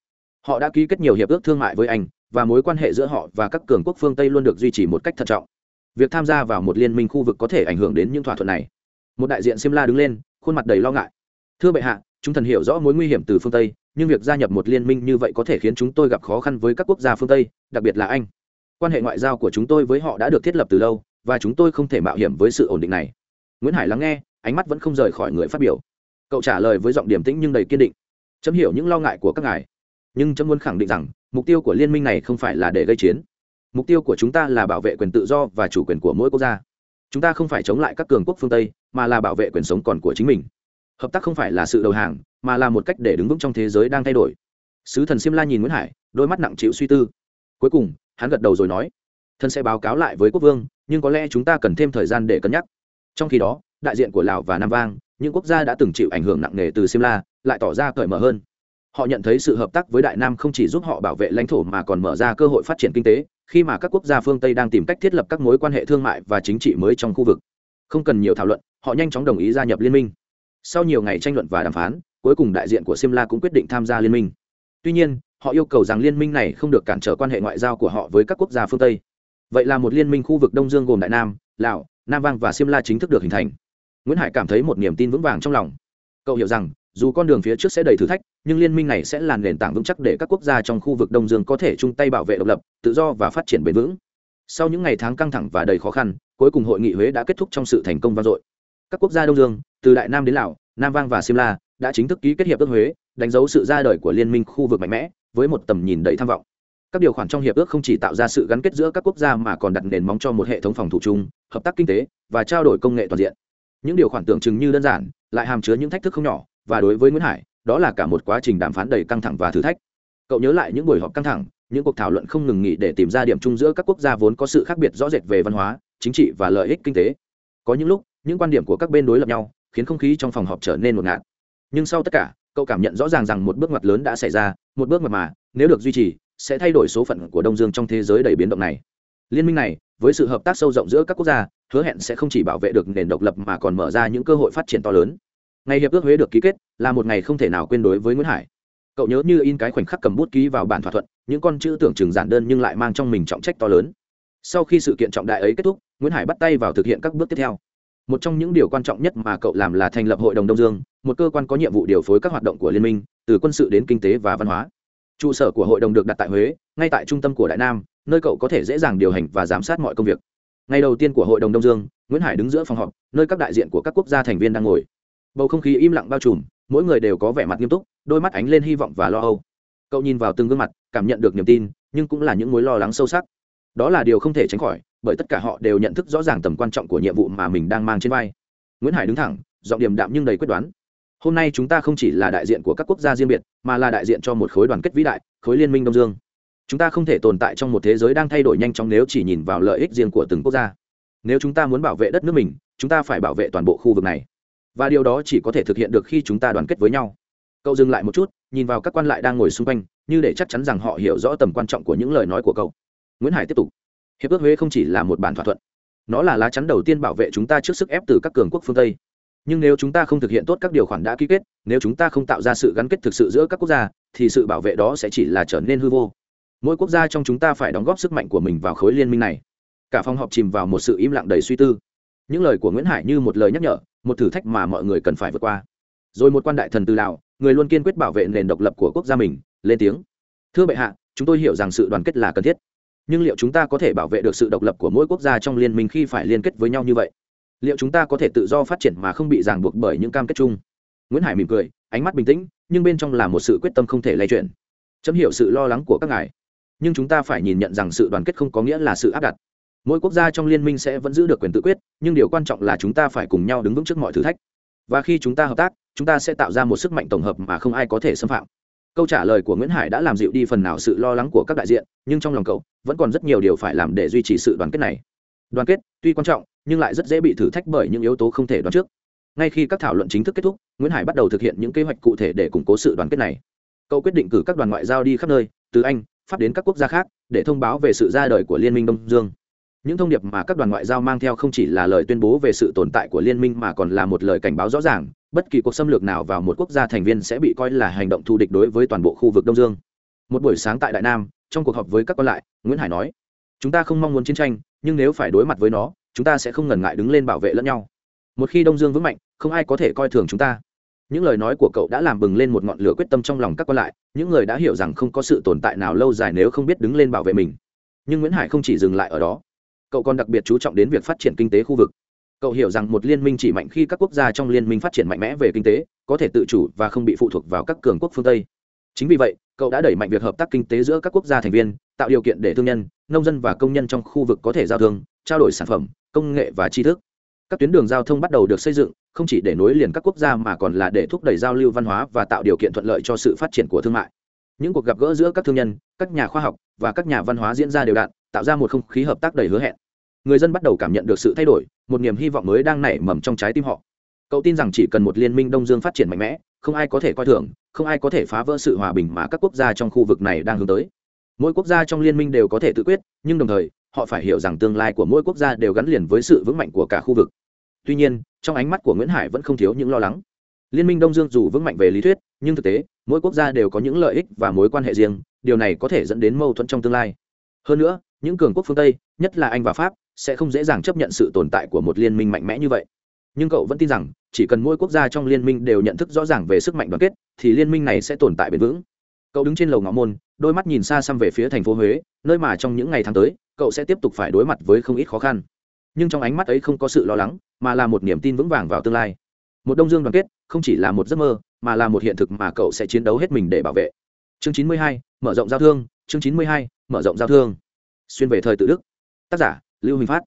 Họ đã ký kết nhiều hiệp ước thương mại với anh, và mối quan hệ giữa họ và các cường quốc phương tây luôn được duy trì một cách thận trọng. Việc tham gia vào một liên minh khu vực có thể ảnh hưởng đến những thỏa thuận này. Một đại diện simla đứng lên, khuôn mặt đầy lo ngại. Thưa bệ hạ, chúng thần hiểu rõ mối nguy hiểm từ phương tây nhưng việc gia nhập một liên minh như vậy có thể khiến chúng tôi gặp khó khăn với các quốc gia phương tây, đặc biệt là anh. Quan hệ ngoại giao của chúng tôi với họ đã được thiết lập từ lâu, và chúng tôi không thể mạo hiểm với sự ổn định này. Nguyễn hải lắng nghe, ánh mắt vẫn không rời khỏi người phát biểu. Cậu trả lời với giọng điềm tĩnh nhưng đầy kiên định. Chấm hiểu những lo ngại của các ngài, nhưng chấm muốn khẳng định rằng, mục tiêu của liên minh này không phải là để gây chiến. Mục tiêu của chúng ta là bảo vệ quyền tự do và chủ quyền của mỗi quốc gia. Chúng ta không phải chống lại các cường quốc phương tây, mà là bảo vệ quyền sống còn của chính mình. Hợp tác không phải là sự đầu hàng mà là một cách để đứng vững trong thế giới đang thay đổi. Sứ thần xiêm la nhìn nguyễn hải, đôi mắt nặng chịu suy tư. Cuối cùng, hắn gật đầu rồi nói thân sẽ báo cáo lại với quốc vương, nhưng có lẽ chúng ta cần thêm thời gian để cân nhắc. Trong khi đó, đại diện của lào và nam vang, những quốc gia đã từng chịu ảnh hưởng nặng nề từ simla lại tỏ ra cởi mở hơn. Họ nhận thấy sự hợp tác với đại nam không chỉ giúp họ bảo vệ lãnh thổ mà còn mở ra cơ hội phát triển kinh tế, khi mà các quốc gia phương tây đang tìm cách thiết lập các mối quan hệ thương mại và chính trị mới trong khu vực. Không cần nhiều thảo luận, họ nhanh chóng đồng ý gia nhập liên minh. Sau nhiều ngày tranh luận và đàm phán cuối cùng đại diện của simla cũng quyết định tham gia liên minh. Tuy nhiên, họ yêu cầu rằng liên minh này không được cản trở quan hệ ngoại giao của họ với các quốc gia phương tây. Vậy là một liên minh khu vực đông dương gồm đại nam, lào, nam vang và simla chính thức được hình thành. Nguyễn hải cảm thấy một niềm tin vững vàng trong lòng. Cậu hiểu rằng, dù con đường phía trước sẽ đầy thử thách, nhưng liên minh này sẽ là nền tảng vững chắc để các quốc gia trong khu vực đông dương có thể chung tay bảo vệ độc lập, tự do và phát triển bền vững. Sau những ngày tháng căng thẳng và đầy khó khăn, cuối cùng hội nghị huế đã kết thúc trong sự thành công vang dội. Các quốc gia đông dương, từ đại nam đến lào, nam vang và simla đã chính thức ký kết hiệp ước huế, đánh dấu sự ra đời của liên minh khu vực mạnh mẽ, với một tầm nhìn đầy tham vọng. Các điều khoản trong hiệp ước không chỉ tạo ra sự gắn kết giữa các quốc gia mà còn đặt nền móng cho một hệ thống phòng thủ chung, hợp tác kinh tế, và trao đổi công nghệ toàn diện. Những điều khoản tưởng chừng như đơn giản, lại hàm chứa những thách thức không nhỏ, và đối với nguyễn hải, đó là cả một quá trình đàm phán đầy căng thẳng và thử thách. Cậu nhớ lại những buổi họp căng thẳng, những cuộc thảo luận không ngừng nghỉ để tìm ra điểm chung giữa các quốc gia vốn có sự khác biệt rõ rệt về văn hóa, chính trị và lợi ích kinh tế. Có những lúc, những quan điểm của các bên đối lập nhau, khiến không khí trong phòng họp trở nên ngột ngạt nhưng sau tất cả, cậu cảm nhận rõ ràng rằng một bước ngoặt lớn đã xảy ra, một bước ngoặt mà, nếu được duy trì, sẽ thay đổi số phận của đông dương trong thế giới đầy biến động này. Liên minh này, với sự hợp tác sâu rộng giữa các quốc gia, hứa hẹn sẽ không chỉ bảo vệ được nền độc lập mà còn mở ra những cơ hội phát triển to lớn. Ngày hiệp ước huế được ký kết, là một ngày không thể nào quên đối với nguyễn hải. Cậu nhớ như in cái khoảnh khắc cầm bút ký vào bản thỏa thuận, những con chữ tưởng chừng giản đơn nhưng lại mang trong mình trọng trách to lớn. Sau khi sự kiện trọng đại ấy kết thúc, nguyễn hải bắt tay vào thực hiện các bước tiếp theo một trong những điều quan trọng nhất mà cậu làm là thành lập hội đồng đông dương, một cơ quan có nhiệm vụ điều phối các hoạt động của liên minh, từ quân sự đến kinh tế và văn hóa. Trụ sở của hội đồng được đặt tại huế, ngay tại trung tâm của đại nam, nơi cậu có thể dễ dàng điều hành và giám sát mọi công việc. Ngày đầu tiên của hội đồng đông dương, nguyễn hải đứng giữa phòng họp, nơi các đại diện của các quốc gia thành viên đang ngồi. Bầu không khí im lặng bao trùm, mỗi người đều có vẻ mặt nghiêm túc, đôi mắt ánh lên hy vọng và lo âu. Cậu nhìn vào từng gương mặt, cảm nhận được niềm tin, nhưng cũng là những mối lo lắng sâu sắc. Đó là điều không thể tránh khỏi bởi tất cả họ đều nhận thức rõ ràng tầm quan trọng của nhiệm vụ mà mình đang mang trên vai. Nguyễn hải đứng thẳng, giọng điềm đạm nhưng đầy quyết đoán. Hôm nay chúng ta không chỉ là đại diện của các quốc gia riêng biệt, mà là đại diện cho một khối đoàn kết vĩ đại, khối liên minh đông dương. Chúng ta không thể tồn tại trong một thế giới đang thay đổi nhanh chóng nếu chỉ nhìn vào lợi ích riêng của từng quốc gia. Nếu chúng ta muốn bảo vệ đất nước mình, chúng ta phải bảo vệ toàn bộ khu vực này. Và điều đó chỉ có thể thực hiện được khi chúng ta đoàn kết với nhau. Cậu dừng lại một chút, nhìn vào các quan lại đang ngồi xung quanh, như để chắc chắn rằng họ hiểu rõ tầm quan trọng của những lời nói của cậu. Nguyễn hải tiếp tục hiệp ước huế không chỉ là một bản thỏa thuận, nó là lá chắn đầu tiên bảo vệ chúng ta trước sức ép từ các cường quốc phương tây. Nhưng nếu chúng ta không thực hiện tốt các điều khoản đã ký kết, nếu chúng ta không tạo ra sự gắn kết thực sự giữa các quốc gia, thì sự bảo vệ đó sẽ chỉ là trở nên hư vô. Mỗi quốc gia trong chúng ta phải đóng góp sức mạnh của mình vào khối liên minh này. Cả phòng họp chìm vào một sự im lặng đầy suy tư. Những lời của nguyễn hải như một lời nhắc nhở, một thử thách mà mọi người cần phải vượt qua. Rồi một quan đại thần từ lào, người luôn kiên quyết bảo vệ nền độc lập của quốc gia mình, lên tiếng. Thưa bệ hạ, chúng tôi hiểu rằng sự đoàn kết là cần thiết nhưng liệu chúng ta có thể bảo vệ được sự độc lập của mỗi quốc gia trong liên minh khi phải liên kết với nhau như vậy? Liệu chúng ta có thể tự do phát triển mà không bị ràng buộc bởi những cam kết chung? Nguyễn hải mỉm cười, ánh mắt bình tĩnh, nhưng bên trong là một sự quyết tâm không thể lay chuyển. Chấm hiểu sự lo lắng của các ngài. Nhưng chúng ta phải nhìn nhận rằng sự đoàn kết không có nghĩa là sự áp đặt. Mỗi quốc gia trong liên minh sẽ vẫn giữ được quyền tự quyết, nhưng điều quan trọng là chúng ta phải cùng nhau đứng vững trước mọi thử thách. Và khi chúng ta hợp tác, chúng ta sẽ tạo ra một sức mạnh tổng hợp mà không ai có thể xâm phạm câu trả lời của nguyễn hải đã làm dịu đi phần nào sự lo lắng của các đại diện, nhưng trong lòng cậu, vẫn còn rất nhiều điều phải làm để duy trì sự đoàn kết này. Đoàn kết, tuy quan trọng, nhưng lại rất dễ bị thử thách bởi những yếu tố không thể đoán trước. Ngay khi các thảo luận chính thức kết thúc, nguyễn hải bắt đầu thực hiện những kế hoạch cụ thể để củng cố sự đoàn kết này. Cậu quyết định cử các đoàn ngoại giao đi khắp nơi, từ anh, pháp đến các quốc gia khác, để thông báo về sự ra đời của liên minh đông dương. Những thông điệp mà các đoàn ngoại giao mang theo không chỉ là lời tuyên bố về sự tồn tại của liên minh mà còn là một lời cảnh báo rõ ràng bất kỳ cuộc xâm lược nào vào một quốc gia thành viên sẽ bị coi là hành động thù địch đối với toàn bộ khu vực đông dương. Một buổi sáng tại đại nam, trong cuộc họp với các quan lại, nguyễn hải nói, chúng ta không mong muốn chiến tranh, nhưng nếu phải đối mặt với nó, chúng ta sẽ không ngần ngại đứng lên bảo vệ lẫn nhau. Một khi đông dương vững mạnh, không ai có thể coi thường chúng ta. Những lời nói của cậu đã làm bừng lên một ngọn lửa quyết tâm trong lòng các quan lại, những người đã hiểu rằng không có sự tồn tại nào lâu dài nếu không biết đứng lên bảo vệ mình. Nhưng nguyễn hải không chỉ dừng lại ở đó. Cậu còn đặc biệt chú trọng đến việc phát triển kinh tế khu vực cậu hiểu rằng một liên minh chỉ mạnh khi các quốc gia trong liên minh phát triển mạnh mẽ về kinh tế, có thể tự chủ và không bị phụ thuộc vào các cường quốc phương tây. Chính vì vậy, cậu đã đẩy mạnh việc hợp tác kinh tế giữa các quốc gia thành viên, tạo điều kiện để thương nhân, nông dân và công nhân trong khu vực có thể giao thương, trao đổi sản phẩm, công nghệ và tri thức. Các tuyến đường giao thông bắt đầu được xây dựng, không chỉ để nối liền các quốc gia mà còn là để thúc đẩy giao lưu văn hóa và tạo điều kiện thuận lợi cho sự phát triển của thương mại. Những cuộc gặp gỡ giữa các thương nhân, các nhà khoa học và các nhà văn hóa diễn ra đều đặn, tạo ra một không khí hợp tác đầy hứa hẹn người dân bắt đầu cảm nhận được sự thay đổi, một niềm hy vọng mới đang nảy mầm trong trái tim họ. Cậu tin rằng chỉ cần một liên minh đông dương phát triển mạnh mẽ, không ai có thể coi thường, không ai có thể phá vỡ sự hòa bình mà các quốc gia trong khu vực này đang hướng tới. Mỗi quốc gia trong liên minh đều có thể tự quyết, nhưng đồng thời, họ phải hiểu rằng tương lai của mỗi quốc gia đều gắn liền với sự vững mạnh của cả khu vực. Tuy nhiên, trong ánh mắt của nguyễn hải vẫn không thiếu những lo lắng. Liên minh đông dương dù vững mạnh về lý thuyết, nhưng thực tế, mỗi quốc gia đều có những lợi ích và mối quan hệ riêng, điều này có thể dẫn đến mâu thuẫn trong tương lai. Hơn nữa, những cường quốc phương tây, nhất là anh và pháp sẽ không dễ dàng chấp nhận sự tồn tại của một liên minh mạnh mẽ như vậy. Nhưng cậu vẫn tin rằng, chỉ cần mỗi quốc gia trong liên minh đều nhận thức rõ ràng về sức mạnh đoàn kết, thì liên minh này sẽ tồn tại bền vững. Cậu đứng trên lầu ngõ môn, đôi mắt nhìn xa xăm về phía thành phố huế, nơi mà trong những ngày tháng tới, cậu sẽ tiếp tục phải đối mặt với không ít khó khăn. Nhưng trong ánh mắt ấy không có sự lo lắng, mà là một niềm tin vững vàng vào tương lai. Một đông dương đoàn kết, không chỉ là một giấc mơ, mà là một hiện thực mà cậu sẽ chiến đấu hết mình để bảo vệ. Chương chín mươi hai, mở rộng giao thương, chương chín mươi hai, mở rộng giao thương. Xuyên về thời tự đức. Tác giả lưu huỳnh phát.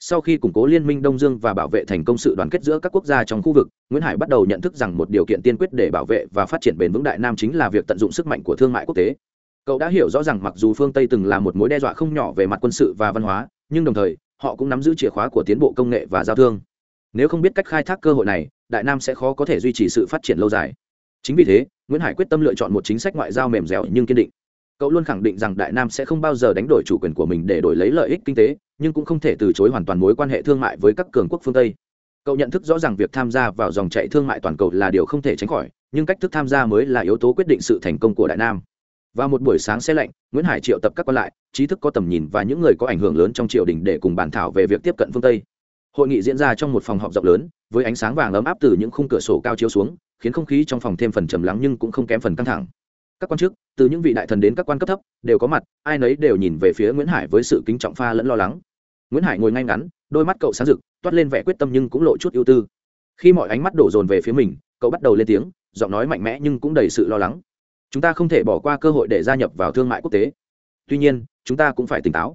Sau khi củng cố liên minh đông dương và bảo vệ thành công sự đoàn kết giữa các quốc gia trong khu vực, nguyễn hải bắt đầu nhận thức rằng một điều kiện tiên quyết để bảo vệ và phát triển bền vững đại nam chính là việc tận dụng sức mạnh của thương mại quốc tế. Cậu đã hiểu rõ rằng mặc dù phương tây từng là một mối đe dọa không nhỏ về mặt quân sự và văn hóa, nhưng đồng thời, họ cũng nắm giữ chìa khóa của tiến bộ công nghệ và giao thương. Nếu không biết cách khai thác cơ hội này, đại nam sẽ khó có thể duy trì sự phát triển lâu dài. Chính vì thế, nguyễn hải quyết tâm lựa chọn một chính sách ngoại giao mềm dẻo nhưng kiên định. Cậu luôn khẳng định rằng đại nam sẽ không bao giờ đánh đổi chủ quyền của mình để đổi lấy lợi ích kinh tế nhưng cũng không thể từ chối hoàn toàn mối quan hệ thương mại với các cường quốc phương tây. Cậu nhận thức rõ ràng việc tham gia vào dòng chạy thương mại toàn cầu là điều không thể tránh khỏi, nhưng cách thức tham gia mới là yếu tố quyết định sự thành công của đại nam. Vào một buổi sáng xe lạnh, nguyễn hải triệu tập các quan lại, trí thức có tầm nhìn và những người có ảnh hưởng lớn trong triều đình để cùng bàn thảo về việc tiếp cận phương tây. Hội nghị diễn ra trong một phòng họp rộng lớn, với ánh sáng vàng ấm áp từ những khung cửa sổ cao chiếu xuống, khiến không khí trong phòng thêm phần trầm lắng nhưng cũng không kém phần căng thẳng. Các quan chức, từ những vị đại thần đến các quan cấp thấp, đều có mặt, ai nấy đều nhìn về phía nguyễn hải với sự kính trọng pha lẫn lo lắng nguyễn hải ngồi ngay ngắn, đôi mắt cậu sáng rực, toát lên vẻ quyết tâm nhưng cũng lộ chút ưu tư. Khi mọi ánh mắt đổ dồn về phía mình, cậu bắt đầu lên tiếng, giọng nói mạnh mẽ nhưng cũng đầy sự lo lắng. Chúng ta không thể bỏ qua cơ hội để gia nhập vào thương mại quốc tế. Tuy nhiên, chúng ta cũng phải tỉnh táo.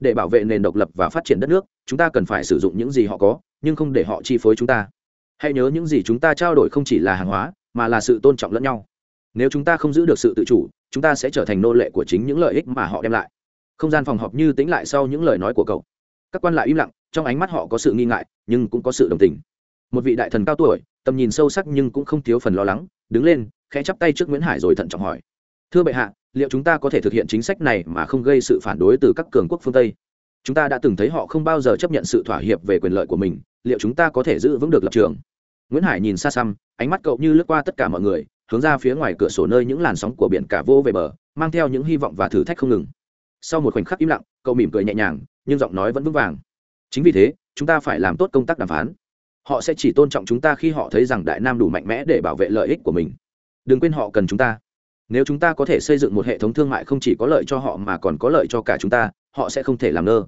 Để bảo vệ nền độc lập và phát triển đất nước, chúng ta cần phải sử dụng những gì họ có, nhưng không để họ chi phối chúng ta. Hãy nhớ những gì chúng ta trao đổi không chỉ là hàng hóa, mà là sự tôn trọng lẫn nhau. Nếu chúng ta không giữ được sự tự chủ, chúng ta sẽ trở thành nô lệ của chính những lợi ích mà họ đem lại. Không gian phòng họp như tính lại sau những lời nói của cậu các quan lại im lặng, trong ánh mắt họ có sự nghi ngại, nhưng cũng có sự đồng tình. Một vị đại thần cao tuổi, tầm nhìn sâu sắc nhưng cũng không thiếu phần lo lắng, đứng lên, khẽ chắp tay trước nguyễn hải rồi thận trọng hỏi. Thưa bệ hạ, liệu chúng ta có thể thực hiện chính sách này mà không gây sự phản đối từ các cường quốc phương tây? Chúng ta đã từng thấy họ không bao giờ chấp nhận sự thỏa hiệp về quyền lợi của mình, liệu chúng ta có thể giữ vững được lập trường? Nguyễn hải nhìn xa xăm, ánh mắt cậu như lướt qua tất cả mọi người, hướng ra phía ngoài cửa sổ nơi những làn sóng của biển cả vô về bờ, mang theo những hy vọng và thử thách không ngừng. Sau một khoảnh khắc im lặng, cậu mỉm cười nhẹ nhàng nhưng giọng nói vẫn vững vàng. Chính vì thế, chúng ta phải làm tốt công tác đàm phán. Họ sẽ chỉ tôn trọng chúng ta khi họ thấy rằng đại nam đủ mạnh mẽ để bảo vệ lợi ích của mình. Đừng quên họ cần chúng ta. Nếu chúng ta có thể xây dựng một hệ thống thương mại không chỉ có lợi cho họ mà còn có lợi cho cả chúng ta, họ sẽ không thể làm ngơ.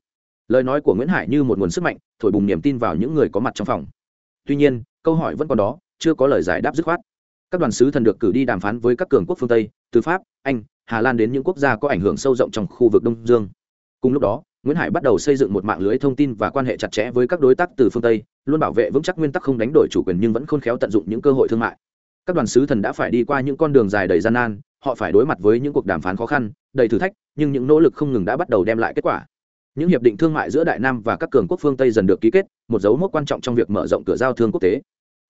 Lời nói của nguyễn hải như một nguồn sức mạnh, thổi bùng niềm tin vào những người có mặt trong phòng. Tuy nhiên, câu hỏi vẫn còn đó, chưa có lời giải đáp dứt khoát. Các đoàn sứ thần được cử đi đàm phán với các cường quốc phương tây, từ pháp, anh, hà lan đến những quốc gia có ảnh hưởng sâu rộng trong khu vực đông dương. Cùng lúc đó nguyễn hải bắt đầu xây dựng một mạng lưới thông tin và quan hệ chặt chẽ với các đối tác từ phương tây, luôn bảo vệ vững chắc nguyên tắc không đánh đổi chủ quyền nhưng vẫn khôn khéo tận dụng những cơ hội thương mại. Các đoàn sứ thần đã phải đi qua những con đường dài đầy gian nan, họ phải đối mặt với những cuộc đàm phán khó khăn, đầy thử thách, nhưng những nỗ lực không ngừng đã bắt đầu đem lại kết quả. Những hiệp định thương mại giữa đại nam và các cường quốc phương tây dần được ký kết, một dấu mốc quan trọng trong việc mở rộng cửa giao thương quốc tế.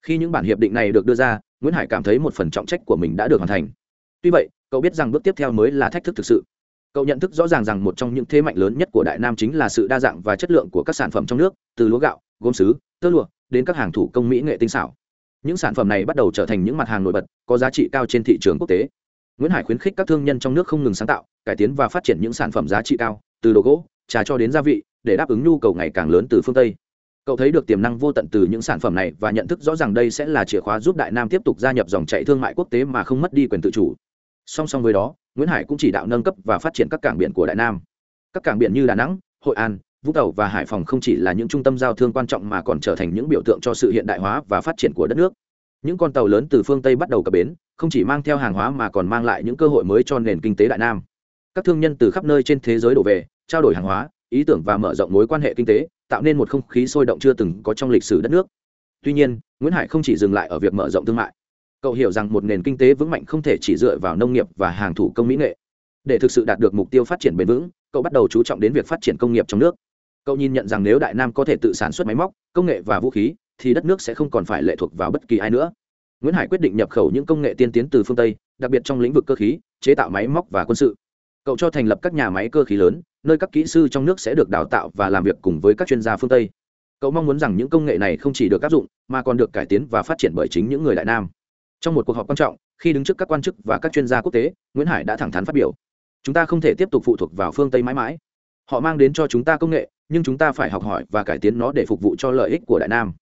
Khi những bản hiệp định này được đưa ra, nguyễn hải cảm thấy một phần trọng trách của mình đã được hoàn thành. Tuy vậy, cậu biết rằng bước tiếp theo mới là thách thức thực sự cậu nhận thức rõ ràng rằng một trong những thế mạnh lớn nhất của đại nam chính là sự đa dạng và chất lượng của các sản phẩm trong nước, từ lúa gạo, gốm xứ tơ lụa, đến các hàng thủ công mỹ nghệ tinh xảo. Những sản phẩm này bắt đầu trở thành những mặt hàng nổi bật, có giá trị cao trên thị trường quốc tế. Nguyễn hải khuyến khích các thương nhân trong nước không ngừng sáng tạo, cải tiến và phát triển những sản phẩm giá trị cao, từ đồ gỗ, trà cho đến gia vị, để đáp ứng nhu cầu ngày càng lớn từ phương tây. Cậu thấy được tiềm năng vô tận từ những sản phẩm này và nhận thức rõ ràng đây sẽ là chìa khóa giúp đại nam tiếp tục gia nhập dòng chạy thương mại quốc tế mà không mất đi quyền tự chủ. Song song với đó nguyễn hải cũng chỉ đạo nâng cấp và phát triển các cảng biển của đại nam các cảng biển như đà nẵng hội an vũng tàu và hải phòng không chỉ là những trung tâm giao thương quan trọng mà còn trở thành những biểu tượng cho sự hiện đại hóa và phát triển của đất nước những con tàu lớn từ phương tây bắt đầu cập bến không chỉ mang theo hàng hóa mà còn mang lại những cơ hội mới cho nền kinh tế đại nam các thương nhân từ khắp nơi trên thế giới đổ về trao đổi hàng hóa ý tưởng và mở rộng mối quan hệ kinh tế tạo nên một không khí sôi động chưa từng có trong lịch sử đất nước tuy nhiên nguyễn hải không chỉ dừng lại ở việc mở rộng thương mại cậu hiểu rằng một nền kinh tế vững mạnh không thể chỉ dựa vào nông nghiệp và hàng thủ công mỹ nghệ. Để thực sự đạt được mục tiêu phát triển bền vững, cậu bắt đầu chú trọng đến việc phát triển công nghiệp trong nước. Cậu nhìn nhận rằng nếu đại nam có thể tự sản xuất máy móc, công nghệ và vũ khí, thì đất nước sẽ không còn phải lệ thuộc vào bất kỳ ai nữa. Nguyễn hải quyết định nhập khẩu những công nghệ tiên tiến từ phương tây, đặc biệt trong lĩnh vực cơ khí, chế tạo máy móc và quân sự. Cậu cho thành lập các nhà máy cơ khí lớn, nơi các kỹ sư trong nước sẽ được đào tạo và làm việc cùng với các chuyên gia phương tây. Cậu mong muốn rằng những công nghệ này không chỉ được áp dụng, mà còn được cải tiến và phát triển bởi chính những người đại nam trong một cuộc họp quan trọng, khi đứng trước các quan chức và các chuyên gia quốc tế, nguyễn hải đã thẳng thắn phát biểu. Chúng ta không thể tiếp tục phụ thuộc vào phương tây mãi mãi. Họ mang đến cho chúng ta công nghệ, nhưng chúng ta phải học hỏi và cải tiến nó để phục vụ cho lợi ích của đại nam.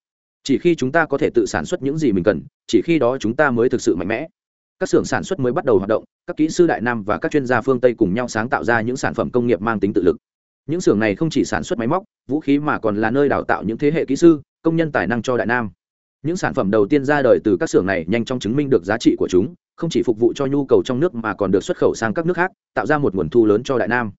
Chỉ khi chúng ta có thể tự sản xuất những gì mình cần, chỉ khi đó chúng ta mới thực sự mạnh mẽ. Các xưởng sản xuất mới bắt đầu hoạt động, các kỹ sư đại nam và các chuyên gia phương tây cùng nhau sáng tạo ra những sản phẩm công nghiệp mang tính tự lực. Những xưởng này không chỉ sản xuất máy móc, vũ khí mà còn là nơi đào tạo những thế hệ kỹ sư, công nhân tài năng cho đại nam những sản phẩm đầu tiên ra đời từ các xưởng này nhanh chóng chứng minh được giá trị của chúng, không chỉ phục vụ cho nhu cầu trong nước mà còn được xuất khẩu sang các nước khác, tạo ra một nguồn thu lớn cho đại nam.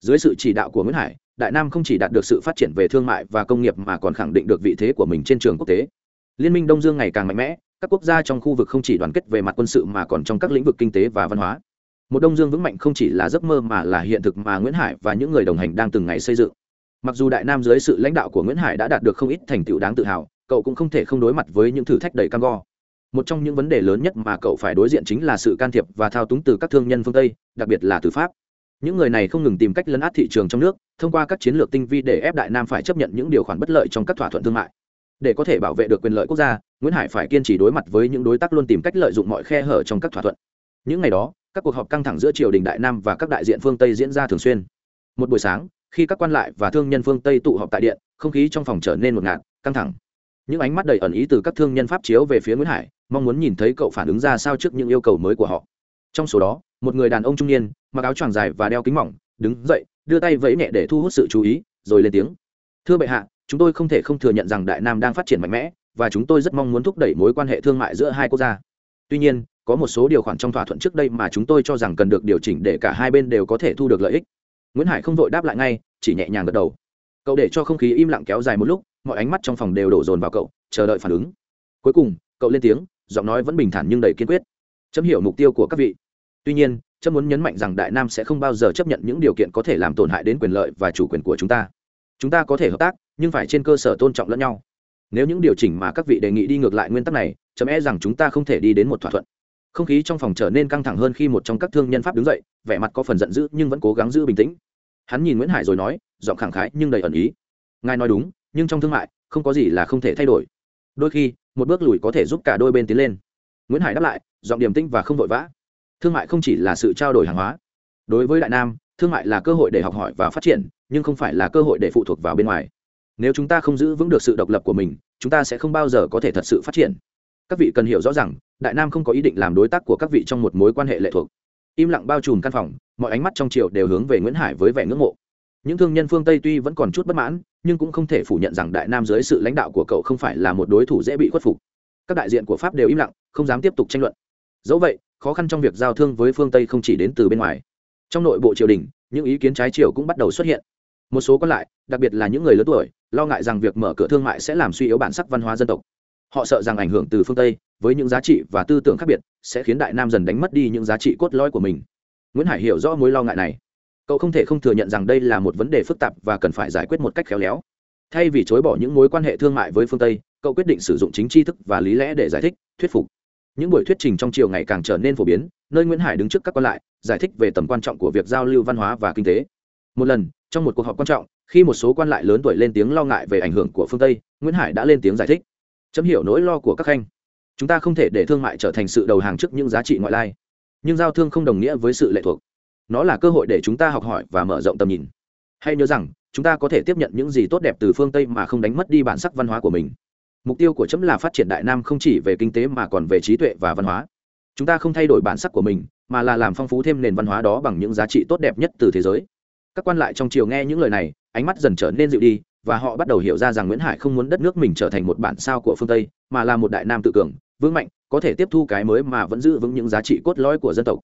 Dưới sự chỉ đạo của nguyễn hải, đại nam không chỉ đạt được sự phát triển về thương mại và công nghiệp mà còn khẳng định được vị thế của mình trên trường quốc tế. Liên minh đông dương ngày càng mạnh mẽ, các quốc gia trong khu vực không chỉ đoàn kết về mặt quân sự mà còn trong các lĩnh vực kinh tế và văn hóa. Một đông dương vững mạnh không chỉ là giấc mơ mà là hiện thực mà nguyễn hải và những người đồng hành đang từng ngày xây dựng. Mặc dù đại nam dưới sự lãnh đạo của nguyễn hải đã đạt được không ít thành tựu đáng tự hào cậu cũng không thể không đối mặt với những thử thách đầy cam go. Một trong những vấn đề lớn nhất mà cậu phải đối diện chính là sự can thiệp và thao túng từ các thương nhân phương tây, đặc biệt là từ pháp. Những người này không ngừng tìm cách lấn át thị trường trong nước, thông qua các chiến lược tinh vi để ép đại nam phải chấp nhận những điều khoản bất lợi trong các thỏa thuận thương mại. Để có thể bảo vệ được quyền lợi quốc gia, nguyễn hải phải kiên trì đối mặt với những đối tác luôn tìm cách lợi dụng mọi khe hở trong các thỏa thuận. Những ngày đó, các cuộc họp căng thẳng giữa triều đình đại nam và các đại diện phương tây diễn ra thường xuyên. Một buổi sáng, khi các quan lại và thương nhân phương tây tụ họp tại điện, không khí trong phòng trở nên một ngạt, căng thẳng những ánh mắt đầy ẩn ý từ các thương nhân pháp chiếu về phía nguyễn hải, mong muốn nhìn thấy cậu phản ứng ra sao trước những yêu cầu mới của họ. Trong số đó, một người đàn ông trung niên, mặc áo choàng dài và đeo kính mỏng, đứng dậy, đưa tay vẫy nhẹ để thu hút sự chú ý, rồi lên tiếng. Thưa bệ hạ, chúng tôi không thể không thừa nhận rằng đại nam đang phát triển mạnh mẽ, và chúng tôi rất mong muốn thúc đẩy mối quan hệ thương mại giữa hai quốc gia. Tuy nhiên, có một số điều khoản trong thỏa thuận trước đây mà chúng tôi cho rằng cần được điều chỉnh để cả hai bên đều có thể thu được lợi ích. Nguyễn hải không vội đáp lại ngay, chỉ nhẹ nhàng gật đầu. Cậu để cho không khí im lặng kéo dài một lúc mọi ánh mắt trong phòng đều đổ dồn vào cậu, chờ đợi phản ứng. Cuối cùng, cậu lên tiếng, giọng nói vẫn bình thản nhưng đầy kiên quyết. Chấm hiểu mục tiêu của các vị. Tuy nhiên, chấm muốn nhấn mạnh rằng đại nam sẽ không bao giờ chấp nhận những điều kiện có thể làm tổn hại đến quyền lợi và chủ quyền của chúng ta. Chúng ta có thể hợp tác, nhưng phải trên cơ sở tôn trọng lẫn nhau. Nếu những điều chỉnh mà các vị đề nghị đi ngược lại nguyên tắc này, chấm e rằng chúng ta không thể đi đến một thỏa thuận. Không khí trong phòng trở nên căng thẳng hơn khi một trong các thương nhân pháp đứng dậy, vẻ mặt có phần giận dữ nhưng vẫn cố gắng giữ bình tĩnh. Hắn nhìn nguyễn hải rồi nói, giọng khẳng khái nhưng đầy ẩn ý. Ngài nói đúng nhưng trong thương mại, không có gì là không thể thay đổi. Đôi khi, một bước lùi có thể giúp cả đôi bên tiến lên. Nguyễn hải đáp lại, giọng điềm tĩnh và không vội vã. Thương mại không chỉ là sự trao đổi hàng hóa. Đối với đại nam, thương mại là cơ hội để học hỏi và phát triển, nhưng không phải là cơ hội để phụ thuộc vào bên ngoài. Nếu chúng ta không giữ vững được sự độc lập của mình, chúng ta sẽ không bao giờ có thể thật sự phát triển. Các vị cần hiểu rõ rằng, đại nam không có ý định làm đối tác của các vị trong một mối quan hệ lệ thuộc. Im lặng bao trùm căn phòng, mọi ánh mắt trong triều đều hướng về nguyễn hải với vẻ ngưỡng mộ. Những thương nhân phương tây tuy vẫn còn chút bất mãn nhưng cũng không thể phủ nhận rằng đại nam dưới sự lãnh đạo của cậu không phải là một đối thủ dễ bị khuất phục. Các đại diện của pháp đều im lặng, không dám tiếp tục tranh luận. Dẫu vậy, khó khăn trong việc giao thương với phương tây không chỉ đến từ bên ngoài. Trong nội bộ triều đình, những ý kiến trái chiều cũng bắt đầu xuất hiện. Một số còn lại, đặc biệt là những người lớn tuổi, lo ngại rằng việc mở cửa thương mại sẽ làm suy yếu bản sắc văn hóa dân tộc. Họ sợ rằng ảnh hưởng từ phương tây với những giá trị và tư tưởng khác biệt sẽ khiến đại nam dần đánh mất đi những giá trị cốt lõi của mình. Nguyễn hải hiểu rõ mối lo ngại này cậu không thể không thừa nhận rằng đây là một vấn đề phức tạp và cần phải giải quyết một cách khéo léo. Thay vì chối bỏ những mối quan hệ thương mại với phương tây, cậu quyết định sử dụng chính tri thức và lý lẽ để giải thích, thuyết phục. Những buổi thuyết trình trong chiều ngày càng trở nên phổ biến, nơi nguyễn hải đứng trước các quan lại, giải thích về tầm quan trọng của việc giao lưu văn hóa và kinh tế. Một lần, trong một cuộc họp quan trọng, khi một số quan lại lớn tuổi lên tiếng lo ngại về ảnh hưởng của phương tây, nguyễn hải đã lên tiếng giải thích. Chấm hiểu nỗi lo của các khanh chúng ta không thể để thương mại trở thành sự đầu hàng trước những giá trị ngoại lai. Nhưng giao thương không đồng nghĩa với sự lệ thuộc nó là cơ hội để chúng ta học hỏi và mở rộng tầm nhìn. Hay nhớ rằng, chúng ta có thể tiếp nhận những gì tốt đẹp từ phương tây mà không đánh mất đi bản sắc văn hóa của mình. Mục tiêu của chấm là phát triển đại nam không chỉ về kinh tế mà còn về trí tuệ và văn hóa. Chúng ta không thay đổi bản sắc của mình, mà là làm phong phú thêm nền văn hóa đó bằng những giá trị tốt đẹp nhất từ thế giới. Các quan lại trong triều nghe những lời này, ánh mắt dần trở nên dịu đi, và họ bắt đầu hiểu ra rằng nguyễn hải không muốn đất nước mình trở thành một bản sao của phương tây, mà là một đại nam tự cường, vững mạnh, có thể tiếp thu cái mới mà vẫn giữ vững những giá trị cốt lõi của dân tộc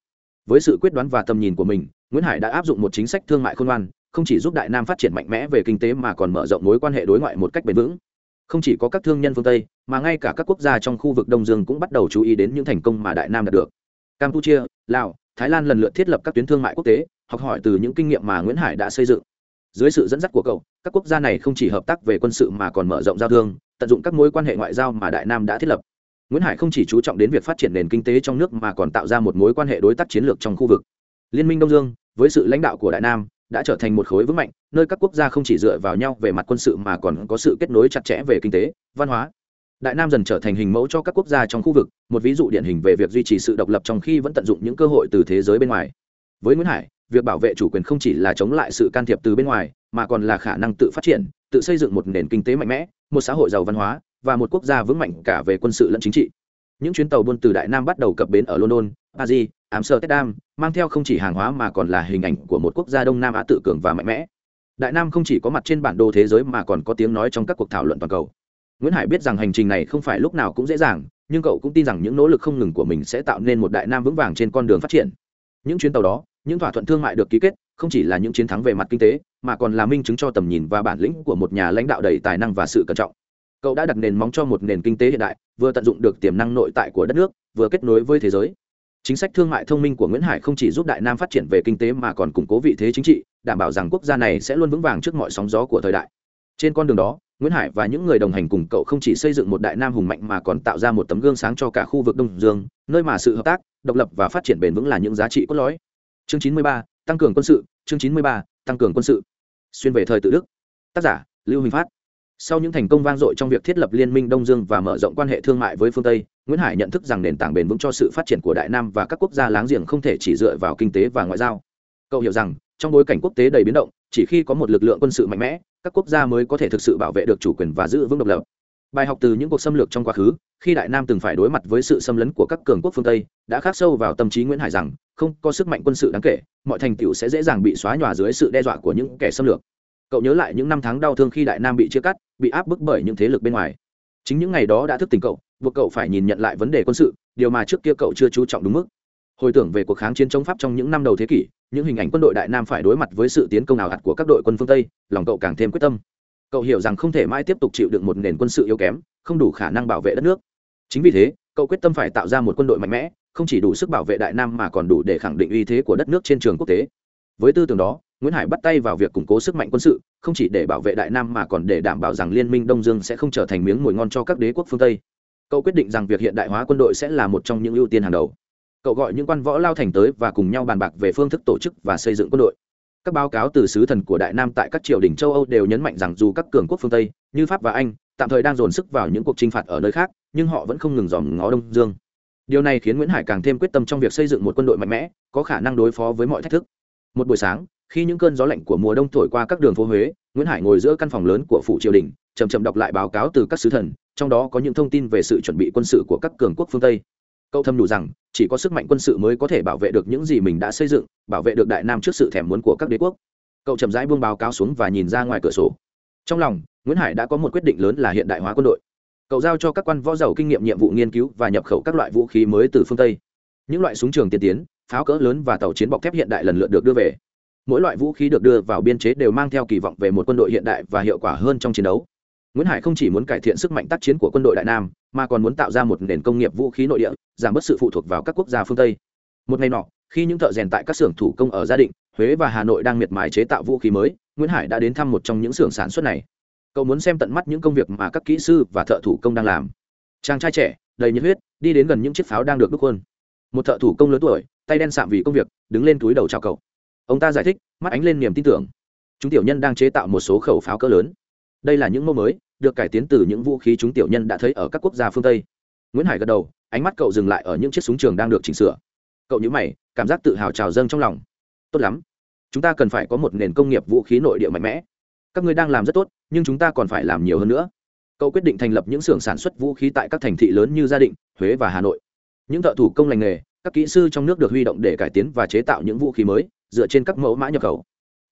với sự quyết đoán và tầm nhìn của mình, nguyễn hải đã áp dụng một chính sách thương mại khôn ngoan, không chỉ giúp đại nam phát triển mạnh mẽ về kinh tế mà còn mở rộng mối quan hệ đối ngoại một cách bền vững. Không chỉ có các thương nhân phương tây, mà ngay cả các quốc gia trong khu vực đông dương cũng bắt đầu chú ý đến những thành công mà đại nam đạt được. Campuchia, lào, thái lan lần lượt thiết lập các tuyến thương mại quốc tế, học hỏi từ những kinh nghiệm mà nguyễn hải đã xây dựng. Dưới sự dẫn dắt của cậu, các quốc gia này không chỉ hợp tác về quân sự mà còn mở rộng giao thương, tận dụng các mối quan hệ ngoại giao mà đại nam đã thiết lập nguyễn hải không chỉ chú trọng đến việc phát triển nền kinh tế trong nước mà còn tạo ra một mối quan hệ đối tác chiến lược trong khu vực. Liên minh đông dương, với sự lãnh đạo của đại nam, đã trở thành một khối vững mạnh, nơi các quốc gia không chỉ dựa vào nhau về mặt quân sự mà còn có sự kết nối chặt chẽ về kinh tế, văn hóa. Đại nam dần trở thành hình mẫu cho các quốc gia trong khu vực, một ví dụ điển hình về việc duy trì sự độc lập trong khi vẫn tận dụng những cơ hội từ thế giới bên ngoài. Với nguyễn hải, việc bảo vệ chủ quyền không chỉ là chống lại sự can thiệp từ bên ngoài, mà còn là khả năng tự phát triển, tự xây dựng một nền kinh tế mạnh mẽ, một xã hội giàu văn hóa và một quốc gia vững mạnh cả về quân sự lẫn chính trị. Những chuyến tàu buôn từ đại nam bắt đầu cập bến ở london, paris, amsterdam, mang theo không chỉ hàng hóa mà còn là hình ảnh của một quốc gia đông nam á tự cường và mạnh mẽ. Đại nam không chỉ có mặt trên bản đồ thế giới mà còn có tiếng nói trong các cuộc thảo luận toàn cầu. Nguyễn hải biết rằng hành trình này không phải lúc nào cũng dễ dàng, nhưng cậu cũng tin rằng những nỗ lực không ngừng của mình sẽ tạo nên một đại nam vững vàng trên con đường phát triển. Những chuyến tàu đó, những thỏa thuận thương mại được ký kết, không chỉ là những chiến thắng về mặt kinh tế, mà còn là minh chứng cho tầm nhìn và bản lĩnh của một nhà lãnh đạo đầy tài năng và sự cẩn trọng cậu đã đặt nền móng cho một nền kinh tế hiện đại, vừa tận dụng được tiềm năng nội tại của đất nước, vừa kết nối với thế giới. Chính sách thương mại thông minh của nguyễn hải không chỉ giúp đại nam phát triển về kinh tế mà còn củng cố vị thế chính trị, đảm bảo rằng quốc gia này sẽ luôn vững vàng trước mọi sóng gió của thời đại. Trên con đường đó, nguyễn hải và những người đồng hành cùng cậu không chỉ xây dựng một đại nam hùng mạnh mà còn tạo ra một tấm gương sáng cho cả khu vực đông dương, nơi mà sự hợp tác, độc lập và phát triển bền vững là những giá trị cốt lõi. Chương chín mươi ba, tăng cường quân sự, chương chín mươi ba, tăng cường quân sự. Xuyên về thời tự đức. Tác giả, lưu huỳnh phát sau những thành công vang dội trong việc thiết lập liên minh đông dương và mở rộng quan hệ thương mại với phương tây, nguyễn hải nhận thức rằng nền tảng bền vững cho sự phát triển của đại nam và các quốc gia láng giềng không thể chỉ dựa vào kinh tế và ngoại giao. Cậu hiểu rằng, trong bối cảnh quốc tế đầy biến động, chỉ khi có một lực lượng quân sự mạnh mẽ, các quốc gia mới có thể thực sự bảo vệ được chủ quyền và giữ vững độc lập. Bài học từ những cuộc xâm lược trong quá khứ, khi đại nam từng phải đối mặt với sự xâm lấn của các cường quốc phương tây, đã khắc sâu vào tâm trí nguyễn hải rằng, không có sức mạnh quân sự đáng kể, mọi thành tựu sẽ dễ dàng bị xóa nhòa dưới sự đe dọa của những kẻ xâm lược cậu nhớ lại những năm tháng đau thương khi đại nam bị chia cắt, bị áp bức bởi những thế lực bên ngoài. Chính những ngày đó đã thức tỉnh cậu, buộc cậu phải nhìn nhận lại vấn đề quân sự, điều mà trước kia cậu chưa chú trọng đúng mức. Hồi tưởng về cuộc kháng chiến chống pháp trong những năm đầu thế kỷ, những hình ảnh quân đội đại nam phải đối mặt với sự tiến công nào hạt của các đội quân phương tây, lòng cậu càng thêm quyết tâm. Cậu hiểu rằng không thể mãi tiếp tục chịu đựng một nền quân sự yếu kém, không đủ khả năng bảo vệ đất nước. Chính vì thế, cậu quyết tâm phải tạo ra một quân đội mạnh mẽ, không chỉ đủ sức bảo vệ đại nam mà còn đủ để khẳng định uy thế của đất nước trên trường quốc tế. Với tư tưởng đó nguyễn hải bắt tay vào việc củng cố sức mạnh quân sự, không chỉ để bảo vệ đại nam mà còn để đảm bảo rằng liên minh đông dương sẽ không trở thành miếng mồi ngon cho các đế quốc phương tây. Cậu quyết định rằng việc hiện đại hóa quân đội sẽ là một trong những ưu tiên hàng đầu. Cậu gọi những quan võ lao thành tới và cùng nhau bàn bạc về phương thức tổ chức và xây dựng quân đội. Các báo cáo từ sứ thần của đại nam tại các triều đình châu âu đều nhấn mạnh rằng dù các cường quốc phương tây, như pháp và anh, tạm thời đang dồn sức vào những cuộc chinh phạt ở nơi khác, nhưng họ vẫn không ngừng dòm ngó đông dương. Điều này khiến nguyễn hải càng thêm quyết tâm trong việc xây dựng một quân đội mạnh mẽ, có khả năng đối phó với mọi thách thức. Một buổi sáng khi những cơn gió lạnh của mùa đông thổi qua các đường phố huế, nguyễn hải ngồi giữa căn phòng lớn của phủ triều đình chầm chậm đọc lại báo cáo từ các sứ thần, trong đó có những thông tin về sự chuẩn bị quân sự của các cường quốc phương tây. Cậu thâm đủ rằng, chỉ có sức mạnh quân sự mới có thể bảo vệ được những gì mình đã xây dựng, bảo vệ được đại nam trước sự thèm muốn của các đế quốc. Cậu chậm rãi buông báo cáo xuống và nhìn ra ngoài cửa sổ. Trong lòng, nguyễn hải đã có một quyết định lớn là hiện đại hóa quân đội. Cậu giao cho các quan võ giàu kinh nghiệm nhiệm vụ nghiên cứu và nhập khẩu các loại vũ khí mới từ phương tây. Những loại súng trường tiên tiến, pháo cỡ lớn và tàu chiến bọc thép hiện đại lần lượt được đưa về mỗi loại vũ khí được đưa vào biên chế đều mang theo kỳ vọng về một quân đội hiện đại và hiệu quả hơn trong chiến đấu. Nguyễn hải không chỉ muốn cải thiện sức mạnh tác chiến của quân đội đại nam, mà còn muốn tạo ra một nền công nghiệp vũ khí nội địa, giảm bớt sự phụ thuộc vào các quốc gia phương tây. Một ngày nọ, khi những thợ rèn tại các xưởng thủ công ở gia định, huế và hà nội đang miệt mài chế tạo vũ khí mới, nguyễn hải đã đến thăm một trong những xưởng sản xuất này. Cậu muốn xem tận mắt những công việc mà các kỹ sư và thợ thủ công đang làm. Chàng trai trẻ, đầy nhiệt huyết, đi đến gần những chiếc pháo đang được đúc khuôn. một thợ thủ công lớn tuổi, tay đen sạm vì công việc, đứng lên túi đầu chào cậu ông ta giải thích, mắt ánh lên niềm tin tưởng. Chúng tiểu nhân đang chế tạo một số khẩu pháo cỡ lớn. Đây là những mẫu mới, được cải tiến từ những vũ khí chúng tiểu nhân đã thấy ở các quốc gia phương tây. Nguyễn hải gật đầu, ánh mắt cậu dừng lại ở những chiếc súng trường đang được chỉnh sửa. Cậu nhớ mày, cảm giác tự hào trào dâng trong lòng. Tốt lắm. Chúng ta cần phải có một nền công nghiệp vũ khí nội địa mạnh mẽ. Các ngươi đang làm rất tốt, nhưng chúng ta còn phải làm nhiều hơn nữa. Cậu quyết định thành lập những xưởng sản xuất vũ khí tại các thành thị lớn như gia định, huế và hà nội. Những thợ thủ công lành nghề, các kỹ sư trong nước được huy động để cải tiến và chế tạo những vũ khí mới dựa trên các mẫu mã nhập khẩu.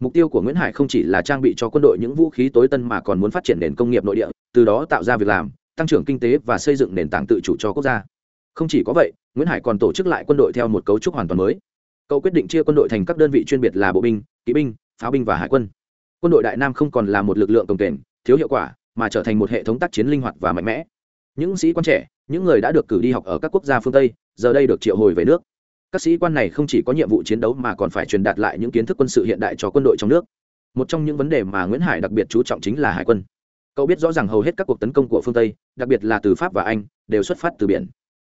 Mục tiêu của nguyễn hải không chỉ là trang bị cho quân đội những vũ khí tối tân mà còn muốn phát triển nền công nghiệp nội địa, từ đó tạo ra việc làm, tăng trưởng kinh tế và xây dựng nền tảng tự chủ cho quốc gia. Không chỉ có vậy, nguyễn hải còn tổ chức lại quân đội theo một cấu trúc hoàn toàn mới. Cậu quyết định chia quân đội thành các đơn vị chuyên biệt là bộ binh, kỵ binh, pháo binh và hải quân. Quân đội đại nam không còn là một lực lượng cồng kềnh, thiếu hiệu quả, mà trở thành một hệ thống tác chiến linh hoạt và mạnh mẽ. Những sĩ quan trẻ, những người đã được cử đi học ở các quốc gia phương tây, giờ đây được triệu hồi về nước các sĩ quan này không chỉ có nhiệm vụ chiến đấu mà còn phải truyền đạt lại những kiến thức quân sự hiện đại cho quân đội trong nước. Một trong những vấn đề mà nguyễn hải đặc biệt chú trọng chính là hải quân. Cậu biết rõ ràng hầu hết các cuộc tấn công của phương tây, đặc biệt là từ pháp và anh, đều xuất phát từ biển.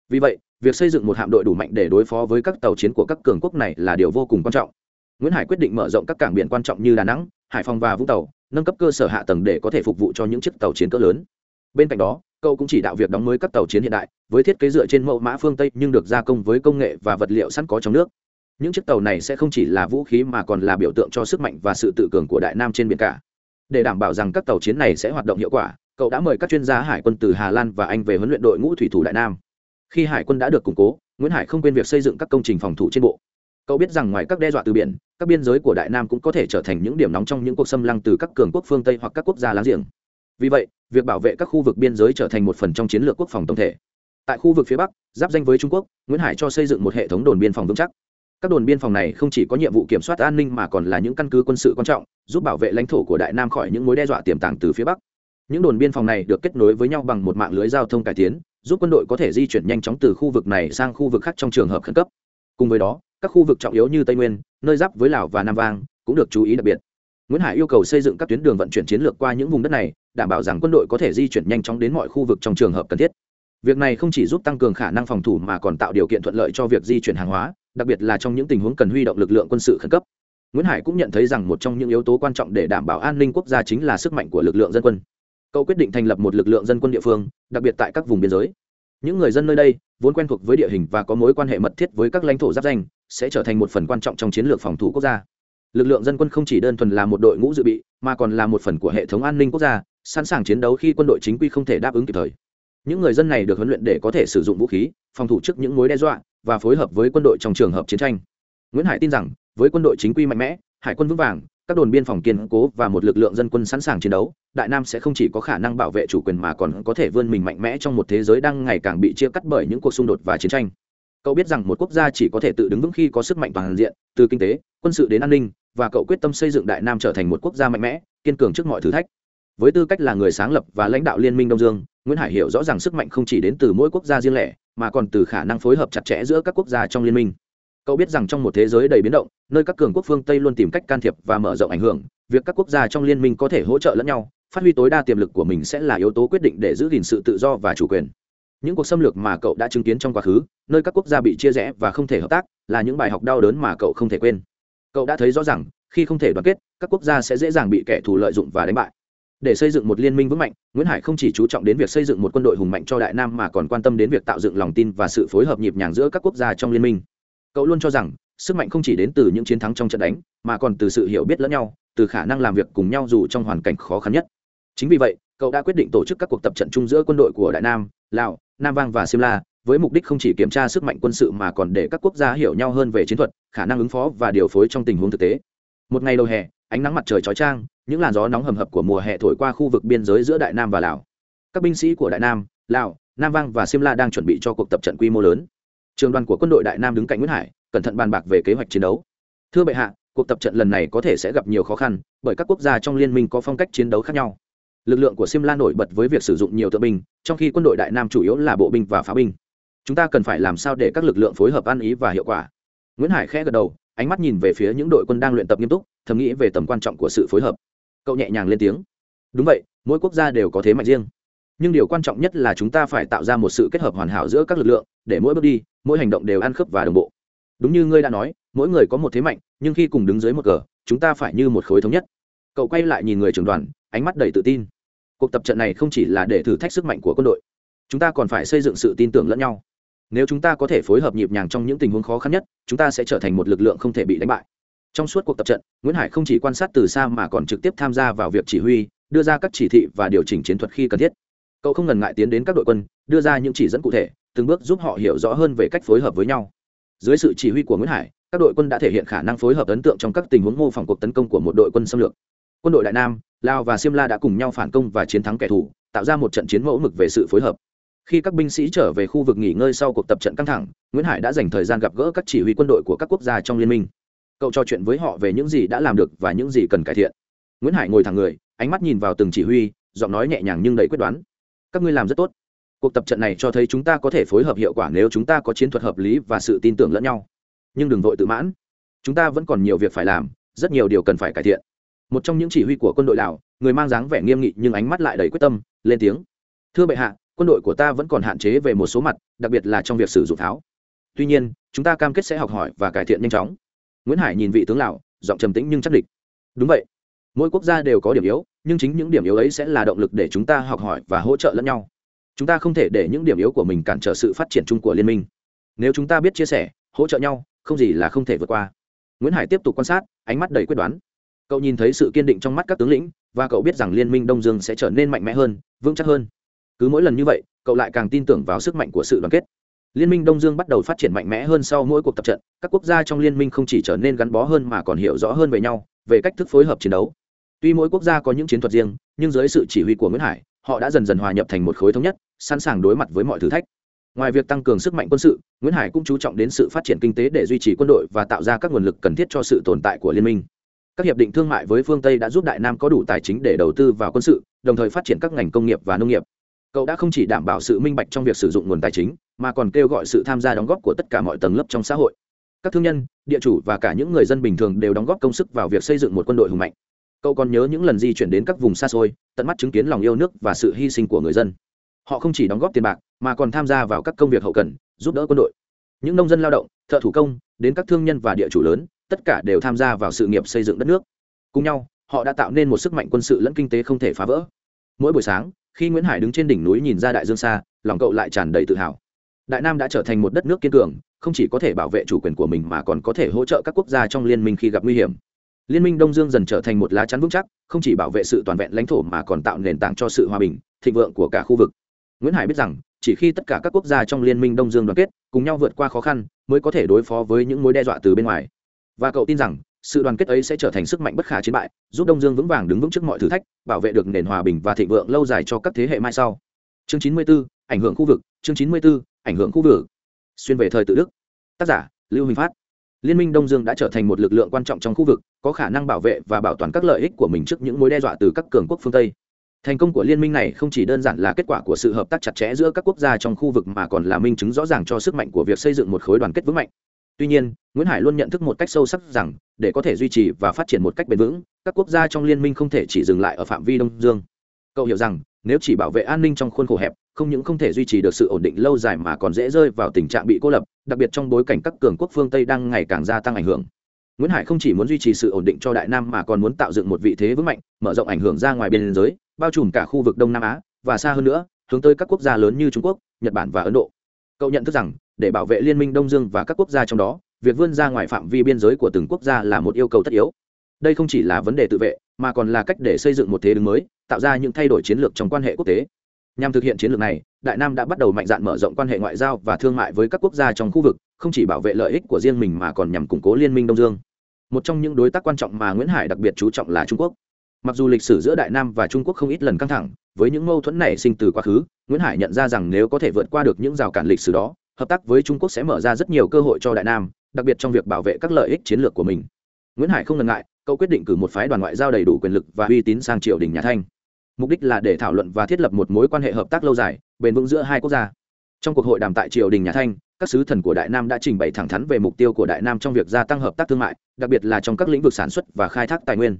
Vì vậy, việc xây dựng một hạm đội đủ mạnh để đối phó với các tàu chiến của các cường quốc này là điều vô cùng quan trọng. Nguyễn hải quyết định mở rộng các cảng biển quan trọng như đà nẵng, hải phòng và vũng tàu, nâng cấp cơ sở hạ tầng để có thể phục vụ cho những chiếc tàu chiến cỡ lớn. Bên cạnh đó cậu cũng chỉ đạo việc đóng mới các tàu chiến hiện đại, với thiết kế dựa trên mẫu mã phương tây nhưng được gia công với công nghệ và vật liệu sẵn có trong nước. Những chiếc tàu này sẽ không chỉ là vũ khí mà còn là biểu tượng cho sức mạnh và sự tự cường của đại nam trên biển cả. Để đảm bảo rằng các tàu chiến này sẽ hoạt động hiệu quả, cậu đã mời các chuyên gia hải quân từ hà lan và anh về huấn luyện đội ngũ thủy thủ đại nam. Khi hải quân đã được củng cố, nguyễn hải không quên việc xây dựng các công trình phòng thủ trên bộ. Cậu biết rằng ngoài các đe dọa từ biển, các biên giới của đại nam cũng có thể trở thành những điểm nóng trong những cuộc xâm lăng từ các cường quốc phương tây hoặc các quốc gia láng giềng. Vì vậy việc bảo vệ các khu vực biên giới trở thành một phần trong chiến lược quốc phòng tổng thể. Tại khu vực phía bắc, giáp danh với trung quốc, nguyễn hải cho xây dựng một hệ thống đồn biên phòng vững chắc. Các đồn biên phòng này không chỉ có nhiệm vụ kiểm soát an ninh mà còn là những căn cứ quân sự quan trọng, giúp bảo vệ lãnh thổ của đại nam khỏi những mối đe dọa tiềm tàng từ phía bắc. Những đồn biên phòng này được kết nối với nhau bằng một mạng lưới giao thông cải tiến, giúp quân đội có thể di chuyển nhanh chóng từ khu vực này sang khu vực khác trong trường hợp khẩn cấp. Cùng với đó, các khu vực trọng yếu như tây nguyên, nơi giáp với lào và nam vang cũng được chú ý đặc biệt nguyễn hải yêu cầu xây dựng các tuyến đường vận chuyển chiến lược qua những vùng đất này, đảm bảo rằng quân đội có thể di chuyển nhanh chóng đến mọi khu vực trong trường hợp cần thiết. Việc này không chỉ giúp tăng cường khả năng phòng thủ mà còn tạo điều kiện thuận lợi cho việc di chuyển hàng hóa, đặc biệt là trong những tình huống cần huy động lực lượng quân sự khẩn cấp. Nguyễn hải cũng nhận thấy rằng một trong những yếu tố quan trọng để đảm bảo an ninh quốc gia chính là sức mạnh của lực lượng dân quân. Cậu quyết định thành lập một lực lượng dân quân địa phương, đặc biệt tại các vùng biên giới. Những người dân nơi đây, vốn quen thuộc với địa hình và có mối quan hệ mật thiết với các lãnh thổ giáp danh, sẽ trở thành một phần quan trọng trong chiến lược phòng thủ quốc gia lực lượng dân quân không chỉ đơn thuần là một đội ngũ dự bị, mà còn là một phần của hệ thống an ninh quốc gia, sẵn sàng chiến đấu khi quân đội chính quy không thể đáp ứng kịp thời. Những người dân này được huấn luyện để có thể sử dụng vũ khí, phòng thủ trước những mối đe dọa và phối hợp với quân đội trong trường hợp chiến tranh. Nguyễn hải tin rằng, với quân đội chính quy mạnh mẽ, hải quân vững vàng, các đồn biên phòng kiên cố và một lực lượng dân quân sẵn sàng chiến đấu, đại nam sẽ không chỉ có khả năng bảo vệ chủ quyền mà còn có thể vươn mình mạnh mẽ trong một thế giới đang ngày càng bị chia cắt bởi những cuộc xung đột và chiến tranh cậu biết rằng một quốc gia chỉ có thể tự đứng vững khi có sức mạnh toàn diện, từ kinh tế, quân sự đến an ninh, và cậu quyết tâm xây dựng đại nam trở thành một quốc gia mạnh mẽ, kiên cường trước mọi thử thách. Với tư cách là người sáng lập và lãnh đạo liên minh đông dương, nguyễn hải hiểu rõ rằng sức mạnh không chỉ đến từ mỗi quốc gia riêng lẻ, mà còn từ khả năng phối hợp chặt chẽ giữa các quốc gia trong liên minh. Cậu biết rằng trong một thế giới đầy biến động, nơi các cường quốc phương tây luôn tìm cách can thiệp và mở rộng ảnh hưởng, việc các quốc gia trong liên minh có thể hỗ trợ lẫn nhau, phát huy tối đa tiềm lực của mình sẽ là yếu tố quyết định để giữ gìn sự tự do và chủ quyền những cuộc xâm lược mà cậu đã chứng kiến trong quá khứ, nơi các quốc gia bị chia rẽ và không thể hợp tác, là những bài học đau đớn mà cậu không thể quên. Cậu đã thấy rõ rằng khi không thể đoàn kết, các quốc gia sẽ dễ dàng bị kẻ thù lợi dụng và đánh bại. Để xây dựng một liên minh vững mạnh, nguyễn hải không chỉ chú trọng đến việc xây dựng một quân đội hùng mạnh cho đại nam mà còn quan tâm đến việc tạo dựng lòng tin và sự phối hợp nhịp nhàng giữa các quốc gia trong liên minh. Cậu luôn cho rằng, sức mạnh không chỉ đến từ những chiến thắng trong trận đánh, mà còn từ sự hiểu biết lẫn nhau, từ khả năng làm việc cùng nhau dù trong hoàn cảnh khó khăn nhất. Chính vì vậy cậu đã quyết định tổ chức các cuộc tập trận chung giữa quân đội của đại nam, lào, nam vang và simla, với mục đích không chỉ kiểm tra sức mạnh quân sự mà còn để các quốc gia hiểu nhau hơn về chiến thuật, khả năng ứng phó và điều phối trong tình huống thực tế. Một ngày đầu hè, ánh nắng mặt trời chói chang, những làn gió nóng hầm hập của mùa hè thổi qua khu vực biên giới giữa đại nam và lào. Các binh sĩ của đại nam, lào, nam vang và simla đang chuẩn bị cho cuộc tập trận quy mô lớn. Trường đoàn của quân đội đại nam đứng cạnh nguyễn hải, cẩn thận bàn bạc về kế hoạch chiến đấu. Thưa bệ hạ, cuộc tập trận lần này có thể sẽ gặp nhiều khó khăn, bởi các quốc gia trong liên minh có phong cách chiến đấu khác nhau lực lượng của simla nổi bật với việc sử dụng nhiều tượng binh, trong khi quân đội đại nam chủ yếu là bộ binh và pháo binh. Chúng ta cần phải làm sao để các lực lượng phối hợp ăn ý và hiệu quả? Nguyễn hải khẽ gật đầu, ánh mắt nhìn về phía những đội quân đang luyện tập nghiêm túc, thầm nghĩ về tầm quan trọng của sự phối hợp. Cậu nhẹ nhàng lên tiếng. Đúng vậy, mỗi quốc gia đều có thế mạnh riêng. Nhưng điều quan trọng nhất là chúng ta phải tạo ra một sự kết hợp hoàn hảo giữa các lực lượng, để mỗi bước đi, mỗi hành động đều ăn khớp và đồng bộ. Đúng như ngươi đã nói, mỗi người có một thế mạnh, nhưng khi cùng đứng dưới một cờ, chúng ta phải như một khối thống nhất. Cậu quay lại nhìn người trưởng đoàn, ánh mắt đầy tự tin cuộc tập trận này không chỉ là để thử thách sức mạnh của quân đội, chúng ta còn phải xây dựng sự tin tưởng lẫn nhau. Nếu chúng ta có thể phối hợp nhịp nhàng trong những tình huống khó khăn nhất, chúng ta sẽ trở thành một lực lượng không thể bị đánh bại. Trong suốt cuộc tập trận, nguyễn hải không chỉ quan sát từ xa mà còn trực tiếp tham gia vào việc chỉ huy, đưa ra các chỉ thị và điều chỉnh chiến thuật khi cần thiết. Cậu không ngần ngại tiến đến các đội quân, đưa ra những chỉ dẫn cụ thể, từng bước giúp họ hiểu rõ hơn về cách phối hợp với nhau. Dưới sự chỉ huy của nguyễn hải, các đội quân đã thể hiện khả năng phối hợp ấn tượng trong các tình huống mô phỏng cuộc tấn công của một đội quân xâm lược quân đội đại nam lào và simla đã cùng nhau phản công và chiến thắng kẻ thù, tạo ra một trận chiến mẫu mực về sự phối hợp. Khi các binh sĩ trở về khu vực nghỉ ngơi sau cuộc tập trận căng thẳng, nguyễn hải đã dành thời gian gặp gỡ các chỉ huy quân đội của các quốc gia trong liên minh. Cậu trò chuyện với họ về những gì đã làm được và những gì cần cải thiện. Nguyễn hải ngồi thẳng người, ánh mắt nhìn vào từng chỉ huy, giọng nói nhẹ nhàng nhưng đầy quyết đoán. Các ngươi làm rất tốt. Cuộc tập trận này cho thấy chúng ta có thể phối hợp hiệu quả nếu chúng ta có chiến thuật hợp lý và sự tin tưởng lẫn nhau. Nhưng đừng vội tự mãn. Chúng ta vẫn còn nhiều việc phải làm, rất nhiều điều cần phải cải thiện một trong những chỉ huy của quân đội lào, người mang dáng vẻ nghiêm nghị nhưng ánh mắt lại đầy quyết tâm, lên tiếng. Thưa bệ hạ, quân đội của ta vẫn còn hạn chế về một số mặt, đặc biệt là trong việc sử dụng pháo tuy nhiên, chúng ta cam kết sẽ học hỏi và cải thiện nhanh chóng. Nguyễn hải nhìn vị tướng lào, giọng trầm tĩnh nhưng chắc địch. Đúng vậy. Mỗi quốc gia đều có điểm yếu, nhưng chính những điểm yếu ấy sẽ là động lực để chúng ta học hỏi và hỗ trợ lẫn nhau. Chúng ta không thể để những điểm yếu của mình cản trở sự phát triển chung của liên minh. Nếu chúng ta biết chia sẻ, hỗ trợ nhau, không gì là không thể vượt qua. Nguyễn hải tiếp tục quan sát, ánh mắt đầy quyết đoán cậu nhìn thấy sự kiên định trong mắt các tướng lĩnh, và cậu biết rằng liên minh đông dương sẽ trở nên mạnh mẽ hơn, vững chắc hơn. Cứ mỗi lần như vậy, cậu lại càng tin tưởng vào sức mạnh của sự đoàn kết. Liên minh đông dương bắt đầu phát triển mạnh mẽ hơn sau mỗi cuộc tập trận, các quốc gia trong liên minh không chỉ trở nên gắn bó hơn mà còn hiểu rõ hơn về nhau, về cách thức phối hợp chiến đấu. Tuy mỗi quốc gia có những chiến thuật riêng, nhưng dưới sự chỉ huy của nguyễn hải, họ đã dần dần hòa nhập thành một khối thống nhất, sẵn sàng đối mặt với mọi thử thách. Ngoài việc tăng cường sức mạnh quân sự, nguyễn hải cũng chú trọng đến sự phát triển kinh tế để duy trì quân đội và tạo ra các nguồn lực cần thiết cho sự tồn tại của liên minh các hiệp định thương mại với phương tây đã giúp đại nam có đủ tài chính để đầu tư vào quân sự, đồng thời phát triển các ngành công nghiệp và nông nghiệp. Cậu đã không chỉ đảm bảo sự minh bạch trong việc sử dụng nguồn tài chính, mà còn kêu gọi sự tham gia đóng góp của tất cả mọi tầng lớp trong xã hội. Các thương nhân, địa chủ và cả những người dân bình thường đều đóng góp công sức vào việc xây dựng một quân đội hùng mạnh. Cậu còn nhớ những lần di chuyển đến các vùng xa xôi, tận mắt chứng kiến lòng yêu nước và sự hy sinh của người dân. Họ không chỉ đóng góp tiền bạc, mà còn tham gia vào các công việc hậu cần, giúp đỡ quân đội. Những nông dân lao động, thợ thủ công, đến các thương nhân và địa chủ lớn tất cả đều tham gia vào sự nghiệp xây dựng đất nước. Cùng nhau, họ đã tạo nên một sức mạnh quân sự lẫn kinh tế không thể phá vỡ. Mỗi buổi sáng, khi nguyễn hải đứng trên đỉnh núi nhìn ra đại dương xa, lòng cậu lại tràn đầy tự hào. Đại nam đã trở thành một đất nước kiên cường, không chỉ có thể bảo vệ chủ quyền của mình mà còn có thể hỗ trợ các quốc gia trong liên minh khi gặp nguy hiểm. Liên minh đông dương dần trở thành một lá chắn vững chắc, không chỉ bảo vệ sự toàn vẹn lãnh thổ mà còn tạo nền tảng cho sự hòa bình, thịnh vượng của cả khu vực. Nguyễn hải biết rằng, chỉ khi tất cả các quốc gia trong liên minh đông dương đoàn kết, cùng nhau vượt qua khó khăn, mới có thể đối phó với những mối đe dọa từ bên ngoài và cậu tin rằng sự đoàn kết ấy sẽ trở thành sức mạnh bất khả chiến bại giúp đông dương vững vàng đứng vững trước mọi thử thách bảo vệ được nền hòa bình và thịnh vượng lâu dài cho các thế hệ mai sau. Chương 94, ảnh hưởng khu vực chương 94, ảnh hưởng khu vực. Xuyên về thời tự đức. Tác giả lưu huỳnh phát. Liên minh đông dương đã trở thành một lực lượng quan trọng trong khu vực có khả năng bảo vệ và bảo toàn các lợi ích của mình trước những mối đe dọa từ các cường quốc phương tây. Thành công của liên minh này không chỉ đơn giản là kết quả của sự hợp tác chặt chẽ giữa các quốc gia trong khu vực mà còn là minh chứng rõ ràng cho sức mạnh của việc xây dựng một khối đoàn kết vững mạnh tuy nhiên, nguyễn hải luôn nhận thức một cách sâu sắc rằng, để có thể duy trì và phát triển một cách bền vững, các quốc gia trong liên minh không thể chỉ dừng lại ở phạm vi đông dương. Cậu hiểu rằng, nếu chỉ bảo vệ an ninh trong khuôn khổ hẹp, không những không thể duy trì được sự ổn định lâu dài mà còn dễ rơi vào tình trạng bị cô lập, đặc biệt trong bối cảnh các cường quốc phương tây đang ngày càng gia tăng ảnh hưởng. Nguyễn hải không chỉ muốn duy trì sự ổn định cho đại nam mà còn muốn tạo dựng một vị thế vững mạnh, mở rộng ảnh hưởng ra ngoài biên giới, bao trùm cả khu vực đông nam á và xa hơn nữa, hướng tới các quốc gia lớn như trung quốc, nhật bản và ấn độ cậu nhận thức rằng, để bảo vệ liên minh đông dương và các quốc gia trong đó, việc vươn ra ngoài phạm vi biên giới của từng quốc gia là một yêu cầu tất yếu. Đây không chỉ là vấn đề tự vệ, mà còn là cách để xây dựng một thế đứng mới, tạo ra những thay đổi chiến lược trong quan hệ quốc tế. Nhằm thực hiện chiến lược này, đại nam đã bắt đầu mạnh dạn mở rộng quan hệ ngoại giao và thương mại với các quốc gia trong khu vực, không chỉ bảo vệ lợi ích của riêng mình mà còn nhằm củng cố liên minh đông dương. Một trong những đối tác quan trọng mà nguyễn hải đặc biệt chú trọng là trung quốc. Mặc dù lịch sử giữa đại nam và trung quốc không ít lần căng thẳng với những mâu thuẫn nảy sinh từ quá khứ, nguyễn hải nhận ra rằng nếu có thể vượt qua được những rào cản lịch sử đó, hợp tác với trung quốc sẽ mở ra rất nhiều cơ hội cho đại nam, đặc biệt trong việc bảo vệ các lợi ích chiến lược của mình. Nguyễn hải không ngần ngại, cậu quyết định cử một phái đoàn ngoại giao đầy đủ quyền lực và uy tín sang triều đình nhà thanh. Mục đích là để thảo luận và thiết lập một mối quan hệ hợp tác lâu dài, bền vững giữa hai quốc gia. Trong cuộc hội đàm tại triều đình nhà thanh, các sứ thần của đại nam đã trình bày thẳng thắn về mục tiêu của đại nam trong việc gia tăng hợp tác thương mại, đặc biệt là trong các lĩnh vực sản xuất và khai thác tài nguyên.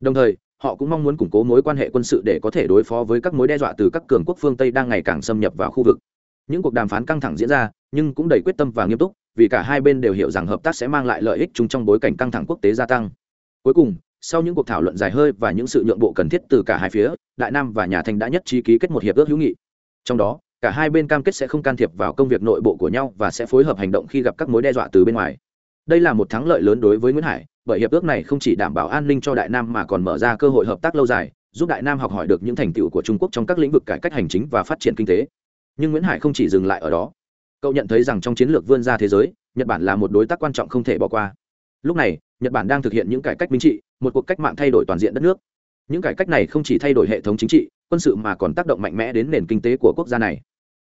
Đồng thời họ cũng mong muốn củng cố mối quan hệ quân sự để có thể đối phó với các mối đe dọa từ các cường quốc phương tây đang ngày càng xâm nhập vào khu vực. Những cuộc đàm phán căng thẳng diễn ra, nhưng cũng đầy quyết tâm và nghiêm túc, vì cả hai bên đều hiểu rằng hợp tác sẽ mang lại lợi ích chung trong bối cảnh căng thẳng quốc tế gia tăng. Cuối cùng, sau những cuộc thảo luận dài hơi và những sự nhượng bộ cần thiết từ cả hai phía, đại nam và nhà thanh đã nhất trí ký kết một hiệp ước hữu nghị. Trong đó, cả hai bên cam kết sẽ không can thiệp vào công việc nội bộ của nhau và sẽ phối hợp hành động khi gặp các mối đe dọa từ bên ngoài. Đây là một thắng lợi lớn đối với nguyễn hải bởi hiệp ước này không chỉ đảm bảo an ninh cho đại nam mà còn mở ra cơ hội hợp tác lâu dài, giúp đại nam học hỏi được những thành tựu của trung quốc trong các lĩnh vực cải cách hành chính và phát triển kinh tế. Nhưng nguyễn hải không chỉ dừng lại ở đó. Cậu nhận thấy rằng trong chiến lược vươn ra thế giới, nhật bản là một đối tác quan trọng không thể bỏ qua. Lúc này, nhật bản đang thực hiện những cải cách minh trị, một cuộc cách mạng thay đổi toàn diện đất nước. Những cải cách này không chỉ thay đổi hệ thống chính trị, quân sự mà còn tác động mạnh mẽ đến nền kinh tế của quốc gia này.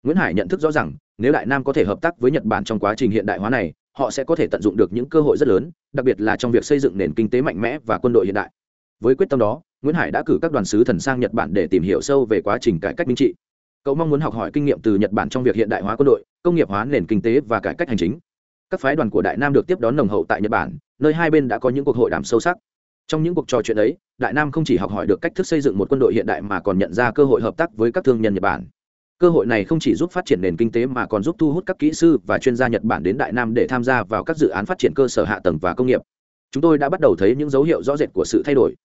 Nguyễn hải nhận thức rõ rằng, nếu đại nam có thể hợp tác với nhật bản trong quá trình hiện đại hóa này họ sẽ có thể tận dụng được những cơ hội rất lớn, đặc biệt là trong việc xây dựng nền kinh tế mạnh mẽ và quân đội hiện đại. Với quyết tâm đó, nguyễn hải đã cử các đoàn sứ thần sang nhật bản để tìm hiểu sâu về quá trình cải cách minh trị. Cậu mong muốn học hỏi kinh nghiệm từ nhật bản trong việc hiện đại hóa quân đội, công nghiệp hóa nền kinh tế và cải cách hành chính. Các phái đoàn của đại nam được tiếp đón nồng hậu tại nhật bản, nơi hai bên đã có những cuộc hội đàm sâu sắc. Trong những cuộc trò chuyện ấy, đại nam không chỉ học hỏi được cách thức xây dựng một quân đội hiện đại mà còn nhận ra cơ hội hợp tác với các thương nhân nhật bản cơ hội này không chỉ giúp phát triển nền kinh tế mà còn giúp thu hút các kỹ sư và chuyên gia nhật bản đến đại nam để tham gia vào các dự án phát triển cơ sở hạ tầng và công nghiệp. Chúng tôi đã bắt đầu thấy những dấu hiệu rõ rệt của sự thay đổi.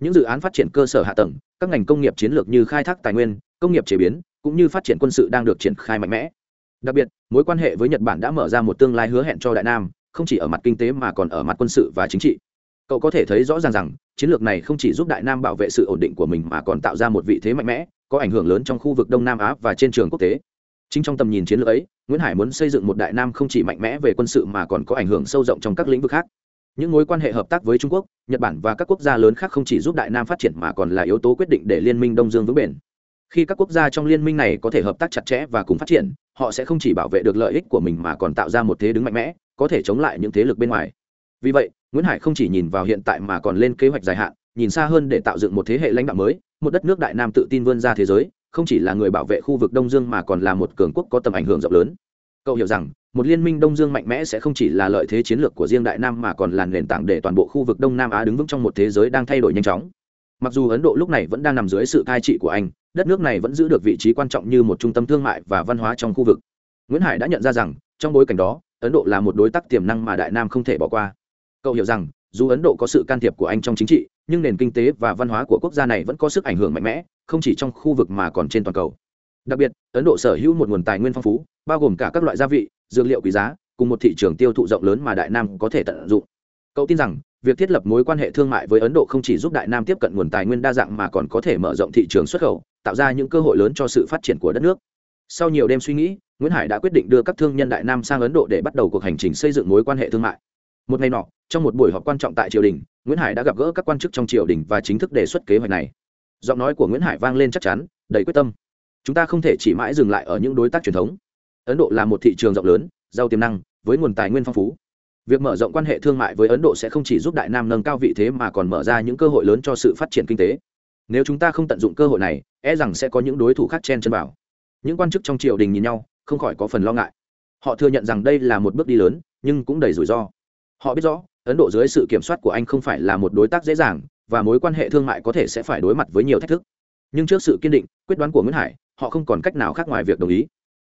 Những dự án phát triển cơ sở hạ tầng, các ngành công nghiệp chiến lược như khai thác tài nguyên, công nghiệp chế biến, cũng như phát triển quân sự đang được triển khai mạnh mẽ. Đặc biệt, mối quan hệ với nhật bản đã mở ra một tương lai hứa hẹn cho đại nam, không chỉ ở mặt kinh tế mà còn ở mặt quân sự và chính trị. Cậu có thể thấy rõ ràng rằng, chiến lược này không chỉ giúp đại nam bảo vệ sự ổn định của mình mà còn tạo ra một vị thế mạnh mẽ có ảnh hưởng lớn trong khu vực đông nam á và trên trường quốc tế. Chính trong tầm nhìn chiến lược ấy, nguyễn hải muốn xây dựng một đại nam không chỉ mạnh mẽ về quân sự mà còn có ảnh hưởng sâu rộng trong các lĩnh vực khác. Những mối quan hệ hợp tác với trung quốc, nhật bản và các quốc gia lớn khác không chỉ giúp đại nam phát triển mà còn là yếu tố quyết định để liên minh đông dương vững bền. Khi các quốc gia trong liên minh này có thể hợp tác chặt chẽ và cùng phát triển, họ sẽ không chỉ bảo vệ được lợi ích của mình mà còn tạo ra một thế đứng mạnh mẽ, có thể chống lại những thế lực bên ngoài. Vì vậy, nguyễn hải không chỉ nhìn vào hiện tại mà còn lên kế hoạch dài hạn nhìn xa hơn để tạo dựng một thế hệ lãnh đạo mới, một đất nước đại nam tự tin vươn ra thế giới, không chỉ là người bảo vệ khu vực đông dương mà còn là một cường quốc có tầm ảnh hưởng rộng lớn. Cậu hiểu rằng, một liên minh đông dương mạnh mẽ sẽ không chỉ là lợi thế chiến lược của riêng đại nam mà còn là nền tảng để toàn bộ khu vực đông nam á đứng vững trong một thế giới đang thay đổi nhanh chóng. Mặc dù ấn độ lúc này vẫn đang nằm dưới sự cai trị của anh, đất nước này vẫn giữ được vị trí quan trọng như một trung tâm thương mại và văn hóa trong khu vực. Nguyễn hải đã nhận ra rằng, trong bối cảnh đó, ấn độ là một đối tác tiềm năng mà đại nam không thể bỏ qua. Cậu hiểu rằng dù ấn độ có sự can thiệp của anh trong chính trị, nhưng nền kinh tế và văn hóa của quốc gia này vẫn có sức ảnh hưởng mạnh mẽ, không chỉ trong khu vực mà còn trên toàn cầu. Đặc biệt, ấn độ sở hữu một nguồn tài nguyên phong phú, bao gồm cả các loại gia vị, dược liệu quý giá, cùng một thị trường tiêu thụ rộng lớn mà đại nam có thể tận dụng. Cậu tin rằng, việc thiết lập mối quan hệ thương mại với ấn độ không chỉ giúp đại nam tiếp cận nguồn tài nguyên đa dạng mà còn có thể mở rộng thị trường xuất khẩu, tạo ra những cơ hội lớn cho sự phát triển của đất nước. Sau nhiều đêm suy nghĩ, nguyễn hải đã quyết định đưa các thương nhân đại nam sang ấn độ để bắt đầu cuộc hành trình xây dựng mối quan hệ thương mại một ngày nọ, trong một buổi họp quan trọng tại triều đình, nguyễn hải đã gặp gỡ các quan chức trong triều đình và chính thức đề xuất kế hoạch này. Giọng nói của nguyễn hải vang lên chắc chắn, đầy quyết tâm. Chúng ta không thể chỉ mãi dừng lại ở những đối tác truyền thống. Ấn độ là một thị trường rộng lớn, giàu tiềm năng, với nguồn tài nguyên phong phú. Việc mở rộng quan hệ thương mại với ấn độ sẽ không chỉ giúp đại nam nâng cao vị thế mà còn mở ra những cơ hội lớn cho sự phát triển kinh tế. Nếu chúng ta không tận dụng cơ hội này e rằng sẽ có những đối thủ khác chen chân vào. Những quan chức trong triều đình nhìn nhau, không khỏi có phần lo ngại. Họ thừa nhận rằng đây là một bước đi lớn, nhưng cũng đầy rủi ro họ biết rõ, ấn độ dưới sự kiểm soát của anh không phải là một đối tác dễ dàng, và mối quan hệ thương mại có thể sẽ phải đối mặt với nhiều thách thức. Nhưng trước sự kiên định, quyết đoán của nguyễn hải, họ không còn cách nào khác ngoài việc đồng ý.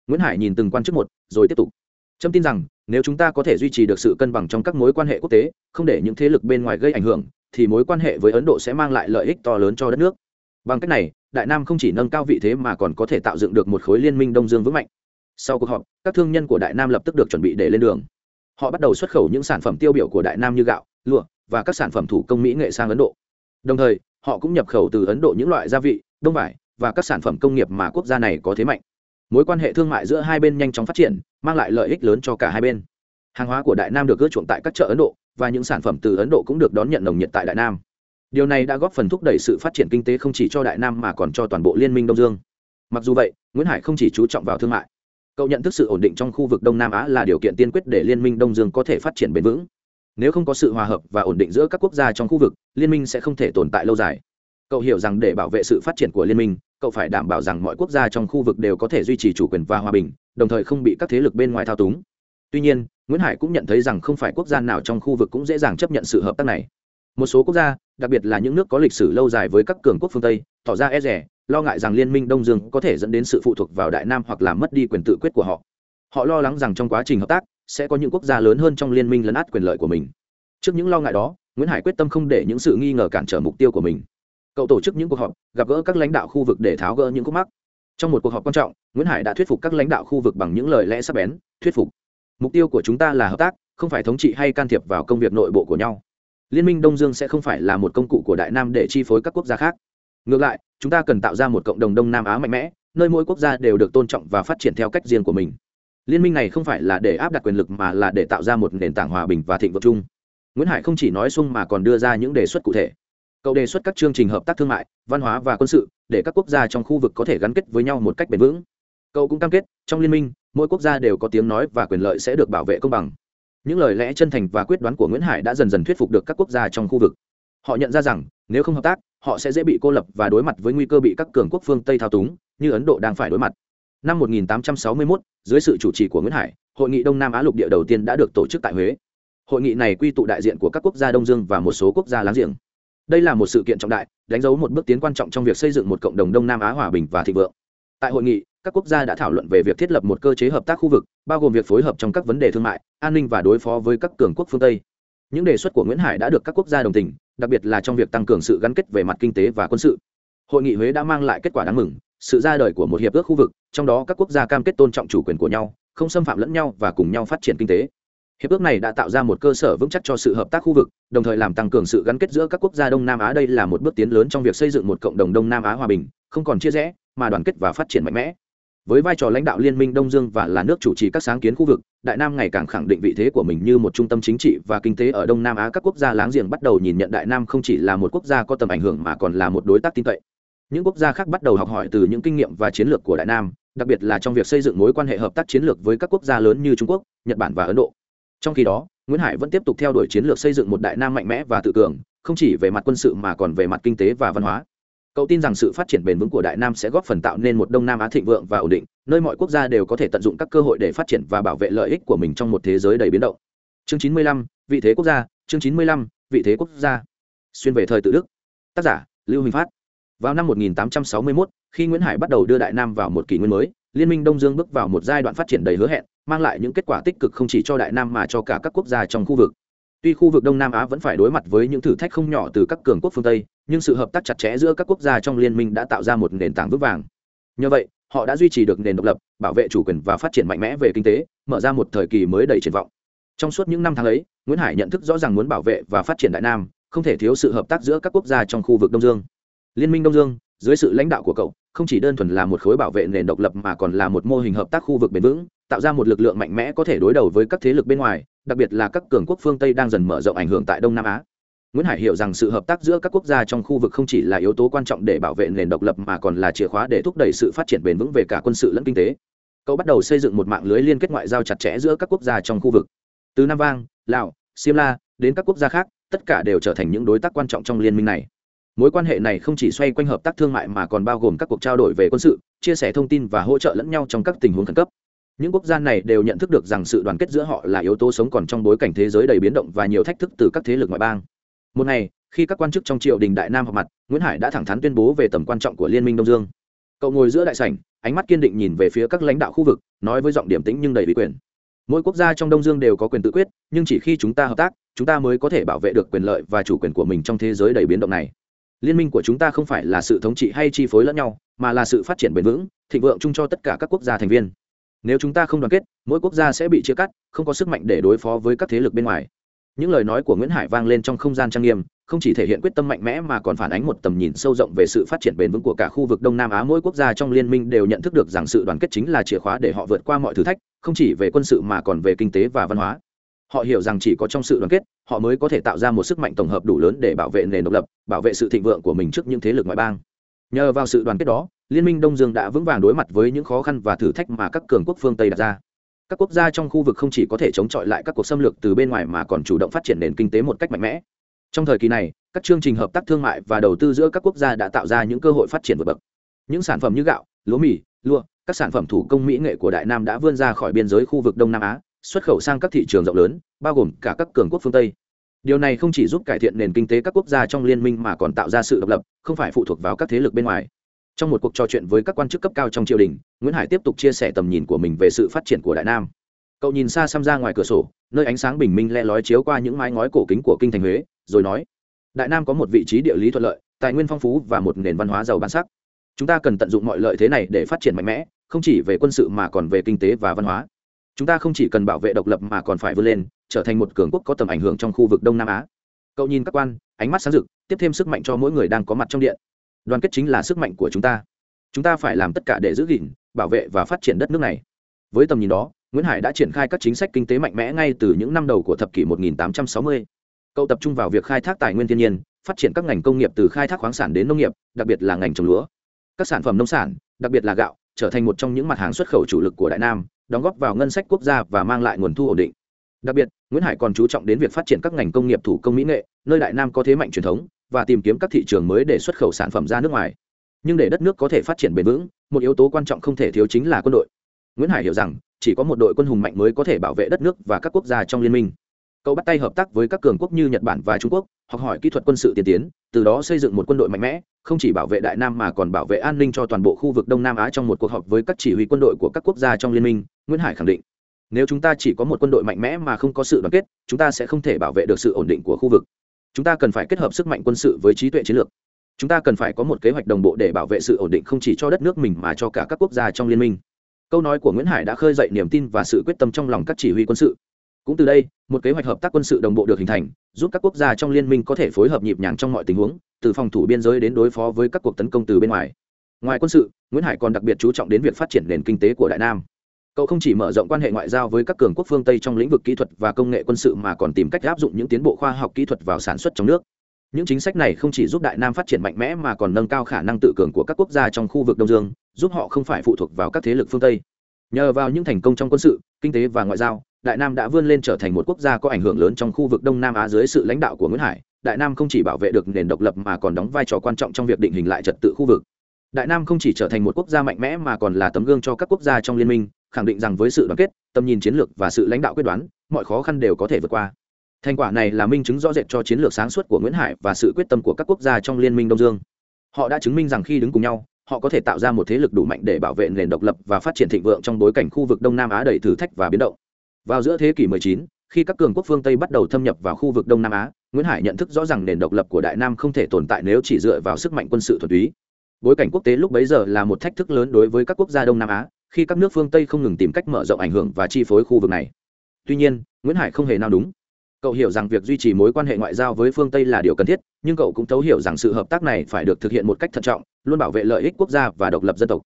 Nguyễn hải nhìn từng quan chức một, rồi tiếp tục. Trâm tin rằng, nếu chúng ta có thể duy trì được sự cân bằng trong các mối quan hệ quốc tế, không để những thế lực bên ngoài gây ảnh hưởng, thì mối quan hệ với ấn độ sẽ mang lại lợi ích to lớn cho đất nước. Bằng cách này, đại nam không chỉ nâng cao vị thế mà còn có thể tạo dựng được một khối liên minh đông dương vững mạnh. Sau cuộc họp, các thương nhân của đại nam lập tức được chuẩn bị để lên đường họ bắt đầu xuất khẩu những sản phẩm tiêu biểu của đại nam như gạo, lụa và các sản phẩm thủ công mỹ nghệ sang ấn độ. Đồng thời, họ cũng nhập khẩu từ ấn độ những loại gia vị, đông vải và các sản phẩm công nghiệp mà quốc gia này có thế mạnh. Mối quan hệ thương mại giữa hai bên nhanh chóng phát triển, mang lại lợi ích lớn cho cả hai bên. Hàng hóa của đại nam được ưa chuộng tại các chợ ấn độ, và những sản phẩm từ ấn độ cũng được đón nhận nồng nhiệt tại đại nam. Điều này đã góp phần thúc đẩy sự phát triển kinh tế không chỉ cho đại nam mà còn cho toàn bộ liên minh đông dương. Mặc dù vậy, nguyễn hải không chỉ chú trọng vào thương mại cậu nhận thức sự ổn định trong khu vực đông nam á là điều kiện tiên quyết để liên minh đông dương có thể phát triển bền vững. Nếu không có sự hòa hợp và ổn định giữa các quốc gia trong khu vực, liên minh sẽ không thể tồn tại lâu dài. Cậu hiểu rằng để bảo vệ sự phát triển của liên minh, cậu phải đảm bảo rằng mọi quốc gia trong khu vực đều có thể duy trì chủ quyền và hòa bình, đồng thời không bị các thế lực bên ngoài thao túng. Tuy nhiên, nguyễn hải cũng nhận thấy rằng không phải quốc gia nào trong khu vực cũng dễ dàng chấp nhận sự hợp tác này một số quốc gia, đặc biệt là những nước có lịch sử lâu dài với các cường quốc phương tây, tỏ ra e rẻ lo ngại rằng liên minh đông dương có thể dẫn đến sự phụ thuộc vào đại nam hoặc làm mất đi quyền tự quyết của họ. Họ lo lắng rằng trong quá trình hợp tác, sẽ có những quốc gia lớn hơn trong liên minh lấn át quyền lợi của mình. Trước những lo ngại đó, nguyễn hải quyết tâm không để những sự nghi ngờ cản trở mục tiêu của mình. Cậu tổ chức những cuộc họp, gặp gỡ các lãnh đạo khu vực để tháo gỡ những khúc mắc. Trong một cuộc họp quan trọng, nguyễn hải đã thuyết phục các lãnh đạo khu vực bằng những lời lẽ sắc bén, thuyết phục. Mục tiêu của chúng ta là hợp tác, không phải thống trị hay can thiệp vào công việc nội bộ của nhau liên minh đông dương sẽ không phải là một công cụ của đại nam để chi phối các quốc gia khác ngược lại chúng ta cần tạo ra một cộng đồng đông nam á mạnh mẽ nơi mỗi quốc gia đều được tôn trọng và phát triển theo cách riêng của mình liên minh này không phải là để áp đặt quyền lực mà là để tạo ra một nền tảng hòa bình và thịnh vượng chung nguyễn hải không chỉ nói xung mà còn đưa ra những đề xuất cụ thể cậu đề xuất các chương trình hợp tác thương mại văn hóa và quân sự để các quốc gia trong khu vực có thể gắn kết với nhau một cách bền vững cậu cũng cam kết trong liên minh mỗi quốc gia đều có tiếng nói và quyền lợi sẽ được bảo vệ công bằng những lời lẽ chân thành và quyết đoán của nguyễn hải đã dần dần thuyết phục được các quốc gia trong khu vực. Họ nhận ra rằng nếu không hợp tác họ sẽ dễ bị cô lập và đối mặt với nguy cơ bị các cường quốc phương tây thao túng như ấn độ đang phải đối mặt. Năm 1861, dưới sự chủ trì của nguyễn hải hội nghị đông nam á lục địa đầu tiên đã được tổ chức tại huế. Hội nghị này quy tụ đại diện của các quốc gia đông dương và một số quốc gia láng giềng. Đây là một sự kiện trọng đại đánh dấu một bước tiến quan trọng trong việc xây dựng một cộng đồng đông nam á hòa bình và thịnh vượng. Tại hội nghị các quốc gia đã thảo luận về việc thiết lập một cơ chế hợp tác khu vực, bao gồm việc phối hợp trong các vấn đề thương mại, an ninh và đối phó với các cường quốc phương tây. Những đề xuất của nguyễn hải đã được các quốc gia đồng tình, đặc biệt là trong việc tăng cường sự gắn kết về mặt kinh tế và quân sự. Hội nghị huế đã mang lại kết quả đáng mừng, sự ra đời của một hiệp ước khu vực, trong đó các quốc gia cam kết tôn trọng chủ quyền của nhau, không xâm phạm lẫn nhau và cùng nhau phát triển kinh tế. Hiệp ước này đã tạo ra một cơ sở vững chắc cho sự hợp tác khu vực, đồng thời làm tăng cường sự gắn kết giữa các quốc gia đông nam á. Đây là một bước tiến lớn trong việc xây dựng một cộng đồng đông nam á hòa bình, không còn chia rẽ, mà đoàn kết và phát triển mạnh mẽ với vai trò lãnh đạo liên minh đông dương và là nước chủ trì các sáng kiến khu vực, đại nam ngày càng khẳng định vị thế của mình như một trung tâm chính trị và kinh tế ở đông nam á các quốc gia láng giềng bắt đầu nhìn nhận đại nam không chỉ là một quốc gia có tầm ảnh hưởng mà còn là một đối tác tin cậy. Những quốc gia khác bắt đầu học hỏi từ những kinh nghiệm và chiến lược của đại nam, đặc biệt là trong việc xây dựng mối quan hệ hợp tác chiến lược với các quốc gia lớn như trung quốc, nhật bản và ấn độ. Trong khi đó, nguyễn hải vẫn tiếp tục theo đuổi chiến lược xây dựng một đại nam mạnh mẽ và tự cường, không chỉ về mặt quân sự mà còn về mặt kinh tế và văn hóa cậu tin rằng sự phát triển bền vững của đại nam sẽ góp phần tạo nên một đông nam á thịnh vượng và ổn định nơi mọi quốc gia đều có thể tận dụng các cơ hội để phát triển và bảo vệ lợi ích của mình trong một thế giới đầy biến động. Chương 95, vị thế quốc gia. Chương 95, vị thế quốc gia. Xuyên về thời tự đức. Tác giả lưu huỳnh phát. Vào năm 1861, khi nguyễn hải bắt đầu đưa đại nam vào một kỷ nguyên mới liên minh đông dương bước vào một giai đoạn phát triển đầy hứa hẹn mang lại những kết quả tích cực không chỉ cho đại nam mà cho cả các quốc gia trong khu vực. Tuy khu vực đông nam á vẫn phải đối mặt với những thử thách không nhỏ từ các cường quốc phương tây nhưng sự hợp tác chặt chẽ giữa các quốc gia trong liên minh đã tạo ra một nền tảng vững vàng. Nhờ vậy, họ đã duy trì được nền độc lập, bảo vệ chủ quyền và phát triển mạnh mẽ về kinh tế, mở ra một thời kỳ mới đầy triển vọng. Trong suốt những năm tháng ấy, nguyễn hải nhận thức rõ ràng muốn bảo vệ và phát triển đại nam, không thể thiếu sự hợp tác giữa các quốc gia trong khu vực đông dương. Liên minh đông dương, dưới sự lãnh đạo của cậu, không chỉ đơn thuần là một khối bảo vệ nền độc lập mà còn là một mô hình hợp tác khu vực bền vững, tạo ra một lực lượng mạnh mẽ có thể đối đầu với các thế lực bên ngoài, đặc biệt là các cường quốc phương tây đang dần mở rộng ảnh hưởng tại đông nam á nguyễn hải hiểu rằng sự hợp tác giữa các quốc gia trong khu vực không chỉ là yếu tố quan trọng để bảo vệ nền độc lập mà còn là chìa khóa để thúc đẩy sự phát triển bền vững về cả quân sự lẫn kinh tế. Cậu bắt đầu xây dựng một mạng lưới liên kết ngoại giao chặt chẽ giữa các quốc gia trong khu vực. Từ nam vang, lào Simla đến các quốc gia khác, tất cả đều trở thành những đối tác quan trọng trong liên minh này. Mối quan hệ này không chỉ xoay quanh hợp tác thương mại mà còn bao gồm các cuộc trao đổi về quân sự, chia sẻ thông tin và hỗ trợ lẫn nhau trong các tình huống khẩn cấp. Những quốc gia này đều nhận thức được rằng sự đoàn kết giữa họ là yếu tố sống còn trong bối cảnh thế giới đầy biến động và nhiều thách thức từ các thế lực ngoại bang một ngày, khi các quan chức trong triều đình đại nam họp mặt, nguyễn hải đã thẳng thắn tuyên bố về tầm quan trọng của liên minh đông dương. Cậu ngồi giữa đại sảnh, ánh mắt kiên định nhìn về phía các lãnh đạo khu vực, nói với giọng điểm tĩnh nhưng đầy bí quyền. Mỗi quốc gia trong đông dương đều có quyền tự quyết, nhưng chỉ khi chúng ta hợp tác, chúng ta mới có thể bảo vệ được quyền lợi và chủ quyền của mình trong thế giới đầy biến động này. Liên minh của chúng ta không phải là sự thống trị hay chi phối lẫn nhau, mà là sự phát triển bền vững, thịnh vượng chung cho tất cả các quốc gia thành viên. Nếu chúng ta không đoàn kết, mỗi quốc gia sẽ bị chia cắt, không có sức mạnh để đối phó với các thế lực bên ngoài những lời nói của nguyễn hải vang lên trong không gian trang nghiêm, không chỉ thể hiện quyết tâm mạnh mẽ mà còn phản ánh một tầm nhìn sâu rộng về sự phát triển bền vững của cả khu vực đông nam á. Mỗi quốc gia trong liên minh đều nhận thức được rằng sự đoàn kết chính là chìa khóa để họ vượt qua mọi thử thách, không chỉ về quân sự mà còn về kinh tế và văn hóa. Họ hiểu rằng chỉ có trong sự đoàn kết, họ mới có thể tạo ra một sức mạnh tổng hợp đủ lớn để bảo vệ nền độc lập, bảo vệ sự thịnh vượng của mình trước những thế lực ngoại bang. Nhờ vào sự đoàn kết đó, liên minh đông dương đã vững vàng đối mặt với những khó khăn và thử thách mà các cường quốc phương tây đặt ra các quốc gia trong khu vực không chỉ có thể chống chọi lại các cuộc xâm lược từ bên ngoài mà còn chủ động phát triển nền kinh tế một cách mạnh mẽ. Trong thời kỳ này, các chương trình hợp tác thương mại và đầu tư giữa các quốc gia đã tạo ra những cơ hội phát triển vượt bậc. Những sản phẩm như gạo, lúa mì lúa các sản phẩm thủ công mỹ nghệ của đại nam đã vươn ra khỏi biên giới khu vực đông nam á, xuất khẩu sang các thị trường rộng lớn, bao gồm cả các cường quốc phương tây. Điều này không chỉ giúp cải thiện nền kinh tế các quốc gia trong liên minh mà còn tạo ra sự độc lập, không phải phụ thuộc vào các thế lực bên ngoài trong một cuộc trò chuyện với các quan chức cấp cao trong triều đình, nguyễn hải tiếp tục chia sẻ tầm nhìn của mình về sự phát triển của đại nam. Cậu nhìn xa xăm ra ngoài cửa sổ, nơi ánh sáng bình minh le lói chiếu qua những mái ngói cổ kính của kinh thành huế, rồi nói, đại nam có một vị trí địa lý thuận lợi, tài nguyên phong phú và một nền văn hóa giàu bản sắc. Chúng ta cần tận dụng mọi lợi thế này để phát triển mạnh mẽ, không chỉ về quân sự mà còn về kinh tế và văn hóa. Chúng ta không chỉ cần bảo vệ độc lập mà còn phải vươn lên, trở thành một cường quốc có tầm ảnh hưởng trong khu vực đông nam á. Cậu nhìn các quan, ánh mắt sáng rực, tiếp thêm sức mạnh cho mỗi người đang có mặt trong điện đoàn kết chính là sức mạnh của chúng ta. Chúng ta phải làm tất cả để giữ gìn, bảo vệ và phát triển đất nước này. Với tầm nhìn đó, nguyễn hải đã triển khai các chính sách kinh tế mạnh mẽ ngay từ những năm đầu của thập kỷ 1860. cậu tập trung vào việc khai thác tài nguyên thiên nhiên, phát triển các ngành công nghiệp từ khai thác khoáng sản đến nông nghiệp, đặc biệt là ngành trồng lúa. Các sản phẩm nông sản, đặc biệt là gạo, trở thành một trong những mặt hàng xuất khẩu chủ lực của đại nam, đóng góp vào ngân sách quốc gia và mang lại nguồn thu ổn định. Đặc biệt, nguyễn hải còn chú trọng đến việc phát triển các ngành công nghiệp thủ công mỹ nghệ, nơi đại nam có thế mạnh truyền thống và tìm kiếm các thị trường mới để xuất khẩu sản phẩm ra nước ngoài. Nhưng để đất nước có thể phát triển bền vững, một yếu tố quan trọng không thể thiếu chính là quân đội. Nguyễn hải hiểu rằng, chỉ có một đội quân hùng mạnh mới có thể bảo vệ đất nước và các quốc gia trong liên minh. Cậu bắt tay hợp tác với các cường quốc như nhật bản và trung quốc, học hỏi kỹ thuật quân sự tiên tiến, từ đó xây dựng một quân đội mạnh mẽ, không chỉ bảo vệ đại nam mà còn bảo vệ an ninh cho toàn bộ khu vực đông nam á trong một cuộc họp với các chỉ huy quân đội của các quốc gia trong liên minh, nguyễn hải khẳng định. Nếu chúng ta chỉ có một quân đội mạnh mẽ mà không có sự đoàn kết, chúng ta sẽ không thể bảo vệ được sự ổn định của khu vực chúng ta cần phải kết hợp sức mạnh quân sự với trí tuệ chiến lược. Chúng ta cần phải có một kế hoạch đồng bộ để bảo vệ sự ổn định không chỉ cho đất nước mình mà cho cả các quốc gia trong liên minh. Câu nói của nguyễn hải đã khơi dậy niềm tin và sự quyết tâm trong lòng các chỉ huy quân sự. Cũng từ đây, một kế hoạch hợp tác quân sự đồng bộ được hình thành, giúp các quốc gia trong liên minh có thể phối hợp nhịp nhàng trong mọi tình huống, từ phòng thủ biên giới đến đối phó với các cuộc tấn công từ bên ngoài. Ngoài quân sự, nguyễn hải còn đặc biệt chú trọng đến việc phát triển nền kinh tế của đại nam cậu không chỉ mở rộng quan hệ ngoại giao với các cường quốc phương tây trong lĩnh vực kỹ thuật và công nghệ quân sự mà còn tìm cách áp dụng những tiến bộ khoa học kỹ thuật vào sản xuất trong nước. Những chính sách này không chỉ giúp đại nam phát triển mạnh mẽ mà còn nâng cao khả năng tự cường của các quốc gia trong khu vực đông dương, giúp họ không phải phụ thuộc vào các thế lực phương tây. Nhờ vào những thành công trong quân sự, kinh tế và ngoại giao, đại nam đã vươn lên trở thành một quốc gia có ảnh hưởng lớn trong khu vực đông nam á dưới sự lãnh đạo của nguyễn hải. Đại nam không chỉ bảo vệ được nền độc lập mà còn đóng vai trò quan trọng trong việc định hình lại trật tự khu vực. Đại nam không chỉ trở thành một quốc gia mạnh mẽ mà còn là tấm gương cho các quốc gia trong liên minh khẳng định rằng với sự đoàn kết tầm nhìn chiến lược và sự lãnh đạo quyết đoán mọi khó khăn đều có thể vượt qua. Thành quả này là minh chứng rõ rệt cho chiến lược sáng suốt của nguyễn hải và sự quyết tâm của các quốc gia trong liên minh đông dương. Họ đã chứng minh rằng khi đứng cùng nhau họ có thể tạo ra một thế lực đủ mạnh để bảo vệ nền độc lập và phát triển thịnh vượng trong bối cảnh khu vực đông nam á đầy thử thách và biến động. Vào giữa thế kỷ 19, khi các cường quốc phương tây bắt đầu thâm nhập vào khu vực đông nam á nguyễn hải nhận thức rõ rằng nền độc lập của đại nam không thể tồn tại nếu chỉ dựa vào sức mạnh quân sự thuần túy. Bối cảnh quốc tế lúc bấy giờ là một thách thức lớn đối với các quốc gia đông nam á khi các nước phương tây không ngừng tìm cách mở rộng ảnh hưởng và chi phối khu vực này. Tuy nhiên, nguyễn hải không hề nào đúng cậu hiểu rằng việc duy trì mối quan hệ ngoại giao với phương tây là điều cần thiết, nhưng cậu cũng thấu hiểu rằng sự hợp tác này phải được thực hiện một cách thận trọng, luôn bảo vệ lợi ích quốc gia và độc lập dân tộc.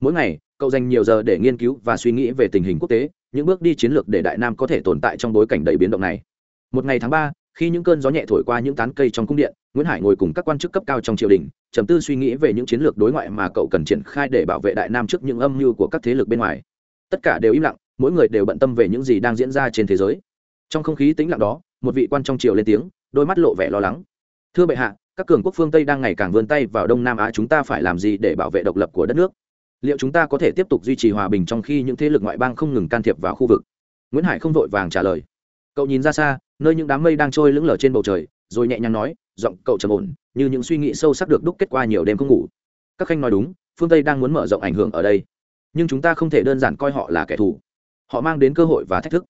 Mỗi ngày, cậu dành nhiều giờ để nghiên cứu và suy nghĩ về tình hình quốc tế, những bước đi chiến lược để đại nam có thể tồn tại trong bối cảnh đầy biến động này. Một ngày tháng ba khi những cơn gió nhẹ thổi qua những tán cây trong cung điện, nguyễn hải ngồi cùng các quan chức cấp cao trong triều đình, trầm tư suy nghĩ về những chiến lược đối ngoại mà cậu cần triển khai để bảo vệ đại nam trước những âm mưu của các thế lực bên ngoài. Tất cả đều im lặng, mỗi người đều bận tâm về những gì đang diễn ra trên thế giới. Trong không khí tĩnh lặng đó, một vị quan trong triều lên tiếng, đôi mắt lộ vẻ lo lắng. Thưa bệ hạ, các cường quốc phương tây đang ngày càng vươn tay vào đông nam á, chúng ta phải làm gì để bảo vệ độc lập của đất nước? Liệu chúng ta có thể tiếp tục duy trì hòa bình trong khi những thế lực ngoại bang không ngừng can thiệp vào khu vực? Nguyễn hải không vội vàng trả lời cậu nhìn ra xa, nơi những đám mây đang trôi lững lờ trên bầu trời, rồi nhẹ nhàng nói, giọng cậu trầm ổn, như những suy nghĩ sâu sắc được đúc kết qua nhiều đêm không ngủ. Các khanh nói đúng, phương tây đang muốn mở rộng ảnh hưởng ở đây. Nhưng chúng ta không thể đơn giản coi họ là kẻ thù. Họ mang đến cơ hội và thách thức.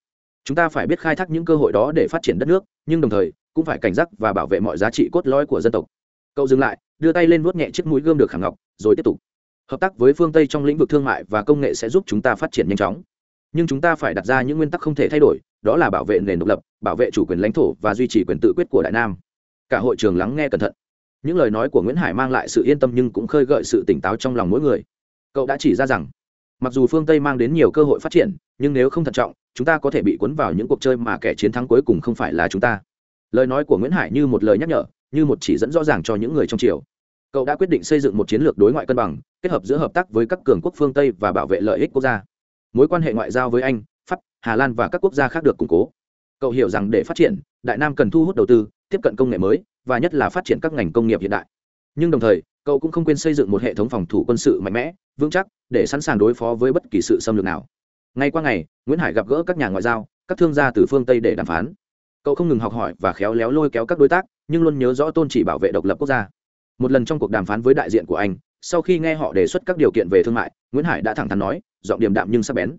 Chúng ta phải biết khai thác những cơ hội đó để phát triển đất nước, nhưng đồng thời, cũng phải cảnh giác và bảo vệ mọi giá trị cốt lõi của dân tộc. Cậu dừng lại, đưa tay lên vuốt nhẹ chiếc mũi gươm được khảm ngọc, rồi tiếp tục. Hợp tác với phương tây trong lĩnh vực thương mại và công nghệ sẽ giúp chúng ta phát triển nhanh chóng. Nhưng chúng ta phải đặt ra những nguyên tắc không thể thay đổi đó là bảo vệ nền độc lập, bảo vệ chủ quyền lãnh thổ và duy trì quyền tự quyết của đại nam. Cả hội trường lắng nghe cẩn thận. Những lời nói của nguyễn hải mang lại sự yên tâm nhưng cũng khơi gợi sự tỉnh táo trong lòng mỗi người. Cậu đã chỉ ra rằng, mặc dù phương tây mang đến nhiều cơ hội phát triển, nhưng nếu không thận trọng, chúng ta có thể bị cuốn vào những cuộc chơi mà kẻ chiến thắng cuối cùng không phải là chúng ta. Lời nói của nguyễn hải như một lời nhắc nhở, như một chỉ dẫn rõ ràng cho những người trong triều. Cậu đã quyết định xây dựng một chiến lược đối ngoại cân bằng, kết hợp giữa hợp tác với các cường quốc phương tây và bảo vệ lợi ích quốc gia. Mối quan hệ ngoại giao với anh hà lan và các quốc gia khác được củng cố. Cậu hiểu rằng để phát triển, đại nam cần thu hút đầu tư, tiếp cận công nghệ mới, và nhất là phát triển các ngành công nghiệp hiện đại. Nhưng đồng thời, cậu cũng không quên xây dựng một hệ thống phòng thủ quân sự mạnh mẽ, vững chắc, để sẵn sàng đối phó với bất kỳ sự xâm lược nào. Ngay qua ngày, nguyễn hải gặp gỡ các nhà ngoại giao, các thương gia từ phương tây để đàm phán. Cậu không ngừng học hỏi và khéo léo lôi kéo các đối tác, nhưng luôn nhớ rõ tôn chỉ bảo vệ độc lập quốc gia. Một lần trong cuộc đàm phán với đại diện của anh, sau khi nghe họ đề xuất các điều kiện về thương mại, nguyễn hải đã thẳng thắn nói, giọng điềm đạm nhưng sắc bén.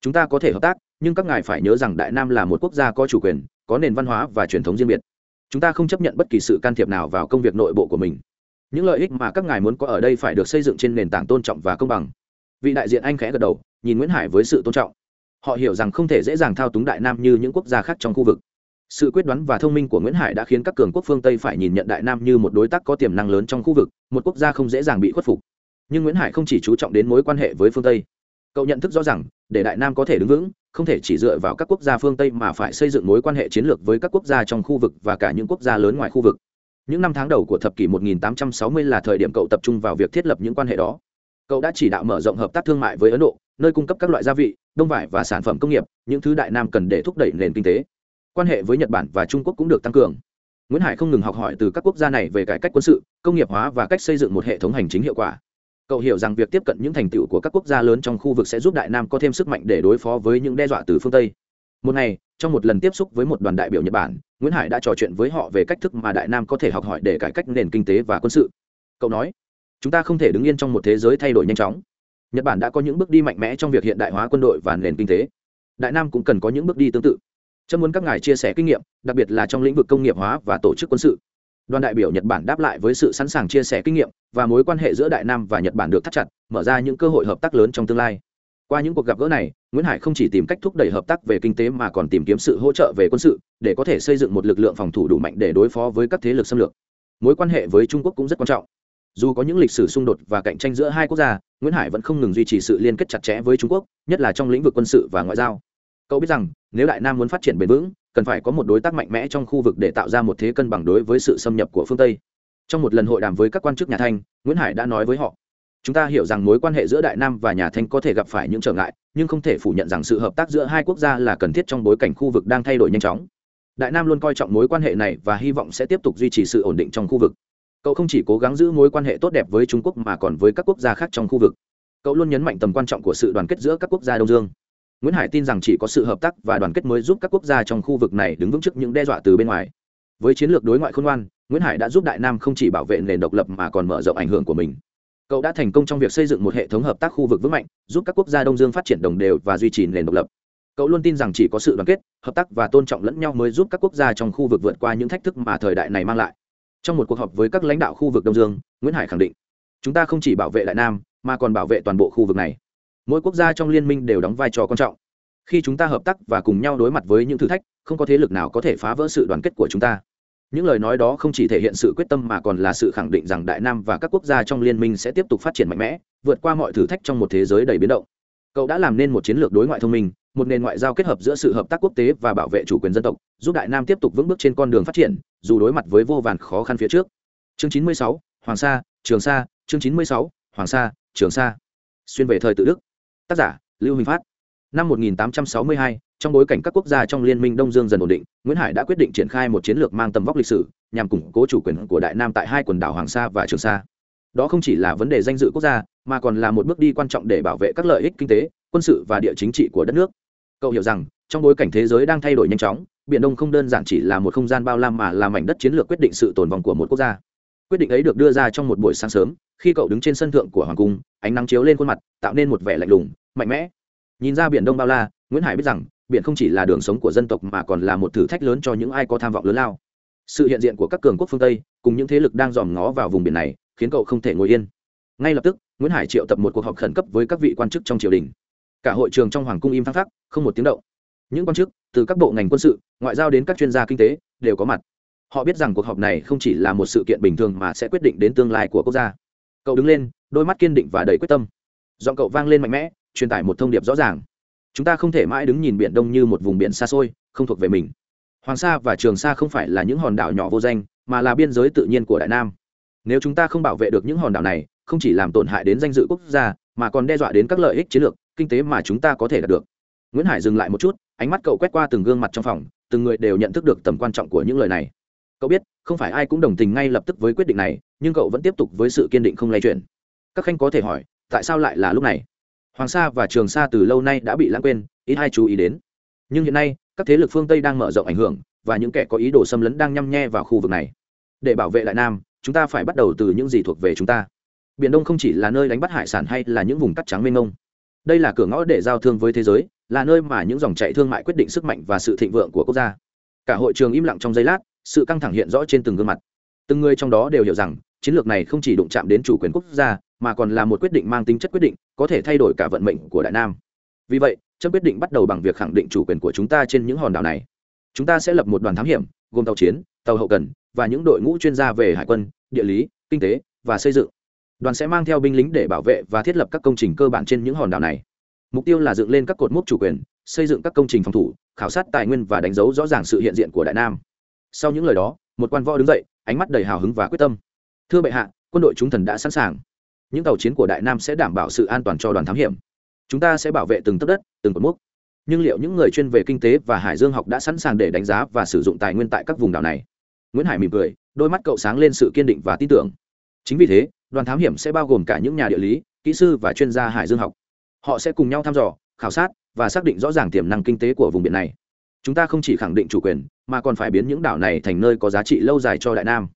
Chúng ta có thể hợp tác nhưng các ngài phải nhớ rằng đại nam là một quốc gia có chủ quyền, có nền văn hóa và truyền thống riêng biệt. Chúng ta không chấp nhận bất kỳ sự can thiệp nào vào công việc nội bộ của mình. Những lợi ích mà các ngài muốn có ở đây phải được xây dựng trên nền tảng tôn trọng và công bằng. Vị đại diện anh khẽ gật đầu, nhìn nguyễn hải với sự tôn trọng. Họ hiểu rằng không thể dễ dàng thao túng đại nam như những quốc gia khác trong khu vực. Sự quyết đoán và thông minh của nguyễn hải đã khiến các cường quốc phương tây phải nhìn nhận đại nam như một đối tác có tiềm năng lớn trong khu vực, một quốc gia không dễ dàng bị khuất phục. Nhưng nguyễn hải không chỉ chú trọng đến mối quan hệ với phương tây. Cậu nhận thức rõ rằng để đại nam có thể đứng vững, không thể chỉ dựa vào các quốc gia phương tây mà phải xây dựng mối quan hệ chiến lược với các quốc gia trong khu vực và cả những quốc gia lớn ngoài khu vực. Những năm tháng đầu của thập kỷ 1860 là thời điểm cậu tập trung vào việc thiết lập những quan hệ đó. Cậu đã chỉ đạo mở rộng hợp tác thương mại với ấn độ, nơi cung cấp các loại gia vị, đông vải và sản phẩm công nghiệp, những thứ đại nam cần để thúc đẩy nền kinh tế. Quan hệ với nhật bản và trung quốc cũng được tăng cường. Nguyễn hải không ngừng học hỏi từ các quốc gia này về cải cách quân sự, công nghiệp hóa và cách xây dựng một hệ thống hành chính hiệu quả cậu hiểu rằng việc tiếp cận những thành tựu của các quốc gia lớn trong khu vực sẽ giúp đại nam có thêm sức mạnh để đối phó với những đe dọa từ phương tây. Một ngày, trong một lần tiếp xúc với một đoàn đại biểu nhật bản, nguyễn hải đã trò chuyện với họ về cách thức mà đại nam có thể học hỏi để cải cách nền kinh tế và quân sự. Cậu nói, chúng ta không thể đứng yên trong một thế giới thay đổi nhanh chóng. Nhật bản đã có những bước đi mạnh mẽ trong việc hiện đại hóa quân đội và nền kinh tế. Đại nam cũng cần có những bước đi tương tự. Chân muốn các ngài chia sẻ kinh nghiệm, đặc biệt là trong lĩnh vực công nghiệp hóa và tổ chức quân sự đoàn đại biểu nhật bản đáp lại với sự sẵn sàng chia sẻ kinh nghiệm và mối quan hệ giữa đại nam và nhật bản được thắt chặt, mở ra những cơ hội hợp tác lớn trong tương lai. Qua những cuộc gặp gỡ này, nguyễn hải không chỉ tìm cách thúc đẩy hợp tác về kinh tế mà còn tìm kiếm sự hỗ trợ về quân sự để có thể xây dựng một lực lượng phòng thủ đủ mạnh để đối phó với các thế lực xâm lược. Mối quan hệ với trung quốc cũng rất quan trọng. Dù có những lịch sử xung đột và cạnh tranh giữa hai quốc gia, nguyễn hải vẫn không ngừng duy trì sự liên kết chặt chẽ với trung quốc, nhất là trong lĩnh vực quân sự và ngoại giao cậu biết rằng, nếu đại nam muốn phát triển bền vững, cần phải có một đối tác mạnh mẽ trong khu vực để tạo ra một thế cân bằng đối với sự xâm nhập của phương tây. Trong một lần hội đàm với các quan chức nhà thanh, nguyễn hải đã nói với họ, chúng ta hiểu rằng mối quan hệ giữa đại nam và nhà thanh có thể gặp phải những trở ngại, nhưng không thể phủ nhận rằng sự hợp tác giữa hai quốc gia là cần thiết trong bối cảnh khu vực đang thay đổi nhanh chóng. Đại nam luôn coi trọng mối quan hệ này và hy vọng sẽ tiếp tục duy trì sự ổn định trong khu vực. Cậu không chỉ cố gắng giữ mối quan hệ tốt đẹp với trung quốc mà còn với các quốc gia khác trong khu vực. Cậu luôn nhấn mạnh tầm quan trọng của sự đoàn kết giữa các quốc gia đông dương nguyễn hải tin rằng chỉ có sự hợp tác và đoàn kết mới giúp các quốc gia trong khu vực này đứng vững trước những đe dọa từ bên ngoài. Với chiến lược đối ngoại khôn ngoan, nguyễn hải đã giúp đại nam không chỉ bảo vệ nền độc lập mà còn mở rộng ảnh hưởng của mình. Cậu đã thành công trong việc xây dựng một hệ thống hợp tác khu vực vững mạnh, giúp các quốc gia đông dương phát triển đồng đều và duy trì nền độc lập. Cậu luôn tin rằng chỉ có sự đoàn kết, hợp tác và tôn trọng lẫn nhau mới giúp các quốc gia trong khu vực vượt qua những thách thức mà thời đại này mang lại. Trong một cuộc họp với các lãnh đạo khu vực đông dương, nguyễn hải khẳng định, chúng ta không chỉ bảo vệ đại nam, mà còn bảo vệ toàn bộ khu vực này mỗi quốc gia trong liên minh đều đóng vai trò quan trọng. Khi chúng ta hợp tác và cùng nhau đối mặt với những thử thách không có thế lực nào có thể phá vỡ sự đoàn kết của chúng ta. Những lời nói đó không chỉ thể hiện sự quyết tâm mà còn là sự khẳng định rằng đại nam và các quốc gia trong liên minh sẽ tiếp tục phát triển mạnh mẽ vượt qua mọi thử thách trong một thế giới đầy biến động. Cậu đã làm nên một chiến lược đối ngoại thông minh một nền ngoại giao kết hợp giữa sự hợp tác quốc tế và bảo vệ chủ quyền dân tộc giúp đại nam tiếp tục vững bước trên con đường phát triển dù đối mặt với vô vàn khó khăn phía trước. Chương 96, hoàng sa trường sa chương 96, hoàng sa trường sa. Xuyên về thời tự đức tác giả lưu huỳnh phát. Năm 1862, trong bối cảnh các quốc gia trong liên minh đông dương dần ổn định nguyễn hải đã quyết định triển khai một chiến lược mang tầm vóc lịch sử nhằm củng cố chủ quyền của đại nam tại hai quần đảo hoàng sa và trường sa. Đó không chỉ là vấn đề danh dự quốc gia mà còn là một bước đi quan trọng để bảo vệ các lợi ích kinh tế quân sự và địa chính trị của đất nước. Cậu hiểu rằng trong bối cảnh thế giới đang thay đổi nhanh chóng biển đông không đơn giản chỉ là một không gian bao la mà là mảnh đất chiến lược quyết định sự tồn vong của một quốc gia. Quyết định ấy được đưa ra trong một buổi sáng sớm khi cậu đứng trên sân thượng của hoàng cung, ánh nắng chiếu lên khuôn mặt, tạo nên một vẻ lạnh lùng, mạnh mẽ. Nhìn ra biển đông bao la, nguyễn hải biết rằng, biển không chỉ là đường sống của dân tộc mà còn là một thử thách lớn cho những ai có tham vọng lớn lao. Sự hiện diện của các cường quốc phương tây, cùng những thế lực đang dòm ngó vào vùng biển này, khiến cậu không thể ngồi yên. Ngay lập tức, nguyễn hải triệu tập một cuộc họp khẩn cấp với các vị quan chức trong triều đình. Cả hội trường trong hoàng cung im phăng phắc, không một tiếng động. Những quan chức, từ các bộ ngành quân sự, ngoại giao đến các chuyên gia kinh tế, đều có mặt. Họ biết rằng cuộc họp này không chỉ là một sự kiện bình thường mà sẽ quyết định đến tương lai của quốc gia cậu đứng lên, đôi mắt kiên định và đầy quyết tâm. Giọng cậu vang lên mạnh mẽ, truyền tải một thông điệp rõ ràng. Chúng ta không thể mãi đứng nhìn biển đông như một vùng biển xa xôi, không thuộc về mình. Hoàng sa và trường sa không phải là những hòn đảo nhỏ vô danh, mà là biên giới tự nhiên của đại nam. Nếu chúng ta không bảo vệ được những hòn đảo này, không chỉ làm tổn hại đến danh dự quốc gia, mà còn đe dọa đến các lợi ích chiến lược, kinh tế mà chúng ta có thể đạt được. Nguyễn hải dừng lại một chút, ánh mắt cậu quét qua từng gương mặt trong phòng, từng người đều nhận thức được tầm quan trọng của những lời này cậu biết, không phải ai cũng đồng tình ngay lập tức với quyết định này, nhưng cậu vẫn tiếp tục với sự kiên định không lay chuyển. Các khanh có thể hỏi, tại sao lại là lúc này? Hoàng sa và trường sa từ lâu nay đã bị lãng quên, ít ai chú ý đến. Nhưng hiện nay, các thế lực phương tây đang mở rộng ảnh hưởng, và những kẻ có ý đồ xâm lấn đang nhăm nhe vào khu vực này. Để bảo vệ lại nam, chúng ta phải bắt đầu từ những gì thuộc về chúng ta. Biển đông không chỉ là nơi đánh bắt hải sản hay là những vùng cắt trắng mênh mông. Đây là cửa ngõ để giao thương với thế giới, là nơi mà những dòng chạy thương mại quyết định sức mạnh và sự thịnh vượng của quốc gia. Cả hội trường im lặng trong giây lát sự căng thẳng hiện rõ trên từng gương mặt. Từng người trong đó đều hiểu rằng, chiến lược này không chỉ đụng chạm đến chủ quyền quốc gia, mà còn là một quyết định mang tính chất quyết định, có thể thay đổi cả vận mệnh của đại nam. Vì vậy chấp quyết định bắt đầu bằng việc khẳng định chủ quyền của chúng ta trên những hòn đảo này. Chúng ta sẽ lập một đoàn thám hiểm, gồm tàu chiến, tàu hậu cần, và những đội ngũ chuyên gia về hải quân, địa lý, kinh tế, và xây dựng. Đoàn sẽ mang theo binh lính để bảo vệ và thiết lập các công trình cơ bản trên những hòn đảo này. Mục tiêu là dựng lên các cột mốc chủ quyền, xây dựng các công trình phòng thủ, khảo sát tài nguyên và đánh dấu rõ ràng sự hiện diện của đại nam sau những lời đó, một quan võ đứng dậy, ánh mắt đầy hào hứng và quyết tâm. Thưa bệ hạ, quân đội chúng thần đã sẵn sàng. Những tàu chiến của đại nam sẽ đảm bảo sự an toàn cho đoàn thám hiểm. Chúng ta sẽ bảo vệ từng tấc đất, từng cột mốc. Nhưng liệu những người chuyên về kinh tế và hải dương học đã sẵn sàng để đánh giá và sử dụng tài nguyên tại các vùng đảo này? Nguyễn hải mỉm cười, đôi mắt cậu sáng lên sự kiên định và tin tưởng. Chính vì thế, đoàn thám hiểm sẽ bao gồm cả những nhà địa lý, kỹ sư và chuyên gia hải dương học. Họ sẽ cùng nhau thăm dò, khảo sát và xác định rõ ràng tiềm năng kinh tế của vùng biển này chúng ta không chỉ khẳng định chủ quyền mà còn phải biến những đảo này thành nơi có giá trị lâu dài cho đại nam.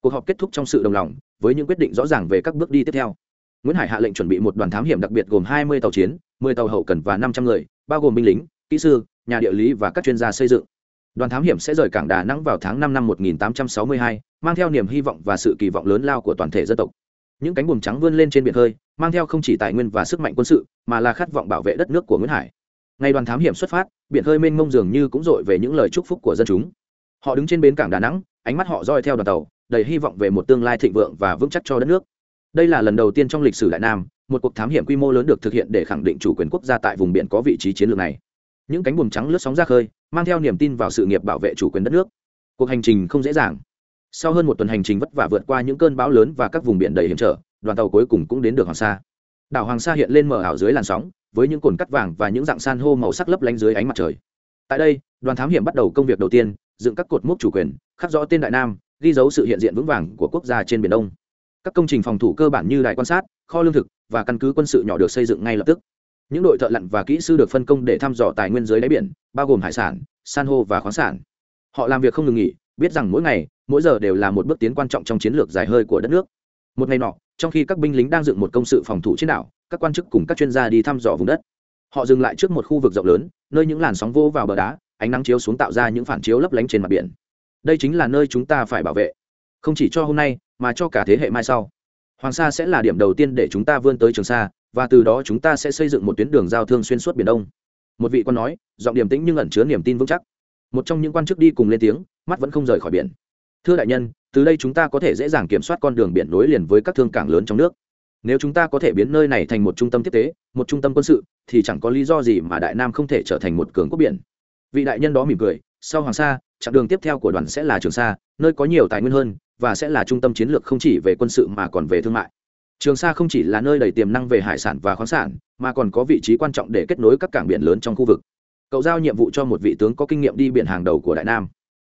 Cuộc họp kết thúc trong sự đồng lòng với những quyết định rõ ràng về các bước đi tiếp theo. Nguyễn hải hạ lệnh chuẩn bị một đoàn thám hiểm đặc biệt gồm hai mươi tàu chiến 10 tàu hậu cần và năm trăm người bao gồm binh lính kỹ sư nhà địa lý và các chuyên gia xây dựng. Đoàn thám hiểm sẽ rời cảng đà nẵng vào tháng năm năm 1862, mang theo niềm hy vọng và sự kỳ vọng lớn lao của toàn thể dân tộc. Những cánh buồm trắng vươn lên trên biển hơi mang theo không chỉ tài nguyên và sức mạnh quân sự mà là khát vọng bảo vệ đất nước của nguyễn hải ngày đoàn thám hiểm xuất phát, biển hơi mênh mông dường như cũng dội về những lời chúc phúc của dân chúng. Họ đứng trên bến cảng đà nẵng, ánh mắt họ roi theo đoàn tàu, đầy hy vọng về một tương lai thịnh vượng và vững chắc cho đất nước. Đây là lần đầu tiên trong lịch sử đại nam, một cuộc thám hiểm quy mô lớn được thực hiện để khẳng định chủ quyền quốc gia tại vùng biển có vị trí chiến lược này. Những cánh buồm trắng lướt sóng ra khơi, mang theo niềm tin vào sự nghiệp bảo vệ chủ quyền đất nước. Cuộc hành trình không dễ dàng. Sau hơn một tuần hành trình vất vả vượt qua những cơn bão lớn và các vùng biển đầy hiểm trở, đoàn tàu cuối cùng cũng đến được hoàng sa đảo hoàng sa hiện lên mở ảo dưới làn sóng, với những cồn cắt vàng và những dạng san hô màu sắc lấp lánh dưới ánh mặt trời. Tại đây, đoàn thám hiểm bắt đầu công việc đầu tiên, dựng các cột mốc chủ quyền, khắc rõ tên đại nam, ghi dấu sự hiện diện vững vàng của quốc gia trên biển đông. Các công trình phòng thủ cơ bản như đài quan sát, kho lương thực và căn cứ quân sự nhỏ được xây dựng ngay lập tức. Những đội thợ lặn và kỹ sư được phân công để thăm dò tài nguyên dưới đáy biển, bao gồm hải sản, san hô và khoáng sản. Họ làm việc không ngừng nghỉ, biết rằng mỗi ngày, mỗi giờ đều là một bước tiến quan trọng trong chiến lược dài hơi của đất nước một ngày nọ, trong khi các binh lính đang dựng một công sự phòng thủ trên đảo, các quan chức cùng các chuyên gia đi thăm dò vùng đất. Họ dừng lại trước một khu vực rộng lớn, nơi những làn sóng vô vào bờ đá, ánh nắng chiếu xuống tạo ra những phản chiếu lấp lánh trên mặt biển. Đây chính là nơi chúng ta phải bảo vệ. Không chỉ cho hôm nay, mà cho cả thế hệ mai sau. Hoàng sa sẽ là điểm đầu tiên để chúng ta vươn tới trường sa, và từ đó chúng ta sẽ xây dựng một tuyến đường giao thương xuyên suốt biển đông. Một vị quan nói, giọng điềm tĩnh nhưng ẩn chứa niềm tin vững chắc. Một trong những quan chức đi cùng lên tiếng, mắt vẫn không rời khỏi biển. Thưa đại nhân từ đây chúng ta có thể dễ dàng kiểm soát con đường biển nối liền với các thương cảng lớn trong nước. Nếu chúng ta có thể biến nơi này thành một trung tâm tiếp tế, một trung tâm quân sự, thì chẳng có lý do gì mà đại nam không thể trở thành một cường quốc biển. Vị đại nhân đó mỉm cười, sau hoàng sa, chặng đường tiếp theo của đoàn sẽ là trường sa, nơi có nhiều tài nguyên hơn, và sẽ là trung tâm chiến lược không chỉ về quân sự mà còn về thương mại. Trường sa không chỉ là nơi đầy tiềm năng về hải sản và khoáng sản, mà còn có vị trí quan trọng để kết nối các cảng biển lớn trong khu vực. Cậu giao nhiệm vụ cho một vị tướng có kinh nghiệm đi biển hàng đầu của đại nam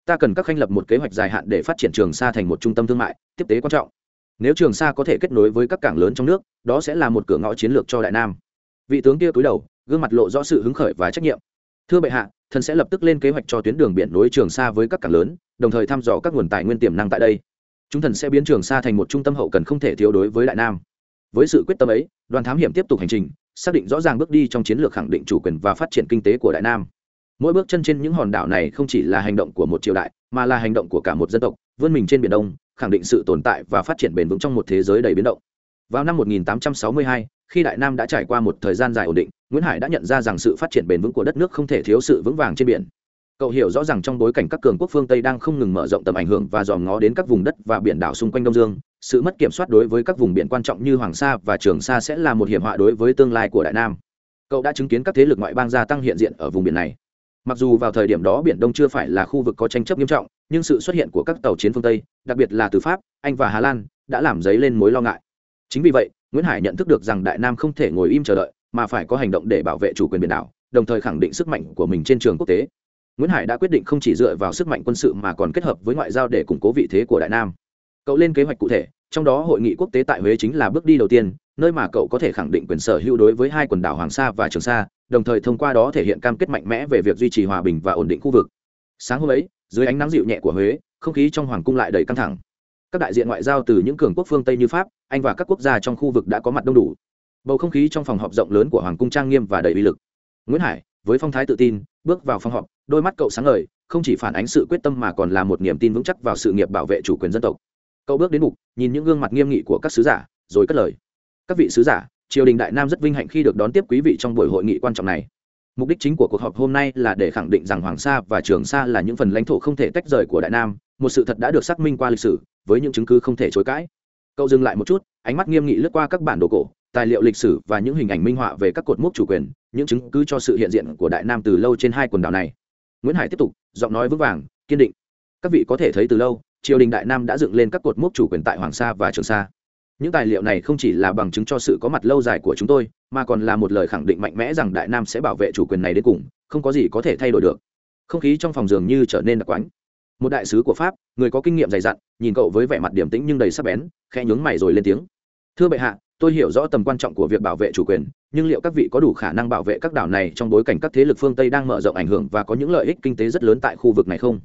ta cần các khanh lập một kế hoạch dài hạn để phát triển trường sa thành một trung tâm thương mại, tiếp tế quan trọng. Nếu trường sa có thể kết nối với các cảng lớn trong nước, đó sẽ là một cửa ngõ chiến lược cho đại nam. Vị tướng kia cúi đầu, gương mặt lộ rõ sự hứng khởi và trách nhiệm. Thưa bệ hạ, thần sẽ lập tức lên kế hoạch cho tuyến đường biển nối trường sa với các cảng lớn, đồng thời thăm dò các nguồn tài nguyên tiềm năng tại đây. Chúng thần sẽ biến trường sa thành một trung tâm hậu cần không thể thiếu đối với đại nam. Với sự quyết tâm ấy, đoàn thám hiểm tiếp tục hành trình, xác định rõ ràng bước đi trong chiến lược khẳng định chủ quyền và phát triển kinh tế của đại nam mỗi bước chân trên những hòn đảo này không chỉ là hành động của một triều đại mà là hành động của cả một dân tộc vươn mình trên biển đông khẳng định sự tồn tại và phát triển bền vững trong một thế giới đầy biến động. Vào năm 1862, khi đại nam đã trải qua một thời gian dài ổn định nguyễn hải đã nhận ra rằng sự phát triển bền vững của đất nước không thể thiếu sự vững vàng trên biển. Cậu hiểu rõ rằng trong bối cảnh các cường quốc phương tây đang không ngừng mở rộng tầm ảnh hưởng và dòm ngó đến các vùng đất và biển đảo xung quanh đông dương sự mất kiểm soát đối với các vùng biển quan trọng như hoàng sa và trường sa sẽ là một hiểm họa đối với tương lai của đại nam. Cậu đã chứng kiến các thế lực ngoại bang gia tăng hiện diện ở vùng biển này mặc dù vào thời điểm đó biển đông chưa phải là khu vực có tranh chấp nghiêm trọng, nhưng sự xuất hiện của các tàu chiến phương tây, đặc biệt là từ pháp, anh và hà lan, đã làm dấy lên mối lo ngại. Chính vì vậy, nguyễn hải nhận thức được rằng đại nam không thể ngồi im chờ đợi, mà phải có hành động để bảo vệ chủ quyền biển đảo, đồng thời khẳng định sức mạnh của mình trên trường quốc tế. Nguyễn hải đã quyết định không chỉ dựa vào sức mạnh quân sự mà còn kết hợp với ngoại giao để củng cố vị thế của đại nam. Cậu lên kế hoạch cụ thể, trong đó hội nghị quốc tế tại huế chính là bước đi đầu tiên nơi mà cậu có thể khẳng định quyền sở hữu đối với hai quần đảo hoàng sa và trường sa, đồng thời thông qua đó thể hiện cam kết mạnh mẽ về việc duy trì hòa bình và ổn định khu vực. Sáng hôm ấy, dưới ánh nắng dịu nhẹ của huế, không khí trong hoàng cung lại đầy căng thẳng. Các đại diện ngoại giao từ những cường quốc phương tây như pháp, anh và các quốc gia trong khu vực đã có mặt đông đủ. Bầu không khí trong phòng họp rộng lớn của hoàng cung trang nghiêm và đầy uy lực. Nguyễn hải, với phong thái tự tin, bước vào phòng họp, đôi mắt cậu sáng ngời, không chỉ phản ánh sự quyết tâm mà còn là một niềm tin vững chắc vào sự nghiệp bảo vệ chủ quyền dân tộc. Cậu bước đến mục nhìn những gương mặt nghiêm nghị của các sứ giả, rồi cất lời các vị sứ giả, triều đình đại nam rất vinh hạnh khi được đón tiếp quý vị trong buổi hội nghị quan trọng này. Mục đích chính của cuộc họp hôm nay là để khẳng định rằng hoàng sa và trường sa là những phần lãnh thổ không thể tách rời của đại nam, một sự thật đã được xác minh qua lịch sử, với những chứng cứ không thể chối cãi. Cậu dừng lại một chút, ánh mắt nghiêm nghị lướt qua các bản đồ cổ, tài liệu lịch sử và những hình ảnh minh họa về các cột mốc chủ quyền, những chứng cứ cho sự hiện diện của đại nam từ lâu trên hai quần đảo này. Nguyễn hải tiếp tục, giọng nói vững vàng, kiên định. Các vị có thể thấy từ lâu, triều đình đại nam đã dựng lên các cột mốc chủ quyền tại hoàng sa và trường sa những tài liệu này không chỉ là bằng chứng cho sự có mặt lâu dài của chúng tôi, mà còn là một lời khẳng định mạnh mẽ rằng đại nam sẽ bảo vệ chủ quyền này đến cùng, không có gì có thể thay đổi được. Không khí trong phòng dường như trở nên đặc quánh. Một đại sứ của pháp, người có kinh nghiệm dày dặn, nhìn cậu với vẻ mặt điềm tĩnh nhưng đầy sắc bén, khẽ nhướng mày rồi lên tiếng. Thưa bệ hạ, tôi hiểu rõ tầm quan trọng của việc bảo vệ chủ quyền, nhưng liệu các vị có đủ khả năng bảo vệ các đảo này trong bối cảnh các thế lực phương tây đang mở rộng ảnh hưởng và có những lợi ích kinh tế rất lớn tại khu vực này không?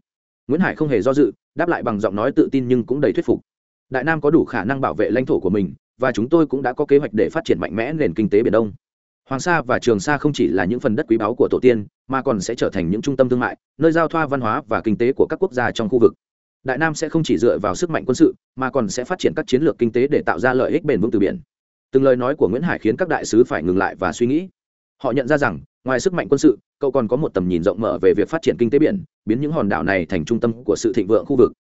Nguyễn hải không hề do dự, đáp lại bằng giọng nói tự tin nhưng cũng đầy thuyết phục đại nam có đủ khả năng bảo vệ lãnh thổ của mình, và chúng tôi cũng đã có kế hoạch để phát triển mạnh mẽ nền kinh tế biển đông. Hoàng sa và trường sa không chỉ là những phần đất quý báu của tổ tiên, mà còn sẽ trở thành những trung tâm thương mại, nơi giao thoa văn hóa và kinh tế của các quốc gia trong khu vực. Đại nam sẽ không chỉ dựa vào sức mạnh quân sự, mà còn sẽ phát triển các chiến lược kinh tế để tạo ra lợi ích bền vững từ biển. Từng lời nói của nguyễn hải khiến các đại sứ phải ngừng lại và suy nghĩ. Họ nhận ra rằng, ngoài sức mạnh quân sự, cậu còn có một tầm nhìn rộng mở về việc phát triển kinh tế biển, biến những hòn đảo này thành trung tâm của sự thịnh vượng khu vực.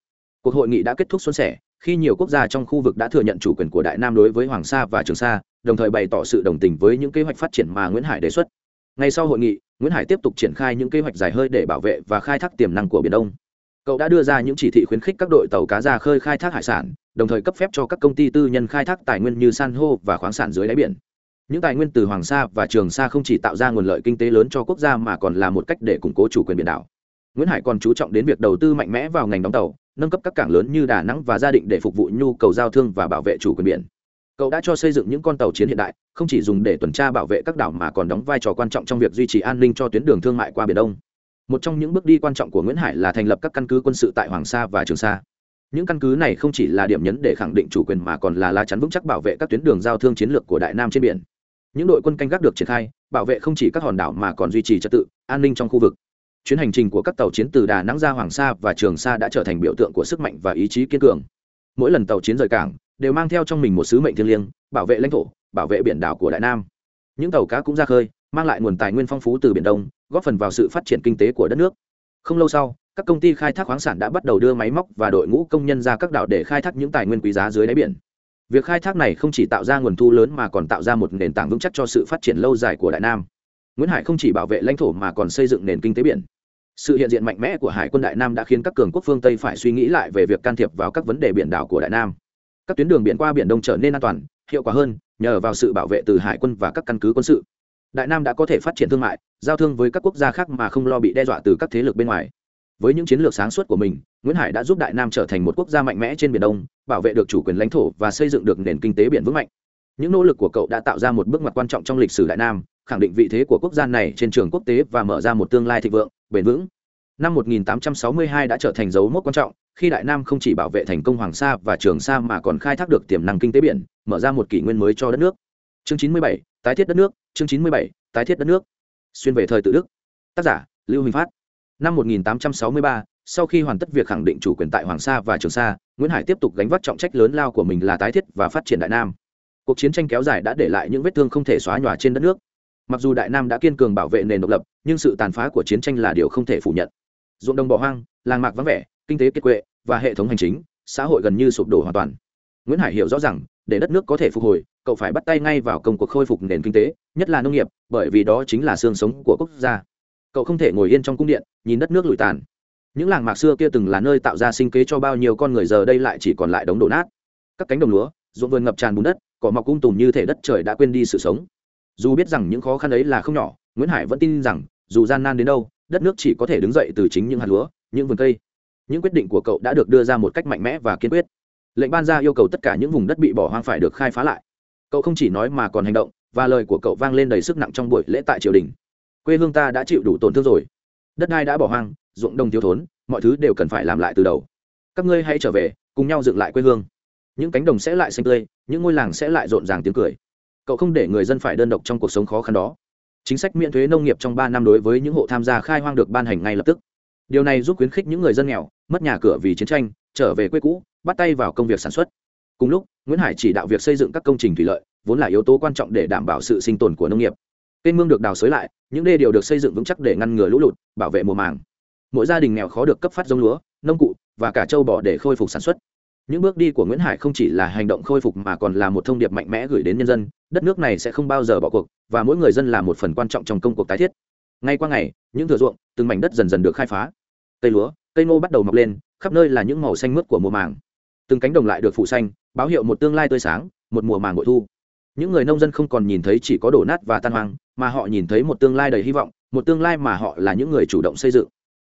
Cuộc hội nghị đã kết thúc xuân sẻ khi nhiều quốc gia trong khu vực đã thừa nhận chủ quyền của đại nam đối với hoàng sa và trường sa, đồng thời bày tỏ sự đồng tình với những kế hoạch phát triển mà nguyễn hải đề xuất. Ngay sau hội nghị, nguyễn hải tiếp tục triển khai những kế hoạch dài hơi để bảo vệ và khai thác tiềm năng của biển đông. Cậu đã đưa ra những chỉ thị khuyến khích các đội tàu cá ra khơi khai thác hải sản, đồng thời cấp phép cho các công ty tư nhân khai thác tài nguyên như san hô và khoáng sản dưới đáy biển. Những tài nguyên từ hoàng sa và trường sa không chỉ tạo ra nguồn lợi kinh tế lớn cho quốc gia mà còn là một cách để củng cố chủ quyền biển đảo nguyễn hải còn chú trọng đến việc đầu tư mạnh mẽ vào ngành đóng tàu, nâng cấp các cảng lớn như đà nẵng và gia định để phục vụ nhu cầu giao thương và bảo vệ chủ quyền biển. Cậu đã cho xây dựng những con tàu chiến hiện đại, không chỉ dùng để tuần tra bảo vệ các đảo mà còn đóng vai trò quan trọng trong việc duy trì an ninh cho tuyến đường thương mại qua biển đông. Một trong những bước đi quan trọng của nguyễn hải là thành lập các căn cứ quân sự tại hoàng sa và trường sa. Những căn cứ này không chỉ là điểm nhấn để khẳng định chủ quyền mà còn là lá chắn vững chắc bảo vệ các tuyến đường giao thương chiến lược của đại nam trên biển. Những đội quân canh gác được triển khai, bảo vệ không chỉ các hòn đảo mà còn duy trì trật tự, an ninh trong khu vực chuyến hành trình của các tàu chiến từ đà nẵng ra hoàng sa và trường sa đã trở thành biểu tượng của sức mạnh và ý chí kiên cường. Mỗi lần tàu chiến rời cảng, đều mang theo trong mình một sứ mệnh thiêng liêng, bảo vệ lãnh thổ, bảo vệ biển đảo của đại nam. Những tàu cá cũng ra khơi, mang lại nguồn tài nguyên phong phú từ biển đông, góp phần vào sự phát triển kinh tế của đất nước. Không lâu sau, các công ty khai thác khoáng sản đã bắt đầu đưa máy móc và đội ngũ công nhân ra các đảo để khai thác những tài nguyên quý giá dưới đáy biển. Việc khai thác này không chỉ tạo ra nguồn thu lớn mà còn tạo ra một nền tảng vững chắc cho sự phát triển lâu dài của đại nam nguyễn hải không chỉ bảo vệ lãnh thổ mà còn xây dựng nền kinh tế biển. Sự hiện diện mạnh mẽ của hải quân đại nam đã khiến các cường quốc phương tây phải suy nghĩ lại về việc can thiệp vào các vấn đề biển đảo của đại nam. Các tuyến đường biển qua biển đông trở nên an toàn, hiệu quả hơn nhờ vào sự bảo vệ từ hải quân và các căn cứ quân sự. Đại nam đã có thể phát triển thương mại, giao thương với các quốc gia khác mà không lo bị đe dọa từ các thế lực bên ngoài. Với những chiến lược sáng suốt của mình, nguyễn hải đã giúp đại nam trở thành một quốc gia mạnh mẽ trên biển đông, bảo vệ được chủ quyền lãnh thổ và xây dựng được nền kinh tế biển vững mạnh. Những nỗ lực của cậu đã tạo ra một bước ngoặt quan trọng trong lịch sử đại nam khẳng định vị thế của quốc gia này trên trường quốc tế và mở ra một tương lai thịnh vượng bền vững. Năm 1862 đã trở thành dấu mốc quan trọng khi đại nam không chỉ bảo vệ thành công hoàng sa và trường sa mà còn khai thác được tiềm năng kinh tế biển mở ra một kỷ nguyên mới cho đất nước. Chương 97, tái thiết đất nước. Chương 97, tái thiết đất nước. Xuyên về thời tự đức. Tác giả lưu huỳnh phát. Năm 1863, sau khi hoàn tất việc khẳng định chủ quyền tại hoàng sa và trường sa nguyễn hải tiếp tục gánh vác trọng trách lớn lao của mình là tái thiết và phát triển đại nam. Cuộc chiến tranh kéo dài đã để lại những vết thương không thể xóa nhòa trên đất nước mặc dù đại nam đã kiên cường bảo vệ nền độc lập, nhưng sự tàn phá của chiến tranh là điều không thể phủ nhận. Ruộng đồng bỏ hoang, làng mạc vắng vẻ, kinh tế kiệt quệ và hệ thống hành chính, xã hội gần như sụp đổ hoàn toàn. Nguyễn hải hiểu rõ rằng, để đất nước có thể phục hồi, cậu phải bắt tay ngay vào công cuộc khôi phục nền kinh tế, nhất là nông nghiệp, bởi vì đó chính là xương sống của quốc gia. Cậu không thể ngồi yên trong cung điện, nhìn đất nước lụi tàn. Những làng mạc xưa kia từng là nơi tạo ra sinh kế cho bao nhiêu con người giờ đây lại chỉ còn lại đống đổ nát. Các cánh đồng lúa, ruộng vườn ngập tràn bùn đất, cỏ mọc cung tùm như thể đất trời đã quên đi sự sống dù biết rằng những khó khăn ấy là không nhỏ, nguyễn hải vẫn tin rằng, dù gian nan đến đâu, đất nước chỉ có thể đứng dậy từ chính những hạt lúa, những vườn cây. Những quyết định của cậu đã được đưa ra một cách mạnh mẽ và kiên quyết. Lệnh ban ra yêu cầu tất cả những vùng đất bị bỏ hoang phải được khai phá lại. Cậu không chỉ nói mà còn hành động, và lời của cậu vang lên đầy sức nặng trong buổi lễ tại triều đình. Quê hương ta đã chịu đủ tổn thương rồi. Đất đai đã bỏ hoang, ruộng đồng thiếu thốn, mọi thứ đều cần phải làm lại từ đầu. Các ngươi hãy trở về, cùng nhau dựng lại quê hương. Những cánh đồng sẽ lại xanh tươi, những ngôi làng sẽ lại rộn ràng tiếng cười cậu không để người dân phải đơn độc trong cuộc sống khó khăn đó. Chính sách miễn thuế nông nghiệp trong ba năm đối với những hộ tham gia khai hoang được ban hành ngay lập tức. Điều này giúp khuyến khích những người dân nghèo, mất nhà cửa vì chiến tranh, trở về quê cũ, bắt tay vào công việc sản xuất. Cùng lúc, nguyễn hải chỉ đạo việc xây dựng các công trình thủy lợi, vốn là yếu tố quan trọng để đảm bảo sự sinh tồn của nông nghiệp. Kênh mương được đào xới lại, những đê điều được xây dựng vững chắc để ngăn ngừa lũ lụt, bảo vệ mùa màng. Mỗi gia đình nghèo khó được cấp phát giống lúa, nông cụ và cả châu bò để khôi phục sản xuất những bước đi của nguyễn hải không chỉ là hành động khôi phục mà còn là một thông điệp mạnh mẽ gửi đến nhân dân, đất nước này sẽ không bao giờ bỏ cuộc, và mỗi người dân là một phần quan trọng trong công cuộc tái thiết. Ngay qua ngày, những thửa ruộng, từng mảnh đất dần dần được khai phá. Cây lúa, cây ngô bắt đầu mọc lên, khắp nơi là những màu xanh mướt của mùa màng. Từng cánh đồng lại được phủ xanh, báo hiệu một tương lai tươi sáng, một mùa màng bội thu. Những người nông dân không còn nhìn thấy chỉ có đổ nát và tan hoang, mà họ nhìn thấy một tương lai đầy hy vọng, một tương lai mà họ là những người chủ động xây dựng.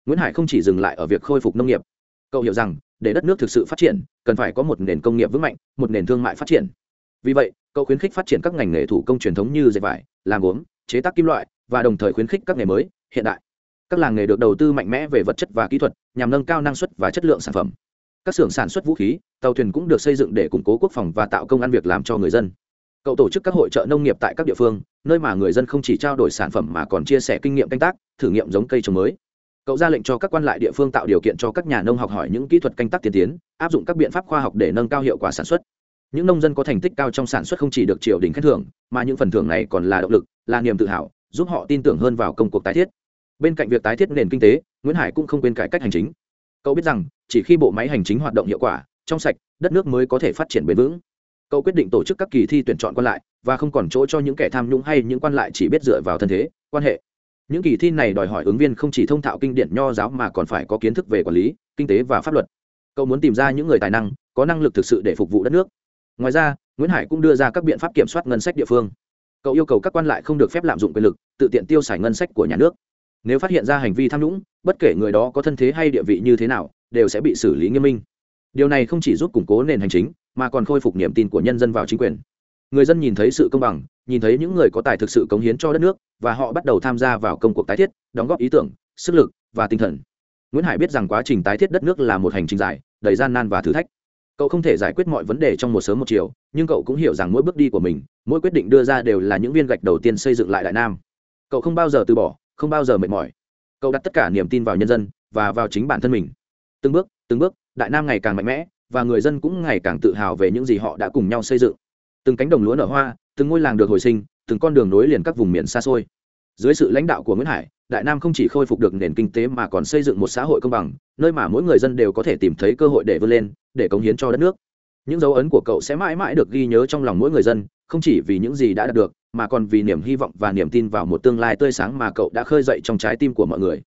Nguyễn hải không chỉ dừng lại ở việc khôi phục nông nghiệp cậu hiểu rằng, để đất nước thực sự phát triển, cần phải có một nền công nghiệp vững mạnh, một nền thương mại phát triển. Vì vậy, cậu khuyến khích phát triển các ngành nghề thủ công truyền thống như dệt vải, làm gốm, chế tác kim loại và đồng thời khuyến khích các nghề mới, hiện đại. Các làng nghề được đầu tư mạnh mẽ về vật chất và kỹ thuật, nhằm nâng cao năng suất và chất lượng sản phẩm. Các xưởng sản xuất vũ khí, tàu thuyền cũng được xây dựng để củng cố quốc phòng và tạo công ăn việc làm cho người dân. Cậu tổ chức các hội trợ nông nghiệp tại các địa phương, nơi mà người dân không chỉ trao đổi sản phẩm mà còn chia sẻ kinh nghiệm canh tác, thử nghiệm giống cây trồng mới cậu ra lệnh cho các quan lại địa phương tạo điều kiện cho các nhà nông học hỏi những kỹ thuật canh tác tiên tiến, áp dụng các biện pháp khoa học để nâng cao hiệu quả sản xuất. Những nông dân có thành tích cao trong sản xuất không chỉ được triều đình khen thưởng, mà những phần thưởng này còn là động lực, là niềm tự hào, giúp họ tin tưởng hơn vào công cuộc tái thiết. Bên cạnh việc tái thiết nền kinh tế, nguyễn hải cũng không quên cải cách hành chính. Cậu biết rằng, chỉ khi bộ máy hành chính hoạt động hiệu quả, trong sạch, đất nước mới có thể phát triển bền vững. Cậu quyết định tổ chức các kỳ thi tuyển chọn quan lại, và không còn chỗ cho những kẻ tham nhũng hay những quan lại chỉ biết dựa vào thân thế, quan hệ những kỳ thi này đòi hỏi ứng viên không chỉ thông thạo kinh điển nho giáo mà còn phải có kiến thức về quản lý, kinh tế và pháp luật. Cậu muốn tìm ra những người tài năng, có năng lực thực sự để phục vụ đất nước. Ngoài ra, nguyễn hải cũng đưa ra các biện pháp kiểm soát ngân sách địa phương. Cậu yêu cầu các quan lại không được phép lạm dụng quyền lực, tự tiện tiêu xài ngân sách của nhà nước. Nếu phát hiện ra hành vi tham nhũng, bất kể người đó có thân thế hay địa vị như thế nào, đều sẽ bị xử lý nghiêm minh. Điều này không chỉ giúp củng cố nền hành chính, mà còn khôi phục niềm tin của nhân dân vào chính quyền. Người dân nhìn thấy sự công bằng nhìn thấy những người có tài thực sự cống hiến cho đất nước và họ bắt đầu tham gia vào công cuộc tái thiết, đóng góp ý tưởng, sức lực và tinh thần. Nguyễn hải biết rằng quá trình tái thiết đất nước là một hành trình dài, đầy gian nan và thử thách. Cậu không thể giải quyết mọi vấn đề trong một sớm một chiều, nhưng cậu cũng hiểu rằng mỗi bước đi của mình, mỗi quyết định đưa ra đều là những viên gạch đầu tiên xây dựng lại đại nam. Cậu không bao giờ từ bỏ, không bao giờ mệt mỏi. Cậu đặt tất cả niềm tin vào nhân dân và vào chính bản thân mình. Từng bước từng bước, đại nam ngày càng mạnh mẽ và người dân cũng ngày càng tự hào về những gì họ đã cùng nhau xây dựng từng cánh đồng lúa nở hoa, từng ngôi làng được hồi sinh, từng con đường nối liền các vùng miền xa xôi. Dưới sự lãnh đạo của nguyễn hải, đại nam không chỉ khôi phục được nền kinh tế mà còn xây dựng một xã hội công bằng, nơi mà mỗi người dân đều có thể tìm thấy cơ hội để vươn lên, để cống hiến cho đất nước. Những dấu ấn của cậu sẽ mãi mãi được ghi nhớ trong lòng mỗi người dân, không chỉ vì những gì đã đạt được, mà còn vì niềm hy vọng và niềm tin vào một tương lai tươi sáng mà cậu đã khơi dậy trong trái tim của mọi người.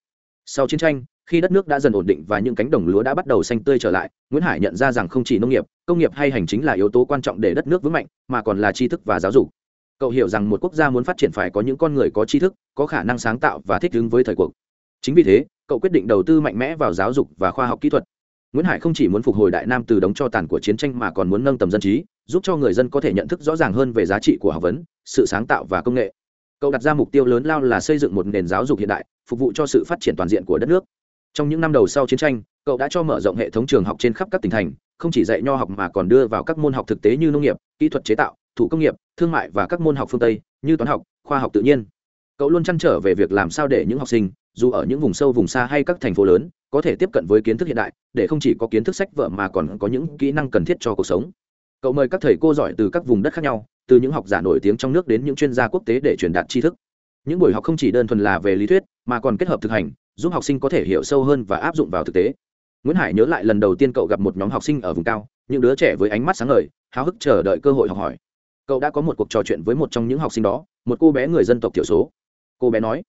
Sau chiến tranh khi đất nước đã dần ổn định và những cánh đồng lúa đã bắt đầu xanh tươi trở lại, nguyễn hải nhận ra rằng không chỉ nông nghiệp, công nghiệp hay hành chính là yếu tố quan trọng để đất nước vững mạnh, mà còn là tri thức và giáo dục. Cậu hiểu rằng một quốc gia muốn phát triển phải có những con người có tri thức, có khả năng sáng tạo và thích ứng với thời cuộc. Chính vì thế, cậu quyết định đầu tư mạnh mẽ vào giáo dục và khoa học kỹ thuật. Nguyễn hải không chỉ muốn phục hồi đại nam từ đống cho tàn của chiến tranh mà còn muốn nâng tầm dân trí, giúp cho người dân có thể nhận thức rõ ràng hơn về giá trị của học vấn, sự sáng tạo và công nghệ. Cậu đặt ra mục tiêu lớn lao là xây dựng một nền giáo dục hiện đại, phục vụ cho sự phát triển toàn diện của đất nước trong những năm đầu sau chiến tranh, cậu đã cho mở rộng hệ thống trường học trên khắp các tỉnh thành, không chỉ dạy nho học mà còn đưa vào các môn học thực tế như nông nghiệp, kỹ thuật chế tạo, thủ công nghiệp, thương mại và các môn học phương tây, như toán học, khoa học tự nhiên. Cậu luôn chăn trở về việc làm sao để những học sinh, dù ở những vùng sâu vùng xa hay các thành phố lớn, có thể tiếp cận với kiến thức hiện đại, để không chỉ có kiến thức sách vở mà còn có những kỹ năng cần thiết cho cuộc sống. Cậu mời các thầy cô giỏi từ các vùng đất khác nhau, từ những học giả nổi tiếng trong nước đến những chuyên gia quốc tế để truyền đạt tri thức. Những buổi học không chỉ đơn thuần là về lý thuyết, mà còn kết hợp thực hành giúp học sinh có thể hiểu sâu hơn và áp dụng vào thực tế. Nguyễn hải nhớ lại lần đầu tiên cậu gặp một nhóm học sinh ở vùng cao, những đứa trẻ với ánh mắt sáng ngời, háo hức chờ đợi cơ hội học hỏi. Cậu đã có một cuộc trò chuyện với một trong những học sinh đó, một cô bé người dân tộc thiểu số. Cô bé nói,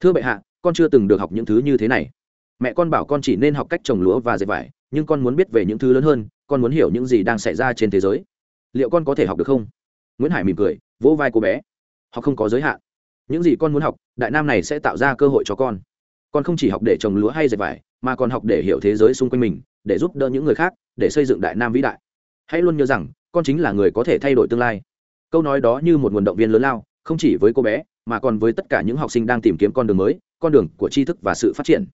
thưa bệ hạ, con chưa từng được học những thứ như thế này. Mẹ con bảo con chỉ nên học cách trồng lúa và dệt vải, nhưng con muốn biết về những thứ lớn hơn, con muốn hiểu những gì đang xảy ra trên thế giới. Liệu con có thể học được không? Nguyễn hải mỉm cười, vỗ vai cô bé, học không có giới hạn. Những gì con muốn học, đại nam này sẽ tạo ra cơ hội cho con con không chỉ học để trồng lúa hay dệt vải, mà còn học để hiểu thế giới xung quanh mình, để giúp đỡ những người khác, để xây dựng đại nam vĩ đại. Hãy luôn nhớ rằng, con chính là người có thể thay đổi tương lai. Câu nói đó như một nguồn động viên lớn lao, không chỉ với cô bé, mà còn với tất cả những học sinh đang tìm kiếm con đường mới, con đường của tri thức và sự phát triển.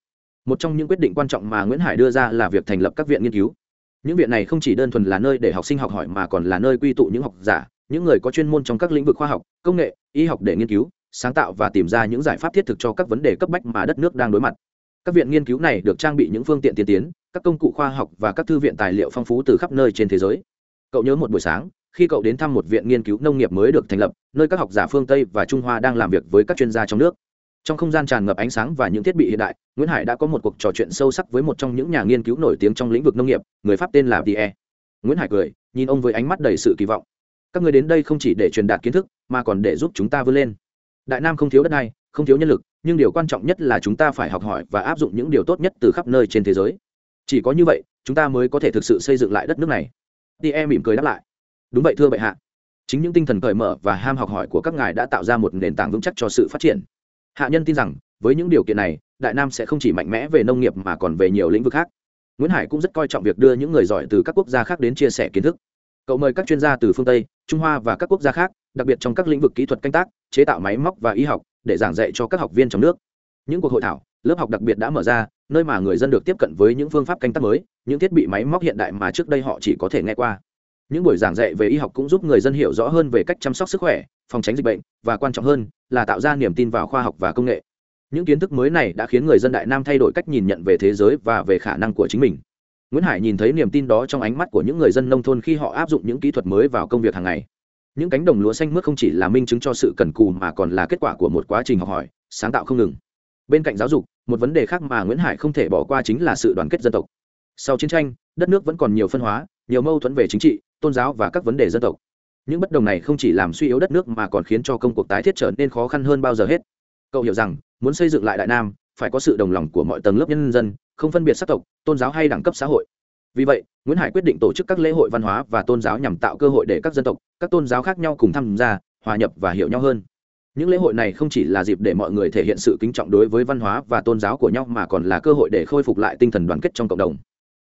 Một trong những quyết định quan trọng mà nguyễn hải đưa ra là việc thành lập các viện nghiên cứu. Những viện này không chỉ đơn thuần là nơi để học sinh học hỏi mà còn là nơi quy tụ những học giả, những người có chuyên môn trong các lĩnh vực khoa học, công nghệ, y học để nghiên cứu sáng tạo và tìm ra những giải pháp thiết thực cho các vấn đề cấp bách mà đất nước đang đối mặt. Các viện nghiên cứu này được trang bị những phương tiện tiên tiến, các công cụ khoa học và các thư viện tài liệu phong phú từ khắp nơi trên thế giới. Cậu nhớ một buổi sáng, khi cậu đến thăm một viện nghiên cứu nông nghiệp mới được thành lập, nơi các học giả phương tây và trung hoa đang làm việc với các chuyên gia trong nước. Trong không gian tràn ngập ánh sáng và những thiết bị hiện đại, nguyễn hải đã có một cuộc trò chuyện sâu sắc với một trong những nhà nghiên cứu nổi tiếng trong lĩnh vực nông nghiệp, người pháp tên là pierre. Nguyễn hải cười, nhìn ông với ánh mắt đầy sự kỳ vọng. Các người đến đây không chỉ để truyền đạt kiến thức, mà còn để giúp chúng ta vươn lên đại nam không thiếu đất đai, không thiếu nhân lực, nhưng điều quan trọng nhất là chúng ta phải học hỏi và áp dụng những điều tốt nhất từ khắp nơi trên thế giới. Chỉ có như vậy, chúng ta mới có thể thực sự xây dựng lại đất nước này. Tie mỉm cười đáp lại. Đúng vậy thưa bệ hạ. Chính những tinh thần cởi mở và ham học hỏi của các ngài đã tạo ra một nền tảng vững chắc cho sự phát triển. Hạ nhân tin rằng, với những điều kiện này, đại nam sẽ không chỉ mạnh mẽ về nông nghiệp mà còn về nhiều lĩnh vực khác. Nguyễn hải cũng rất coi trọng việc đưa những người giỏi từ các quốc gia khác đến chia sẻ kiến thức. Cậu mời các chuyên gia từ phương tây, trung hoa và các quốc gia khác đặc biệt trong các lĩnh vực kỹ thuật canh tác, chế tạo máy móc và y học, để giảng dạy cho các học viên trong nước. Những cuộc hội thảo, lớp học đặc biệt đã mở ra, nơi mà người dân được tiếp cận với những phương pháp canh tác mới, những thiết bị máy móc hiện đại mà trước đây họ chỉ có thể nghe qua. Những buổi giảng dạy về y học cũng giúp người dân hiểu rõ hơn về cách chăm sóc sức khỏe, phòng tránh dịch bệnh, và quan trọng hơn là tạo ra niềm tin vào khoa học và công nghệ. Những kiến thức mới này đã khiến người dân đại nam thay đổi cách nhìn nhận về thế giới và về khả năng của chính mình. Nguyễn hải nhìn thấy niềm tin đó trong ánh mắt của những người dân nông thôn khi họ áp dụng những kỹ thuật mới vào công việc hàng ngày những cánh đồng lúa xanh mướt không chỉ là minh chứng cho sự cần cù mà còn là kết quả của một quá trình học hỏi, sáng tạo không ngừng. Bên cạnh giáo dục, một vấn đề khác mà nguyễn hải không thể bỏ qua chính là sự đoàn kết dân tộc. Sau chiến tranh, đất nước vẫn còn nhiều phân hóa, nhiều mâu thuẫn về chính trị, tôn giáo và các vấn đề dân tộc. Những bất đồng này không chỉ làm suy yếu đất nước mà còn khiến cho công cuộc tái thiết trở nên khó khăn hơn bao giờ hết. Cậu hiểu rằng, muốn xây dựng lại đại nam, phải có sự đồng lòng của mọi tầng lớp nhân dân, không phân biệt sắc tộc, tôn giáo hay đẳng cấp xã hội vì vậy, nguyễn hải quyết định tổ chức các lễ hội văn hóa và tôn giáo nhằm tạo cơ hội để các dân tộc, các tôn giáo khác nhau cùng tham gia, hòa nhập và hiểu nhau hơn. Những lễ hội này không chỉ là dịp để mọi người thể hiện sự kính trọng đối với văn hóa và tôn giáo của nhau mà còn là cơ hội để khôi phục lại tinh thần đoàn kết trong cộng đồng.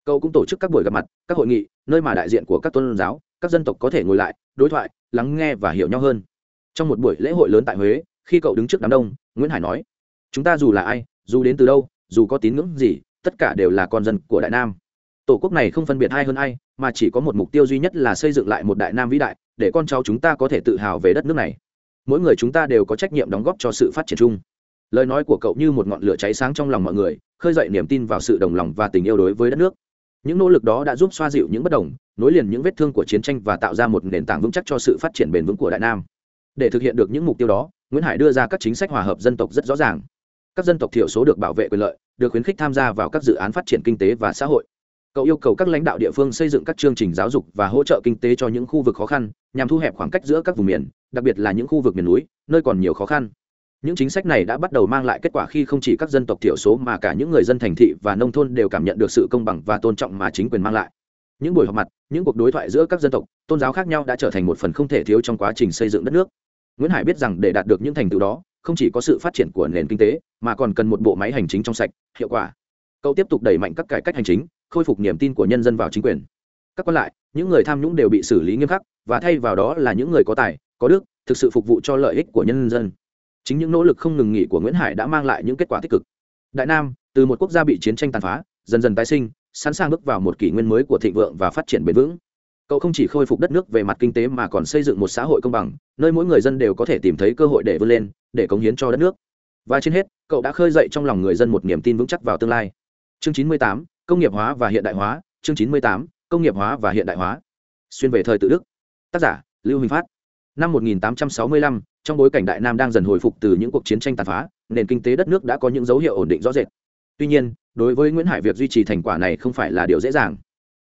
Cậu cũng tổ chức các buổi gặp mặt, các hội nghị, nơi mà đại diện của các tôn giáo, các dân tộc có thể ngồi lại, đối thoại, lắng nghe và hiểu nhau hơn. Trong một buổi lễ hội lớn tại huế, khi cậu đứng trước đám đông, nguyễn hải nói, chúng ta dù là ai, dù đến từ đâu, dù có tín ngưỡng gì, tất cả đều là con dân của đại nam tổ quốc này không phân biệt ai hơn ai, mà chỉ có một mục tiêu duy nhất là xây dựng lại một đại nam vĩ đại, để con cháu chúng ta có thể tự hào về đất nước này. Mỗi người chúng ta đều có trách nhiệm đóng góp cho sự phát triển chung. Lời nói của cậu như một ngọn lửa cháy sáng trong lòng mọi người, khơi dậy niềm tin vào sự đồng lòng và tình yêu đối với đất nước. Những nỗ lực đó đã giúp xoa dịu những bất đồng, nối liền những vết thương của chiến tranh và tạo ra một nền tảng vững chắc cho sự phát triển bền vững của đại nam. Để thực hiện được những mục tiêu đó, nguyễn hải đưa ra các chính sách hòa hợp dân tộc rất rõ ràng. Các dân tộc thiểu số được bảo vệ quyền lợi, được khuyến khích tham gia vào các dự án phát triển kinh tế và xã hội cậu yêu cầu các lãnh đạo địa phương xây dựng các chương trình giáo dục và hỗ trợ kinh tế cho những khu vực khó khăn, nhằm thu hẹp khoảng cách giữa các vùng miền, đặc biệt là những khu vực miền núi, nơi còn nhiều khó khăn. Những chính sách này đã bắt đầu mang lại kết quả khi không chỉ các dân tộc thiểu số mà cả những người dân thành thị và nông thôn đều cảm nhận được sự công bằng và tôn trọng mà chính quyền mang lại. Những buổi họp mặt, những cuộc đối thoại giữa các dân tộc, tôn giáo khác nhau đã trở thành một phần không thể thiếu trong quá trình xây dựng đất nước. Nguyễn hải biết rằng để đạt được những thành tựu đó, không chỉ có sự phát triển của nền kinh tế, mà còn cần một bộ máy hành chính trong sạch, hiệu quả. Cậu tiếp tục đẩy mạnh các cải cách hành chính khôi phục niềm tin của nhân dân vào chính quyền. Các còn lại những người tham nhũng đều bị xử lý nghiêm khắc và thay vào đó là những người có tài có đức thực sự phục vụ cho lợi ích của nhân dân. Chính những nỗ lực không ngừng nghỉ của nguyễn hải đã mang lại những kết quả tích cực. Đại nam từ một quốc gia bị chiến tranh tàn phá dần dần tái sinh sẵn sàng bước vào một kỷ nguyên mới của thịnh vượng và phát triển bền vững. Cậu không chỉ khôi phục đất nước về mặt kinh tế mà còn xây dựng một xã hội công bằng nơi mỗi người dân đều có thể tìm thấy cơ hội để vươn lên để cống hiến cho đất nước. Và trên hết cậu đã khơi dậy trong lòng người dân một niềm tin vững chắc vào tương lai. Chương 98, công nghiệp hóa và hiện đại hóa chương 98, công nghiệp hóa và hiện đại hóa. Xuyên về thời tự đức. Tác giả lưu huỳnh phát. Năm 1865, trong bối cảnh đại nam đang dần hồi phục từ những cuộc chiến tranh tàn phá nền kinh tế đất nước đã có những dấu hiệu ổn định rõ rệt. Tuy nhiên đối với nguyễn hải việc duy trì thành quả này không phải là điều dễ dàng.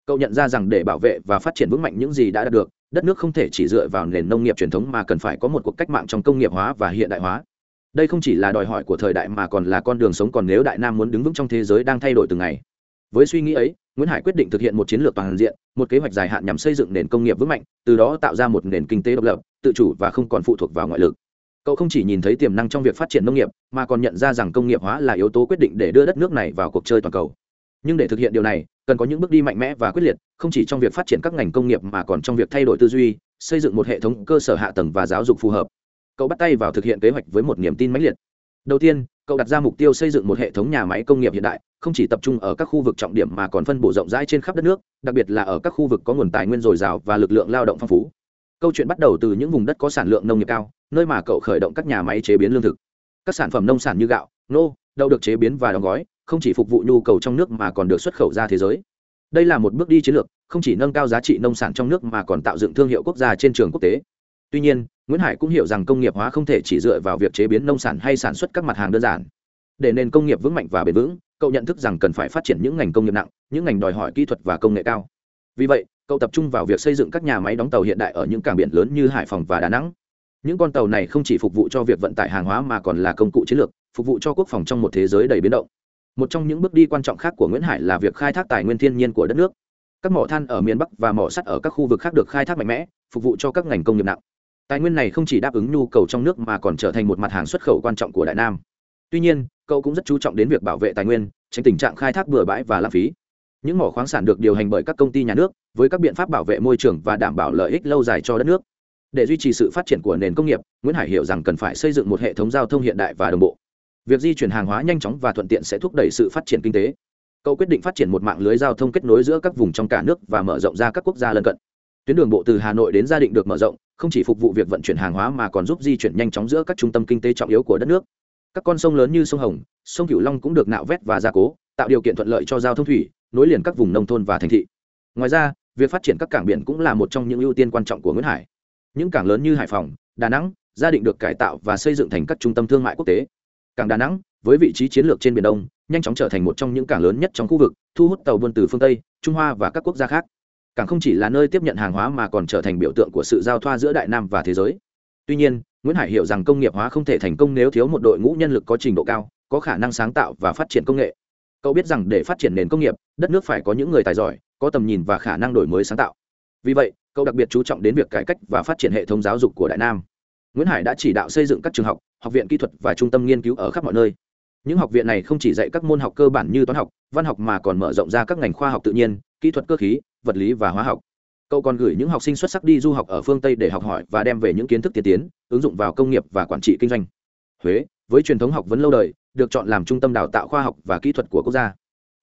Cậu nhận ra rằng để bảo vệ và phát triển vững mạnh những gì đã đạt được đất nước không thể chỉ dựa vào nền nông nghiệp truyền thống mà cần phải có một cuộc cách mạng trong công nghiệp hóa và hiện đại hóa. Đây không chỉ là đòi hỏi của thời đại mà còn là con đường sống còn nếu đại nam muốn đứng vững trong thế giới đang thay đổi từng ngày với suy nghĩ ấy, nguyễn hải quyết định thực hiện một chiến lược toàn diện, một kế hoạch dài hạn nhằm xây dựng nền công nghiệp vững mạnh, từ đó tạo ra một nền kinh tế độc lập, tự chủ và không còn phụ thuộc vào ngoại lực. Cậu không chỉ nhìn thấy tiềm năng trong việc phát triển nông nghiệp, mà còn nhận ra rằng công nghiệp hóa là yếu tố quyết định để đưa đất nước này vào cuộc chơi toàn cầu. Nhưng để thực hiện điều này, cần có những bước đi mạnh mẽ và quyết liệt, không chỉ trong việc phát triển các ngành công nghiệp mà còn trong việc thay đổi tư duy, xây dựng một hệ thống cơ sở hạ tầng và giáo dục phù hợp. Cậu bắt tay vào thực hiện kế hoạch với một niềm tin mãnh liệt. Đầu tiên cậu đặt ra mục tiêu xây dựng một hệ thống nhà máy công nghiệp hiện đại, không chỉ tập trung ở các khu vực trọng điểm mà còn phân bổ rộng rãi trên khắp đất nước, đặc biệt là ở các khu vực có nguồn tài nguyên dồi dào và lực lượng lao động phong phú. Câu chuyện bắt đầu từ những vùng đất có sản lượng nông nghiệp cao, nơi mà cậu khởi động các nhà máy chế biến lương thực. Các sản phẩm nông sản như gạo, nô, đậu được chế biến và đóng gói, không chỉ phục vụ nhu cầu trong nước mà còn được xuất khẩu ra thế giới. Đây là một bước đi chiến lược, không chỉ nâng cao giá trị nông sản trong nước mà còn tạo dựng thương hiệu quốc gia trên trường quốc tế tuy nhiên, nguyễn hải cũng hiểu rằng công nghiệp hóa không thể chỉ dựa vào việc chế biến nông sản hay sản xuất các mặt hàng đơn giản. Để nền công nghiệp vững mạnh và bền vững, cậu nhận thức rằng cần phải phát triển những ngành công nghiệp nặng, những ngành đòi hỏi kỹ thuật và công nghệ cao. Vì vậy, cậu tập trung vào việc xây dựng các nhà máy đóng tàu hiện đại ở những cảng biển lớn như hải phòng và đà nẵng. Những con tàu này không chỉ phục vụ cho việc vận tải hàng hóa mà còn là công cụ chiến lược, phục vụ cho quốc phòng trong một thế giới đầy biến động. Một trong những bước đi quan trọng khác của nguyễn hải là việc khai thác tài nguyên thiên nhiên của đất nước. Các mỏ than ở miền bắc và mỏ sắt ở các khu vực khác được khai thác mạnh mẽ, phục vụ cho các ngành công nghiệp nặng tài nguyên này không chỉ đáp ứng nhu cầu trong nước mà còn trở thành một mặt hàng xuất khẩu quan trọng của đại nam. Tuy nhiên, cậu cũng rất chú trọng đến việc bảo vệ tài nguyên, tránh tình trạng khai thác bừa bãi và lãng phí. Những mỏ khoáng sản được điều hành bởi các công ty nhà nước, với các biện pháp bảo vệ môi trường và đảm bảo lợi ích lâu dài cho đất nước. Để duy trì sự phát triển của nền công nghiệp, nguyễn hải hiểu rằng cần phải xây dựng một hệ thống giao thông hiện đại và đồng bộ. Việc di chuyển hàng hóa nhanh chóng và thuận tiện sẽ thúc đẩy sự phát triển kinh tế. Cậu quyết định phát triển một mạng lưới giao thông kết nối giữa các vùng trong cả nước và mở rộng ra các quốc gia lân cận tuyến đường bộ từ hà nội đến gia định được mở rộng, không chỉ phục vụ việc vận chuyển hàng hóa mà còn giúp di chuyển nhanh chóng giữa các trung tâm kinh tế trọng yếu của đất nước. Các con sông lớn như sông hồng, sông cửu long cũng được nạo vét và gia cố, tạo điều kiện thuận lợi cho giao thông thủy, nối liền các vùng nông thôn và thành thị. Ngoài ra, việc phát triển các cảng biển cũng là một trong những ưu tiên quan trọng của nguyễn hải. Những cảng lớn như hải phòng, đà nẵng, gia định được cải tạo và xây dựng thành các trung tâm thương mại quốc tế. Cảng đà nẵng, với vị trí chiến lược trên biển đông, nhanh chóng trở thành một trong những cảng lớn nhất trong khu vực, thu hút tàu buôn từ phương tây, trung hoa và các quốc gia khác càng không chỉ là nơi tiếp nhận hàng hóa mà còn trở thành biểu tượng của sự giao thoa giữa đại nam và thế giới. Tuy nhiên, nguyễn hải hiểu rằng công nghiệp hóa không thể thành công nếu thiếu một đội ngũ nhân lực có trình độ cao, có khả năng sáng tạo và phát triển công nghệ. Cậu biết rằng để phát triển nền công nghiệp, đất nước phải có những người tài giỏi, có tầm nhìn và khả năng đổi mới sáng tạo. Vì vậy, cậu đặc biệt chú trọng đến việc cải cách và phát triển hệ thống giáo dục của đại nam. Nguyễn hải đã chỉ đạo xây dựng các trường học học viện kỹ thuật và trung tâm nghiên cứu ở khắp mọi nơi. Những học viện này không chỉ dạy các môn học cơ bản như toán học, văn học mà còn mở rộng ra các ngành khoa học tự nhiên, kỹ thuật cơ khí vật lý và hóa học. Cậu còn gửi những học sinh xuất sắc đi du học ở phương tây để học hỏi và đem về những kiến thức tiên tiến, ứng dụng vào công nghiệp và quản trị kinh doanh. Huế, với truyền thống học vấn lâu đời, được chọn làm trung tâm đào tạo khoa học và kỹ thuật của quốc gia.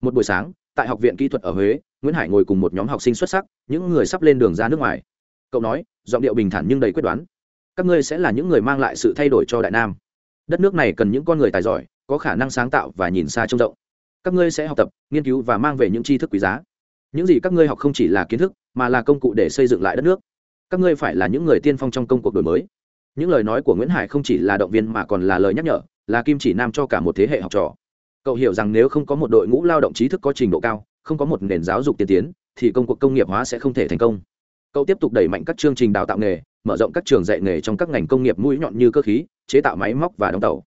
Một buổi sáng, tại học viện kỹ thuật ở huế, nguyễn hải ngồi cùng một nhóm học sinh xuất sắc, những người sắp lên đường ra nước ngoài. Cậu nói, giọng điệu bình thản nhưng đầy quyết đoán. Các ngươi sẽ là những người mang lại sự thay đổi cho đại nam. Đất nước này cần những con người tài giỏi, có khả năng sáng tạo và nhìn xa trông rộng. Các ngươi sẽ học tập, nghiên cứu và mang về những tri thức quý giá những gì các ngươi học không chỉ là kiến thức, mà là công cụ để xây dựng lại đất nước. Các ngươi phải là những người tiên phong trong công cuộc đổi mới. Những lời nói của nguyễn hải không chỉ là động viên mà còn là lời nhắc nhở, là kim chỉ nam cho cả một thế hệ học trò. Cậu hiểu rằng nếu không có một đội ngũ lao động trí thức có trình độ cao, không có một nền giáo dục tiên tiến, thì công cuộc công nghiệp hóa sẽ không thể thành công. Cậu tiếp tục đẩy mạnh các chương trình đào tạo nghề, mở rộng các trường dạy nghề trong các ngành công nghiệp mũi nhọn như cơ khí, chế tạo máy móc và đóng tàu.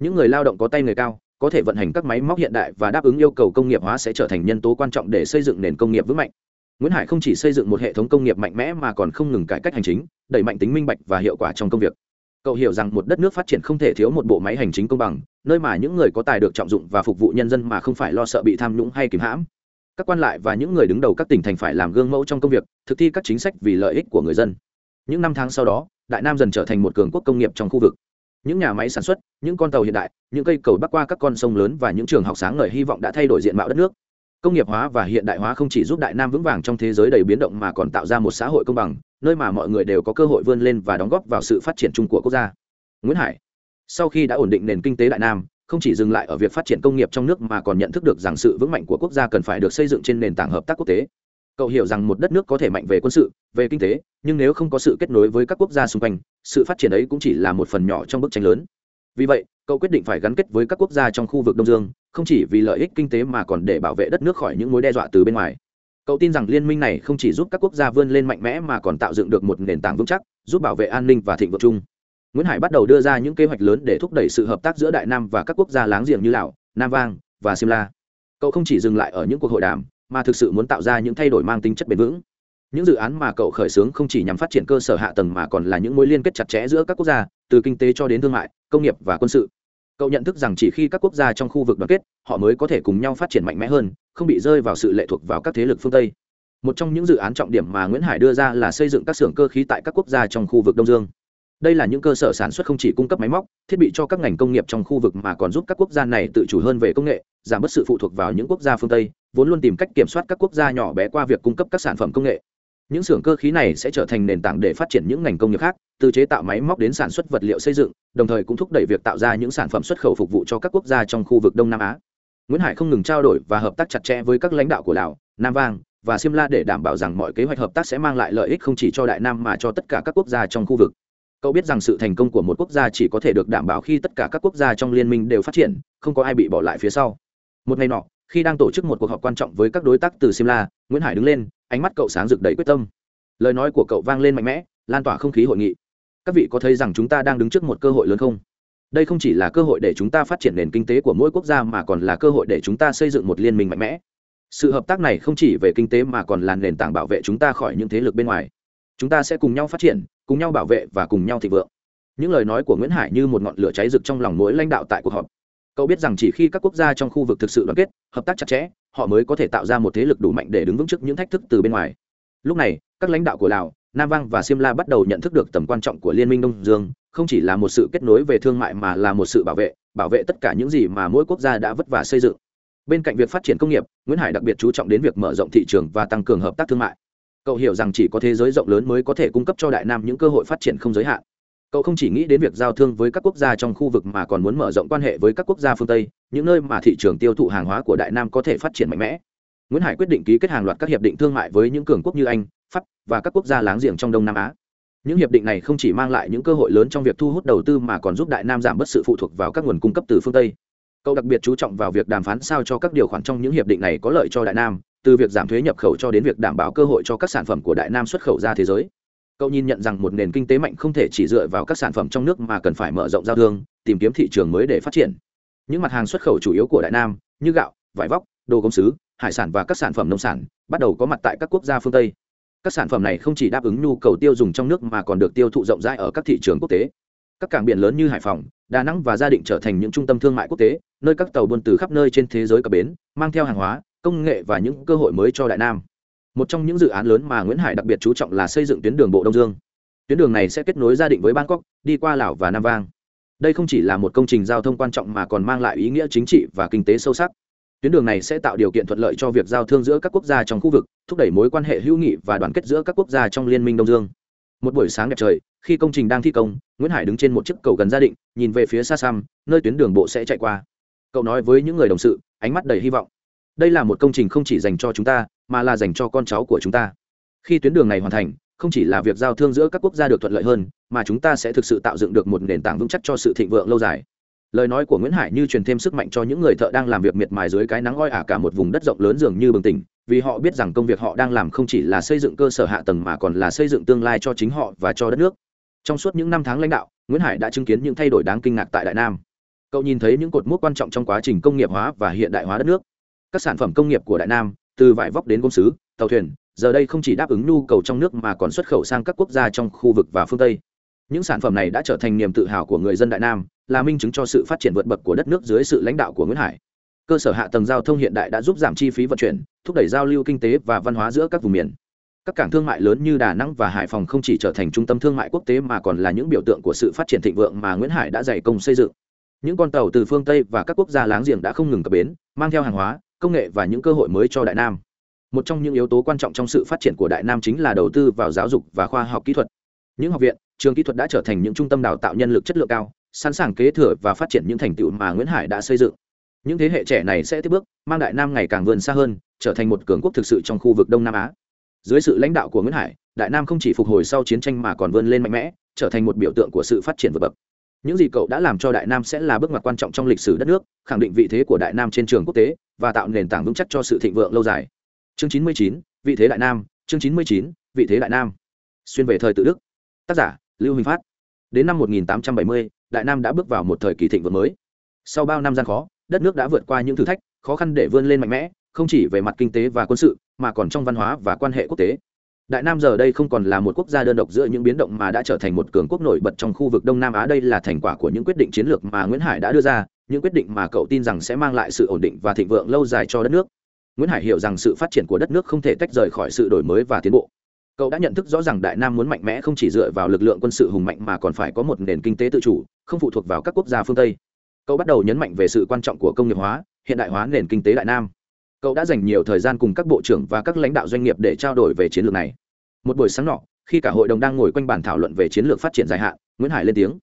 Những người lao động có tay nghề cao có thể vận hành các máy móc hiện đại và đáp ứng yêu cầu công nghiệp hóa sẽ trở thành nhân tố quan trọng để xây dựng nền công nghiệp vững mạnh. Nguyễn hải không chỉ xây dựng một hệ thống công nghiệp mạnh mẽ mà còn không ngừng cải cách hành chính, đẩy mạnh tính minh bạch và hiệu quả trong công việc. Cậu hiểu rằng một đất nước phát triển không thể thiếu một bộ máy hành chính công bằng, nơi mà những người có tài được trọng dụng và phục vụ nhân dân mà không phải lo sợ bị tham nhũng hay kìm hãm. Các quan lại và những người đứng đầu các tỉnh thành phải làm gương mẫu trong công việc, thực thi các chính sách vì lợi ích của người dân. Những năm tháng sau đó, đại nam dần trở thành một cường quốc công nghiệp trong khu vực những nhà máy sản xuất, những con tàu hiện đại, những cây cầu bắc qua các con sông lớn và những trường học sáng ngời hy vọng đã thay đổi diện mạo đất nước. Công nghiệp hóa và hiện đại hóa không chỉ giúp đại nam vững vàng trong thế giới đầy biến động mà còn tạo ra một xã hội công bằng, nơi mà mọi người đều có cơ hội vươn lên và đóng góp vào sự phát triển chung của quốc gia. Nguyễn hải, sau khi đã ổn định nền kinh tế đại nam, không chỉ dừng lại ở việc phát triển công nghiệp trong nước mà còn nhận thức được rằng sự vững mạnh của quốc gia cần phải được xây dựng trên nền tảng hợp tác quốc tế cậu hiểu rằng một đất nước có thể mạnh về quân sự, về kinh tế, nhưng nếu không có sự kết nối với các quốc gia xung quanh, sự phát triển ấy cũng chỉ là một phần nhỏ trong bức tranh lớn. Vì vậy, cậu quyết định phải gắn kết với các quốc gia trong khu vực đông dương, không chỉ vì lợi ích kinh tế mà còn để bảo vệ đất nước khỏi những mối đe dọa từ bên ngoài. Cậu tin rằng liên minh này không chỉ giúp các quốc gia vươn lên mạnh mẽ mà còn tạo dựng được một nền tảng vững chắc, giúp bảo vệ an ninh và thịnh vượng chung. Nguyễn hải bắt đầu đưa ra những kế hoạch lớn để thúc đẩy sự hợp tác giữa đại nam và các quốc gia láng giềng như lào, nam vang và simla. Cậu không chỉ dừng lại ở những cuộc hội đàm mà thực sự muốn tạo ra những thay đổi mang tính chất bền vững. Những dự án mà cậu khởi xướng không chỉ nhằm phát triển cơ sở hạ tầng mà còn là những mối liên kết chặt chẽ giữa các quốc gia, từ kinh tế cho đến thương mại, công nghiệp và quân sự. Cậu nhận thức rằng chỉ khi các quốc gia trong khu vực đoàn kết, họ mới có thể cùng nhau phát triển mạnh mẽ hơn, không bị rơi vào sự lệ thuộc vào các thế lực phương tây. Một trong những dự án trọng điểm mà nguyễn hải đưa ra là xây dựng các xưởng cơ khí tại các quốc gia trong khu vực đông dương. Đây là những cơ sở sản xuất không chỉ cung cấp máy móc, thiết bị cho các ngành công nghiệp trong khu vực mà còn giúp các quốc gia này tự chủ hơn về công nghệ, giảm bớt sự phụ thuộc vào những quốc gia phương tây vốn luôn tìm cách kiểm soát các quốc gia nhỏ bé qua việc cung cấp các sản phẩm công nghệ. Những xưởng cơ khí này sẽ trở thành nền tảng để phát triển những ngành công nghiệp khác, từ chế tạo máy móc đến sản xuất vật liệu xây dựng, đồng thời cũng thúc đẩy việc tạo ra những sản phẩm xuất khẩu phục vụ cho các quốc gia trong khu vực đông nam á. Nguyễn hải không ngừng trao đổi và hợp tác chặt chẽ với các lãnh đạo của lào, nam vang và simla để đảm bảo rằng mọi kế hoạch hợp tác sẽ mang lại lợi ích không chỉ cho đại nam mà cho tất cả các quốc gia trong khu vực. Cậu biết rằng sự thành công của một quốc gia chỉ có thể được đảm bảo khi tất cả các quốc gia trong liên minh đều phát triển, không có ai bị bỏ lại phía sau. Một ngày nọ khi đang tổ chức một cuộc họp quan trọng với các đối tác từ simla, nguyễn hải đứng lên, ánh mắt cậu sáng rực đầy quyết tâm. Lời nói của cậu vang lên mạnh mẽ, lan tỏa không khí hội nghị. Các vị có thấy rằng chúng ta đang đứng trước một cơ hội lớn không? Đây không chỉ là cơ hội để chúng ta phát triển nền kinh tế của mỗi quốc gia mà còn là cơ hội để chúng ta xây dựng một liên minh mạnh mẽ. Sự hợp tác này không chỉ về kinh tế mà còn là nền tảng bảo vệ chúng ta khỏi những thế lực bên ngoài. Chúng ta sẽ cùng nhau phát triển, cùng nhau bảo vệ và cùng nhau thịnh vượng. Những lời nói của nguyễn hải như một ngọn lửa cháy rực trong lòng mỗi lãnh đạo tại cuộc họp cậu biết rằng chỉ khi các quốc gia trong khu vực thực sự đoàn kết, hợp tác chặt chẽ, họ mới có thể tạo ra một thế lực đủ mạnh để đứng vững trước những thách thức từ bên ngoài. Lúc này, các lãnh đạo của lào, nam vang và siêm la bắt đầu nhận thức được tầm quan trọng của liên minh đông dương, không chỉ là một sự kết nối về thương mại mà là một sự bảo vệ bảo vệ tất cả những gì mà mỗi quốc gia đã vất vả xây dựng. Bên cạnh việc phát triển công nghiệp, nguyễn hải đặc biệt chú trọng đến việc mở rộng thị trường và tăng cường hợp tác thương mại. Cậu hiểu rằng chỉ có thế giới rộng lớn mới có thể cung cấp cho đại nam những cơ hội phát triển không giới hạn cậu không chỉ nghĩ đến việc giao thương với các quốc gia trong khu vực mà còn muốn mở rộng quan hệ với các quốc gia phương tây, những nơi mà thị trường tiêu thụ hàng hóa của đại nam có thể phát triển mạnh mẽ. Nguyễn hải quyết định ký kết hàng loạt các hiệp định thương mại với những cường quốc như anh, pháp và các quốc gia láng giềng trong đông nam á. Những hiệp định này không chỉ mang lại những cơ hội lớn trong việc thu hút đầu tư mà còn giúp đại nam giảm bớt sự phụ thuộc vào các nguồn cung cấp từ phương tây. Cậu đặc biệt chú trọng vào việc đàm phán sao cho các điều khoản trong những hiệp định này có lợi cho đại nam, từ việc giảm thuế nhập khẩu cho đến việc đảm bảo cơ hội cho các sản phẩm của đại nam xuất khẩu ra thế giới cậu nhìn nhận rằng một nền kinh tế mạnh không thể chỉ dựa vào các sản phẩm trong nước mà cần phải mở rộng giao thương, tìm kiếm thị trường mới để phát triển. Những mặt hàng xuất khẩu chủ yếu của đại nam như gạo, vải vóc, đồ công sứ, hải sản và các sản phẩm nông sản bắt đầu có mặt tại các quốc gia phương tây. Các sản phẩm này không chỉ đáp ứng nhu cầu tiêu dùng trong nước mà còn được tiêu thụ rộng rãi ở các thị trường quốc tế. Các cảng biển lớn như hải phòng, đà nẵng và gia định trở thành những trung tâm thương mại quốc tế, nơi các tàu buôn từ khắp nơi trên thế giới cập bến, mang theo hàng hóa, công nghệ và những cơ hội mới cho đại nam một trong những dự án lớn mà nguyễn hải đặc biệt chú trọng là xây dựng tuyến đường bộ đông dương. Tuyến đường này sẽ kết nối gia định với bangkok, đi qua lào và nam vang. Đây không chỉ là một công trình giao thông quan trọng mà còn mang lại ý nghĩa chính trị và kinh tế sâu sắc. Tuyến đường này sẽ tạo điều kiện thuận lợi cho việc giao thương giữa các quốc gia trong khu vực, thúc đẩy mối quan hệ hữu nghị và đoàn kết giữa các quốc gia trong liên minh đông dương. Một buổi sáng đẹp trời, khi công trình đang thi công, nguyễn hải đứng trên một chiếc cầu gần gia định, nhìn về phía xa xăm, nơi tuyến đường bộ sẽ chạy qua. Cậu nói với những người đồng sự, ánh mắt đầy hy vọng. Đây là một công trình không chỉ dành cho chúng ta mà là dành cho con cháu của chúng ta. Khi tuyến đường này hoàn thành, không chỉ là việc giao thương giữa các quốc gia được thuận lợi hơn, mà chúng ta sẽ thực sự tạo dựng được một nền tảng vững chắc cho sự thịnh vượng lâu dài. Lời nói của nguyễn hải như truyền thêm sức mạnh cho những người thợ đang làm việc miệt mài dưới cái nắng oi ả cả một vùng đất rộng lớn dường như bừng tỉnh, vì họ biết rằng công việc họ đang làm không chỉ là xây dựng cơ sở hạ tầng mà còn là xây dựng tương lai cho chính họ và cho đất nước. Trong suốt những năm tháng lãnh đạo, nguyễn hải đã chứng kiến những thay đổi đáng kinh ngạc tại đại nam. Cậu nhìn thấy những cột mốc quan trọng trong quá trình công nghiệp hóa và hiện đại hóa đất nước. Các sản phẩm công nghiệp của đại nam từ vải vóc đến công sứ tàu thuyền, giờ đây không chỉ đáp ứng nhu cầu trong nước mà còn xuất khẩu sang các quốc gia trong khu vực và phương tây. Những sản phẩm này đã trở thành niềm tự hào của người dân đại nam, là minh chứng cho sự phát triển vượt bậc của đất nước dưới sự lãnh đạo của nguyễn hải. Cơ sở hạ tầng giao thông hiện đại đã giúp giảm chi phí vận chuyển, thúc đẩy giao lưu kinh tế và văn hóa giữa các vùng miền. Các cảng thương mại lớn như đà nẵng và hải phòng không chỉ trở thành trung tâm thương mại quốc tế mà còn là những biểu tượng của sự phát triển thịnh vượng mà nguyễn hải đã dày công xây dựng. Những con tàu từ phương tây và các quốc gia láng giềng đã không ngừng cập bến, mang theo hàng hóa công nghệ và những cơ hội mới cho đại nam. Một trong những yếu tố quan trọng trong sự phát triển của đại nam chính là đầu tư vào giáo dục và khoa học kỹ thuật. Những học viện, trường kỹ thuật đã trở thành những trung tâm đào tạo nhân lực chất lượng cao, sẵn sàng kế thừa và phát triển những thành tựu mà nguyễn hải đã xây dựng. Những thế hệ trẻ này sẽ tiếp bước, mang đại nam ngày càng vươn xa hơn, trở thành một cường quốc thực sự trong khu vực đông nam á. Dưới sự lãnh đạo của nguyễn hải, đại nam không chỉ phục hồi sau chiến tranh mà còn vươn lên mạnh mẽ, trở thành một biểu tượng của sự phát triển vượt bậc những gì cậu đã làm cho đại nam sẽ là bước ngoặt quan trọng trong lịch sử đất nước khẳng định vị thế của đại nam trên trường quốc tế và tạo nền tảng vững chắc cho sự thịnh vượng lâu dài. Chương 99, vị thế đại nam. Chương 99, vị thế đại nam. Xuyên về thời tự đức. Tác giả lưu huỳnh phát. Đến năm 1870, đại nam đã bước vào một thời kỳ thịnh vượng mới. Sau bao năm gian khó đất nước đã vượt qua những thử thách khó khăn để vươn lên mạnh mẽ không chỉ về mặt kinh tế và quân sự mà còn trong văn hóa và quan hệ quốc tế đại nam giờ đây không còn là một quốc gia đơn độc giữa những biến động mà đã trở thành một cường quốc nổi bật trong khu vực đông nam á. Đây là thành quả của những quyết định chiến lược mà nguyễn hải đã đưa ra, những quyết định mà cậu tin rằng sẽ mang lại sự ổn định và thịnh vượng lâu dài cho đất nước. Nguyễn hải hiểu rằng sự phát triển của đất nước không thể tách rời khỏi sự đổi mới và tiến bộ. Cậu đã nhận thức rõ ràng đại nam muốn mạnh mẽ không chỉ dựa vào lực lượng quân sự hùng mạnh mà còn phải có một nền kinh tế tự chủ, không phụ thuộc vào các quốc gia phương tây. Cậu bắt đầu nhấn mạnh về sự quan trọng của công nghiệp hóa, hiện đại hóa nền kinh tế đại nam cậu đã dành nhiều thời gian cùng các bộ trưởng và các lãnh đạo doanh nghiệp để trao đổi về chiến lược này. Một buổi sáng nọ, khi cả hội đồng đang ngồi quanh bàn thảo luận về chiến lược phát triển dài hạn, nguyễn hải lên tiếng.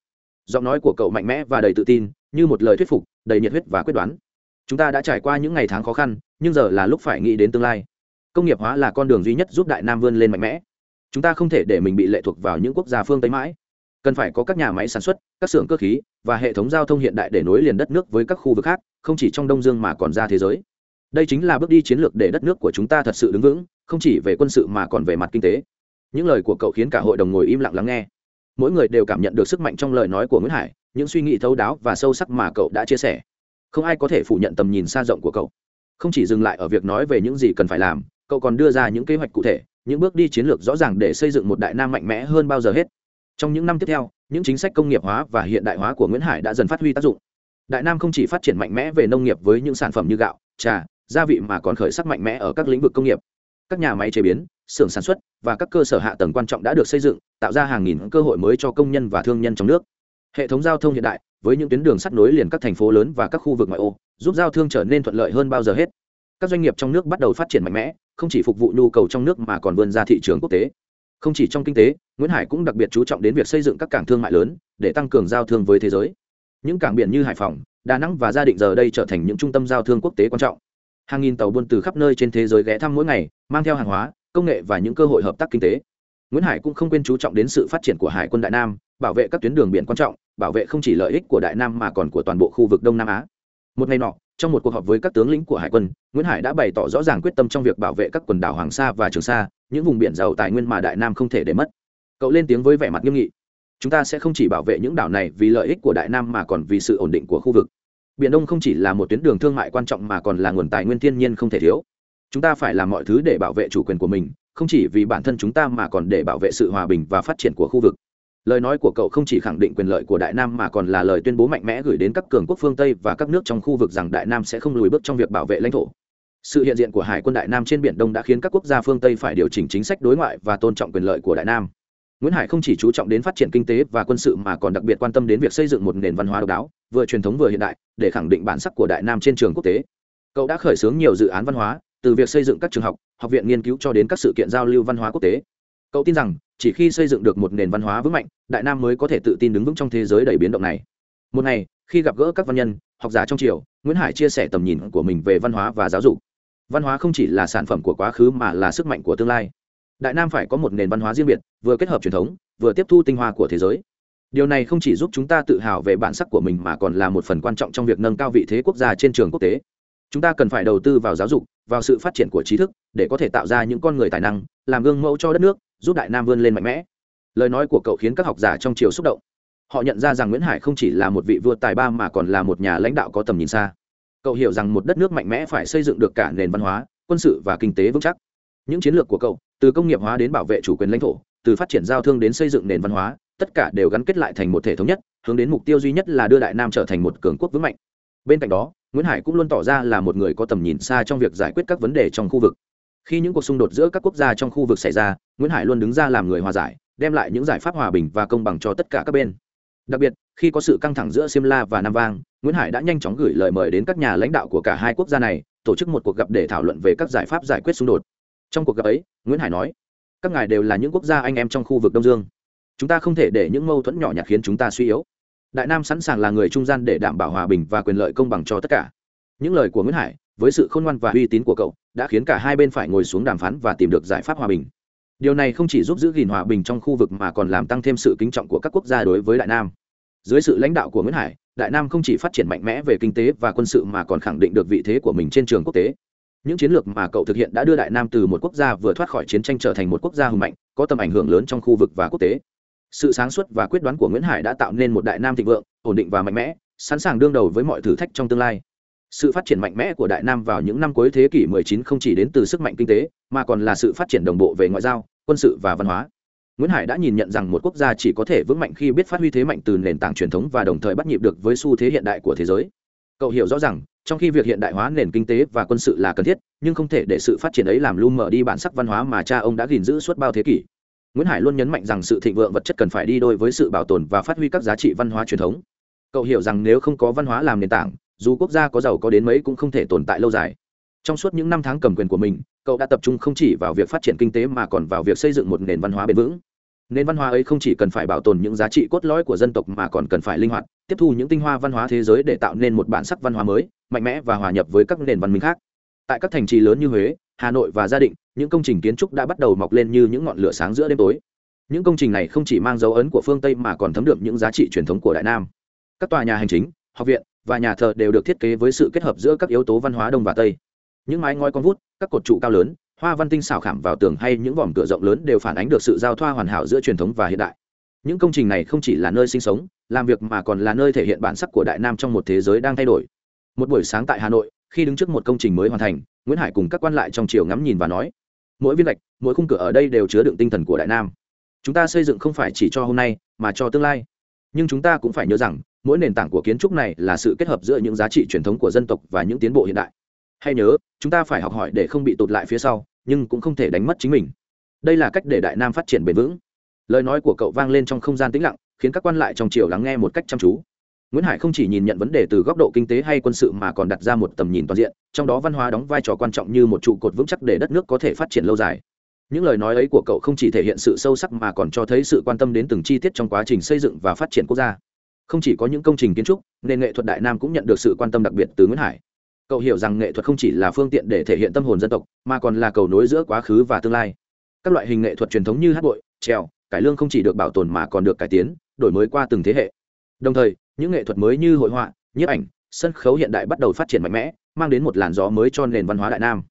Giọng nói của cậu mạnh mẽ và đầy tự tin, như một lời thuyết phục, đầy nhiệt huyết và quyết đoán. Chúng ta đã trải qua những ngày tháng khó khăn, nhưng giờ là lúc phải nghĩ đến tương lai. Công nghiệp hóa là con đường duy nhất giúp đại nam vươn lên mạnh mẽ. Chúng ta không thể để mình bị lệ thuộc vào những quốc gia phương tây mãi. Cần phải có các nhà máy sản xuất, các xưởng cơ khí và hệ thống giao thông hiện đại để nối liền đất nước với các khu vực khác, không chỉ trong đông dương mà còn ra thế giới đây chính là bước đi chiến lược để đất nước của chúng ta thật sự đứng vững, không chỉ về quân sự mà còn về mặt kinh tế. Những lời của cậu khiến cả hội đồng ngồi im lặng lắng nghe. Mỗi người đều cảm nhận được sức mạnh trong lời nói của nguyễn hải, những suy nghĩ thấu đáo và sâu sắc mà cậu đã chia sẻ. Không ai có thể phủ nhận tầm nhìn xa rộng của cậu. Không chỉ dừng lại ở việc nói về những gì cần phải làm, cậu còn đưa ra những kế hoạch cụ thể, những bước đi chiến lược rõ ràng để xây dựng một đại nam mạnh mẽ hơn bao giờ hết. Trong những năm tiếp theo, những chính sách công nghiệp hóa và hiện đại hóa của nguyễn hải đã dần phát huy tác dụng. Đại nam không chỉ phát triển mạnh mẽ về nông nghiệp với những sản phẩm như gạo, trà gia vị mà còn khởi sắc mạnh mẽ ở các lĩnh vực công nghiệp. Các nhà máy chế biến, xưởng sản xuất và các cơ sở hạ tầng quan trọng đã được xây dựng, tạo ra hàng nghìn cơ hội mới cho công nhân và thương nhân trong nước. Hệ thống giao thông hiện đại, với những tuyến đường sắt nối liền các thành phố lớn và các khu vực ngoại ô, giúp giao thương trở nên thuận lợi hơn bao giờ hết. Các doanh nghiệp trong nước bắt đầu phát triển mạnh mẽ, không chỉ phục vụ nhu cầu trong nước mà còn vươn ra thị trường quốc tế. Không chỉ trong kinh tế, nguyễn hải cũng đặc biệt chú trọng đến việc xây dựng các cảng thương mại lớn để tăng cường giao thương với thế giới. Những cảng biển như hải phòng, đà nẵng và gia định giờ đây trở thành những trung tâm giao thương quốc tế quan trọng hàng nghìn tàu buôn từ khắp nơi trên thế giới ghé thăm mỗi ngày, mang theo hàng hóa, công nghệ và những cơ hội hợp tác kinh tế. Nguyễn hải cũng không quên chú trọng đến sự phát triển của hải quân đại nam, bảo vệ các tuyến đường biển quan trọng, bảo vệ không chỉ lợi ích của đại nam mà còn của toàn bộ khu vực đông nam á. Một ngày nọ, trong một cuộc họp với các tướng lĩnh của hải quân, nguyễn hải đã bày tỏ rõ ràng quyết tâm trong việc bảo vệ các quần đảo hoàng sa và trường sa, những vùng biển giàu tài nguyên mà đại nam không thể để mất. Cậu lên tiếng với vẻ mặt nghiêm nghị. Chúng ta sẽ không chỉ bảo vệ những đảo này vì lợi ích của đại nam mà còn vì sự ổn định của khu vực biển đông không chỉ là một tuyến đường thương mại quan trọng mà còn là nguồn tài nguyên thiên nhiên không thể thiếu. Chúng ta phải làm mọi thứ để bảo vệ chủ quyền của mình, không chỉ vì bản thân chúng ta mà còn để bảo vệ sự hòa bình và phát triển của khu vực. Lời nói của cậu không chỉ khẳng định quyền lợi của đại nam mà còn là lời tuyên bố mạnh mẽ gửi đến các cường quốc phương tây và các nước trong khu vực rằng đại nam sẽ không lùi bước trong việc bảo vệ lãnh thổ. Sự hiện diện của hải quân đại nam trên biển đông đã khiến các quốc gia phương tây phải điều chỉnh chính sách đối ngoại và tôn trọng quyền lợi của đại nam nguyễn hải không chỉ chú trọng đến phát triển kinh tế và quân sự mà còn đặc biệt quan tâm đến việc xây dựng một nền văn hóa độc đáo, vừa truyền thống vừa hiện đại, để khẳng định bản sắc của đại nam trên trường quốc tế. Cậu đã khởi xướng nhiều dự án văn hóa, từ việc xây dựng các trường học học viện nghiên cứu cho đến các sự kiện giao lưu văn hóa quốc tế. Cậu tin rằng, chỉ khi xây dựng được một nền văn hóa vững mạnh, đại nam mới có thể tự tin đứng vững trong thế giới đầy biến động này. Một ngày, khi gặp gỡ các văn nhân, học giả trong triều, nguyễn hải chia sẻ tầm nhìn của mình về văn hóa và giáo dục. Văn hóa không chỉ là sản phẩm của quá khứ mà là sức mạnh của tương lai đại nam phải có một nền văn hóa riêng biệt, vừa kết hợp truyền thống, vừa tiếp thu tinh hoa của thế giới. Điều này không chỉ giúp chúng ta tự hào về bản sắc của mình mà còn là một phần quan trọng trong việc nâng cao vị thế quốc gia trên trường quốc tế. Chúng ta cần phải đầu tư vào giáo dục, vào sự phát triển của trí thức, để có thể tạo ra những con người tài năng, làm gương mẫu cho đất nước, giúp đại nam vươn lên mạnh mẽ. Lời nói của cậu khiến các học giả trong triều xúc động. Họ nhận ra rằng nguyễn hải không chỉ là một vị vua tài ba mà còn là một nhà lãnh đạo có tầm nhìn xa. Cậu hiểu rằng một đất nước mạnh mẽ phải xây dựng được cả nền văn hóa, quân sự và kinh tế vững chắc những chiến lược của cậu, từ công nghiệp hóa đến bảo vệ chủ quyền lãnh thổ, từ phát triển giao thương đến xây dựng nền văn hóa, tất cả đều gắn kết lại thành một thể thống nhất, hướng đến mục tiêu duy nhất là đưa đại nam trở thành một cường quốc vững mạnh. Bên cạnh đó, nguyễn hải cũng luôn tỏ ra là một người có tầm nhìn xa trong việc giải quyết các vấn đề trong khu vực. Khi những cuộc xung đột giữa các quốc gia trong khu vực xảy ra, nguyễn hải luôn đứng ra làm người hòa giải, đem lại những giải pháp hòa bình và công bằng cho tất cả các bên. Đặc biệt, khi có sự căng thẳng giữa simla và nam vang, nguyễn hải đã nhanh chóng gửi lời mời đến các nhà lãnh đạo của cả hai quốc gia này, tổ chức một cuộc gặp để thảo luận về các giải pháp giải quyết xung đột trong cuộc gặp ấy, nguyễn hải nói, các ngài đều là những quốc gia anh em trong khu vực đông dương. Chúng ta không thể để những mâu thuẫn nhỏ nhặt khiến chúng ta suy yếu. Đại nam sẵn sàng là người trung gian để đảm bảo hòa bình và quyền lợi công bằng cho tất cả. Những lời của nguyễn hải, với sự khôn ngoan và uy tín của cậu, đã khiến cả hai bên phải ngồi xuống đàm phán và tìm được giải pháp hòa bình. Điều này không chỉ giúp giữ gìn hòa bình trong khu vực mà còn làm tăng thêm sự kính trọng của các quốc gia đối với đại nam. Dưới sự lãnh đạo của nguyễn hải, đại nam không chỉ phát triển mạnh mẽ về kinh tế và quân sự mà còn khẳng định được vị thế của mình trên trường quốc tế những chiến lược mà cậu thực hiện đã đưa đại nam từ một quốc gia vừa thoát khỏi chiến tranh trở thành một quốc gia hùng mạnh, có tầm ảnh hưởng lớn trong khu vực và quốc tế. Sự sáng suốt và quyết đoán của nguyễn hải đã tạo nên một đại nam thịnh vượng, ổn định và mạnh mẽ, sẵn sàng đương đầu với mọi thử thách trong tương lai. Sự phát triển mạnh mẽ của đại nam vào những năm cuối thế kỷ 19 không chỉ đến từ sức mạnh kinh tế, mà còn là sự phát triển đồng bộ về ngoại giao, quân sự và văn hóa. Nguyễn hải đã nhìn nhận rằng một quốc gia chỉ có thể vững mạnh khi biết phát huy thế mạnh từ nền tảng truyền thống và đồng thời bắt nhịp được với xu thế hiện đại của thế giới. Cậu hiểu rõ rằng trong khi việc hiện đại hóa nền kinh tế và quân sự là cần thiết, nhưng không thể để sự phát triển ấy làm lu mờ đi bản sắc văn hóa mà cha ông đã gìn giữ suốt bao thế kỷ. Nguyễn hải luôn nhấn mạnh rằng sự thịnh vượng vật chất cần phải đi đôi với sự bảo tồn và phát huy các giá trị văn hóa truyền thống. Cậu hiểu rằng nếu không có văn hóa làm nền tảng, dù quốc gia có giàu có đến mấy cũng không thể tồn tại lâu dài. Trong suốt những năm tháng cầm quyền của mình, cậu đã tập trung không chỉ vào việc phát triển kinh tế mà còn vào việc xây dựng một nền văn hóa bền vững nền văn hóa ấy không chỉ cần phải bảo tồn những giá trị cốt lõi của dân tộc mà còn cần phải linh hoạt, tiếp thu những tinh hoa văn hóa thế giới để tạo nên một bản sắc văn hóa mới, mạnh mẽ và hòa nhập với các nền văn minh khác. Tại các thành trì lớn như huế, hà nội và gia định, những công trình kiến trúc đã bắt đầu mọc lên như những ngọn lửa sáng giữa đêm tối. Những công trình này không chỉ mang dấu ấn của phương tây mà còn thấm đượm những giá trị truyền thống của đại nam. Các tòa nhà hành chính, học viện và nhà thờ đều được thiết kế với sự kết hợp giữa các yếu tố văn hóa đông và tây. Những mái ngói con vút, các cột trụ cao lớn hoa văn tinh xảo khảm vào tường hay những vòm cửa rộng lớn đều phản ánh được sự giao thoa hoàn hảo giữa truyền thống và hiện đại. Những công trình này không chỉ là nơi sinh sống, làm việc mà còn là nơi thể hiện bản sắc của đại nam trong một thế giới đang thay đổi. Một buổi sáng tại hà nội, khi đứng trước một công trình mới hoàn thành, nguyễn hải cùng các quan lại trong triều ngắm nhìn và nói, mỗi viên gạch, mỗi khung cửa ở đây đều chứa đựng tinh thần của đại nam. Chúng ta xây dựng không phải chỉ cho hôm nay, mà cho tương lai. Nhưng chúng ta cũng phải nhớ rằng, mỗi nền tảng của kiến trúc này là sự kết hợp giữa những giá trị truyền thống của dân tộc và những tiến bộ hiện đại hay nhớ, chúng ta phải học hỏi để không bị tụt lại phía sau, nhưng cũng không thể đánh mất chính mình. Đây là cách để đại nam phát triển bền vững. Lời nói của cậu vang lên trong không gian tĩnh lặng, khiến các quan lại trong triều lắng nghe một cách chăm chú. Nguyễn hải không chỉ nhìn nhận vấn đề từ góc độ kinh tế hay quân sự mà còn đặt ra một tầm nhìn toàn diện, trong đó văn hóa đóng vai trò quan trọng như một trụ cột vững chắc để đất nước có thể phát triển lâu dài. Những lời nói ấy của cậu không chỉ thể hiện sự sâu sắc mà còn cho thấy sự quan tâm đến từng chi tiết trong quá trình xây dựng và phát triển quốc gia. Không chỉ có những công trình kiến trúc nên nghệ thuật đại nam cũng nhận được sự quan tâm đặc biệt từ nguyễn hải cậu hiểu rằng nghệ thuật không chỉ là phương tiện để thể hiện tâm hồn dân tộc, mà còn là cầu nối giữa quá khứ và tương lai. Các loại hình nghệ thuật truyền thống như hát bội, trèo, cải lương không chỉ được bảo tồn mà còn được cải tiến, đổi mới qua từng thế hệ. Đồng thời, những nghệ thuật mới như hội họa, nhiếp ảnh, sân khấu hiện đại bắt đầu phát triển mạnh mẽ, mang đến một làn gió mới cho nền văn hóa đại nam.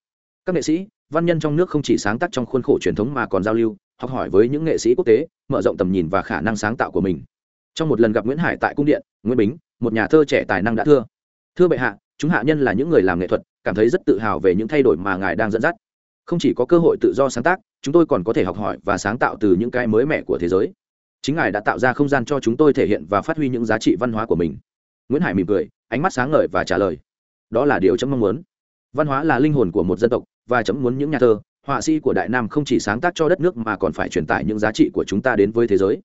Các nghệ sĩ, văn nhân trong nước không chỉ sáng tác trong khuôn khổ truyền thống mà còn giao lưu, học hỏi với những nghệ sĩ quốc tế, mở rộng tầm nhìn và khả năng sáng tạo của mình. Trong một lần gặp nguyễn hải tại cung điện, nguyễn bính, một nhà thơ trẻ tài năng đã thưa. Thưa bệ hạ chúng hạ nhân là những người làm nghệ thuật, cảm thấy rất tự hào về những thay đổi mà ngài đang dẫn dắt. Không chỉ có cơ hội tự do sáng tác, chúng tôi còn có thể học hỏi và sáng tạo từ những cái mới mẻ của thế giới. Chính ngài đã tạo ra không gian cho chúng tôi thể hiện và phát huy những giá trị văn hóa của mình. Nguyễn hải mỉm cười, ánh mắt sáng ngời và trả lời. Đó là điều chấm mong muốn. Văn hóa là linh hồn của một dân tộc, và chấm muốn những nhà thơ, họa sĩ của đại nam không chỉ sáng tác cho đất nước mà còn phải truyền tải những giá trị của chúng ta đến với thế giới.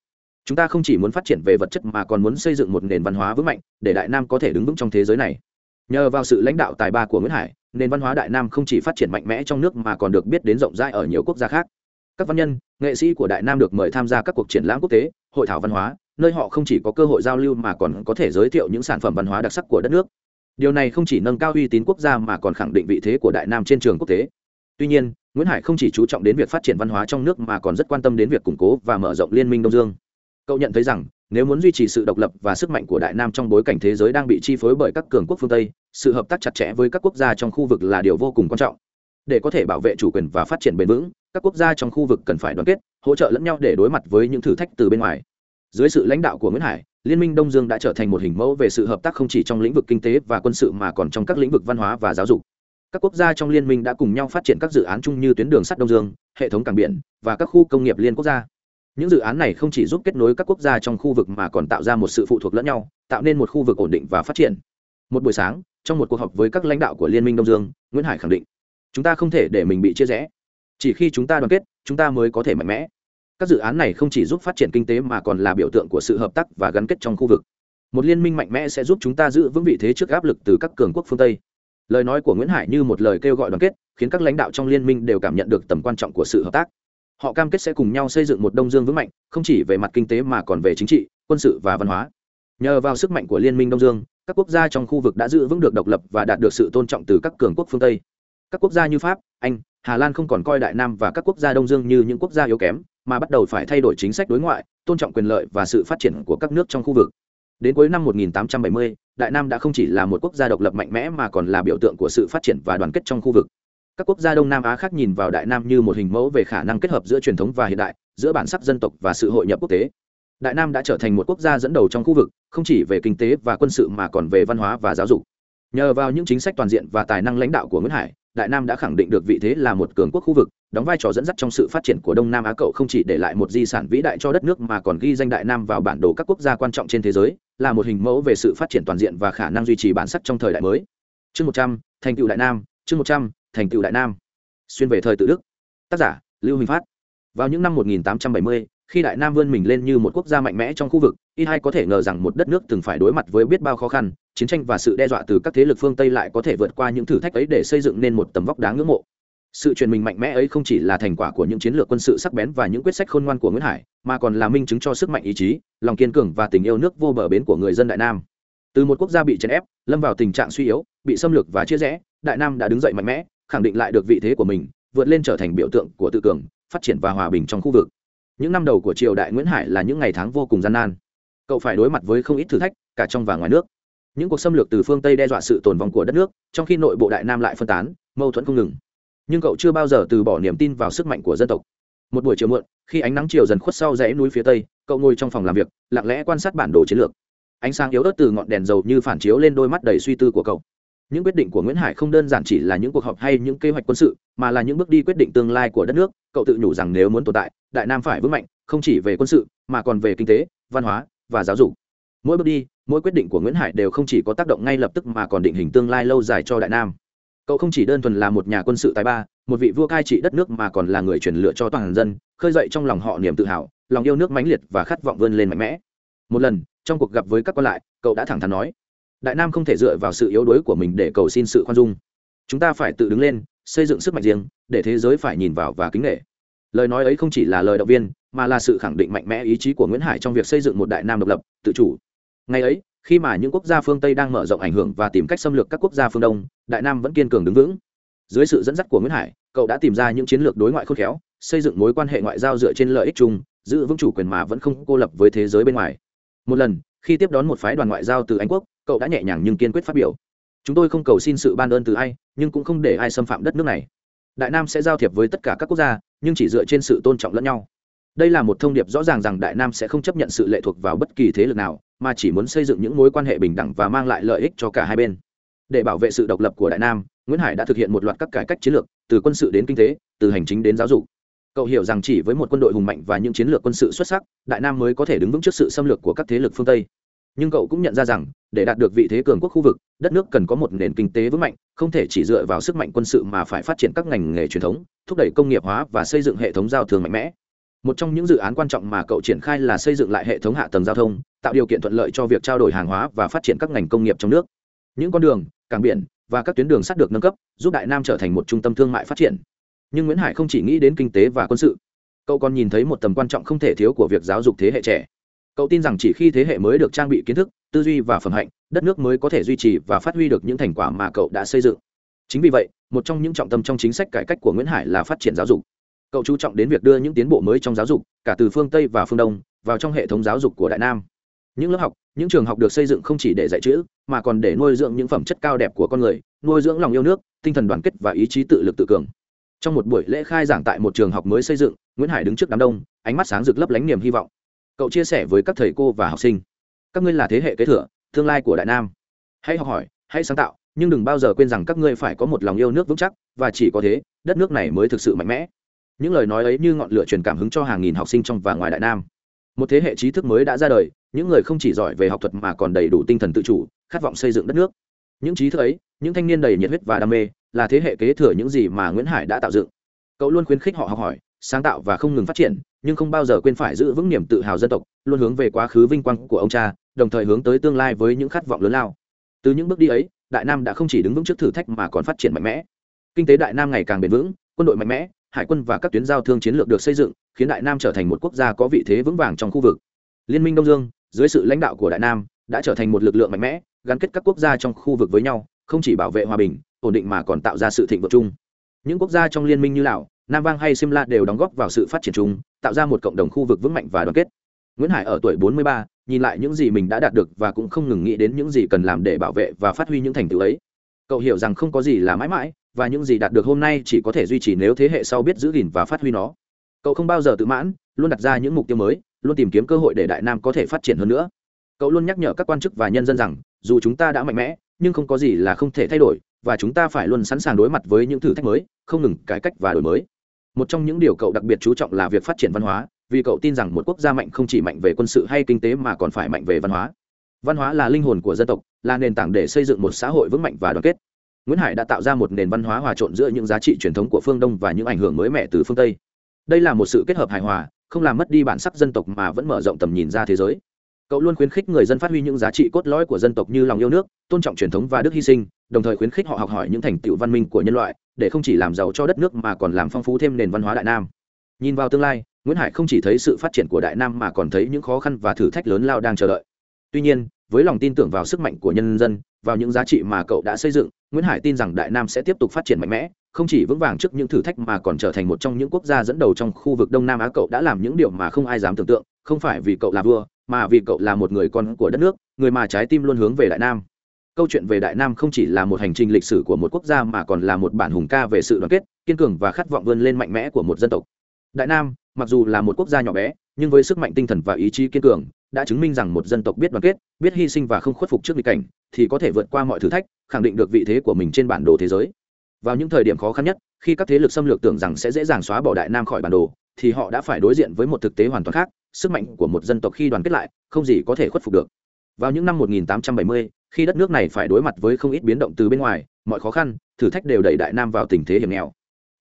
Chúng ta không chỉ muốn phát triển về vật chất mà còn muốn xây dựng một nền văn hóa vững mạnh để đại nam có thể đứng vững trong thế giới này nhờ vào sự lãnh đạo tài ba của nguyễn hải, nền văn hóa đại nam không chỉ phát triển mạnh mẽ trong nước mà còn được biết đến rộng rãi ở nhiều quốc gia khác. Các văn nhân, nghệ sĩ của đại nam được mời tham gia các cuộc triển lãm quốc tế, hội thảo văn hóa, nơi họ không chỉ có cơ hội giao lưu mà còn có thể giới thiệu những sản phẩm văn hóa đặc sắc của đất nước. Điều này không chỉ nâng cao uy tín quốc gia mà còn khẳng định vị thế của đại nam trên trường quốc tế. Tuy nhiên, nguyễn hải không chỉ chú trọng đến việc phát triển văn hóa trong nước mà còn rất quan tâm đến việc củng cố và mở rộng liên minh đông dương. Cậu nhận thấy rằng nếu muốn duy trì sự độc lập và sức mạnh của đại nam trong bối cảnh thế giới đang bị chi phối bởi các cường quốc phương tây, sự hợp tác chặt chẽ với các quốc gia trong khu vực là điều vô cùng quan trọng. Để có thể bảo vệ chủ quyền và phát triển bền vững, các quốc gia trong khu vực cần phải đoàn kết, hỗ trợ lẫn nhau để đối mặt với những thử thách từ bên ngoài. Dưới sự lãnh đạo của nguyễn hải, liên minh đông dương đã trở thành một hình mẫu về sự hợp tác không chỉ trong lĩnh vực kinh tế và quân sự mà còn trong các lĩnh vực văn hóa và giáo dục. Các quốc gia trong liên minh đã cùng nhau phát triển các dự án chung như tuyến đường sắt đông dương, hệ thống cảng biển và các khu công nghiệp liên quốc gia những dự án này không chỉ giúp kết nối các quốc gia trong khu vực mà còn tạo ra một sự phụ thuộc lẫn nhau, tạo nên một khu vực ổn định và phát triển. Một buổi sáng, trong một cuộc họp với các lãnh đạo của liên minh đông dương, nguyễn hải khẳng định, chúng ta không thể để mình bị chia rẽ. Chỉ khi chúng ta đoàn kết, chúng ta mới có thể mạnh mẽ. Các dự án này không chỉ giúp phát triển kinh tế mà còn là biểu tượng của sự hợp tác và gắn kết trong khu vực. Một liên minh mạnh mẽ sẽ giúp chúng ta giữ vững vị thế trước áp lực từ các cường quốc phương tây. Lời nói của nguyễn hải như một lời kêu gọi đoàn kết, khiến các lãnh đạo trong liên minh đều cảm nhận được tầm quan trọng của sự hợp tác họ cam kết sẽ cùng nhau xây dựng một đông dương vững mạnh không chỉ về mặt kinh tế mà còn về chính trị quân sự và văn hóa. Nhờ vào sức mạnh của liên minh đông dương các quốc gia trong khu vực đã giữ vững được độc lập và đạt được sự tôn trọng từ các cường quốc phương tây. Các quốc gia như pháp anh hà lan không còn coi đại nam và các quốc gia đông dương như những quốc gia yếu kém mà bắt đầu phải thay đổi chính sách đối ngoại tôn trọng quyền lợi và sự phát triển của các nước trong khu vực. Đến cuối năm 1870, đại nam đã không chỉ là một quốc gia độc lập mạnh mẽ mà còn là biểu tượng của sự phát triển và đoàn kết trong khu vực các quốc gia đông nam á khác nhìn vào đại nam như một hình mẫu về khả năng kết hợp giữa truyền thống và hiện đại, giữa bản sắc dân tộc và sự hội nhập quốc tế. Đại nam đã trở thành một quốc gia dẫn đầu trong khu vực, không chỉ về kinh tế và quân sự mà còn về văn hóa và giáo dục. Nhờ vào những chính sách toàn diện và tài năng lãnh đạo của nguyễn hải, đại nam đã khẳng định được vị thế là một cường quốc khu vực, đóng vai trò dẫn dắt trong sự phát triển của đông nam á cậu không chỉ để lại một di sản vĩ đại cho đất nước mà còn ghi danh đại nam vào bản đồ các quốc gia quan trọng trên thế giới, là một hình mẫu về sự phát triển toàn diện và khả năng duy trì bản sắc trong thời đại mới. Chương một trăm, thành tựu đại nam, chương một trăm thành tựu đại nam xuyên về thời tự đức. Tác giả lưu huỳnh phát. Vào những năm 1870, khi đại nam vươn mình lên như một quốc gia mạnh mẽ trong khu vực ít ai có thể ngờ rằng một đất nước từng phải đối mặt với biết bao khó khăn chiến tranh và sự đe dọa từ các thế lực phương tây lại có thể vượt qua những thử thách ấy để xây dựng nên một tầm vóc đáng ngưỡng mộ. Sự truyền mình mạnh mẽ ấy không chỉ là thành quả của những chiến lược quân sự sắc bén và những quyết sách khôn ngoan của nguyễn hải mà còn là minh chứng cho sức mạnh ý chí lòng kiên cường và tình yêu nước vô bờ bến của người dân đại nam. Từ một quốc gia bị chèn ép lâm vào tình trạng suy yếu bị xâm lược và chia rẽ đại nam đã đứng dậy mạnh mẽ khẳng định lại được vị thế của mình, vượt lên trở thành biểu tượng của tự cường, phát triển và hòa bình trong khu vực. Những năm đầu của triều đại nguyễn hải là những ngày tháng vô cùng gian nan. Cậu phải đối mặt với không ít thử thách, cả trong và ngoài nước. Những cuộc xâm lược từ phương tây đe dọa sự tồn vong của đất nước, trong khi nội bộ đại nam lại phân tán, mâu thuẫn không ngừng. Nhưng cậu chưa bao giờ từ bỏ niềm tin vào sức mạnh của dân tộc. Một buổi chiều muộn, khi ánh nắng chiều dần khuất sau dãy núi phía tây, cậu ngồi trong phòng làm việc, lặng lẽ quan sát bản đồ chiến lược. Ánh sáng yếu ớt từ ngọn đèn dầu như phản chiếu lên đôi mắt đầy suy tư của cậu những quyết định của nguyễn hải không đơn giản chỉ là những cuộc họp hay những kế hoạch quân sự, mà là những bước đi quyết định tương lai của đất nước. Cậu tự nhủ rằng nếu muốn tồn tại, đại nam phải vững mạnh, không chỉ về quân sự, mà còn về kinh tế, văn hóa, và giáo dục. Mỗi bước đi, mỗi quyết định của nguyễn hải đều không chỉ có tác động ngay lập tức mà còn định hình tương lai lâu dài cho đại nam. Cậu không chỉ đơn thuần là một nhà quân sự tài ba, một vị vua cai trị đất nước mà còn là người truyền lựa cho toàn dân, khơi dậy trong lòng họ niềm tự hào, lòng yêu nước mãnh liệt và khát vọng vươn lên mạnh mẽ. Một lần, trong cuộc gặp với các quan lại, cậu đã thẳng thắn nói đại nam không thể dựa vào sự yếu đuối của mình để cầu xin sự khoan dung. Chúng ta phải tự đứng lên, xây dựng sức mạnh riêng, để thế giới phải nhìn vào và kính nghệ lời nói ấy không chỉ là lời động viên, mà là sự khẳng định mạnh mẽ ý chí của nguyễn hải trong việc xây dựng một đại nam độc lập, tự chủ. Ngày ấy, khi mà những quốc gia phương tây đang mở rộng ảnh hưởng và tìm cách xâm lược các quốc gia phương đông, đại nam vẫn kiên cường đứng vững. Dưới sự dẫn dắt của nguyễn hải, cậu đã tìm ra những chiến lược đối ngoại khôn khéo, xây dựng mối quan hệ ngoại giao dựa trên lợi ích chung, giữ vững chủ quyền mà vẫn không cô lập với thế giới bên ngoài. Một lần khi tiếp đón một phái đoàn ngoại giao từ anh quốc, cậu đã nhẹ nhàng nhưng kiên quyết phát biểu. Chúng tôi không cầu xin sự ban ơn từ ai, nhưng cũng không để ai xâm phạm đất nước này. Đại nam sẽ giao thiệp với tất cả các quốc gia, nhưng chỉ dựa trên sự tôn trọng lẫn nhau. Đây là một thông điệp rõ ràng rằng đại nam sẽ không chấp nhận sự lệ thuộc vào bất kỳ thế lực nào, mà chỉ muốn xây dựng những mối quan hệ bình đẳng và mang lại lợi ích cho cả hai bên. Để bảo vệ sự độc lập của đại nam, nguyễn hải đã thực hiện một loạt các cải cách chiến lược, từ quân sự đến kinh tế, từ hành chính đến giáo dục cậu hiểu rằng chỉ với một quân đội hùng mạnh và những chiến lược quân sự xuất sắc, đại nam mới có thể đứng vững trước sự xâm lược của các thế lực phương tây. Nhưng cậu cũng nhận ra rằng, để đạt được vị thế cường quốc khu vực, đất nước cần có một nền kinh tế vững mạnh, không thể chỉ dựa vào sức mạnh quân sự mà phải phát triển các ngành nghề truyền thống, thúc đẩy công nghiệp hóa và xây dựng hệ thống giao thương mạnh mẽ. Một trong những dự án quan trọng mà cậu triển khai là xây dựng lại hệ thống hạ tầng giao thông, tạo điều kiện thuận lợi cho việc trao đổi hàng hóa và phát triển các ngành công nghiệp trong nước. Những con đường, cảng biển và các tuyến đường sắt được nâng cấp, giúp đại nam trở thành một trung tâm thương mại phát triển nhưng nguyễn hải không chỉ nghĩ đến kinh tế và quân sự cậu còn nhìn thấy một tầm quan trọng không thể thiếu của việc giáo dục thế hệ trẻ cậu tin rằng chỉ khi thế hệ mới được trang bị kiến thức tư duy và phẩm hạnh đất nước mới có thể duy trì và phát huy được những thành quả mà cậu đã xây dựng chính vì vậy một trong những trọng tâm trong chính sách cải cách của nguyễn hải là phát triển giáo dục cậu chú trọng đến việc đưa những tiến bộ mới trong giáo dục cả từ phương tây và phương đông vào trong hệ thống giáo dục của đại nam những lớp học những trường học được xây dựng không chỉ để dạy chữ mà còn để nuôi dưỡng những phẩm chất cao đẹp của con người nuôi dưỡng lòng yêu nước tinh thần đoàn kết và ý chí tự lực tự cường trong một buổi lễ khai giảng tại một trường học mới xây dựng, nguyễn hải đứng trước đám đông, ánh mắt sáng rực lấp lánh niềm hy vọng. Cậu chia sẻ với các thầy cô và học sinh. Các ngươi là thế hệ kế thừa, tương lai của đại nam. Hãy học hỏi, hãy sáng tạo, nhưng đừng bao giờ quên rằng các ngươi phải có một lòng yêu nước vững chắc, và chỉ có thế, đất nước này mới thực sự mạnh mẽ. Những lời nói ấy như ngọn lửa truyền cảm hứng cho hàng nghìn học sinh trong và ngoài đại nam. Một thế hệ trí thức mới đã ra đời, những người không chỉ giỏi về học thuật mà còn đầy đủ tinh thần tự chủ, khát vọng xây dựng đất nước. Những trí thức ấy, những thanh niên đầy nhiệt huyết và đam mê là thế hệ kế thừa những gì mà nguyễn hải đã tạo dựng. Cậu luôn khuyến khích họ học hỏi, sáng tạo và không ngừng phát triển, nhưng không bao giờ quên phải giữ vững niềm tự hào dân tộc, luôn hướng về quá khứ vinh quang của ông cha, đồng thời hướng tới tương lai với những khát vọng lớn lao. Từ những bước đi ấy, đại nam đã không chỉ đứng vững trước thử thách mà còn phát triển mạnh mẽ. Kinh tế đại nam ngày càng bền vững, quân đội mạnh mẽ, hải quân và các tuyến giao thương chiến lược được xây dựng, khiến đại nam trở thành một quốc gia có vị thế vững vàng trong khu vực. Liên minh đông dương, dưới sự lãnh đạo của đại nam, đã trở thành một lực lượng mạnh mẽ, gắn kết các quốc gia trong khu vực với nhau, không chỉ bảo vệ hòa bình ổn định mà còn tạo ra sự thịnh vượng chung. Những quốc gia trong liên minh như lào nam vang hay simla đều đóng góp vào sự phát triển chung tạo ra một cộng đồng khu vực vững mạnh và đoàn kết. Nguyễn hải ở tuổi 43, nhìn lại những gì mình đã đạt được và cũng không ngừng nghĩ đến những gì cần làm để bảo vệ và phát huy những thành tựu ấy. Cậu hiểu rằng không có gì là mãi mãi và những gì đạt được hôm nay chỉ có thể duy trì nếu thế hệ sau biết giữ gìn và phát huy nó. Cậu không bao giờ tự mãn luôn đặt ra những mục tiêu mới luôn tìm kiếm cơ hội để đại nam có thể phát triển hơn nữa. Cậu luôn nhắc nhở các quan chức và nhân dân rằng dù chúng ta đã mạnh mẽ nhưng không có gì là không thể thay đổi và chúng ta phải luôn sẵn sàng đối mặt với những thử thách mới, không ngừng cải cách và đổi mới. Một trong những điều cậu đặc biệt chú trọng là việc phát triển văn hóa, vì cậu tin rằng một quốc gia mạnh không chỉ mạnh về quân sự hay kinh tế mà còn phải mạnh về văn hóa. Văn hóa là linh hồn của dân tộc, là nền tảng để xây dựng một xã hội vững mạnh và đoàn kết. Nguyễn hải đã tạo ra một nền văn hóa hòa trộn giữa những giá trị truyền thống của phương đông và những ảnh hưởng mới mẻ từ phương tây. Đây là một sự kết hợp hài hòa, không làm mất đi bản sắc dân tộc mà vẫn mở rộng tầm nhìn ra thế giới cậu luôn khuyến khích người dân phát huy những giá trị cốt lõi của dân tộc như lòng yêu nước, tôn trọng truyền thống và đức hy sinh, đồng thời khuyến khích họ học hỏi những thành tựu văn minh của nhân loại, để không chỉ làm giàu cho đất nước mà còn làm phong phú thêm nền văn hóa đại nam. Nhìn vào tương lai, nguyễn hải không chỉ thấy sự phát triển của đại nam mà còn thấy những khó khăn và thử thách lớn lao đang chờ đợi. Tuy nhiên, với lòng tin tưởng vào sức mạnh của nhân dân, vào những giá trị mà cậu đã xây dựng, nguyễn hải tin rằng đại nam sẽ tiếp tục phát triển mạnh mẽ, không chỉ vững vàng trước những thử thách mà còn trở thành một trong những quốc gia dẫn đầu trong khu vực đông nam á. Cậu đã làm những điều mà không ai dám tưởng tượng, không phải vì cậu là vua mà vì cậu là một người con của đất nước, người mà trái tim luôn hướng về đại nam. Câu chuyện về đại nam không chỉ là một hành trình lịch sử của một quốc gia mà còn là một bản hùng ca về sự đoàn kết, kiên cường và khát vọng vươn lên mạnh mẽ của một dân tộc. Đại nam, mặc dù là một quốc gia nhỏ bé, nhưng với sức mạnh tinh thần và ý chí kiên cường, đã chứng minh rằng một dân tộc biết đoàn kết, biết hy sinh và không khuất phục trước nghịch cảnh, thì có thể vượt qua mọi thử thách, khẳng định được vị thế của mình trên bản đồ thế giới. Vào những thời điểm khó khăn nhất, khi các thế lực xâm lược tưởng rằng sẽ dễ dàng xóa bỏ đại nam khỏi bản đồ, thì họ đã phải đối diện với một thực tế hoàn toàn khác sức mạnh của một dân tộc khi đoàn kết lại không gì có thể khuất phục được. Vào những năm 1870, khi đất nước này phải đối mặt với không ít biến động từ bên ngoài mọi khó khăn thử thách đều đẩy đại nam vào tình thế hiểm nghèo.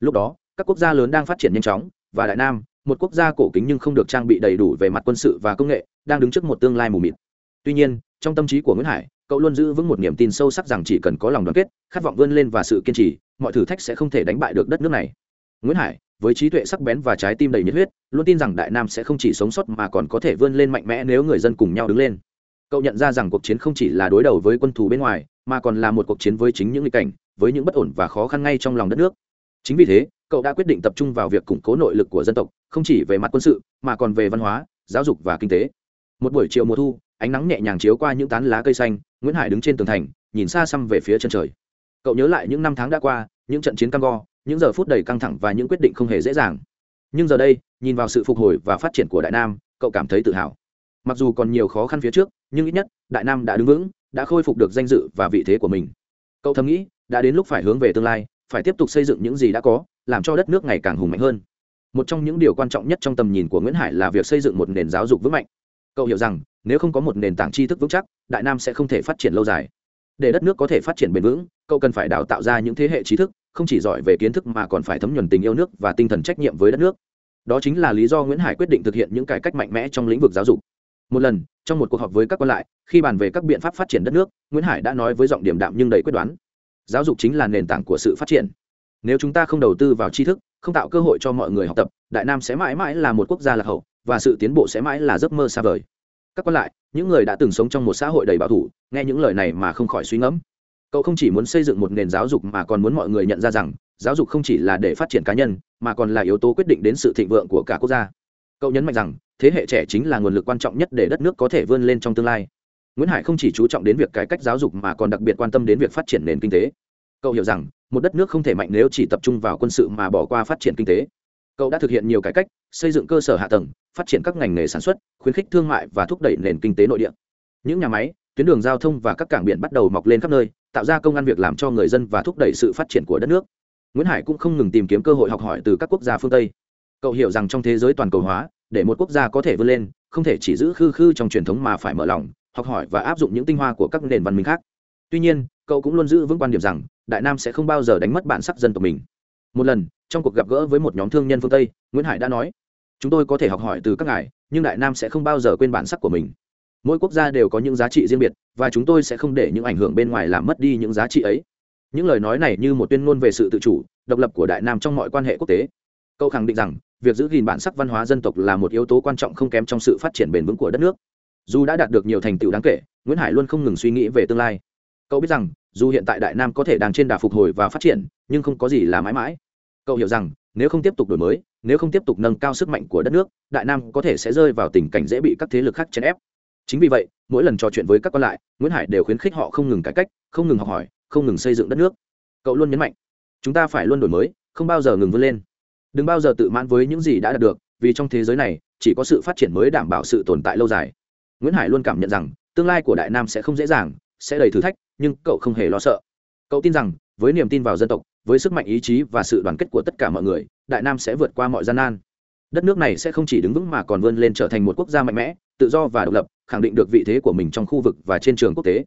Lúc đó các quốc gia lớn đang phát triển nhanh chóng và đại nam một quốc gia cổ kính nhưng không được trang bị đầy đủ về mặt quân sự và công nghệ đang đứng trước một tương lai mù mịt. Tuy nhiên trong tâm trí của nguyễn hải cậu luôn giữ vững một niềm tin sâu sắc rằng chỉ cần có lòng đoàn kết khát vọng vươn lên và sự kiên trì mọi thử thách sẽ không thể đánh bại được đất nước này. Nguyễn hải với trí tuệ sắc bén và trái tim đầy nhiệt huyết, luôn tin rằng đại nam sẽ không chỉ sống sót mà còn có thể vươn lên mạnh mẽ nếu người dân cùng nhau đứng lên. Cậu nhận ra rằng cuộc chiến không chỉ là đối đầu với quân thù bên ngoài, mà còn là một cuộc chiến với chính những nghịch cảnh, với những bất ổn và khó khăn ngay trong lòng đất nước. Chính vì thế, cậu đã quyết định tập trung vào việc củng cố nội lực của dân tộc, không chỉ về mặt quân sự, mà còn về văn hóa, giáo dục và kinh tế. Một buổi chiều mùa thu, ánh nắng nhẹ nhàng chiếu qua những tán lá cây xanh, nguyễn hải đứng trên tường thành, nhìn xa xăm về phía chân trời. Cậu nhớ lại những năm tháng đã qua, những trận chiến cam go những giờ phút đầy căng thẳng và những quyết định không hề dễ dàng. Nhưng giờ đây, nhìn vào sự phục hồi và phát triển của đại nam, cậu cảm thấy tự hào. Mặc dù còn nhiều khó khăn phía trước, nhưng ít nhất, đại nam đã đứng vững, đã khôi phục được danh dự và vị thế của mình. Cậu thầm nghĩ, đã đến lúc phải hướng về tương lai, phải tiếp tục xây dựng những gì đã có, làm cho đất nước ngày càng hùng mạnh hơn. Một trong những điều quan trọng nhất trong tầm nhìn của nguyễn hải là việc xây dựng một nền giáo dục vững mạnh. Cậu hiểu rằng, nếu không có một nền tảng tri thức vững chắc, đại nam sẽ không thể phát triển lâu dài. Để đất nước có thể phát triển bền vững, cậu cần phải đào tạo ra những thế hệ trí thức không chỉ giỏi về kiến thức mà còn phải thấm nhuần tình yêu nước và tinh thần trách nhiệm với đất nước. Đó chính là lý do nguyễn hải quyết định thực hiện những cải cách mạnh mẽ trong lĩnh vực giáo dục. Một lần, trong một cuộc họp với các quan lại, khi bàn về các biện pháp phát triển đất nước, nguyễn hải đã nói với giọng điểm đạm nhưng đầy quyết đoán. Giáo dục chính là nền tảng của sự phát triển. Nếu chúng ta không đầu tư vào tri thức, không tạo cơ hội cho mọi người học tập, đại nam sẽ mãi mãi là một quốc gia lạc hậu, và sự tiến bộ sẽ mãi là giấc mơ xa vời. Các quan lại, những người đã từng sống trong một xã hội đầy bảo thủ, nghe những lời này mà không khỏi suy ngẫm cậu không chỉ muốn xây dựng một nền giáo dục mà còn muốn mọi người nhận ra rằng, giáo dục không chỉ là để phát triển cá nhân, mà còn là yếu tố quyết định đến sự thịnh vượng của cả quốc gia. Cậu nhấn mạnh rằng, thế hệ trẻ chính là nguồn lực quan trọng nhất để đất nước có thể vươn lên trong tương lai. Nguyễn hải không chỉ chú trọng đến việc cải cách giáo dục mà còn đặc biệt quan tâm đến việc phát triển nền kinh tế. Cậu hiểu rằng, một đất nước không thể mạnh nếu chỉ tập trung vào quân sự mà bỏ qua phát triển kinh tế. Cậu đã thực hiện nhiều cải cách, xây dựng cơ sở hạ tầng, phát triển các ngành nghề sản xuất, khuyến khích thương mại và thúc đẩy nền kinh tế nội địa. Những nhà máy tuyến đường giao thông và các cảng biển bắt đầu mọc lên khắp nơi, tạo ra công an việc làm cho người dân và thúc đẩy sự phát triển của đất nước. Nguyễn hải cũng không ngừng tìm kiếm cơ hội học hỏi từ các quốc gia phương tây. Cậu hiểu rằng trong thế giới toàn cầu hóa, để một quốc gia có thể vươn lên, không thể chỉ giữ khư khư trong truyền thống mà phải mở lòng, học hỏi và áp dụng những tinh hoa của các nền văn minh khác. Tuy nhiên, cậu cũng luôn giữ vững quan điểm rằng, đại nam sẽ không bao giờ đánh mất bản sắc dân tộc mình. Một lần, trong cuộc gặp gỡ với một nhóm thương nhân phương tây, nguyễn hải đã nói, chúng tôi có thể học hỏi từ các ngài, nhưng đại nam sẽ không bao giờ quên bản sắc của mình mỗi quốc gia đều có những giá trị riêng biệt, và chúng tôi sẽ không để những ảnh hưởng bên ngoài làm mất đi những giá trị ấy. Những lời nói này như một tuyên ngôn về sự tự chủ, độc lập của đại nam trong mọi quan hệ quốc tế. Cậu khẳng định rằng, việc giữ gìn bản sắc văn hóa dân tộc là một yếu tố quan trọng không kém trong sự phát triển bền vững của đất nước. Dù đã đạt được nhiều thành tựu đáng kể, nguyễn hải luôn không ngừng suy nghĩ về tương lai. Cậu biết rằng, dù hiện tại đại nam có thể đang trên đà phục hồi và phát triển, nhưng không có gì là mãi mãi. Cậu hiểu rằng, nếu không tiếp tục đổi mới, nếu không tiếp tục nâng cao sức mạnh của đất nước, đại nam có thể sẽ rơi vào tình cảnh dễ bị các thế lực khác chèn ép chính vì vậy, mỗi lần trò chuyện với các con lại, nguyễn hải đều khuyến khích họ không ngừng cải cách, không ngừng học hỏi, không ngừng xây dựng đất nước. Cậu luôn nhấn mạnh, chúng ta phải luôn đổi mới, không bao giờ ngừng vươn lên. Đừng bao giờ tự mãn với những gì đã đạt được, vì trong thế giới này, chỉ có sự phát triển mới đảm bảo sự tồn tại lâu dài. Nguyễn hải luôn cảm nhận rằng, tương lai của đại nam sẽ không dễ dàng, sẽ đầy thử thách, nhưng cậu không hề lo sợ. Cậu tin rằng, với niềm tin vào dân tộc, với sức mạnh ý chí và sự đoàn kết của tất cả mọi người, đại nam sẽ vượt qua mọi gian nan đất nước này sẽ không chỉ đứng vững mà còn vươn lên trở thành một quốc gia mạnh mẽ, tự do và độc lập, khẳng định được vị thế của mình trong khu vực và trên trường quốc tế.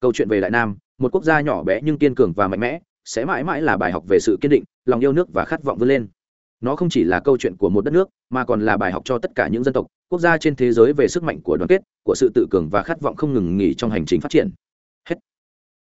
Câu chuyện về đại nam, một quốc gia nhỏ bé nhưng kiên cường và mạnh mẽ, sẽ mãi mãi là bài học về sự kiên định, lòng yêu nước và khát vọng vươn lên. Nó không chỉ là câu chuyện của một đất nước, mà còn là bài học cho tất cả những dân tộc, quốc gia trên thế giới về sức mạnh của đoàn kết, của sự tự cường và khát vọng không ngừng nghỉ trong hành trình phát triển.